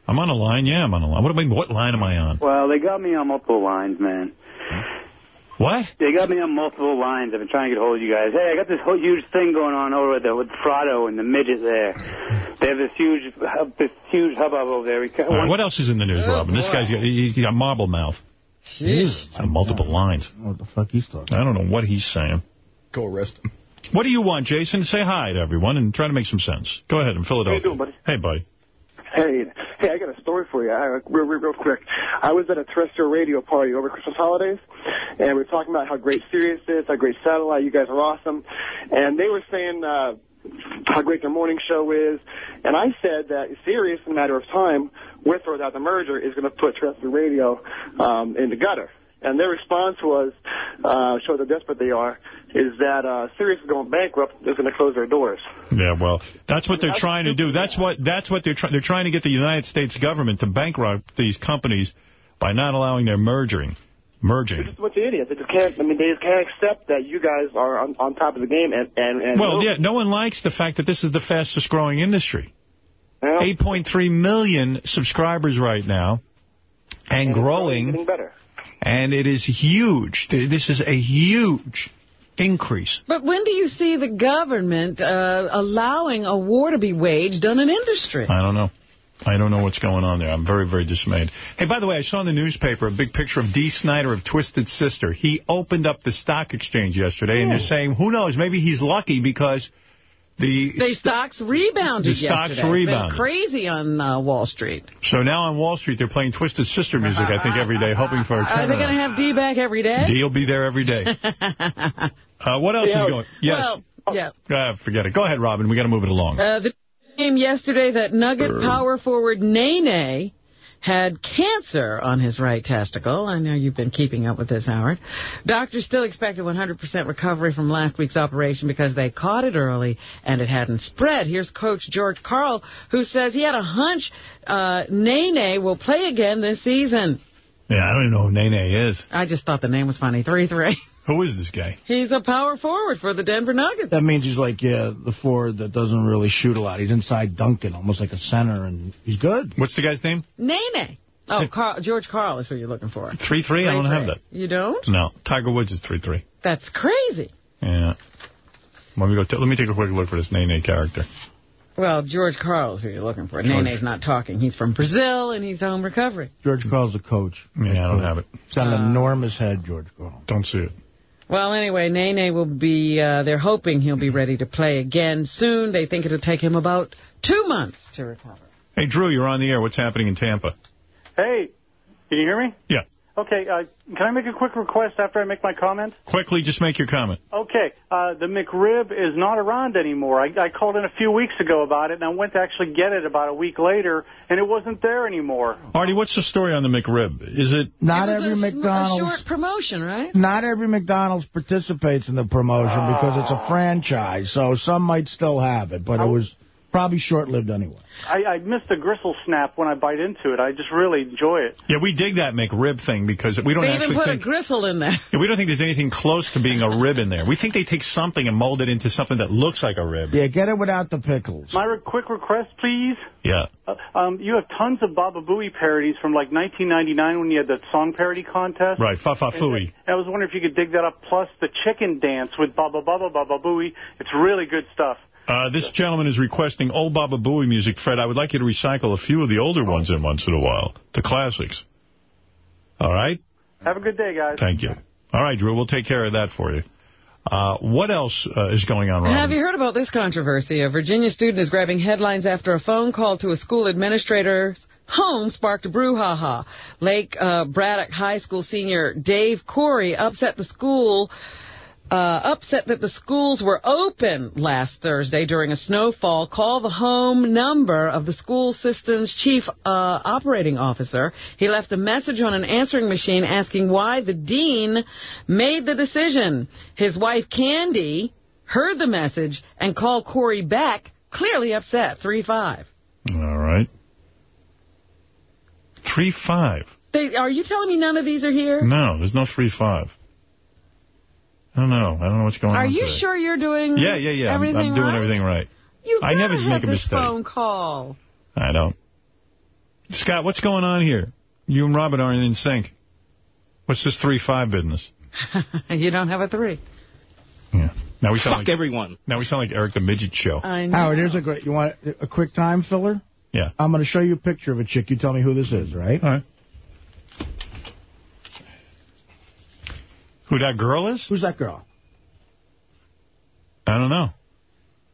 I'm on a line. Yeah, I'm on a line. What, I mean, what line am I on? Well, they got me on multiple lines, man. What? They got me on multiple lines. I've been trying to get hold of you guys. Hey, I got this whole huge thing going on over there with Fratto and the midget there. They have this huge, hub- this huge hubbub over there. We ca- what else is in the news, Robin? This guy's got, he's got marble mouth. He's on multiple lines. What the fuck he's talking I don't know what he's saying. Go arrest him. What do you want, Jason? Say hi to everyone and try to make some sense. Go ahead in Philadelphia. doing, buddy? Hey, buddy. Hey, hey, I got a story for you. I, real, real, real quick. I was at a terrestrial radio party over Christmas holidays, and we were talking about how great Sirius is, how great satellite, you guys are awesome. And they were saying, uh, how great their morning show is. And I said that Sirius, in a matter of time, with or without the merger, is going to put terrestrial radio um, in the gutter. And their response was, uh, show how desperate they are, is that uh, Sirius is going bankrupt. They're going to close their doors. Yeah, well, that's what they're trying to do. That's what that's what they're trying. They're trying to get the United States government to bankrupt these companies by not allowing their merging, merging. They're Just a bunch of idiots. They just can't. I mean, they just can't accept that you guys are on, on top of the game. And and, and Well, yeah, no one likes the fact that this is the fastest growing industry. 8.3 million subscribers right now, and, growing. getting better. And it is huge. This is a huge increase. But when do you see the government uh, allowing a war to be waged on an industry? I don't know. I don't know what's going on there. I'm very, very dismayed. Hey, by the way, I saw in the newspaper a big picture of Dee Snider of Twisted Sister. He opened up the stock exchange yesterday, and they're saying, who knows, maybe he's lucky because the... The stocks rebounded The stocks yesterday. It's rebounded. crazy on uh, Wall Street. So now on Wall Street, they're playing Twisted Sister music, I think, every day, hoping for a turnaround. Are they going to have Dee back every day? Dee will be there every day. Uh, what else Yeah. is going Yes. Well, yeah. Ah, forget it. Go ahead, Robin. We got to move it along. The came yesterday that Nugget power forward Nene had cancer on his right testicle. I know you've been keeping up with this, Howard. Doctors still expected 100% recovery from last week's operation because they caught it early and it hadn't spread. Here's Coach George Karl, who says he had a hunch uh, Nene will play again this season. Yeah, I don't even know who Nene is. I just thought the name was funny. 3-3. Who is this guy? He's a power forward for the Denver Nuggets. That means he's like, yeah, the forward that doesn't really shoot a lot. He's inside Duncan, almost like a center, and he's good. What's the guy's name? Nene. Oh, Karl, George Karl is who you're looking for. 3-3? I don't have that. You don't? No. Tiger Woods is 3-3. That's crazy. Yeah. Let me go. T let me take a quick look for this Nene character. Well, George Karl is who you're looking for. George. Nene's not talking. He's from Brazil, and he's home recovery. George Karl's a coach. Yeah, I don't have it. He's got an enormous head, George Karl. Don't see it. Well, anyway, Nene will be, uh, they're hoping he'll be ready to play again soon. They think it'll take him about two months to recover. Hey, Drew, you're on the air. What's happening in Tampa? Hey, can you hear me? Yeah. Okay, uh, can I make a quick request after I make my comment? Quickly, just make your comment. Okay, uh, the McRib is not around anymore. I, I called in a few weeks ago about it, and I went to actually get it about a week later, and it wasn't there anymore. Artie, what's the story on the McRib? Is it... Not it was every a, McDonald's. a short promotion, right? Not every McDonald's participates in the promotion because it's a franchise, so some might still have it, but it was probably short-lived anyway. I, I missed the gristle snap when I bite into it. I just really enjoy it. Yeah, we dig that McRib thing because we don't They even put think... a gristle in there. Yeah, we don't think there's anything close to being a rib in there. We think they take something and mold it into something that looks like a rib. Yeah, get it without the pickles. My re- quick request, please. Yeah. Uh, um, you have tons of Baba Booey parodies from like 1999 when you had the song parody contest. Right, Fa Fa Fooey. I was wondering if you could dig that up. Plus the chicken dance with Baba Baba Baba Booey. It's really good stuff. Uh, this gentleman is requesting old Baba Booey music. Fred, I would like you to recycle a few of the older ones in once in a while. The classics. All right? Have a good day, guys. Thank you. All right, Drew, we'll take care of that for you. Uh, what else uh, is going on, Robin? Have you heard about this controversy? A Virginia student is grabbing headlines after a phone call to a school administrator's home sparked a brouhaha. Lake uh, Braddock High School senior Dave Corey upset the school uh, upset that the schools were open last Thursday during a snowfall, called the home number of the school system's chief uh, operating officer. He left a message on an answering machine asking why the dean made the decision. His wife, Candy, heard the message and called Corey back, clearly upset, 3-5. All right. 3-5. They, are you telling me none of these are here? No, there's no 3-5. I don't know. I don't know what's going Are on Are you today. sure you're doing Yeah, yeah, yeah. I'm, I'm doing right? everything right. You I never gotta make have a this mistake. phone call. I don't. Scott, what's going on here? You and Robin aren't in sync. What's this 3-5 business? you don't have a three. Yeah. Now we sound Fuck like everyone. Now we sound like Eric the Midget Show. I know. Howard, here's a great. You want a quick time filler? Yeah. I'm going to show you a picture of a chick. You tell me who this is, right? All right. Who that girl is? Who's that girl? I don't know.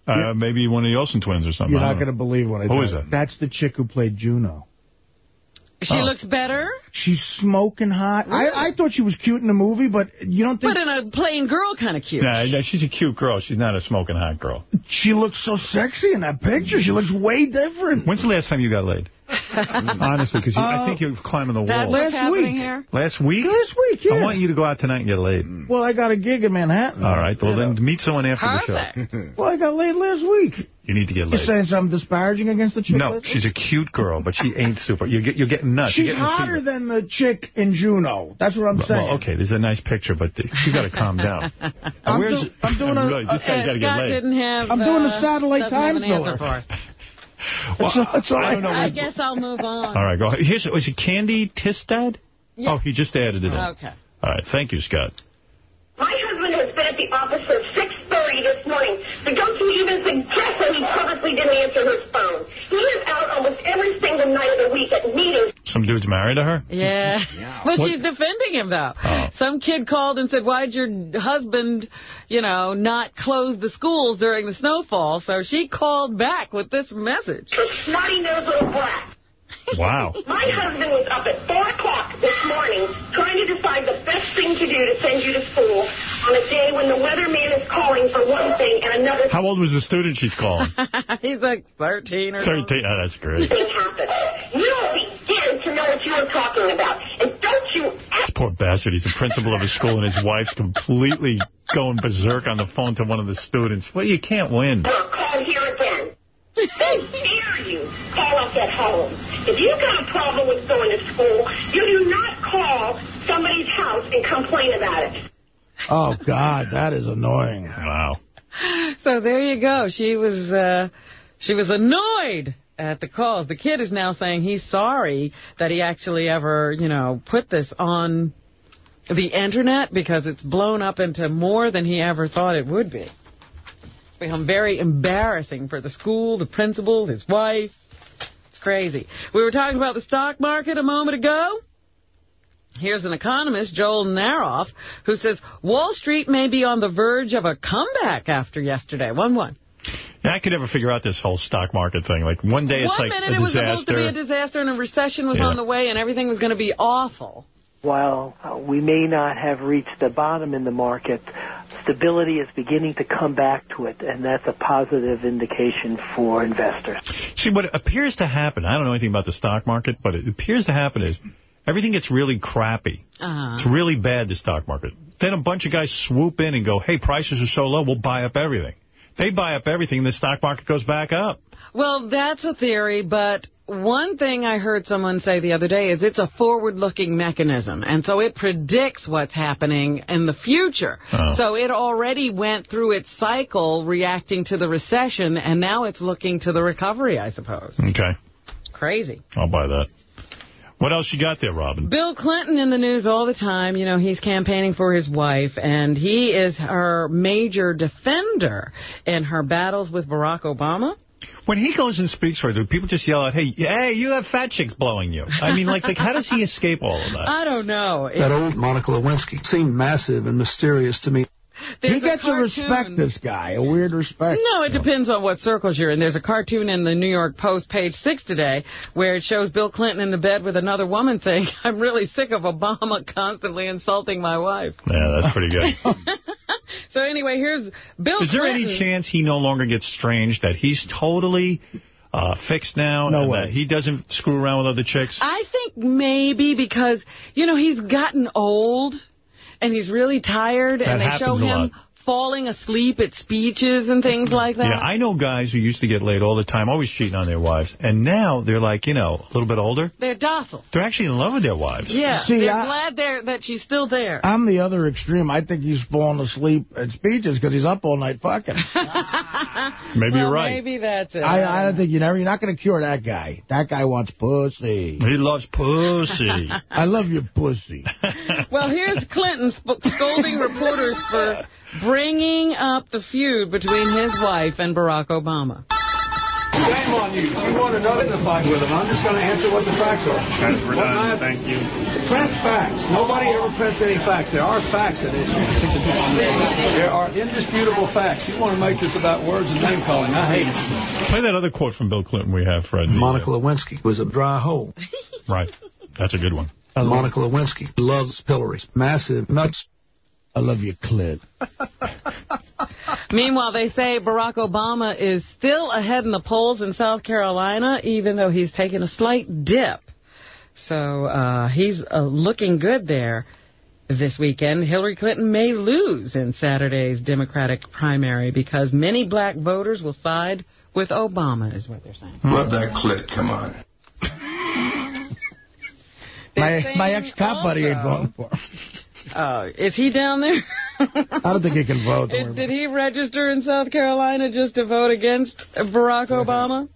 Uh, Maybe one of the Olsen twins or something. You're I not don't going to believe what I Who tell that? That's the chick who played Juno. She Oh. looks better, She's smoking hot. I, I thought she was cute in the movie, but you don't think but in a plain girl kind of cute. Nah, nah, she's a cute girl. She's not a smoking hot girl. she looks so sexy in that picture? She looks way different. When's the last time you got laid? Honestly, because I Uh, think you're climbing the That's wall. what's Last happening week. here. Last week? Last week, yeah. I want you to go out tonight and get laid. Well, I got a gig in Manhattan. All right. Well, then meet someone after the Perfect. show. Well, I got laid last week. You need to get laid. You laid. saying something disparaging against the chick? No, last she's a cute girl, but she ain't super. You're, get, you're getting nuts. She's you're getting hotter than the chick in Juno. That's what I'm saying. Well, okay, there's a nice picture, but you got to calm down. I'm, do- I'm doing a. Really, this guy's got to get laid. didn't have. I'm doing the uh, satellite doesn't time an answer filler. For us. That's, that's I I, don't know I guess I'll move on. All right, go ahead. Here's, is it Candy Tistadt? Yeah. Oh, he just added it in. Okay. All right, thank you, Scott. My husband has been at the office since 6.30 this morning. So don't you even suggest that he purposely didn't answer his phone. He is out almost every single night of the week at meetings. Some dude's married to her? Yeah. But What- she's defending him, though. Oh. Some kid called and said, why'd your husband, you know, not close the schools during the snowfall? So she called back with this message. The snotty-nosed little brat. Wow. My husband was up at 4 o'clock this morning trying to decide the best thing to do to send you to school on a day when the weatherman is calling for one thing and another How old was the student she's calling? He's like 13 or 13. Oh, that's great. thing happened. You don't begin to know what you are talking about. And don't you This poor bastard. He's the principal of his school, and his wife's completely going berserk on the phone to one of the students. Well, you can't win. ever call here again. I dare you call us at home. If you've got a problem with going to school, you do not call somebody's house and complain about it. Oh, God, that is annoying. Wow. So there you go. She was uh, she was annoyed at the calls. The kid is now saying he's sorry that he actually ever, you know, put this on the Internet because it's blown up into more than he ever thought it would be. Become very embarrassing for the school, the principal, his wife. It's crazy. We were talking about the stock market a moment ago. Here's an economist, Joel Naroff, who says Wall Street may be on the verge of a comeback after yesterday. 1-1. Yeah, I could never figure out this whole stock market thing. Like, one day it's One like minute a it was supposed to be a disaster. disaster and a recession was Yeah. on the way and everything was going to be awful. While uh, we may not have reached the bottom in the market, stability is beginning to come back to it, and that's a positive indication for investors. See, what appears to happen, I don't know anything about the stock market, but it appears to happen is everything gets really crappy. Uh-huh. It's really bad, the stock market. Then a bunch of guys swoop in and go, hey, prices are so low, we'll buy up everything. They buy up everything, the stock market goes back up. Well, that's a theory, but one thing I heard someone say the other day is it's a forward-looking mechanism, and so it predicts what's happening in the future. Oh. So it already went through its cycle reacting to the recession, and now it's looking to the recovery, I suppose. Okay, Crazy. I'll buy that. What else you got there, Robin? Bill Clinton in the news all the time. You know, he's campaigning for his wife, and he is her major defender in her battles with Barack Obama. When he goes and speaks for her, do people just yell out, hey, hey, you have fat chicks blowing you? I mean, like, like how does he escape all of that? I don't know. That old Monica Lewinsky seemed massive and mysterious to me. There's he gets a, cartoon. respect, this guy, a weird respect. No, it depends on what circles you're in. There's a cartoon in the New York Post, page six today, where it shows Bill Clinton in the bed with another woman saying, I'm really sick of Obama constantly insulting my wife. Yeah, that's pretty good. So anyway, here's Bill Is there Clinton. any chance he no longer gets strange, that he's totally uh, fixed now? No and way. That he doesn't screw around with other chicks? I think maybe because, you know, he's gotten old and he's really tired That and they show him. Falling asleep at speeches and things like that. Yeah, I know guys who used to get laid all the time, always cheating on their wives. And now they're like, you know, a little bit older. They're docile. They're actually in love with their wives. Yeah, See, they're I- glad they're, that she's still there. I'm the other extreme. I think he's falling asleep at speeches because he's up all night fucking. Maybe well, you're right. Maybe that's it. I, I don't think you never. You're not going to cure that guy. That guy wants pussy. He loves pussy. I love your pussy. Well, here's Clinton sp- scolding reporters for bringing up the feud between his wife and Barack Obama. Shame on you. You want to fight with him. I'm just going to answer what the facts are. As we're done, I- thank you. Print facts. Nobody ever prints any facts. There are facts in this. There are indisputable facts. You want to make this about words and name calling. I hate it. Play that other quote from Bill Clinton we have, Fred. Monica Lewinsky was a dry hole. Right. That's a good one. Monica Lewinsky loves pillories. Massive nuts. I love your clit. Meanwhile, they say Barack Obama is still ahead in the polls in South Carolina, even though he's taken a slight dip. So uh, he's uh, looking good there this weekend. Hillary Clinton may lose in Saturday's Democratic primary because many black voters will side with Obama, is what they're saying. Love that clit, come on. My, my ex-cop buddy ain't voting for him. Uh, is he down there? I don't think he can vote. don't Did he register in South Carolina just to vote against Barack Obama?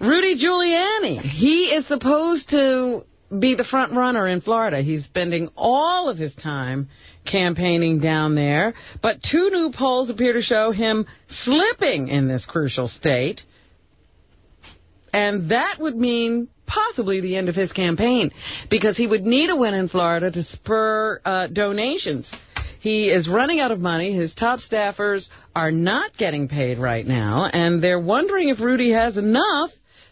Rudy Giuliani, he is supposed to be the front runner in Florida. He's spending all of his time campaigning down there, but two new polls appear to show him slipping in this crucial state. And that would mean possibly the end of his campaign because he would need a win in Florida to spur uh, donations. He is running out of money. His top staffers are not getting paid right now, and they're wondering if Rudy has enough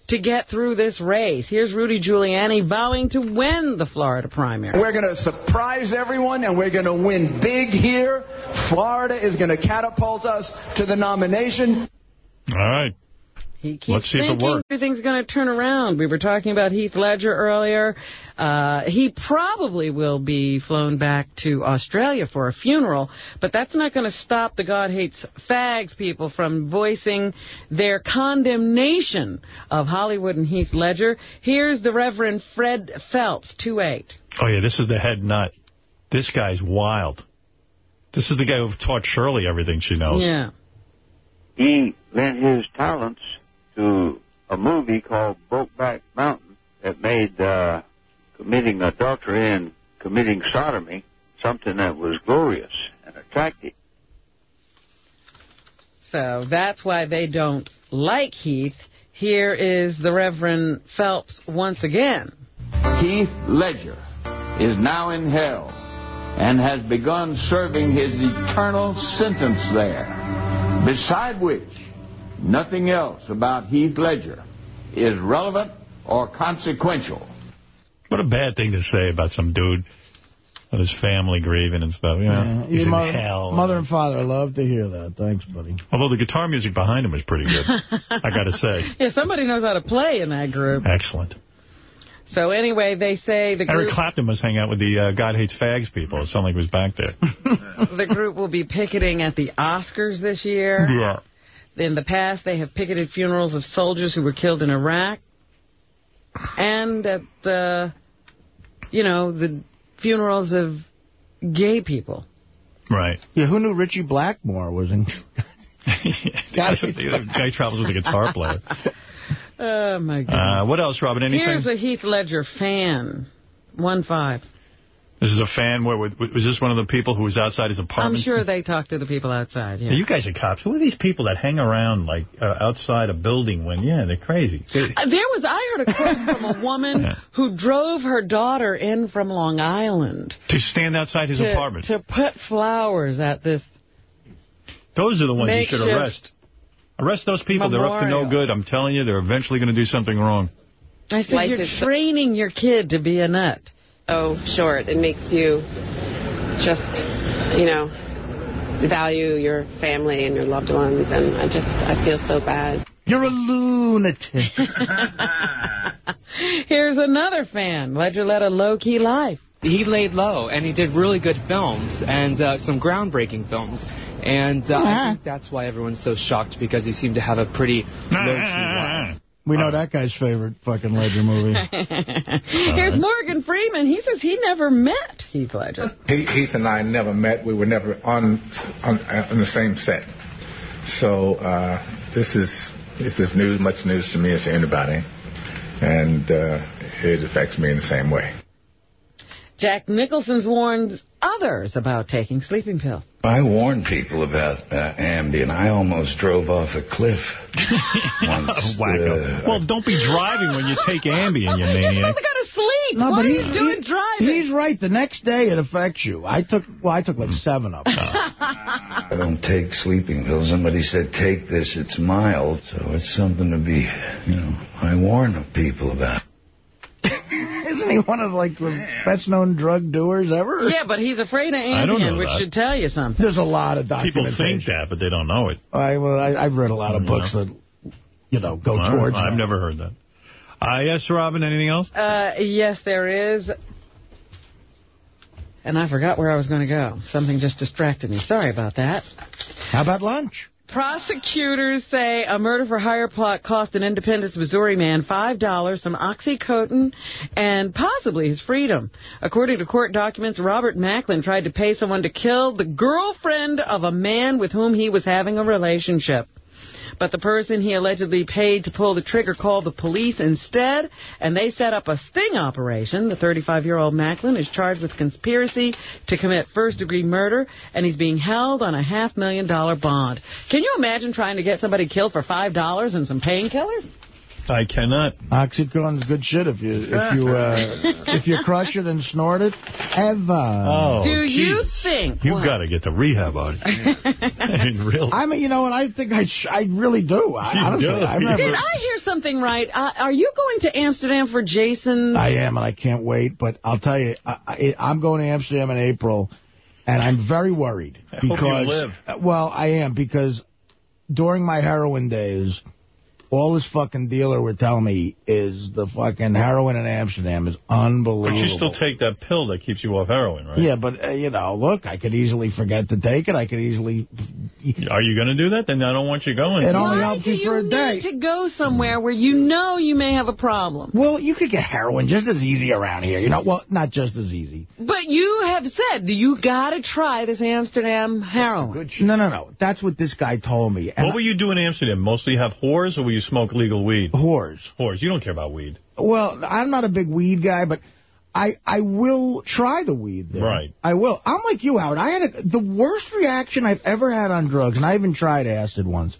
to get through this race. Here's Rudy Giuliani vowing to win the Florida primary. We're going to surprise everyone, and we're going to win big here. Florida is going to catapult us to the nomination. All right. He keeps Let's see if it thinking works. everything's going to turn around. We were talking about Heath Ledger earlier. Uh, he probably will be flown back to Australia for a funeral, but that's not going to stop the God Hates Fags people from voicing their condemnation of Hollywood and Heath Ledger. Here's the Reverend Fred Phelps, 2-8. Oh, yeah, this is the head nut. This guy's wild. This is the guy who taught Shirley everything she knows. Yeah. he lent his talents to a movie called Brokeback Mountain that made uh, committing adultery and committing sodomy something that was glorious and attractive. So that's why they don't like Heath. Here is the Reverend Phelps once again. Heath Ledger is now in hell and has begun serving his eternal sentence there. Beside which, nothing else about Heath Ledger is relevant or consequential. What a bad thing to say about some dude and his family grieving and stuff. You know, Yeah, he's in mother, hell. Mother and father, I love to hear that. Thanks, buddy. Although the guitar music behind him is pretty good, I got to say. Yeah, somebody knows how to play in that group. Excellent. So anyway, they say the Eric Clapton must hang out with the uh, God Hates Fags people. It sounded like he was back there. the group will be picketing at the Oscars this year. Yeah. In the past, they have picketed funerals of soldiers who were killed in Iraq. And at, uh, you know, the funerals of gay people. Right. Yeah, who knew Ritchie Blackmore was in... That's what the, the guy travels with a guitar player. Oh, my God. Uh, what else, Robin? Anything? Here's a Heath Ledger fan. One five. This is a fan. Where was this one of the people who was outside his apartment? I'm sure they talk to the people outside. Yeah. You guys are cops. Who are these people that hang around like uh, outside a building when? Yeah, they're crazy. Uh, There was, I heard a quote from a woman who drove her daughter in from Long Island To stand outside his to, apartment. to put flowers at this. Those are the ones you should arrest. Arrest those people. They're up to no good. I'm telling you, they're eventually going to do something wrong. I said, Life you're training your kid to be a nut. So short. It makes you just, you know, value your family and your loved ones, and I just, I feel so bad. You're a lunatic. Here's another fan. Ledger led a low-key life. He laid low, and he did really good films, and uh, some groundbreaking films. And uh, I think that's why everyone's so shocked, because he seemed to have a pretty low-key life. We know that guy's favorite fucking Ledger movie. Here's Morgan Freeman. He says he never met Heath Ledger. He- Heath and I never met. We were never on on, on the same set. So uh, this is this is news, much news to me as to anybody, and uh, it affects me in the same way. Jack Nicholson's warned others about taking sleeping pills. I warned people about uh, Ambien. I almost drove off a cliff once. Wacko. Uh, well, don't be driving when you take Ambien, you maniac. Go to sleep. No, Why but he's, doing he- driving? he's right. The next day it affects you. I took well, I took like seven of them. I don't take sleeping pills. Somebody said, take this. It's mild, so it's something to be, you know, I warn people about. Isn't he one of like the best known drug doers ever? Yeah, but he's afraid of I Ambien, which that. should tell you something. There's a lot of People think that, but they don't know it. I, well, I, I've read a lot of books that, you know, go All right, towards I've that. never heard that. Uh, yes, Robin, anything else? Uh, yes, there is. And I forgot where I was going to go. Something just distracted me. Sorry about that. How about lunch? Prosecutors say a murder for hire plot cost an Independence, Missouri man $5, some Oxycontin, and possibly his freedom. According to court documents, Robert Macklin tried to pay someone to kill the girlfriend of a man with whom he was having a relationship. But the person he allegedly paid to pull the trigger called the police instead, and they set up a sting operation. The 35-year-old Macklin is charged with conspiracy to commit first-degree murder, and he's being held on a half-million dollar bond. Can you imagine trying to get somebody killed for $5 and some painkillers? I cannot. Oxycontin's good shit if you if you uh, if you crush it and snort it. Ever. Oh, Do you think... You've got to get the rehab on it. I mean, really. I mean, you know what? I think I sh I really do. I, You honestly, do. I've never. Did I hear something right? Uh, are you going to Amsterdam for Jason? I am, and I can't wait. But I'll tell you, I, I, I'm going to Amsterdam in April, and I'm very worried I hope you because. live. uh, Well, I am because during my heroin days, all this fucking dealer would tell me is the fucking heroin in Amsterdam is unbelievable. But you still take that pill that keeps you off heroin, right? Yeah, but, uh, you know, look, I could easily forget to take it. I could easily... Are you going to do that? Then I don't want you going. It only Why helps you for a you day. need to go somewhere where you know you may have a problem? Well, you could get heroin just as easy around here. You know, well, not just as easy. But you have said that you got to try this Amsterdam heroin. No, no, no. That's what this guy told me. And What will you do in Amsterdam? Mostly have whores, or will you smoke legal weed? Whores. Whores. You don't care about weed. Well, I'm not a big weed guy, but I I will try the weed there. Right. I will. I'm like you, Howard. I had a, the worst reaction I've ever had on drugs, and I even tried acid once,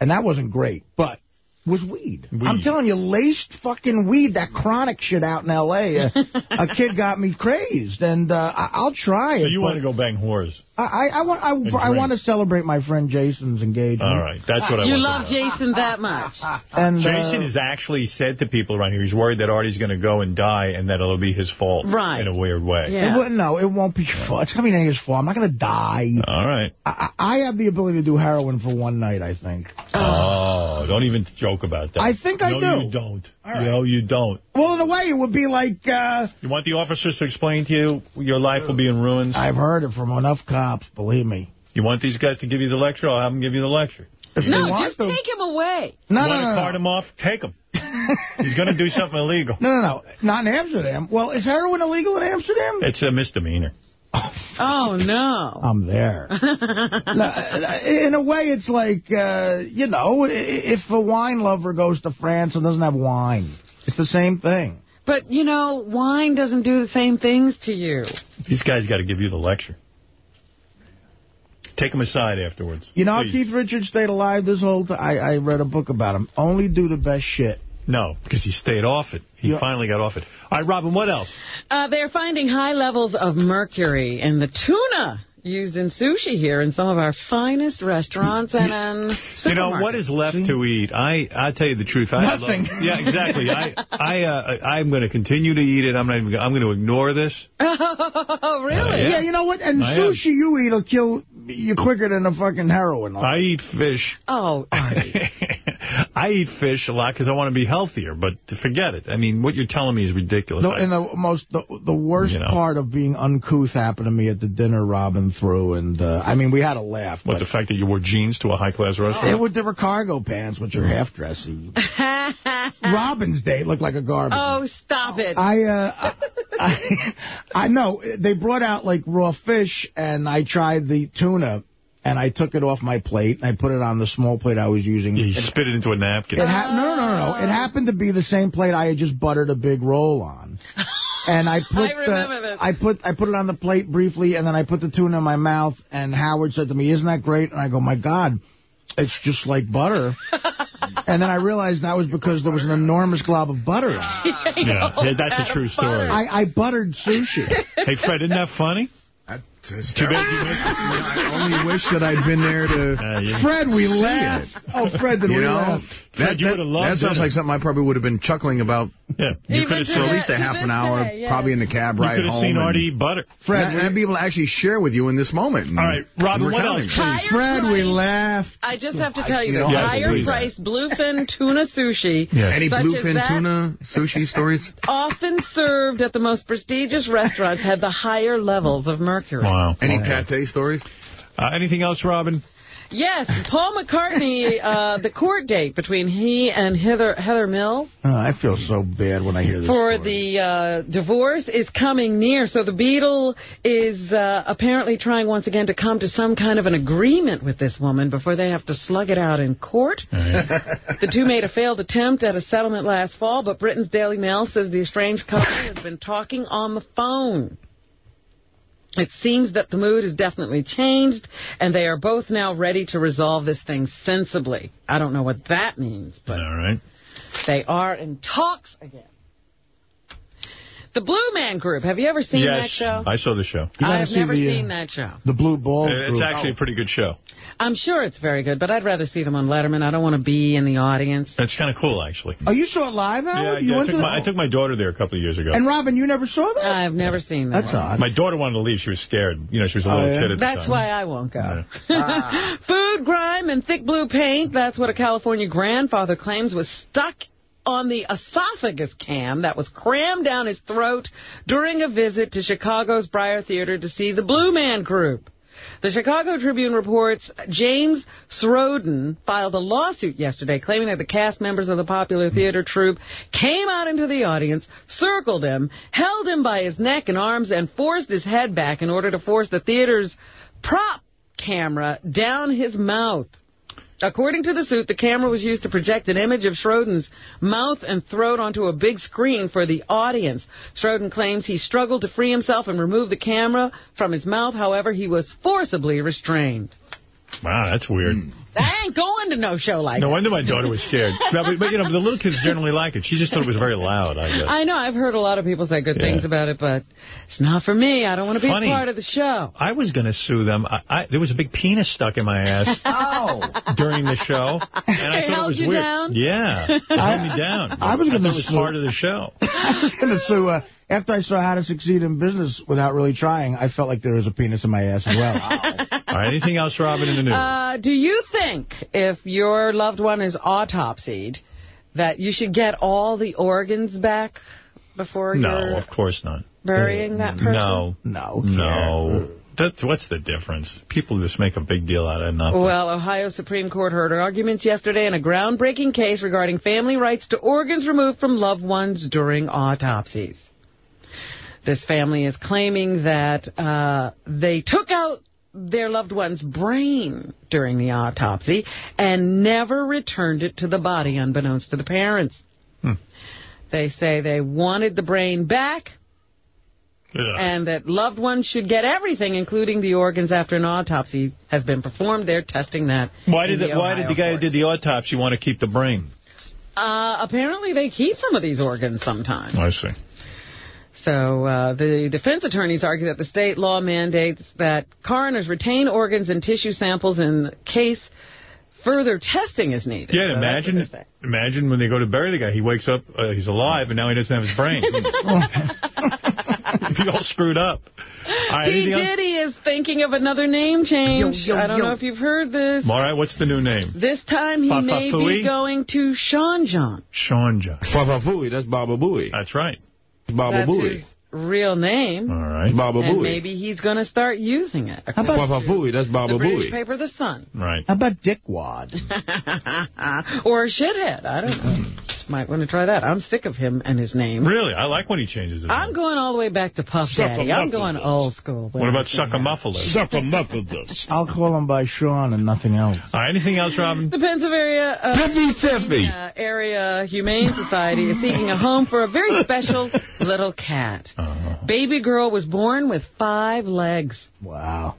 and that wasn't great, but was weed. I'm telling you, laced fucking weed, that chronic shit out in L.A., a, a kid got me crazed, and uh, I, I'll try it. So you want to go bang whores. I, I, I want I, I want to celebrate my friend Jason's engagement. All right. That's what I You want love to know. Jason that much. And, uh, Jason has actually said to people around here he's worried that Artie's going to go and die and that it'll be his fault Right. in a weird way. It no, it won't be your fault. It's going to be his fault. I'm not going to die. All right. I, I have the ability to do heroin for one night, I think. Oh, don't even joke about that. I think I do. no, do. you don't. All right. No, you don't. Well, in a way, it would be like... Uh, You want the officers to explain to you your life will be in ruins? I've heard it from enough cops, believe me. You want these guys to give you the lecture? I'll have them give you the lecture. If No, just to. take him away. No, you no, want no, to no. cart him off? Take him. He's going to do something illegal. No, no, no. Not in Amsterdam. Well, is heroin illegal in Amsterdam? It's a misdemeanor. Oh, no. I'm there. No, in a way, it's like, uh, you know, if a wine lover goes to France and doesn't have wine, it's the same thing. But, you know, wine doesn't do the same things to you. These guys got to give you the lecture. Take him aside afterwards. You know Please. Keith Richards stayed alive this whole time? I, I read a book about him. Only do the best shit. No, because he stayed off it. He Yeah. finally got off it. All right, Robin, what else? Uh, they're finding high levels of mercury in the tuna used in sushi here in some of our finest restaurants and in You know, what is left to eat? I I tell you the truth. I Nothing. Love, yeah, exactly. I I uh, I'm going to continue to eat it. I'm not even. I'm going to ignore this. Oh, really? Yeah. Yeah, you know what? And I am. sushi you eat will kill you quicker than a fucking heroin. I eat fish. Oh, I eat fish a lot because I want to be healthier. But forget it. I mean, what you're telling me is ridiculous. The, I- and the most, the, the worst You know. part of being uncouth happened to me at the dinner Robin threw, and uh, I mean we had a laugh. what but the fact that you wore jeans to a high class restaurant? It would, there were cargo pants, which are half dressy. Robin's Day looked like a garbage. oh, stop it. I, uh, I, I know they brought out like raw fish, and I tried the tuna, and I took it off my plate, and I put it on the small plate I was using. You It- spit it into a napkin. It ha no, no, no, no. It happened to be the same plate I had just buttered a big roll on. And I put I the, this. I put I put it on the plate briefly, and then I put the tuna in my mouth. And Howard said to me, "Isn't that great?" And I go, "My God, it's just like butter." and then I realized that was because there was an enormous glob of butter. on yeah, yeah, that's a true story. I, I buttered sushi. Hey, Fred, isn't that funny? That's Too bad you missed it. I only wish that I'd been there to. Uh, you- Fred, we laughed. Oh, Fred, did You we know? laugh? That, you that, loved that sounds it. like something I probably would have been chuckling about Yeah. you could have for at least a half an hour, probably in the cab ride home. You ride could have seen Artie butter. Fred, and I'd be able to actually share with you in this moment. All right, Robin, what else, please? Fred, we laughed. I just have to tell you You this. know, yes, higher please. priced bluefin tuna sushi, Any such as bluefin that tuna sushi stories? often served at the most prestigious restaurants, had the higher levels of mercury. Wow. Any Okay. pate stories? Uh, anything else, Robin? Yes, Paul McCartney, uh, the court date between he and Heather, Heather Mill Oh, I feel so bad when I hear this. for the uh, divorce is coming near. So the Beatle is uh, apparently trying once again to come to some kind of an agreement with this woman before they have to slug it out in court. the two made a failed attempt at a settlement last fall, but Britain's Daily Mail says the estranged couple has been talking on the phone. It seems that the mood has definitely changed, and they are both now ready to resolve this thing sensibly. I don't know what that means, but All right. they are in talks again. The Blue Man Group. Have you ever seen yes, that show? I saw the show. I've never the, uh, seen that show. The Blue Ball It's Group. actually a pretty good show. I'm sure it's very good, but I'd rather see them on Letterman. I don't want to be in the audience. That's kind of cool, actually. Oh, you saw it live, Yeah, Howard? you yeah I, took to my, I took my daughter there a couple of years ago. And Robin, you never saw that? I've never seen that. That's odd. My daughter wanted to leave. She was scared. You know, she was a Oh, little yeah? kid at the That's time. why I won't go. Food, grime, and thick blue paint. That's what a California grandfather claims was stuck on the esophagus cam that was crammed down his throat during a visit to Chicago's Breyer Theater to see the Blue Man Group. The Chicago Tribune reports James Schroden filed a lawsuit yesterday claiming that the cast members of the popular theater troupe came out into the audience, circled him, held him by his neck and arms, and forced his head back in order to force the theater's prop camera down his mouth. According to the suit, the camera was used to project an image of Schroden's mouth and throat onto a big screen for the audience. Schroden claims he struggled to free himself and remove the camera from his mouth. However, he was forcibly restrained. Wow, that's weird. Hmm. I ain't going to no show like No that. wonder my daughter was scared. But, but, you know, the little kids generally like it. She just thought it was very loud, I guess. I know. I've heard a lot of people say good Yeah. things about it, but it's not for me. I don't want to be Funny. a part of the show. I was going to sue them. I, I, there was a big penis stuck in my ass during the show. And I They thought it was weird. down? Yeah. It held me down. I was gonna it was sue- part of the show. I was going to sue, uh, after I saw How to Succeed in Business Without Really Trying, I felt like there was a penis in my ass as well. All right, anything else, Robin, in the news? Uh, do you think if your loved one is autopsied that you should get all the organs back before no, you're of course not. burying that person? No. No. No. That's, what's the difference? People just make a big deal out of nothing. Well, Ohio Supreme Court heard arguments yesterday in a groundbreaking case regarding family rights to organs removed from loved ones during autopsies. This family is claiming that uh, they took out their loved one's brain during the autopsy and never returned it to the body, unbeknownst to the parents. Hmm. They say they wanted the brain back and that loved ones should get everything, including the organs after an autopsy has been performed. They're testing that. Why did the, why did the guy who did the autopsy want to keep the brain? Uh, apparently they keep some of these organs sometimes. I see. So uh, the defense attorneys argue that the state law mandates that coroners retain organs and tissue samples in case further testing is needed. Yeah, So imagine imagine when they go to bury the guy, he wakes up, uh, he's alive, and now he doesn't have his brain. He'd all screwed up. All right, P. anything else? Diddy is thinking of another name change. Yo, yo, I don't yo. know if you've heard this. All right, what's the new name? This time he may Fa-fa-fooey? be going to Sean John. Sean John. Baba Booey, that's Baba Booey. That's right. Baba That's Booey. His real name. All right. Baba and Booey. maybe he's going to start using it. Baba Booey, that's Baba the British Booey. paper The Sun. Right. How about Dickwad? or a shithead. I don't know. Might want to try that. I'm sick of him and his name. Really? I like when he changes it. I'm going all the way back to Puff Daddy. I'm going old school. What about Sucker Muffler? Sucker Muffler. I'll call him by Sean and nothing else. All right, anything else, Robin? The Pennsylvania uh, Tippy Tippy. uh, Area Humane Society is seeking a home for a very special little cat. Uh-huh. Baby girl was born with five legs. Wow.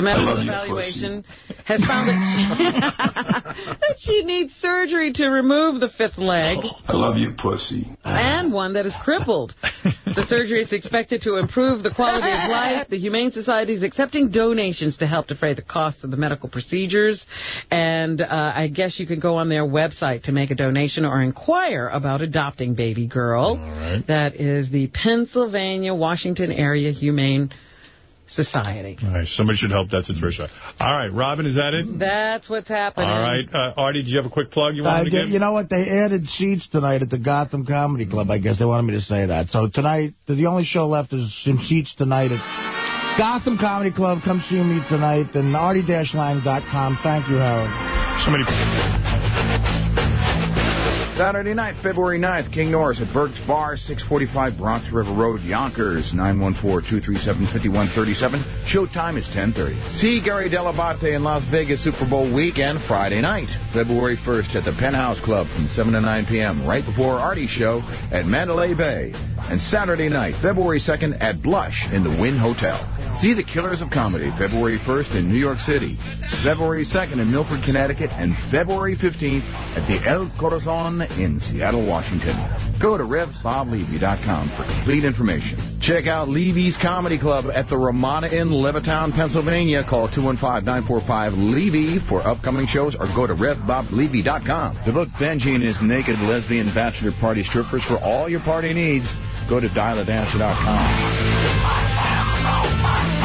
The medical evaluation has found that she, that she needs surgery to remove the fifth leg I love you, pussy. and one that is crippled. The surgery is expected to improve the quality of life. The Humane Society is accepting donations to help defray the cost of the medical procedures. And uh, I guess you can go on their website to make a donation or inquire about adopting baby girl. That is the Pennsylvania, Washington area Humane Society. All right, somebody should help that situation. All right, Robin, is that it? That's what's happening. All right. Uh, Artie, do you have a quick plug you I wanted to did- give? you know what? They added seats tonight at the Gotham Comedy Club. I guess they wanted me to say that. So tonight, the only show left is some seats tonight at Gotham Comedy Club. Come see me tonight. And artie-lang.com. Thank you, Howard. Somebody. Saturday night, February 9th, King Norris at Burke's Bar, 645 Bronx River Road, Yonkers, 914-237-5137. Showtime is 10.30. See Gary Dell'Abate in Las Vegas Super Bowl weekend, Friday night, February 1st at the Penthouse Club from 7 to 9 p.m., right before Artie's show at Mandalay Bay. And Saturday night, February 2nd at Blush in the Wynn Hotel. See the Killers of Comedy, February 1st in New York City, February 2nd in Milford, Connecticut, and February 15th at the El Corazon in Seattle, Washington. Go to RevBobLevy.com for complete information. Check out Levy's Comedy Club at the Ramada Inn, Levittown, Pennsylvania. Call 215-945-LEVY for upcoming shows or go to RevBobLevy.com. The book Benji and his naked lesbian bachelor party strippers for all your party needs. Go to dialadancer.com.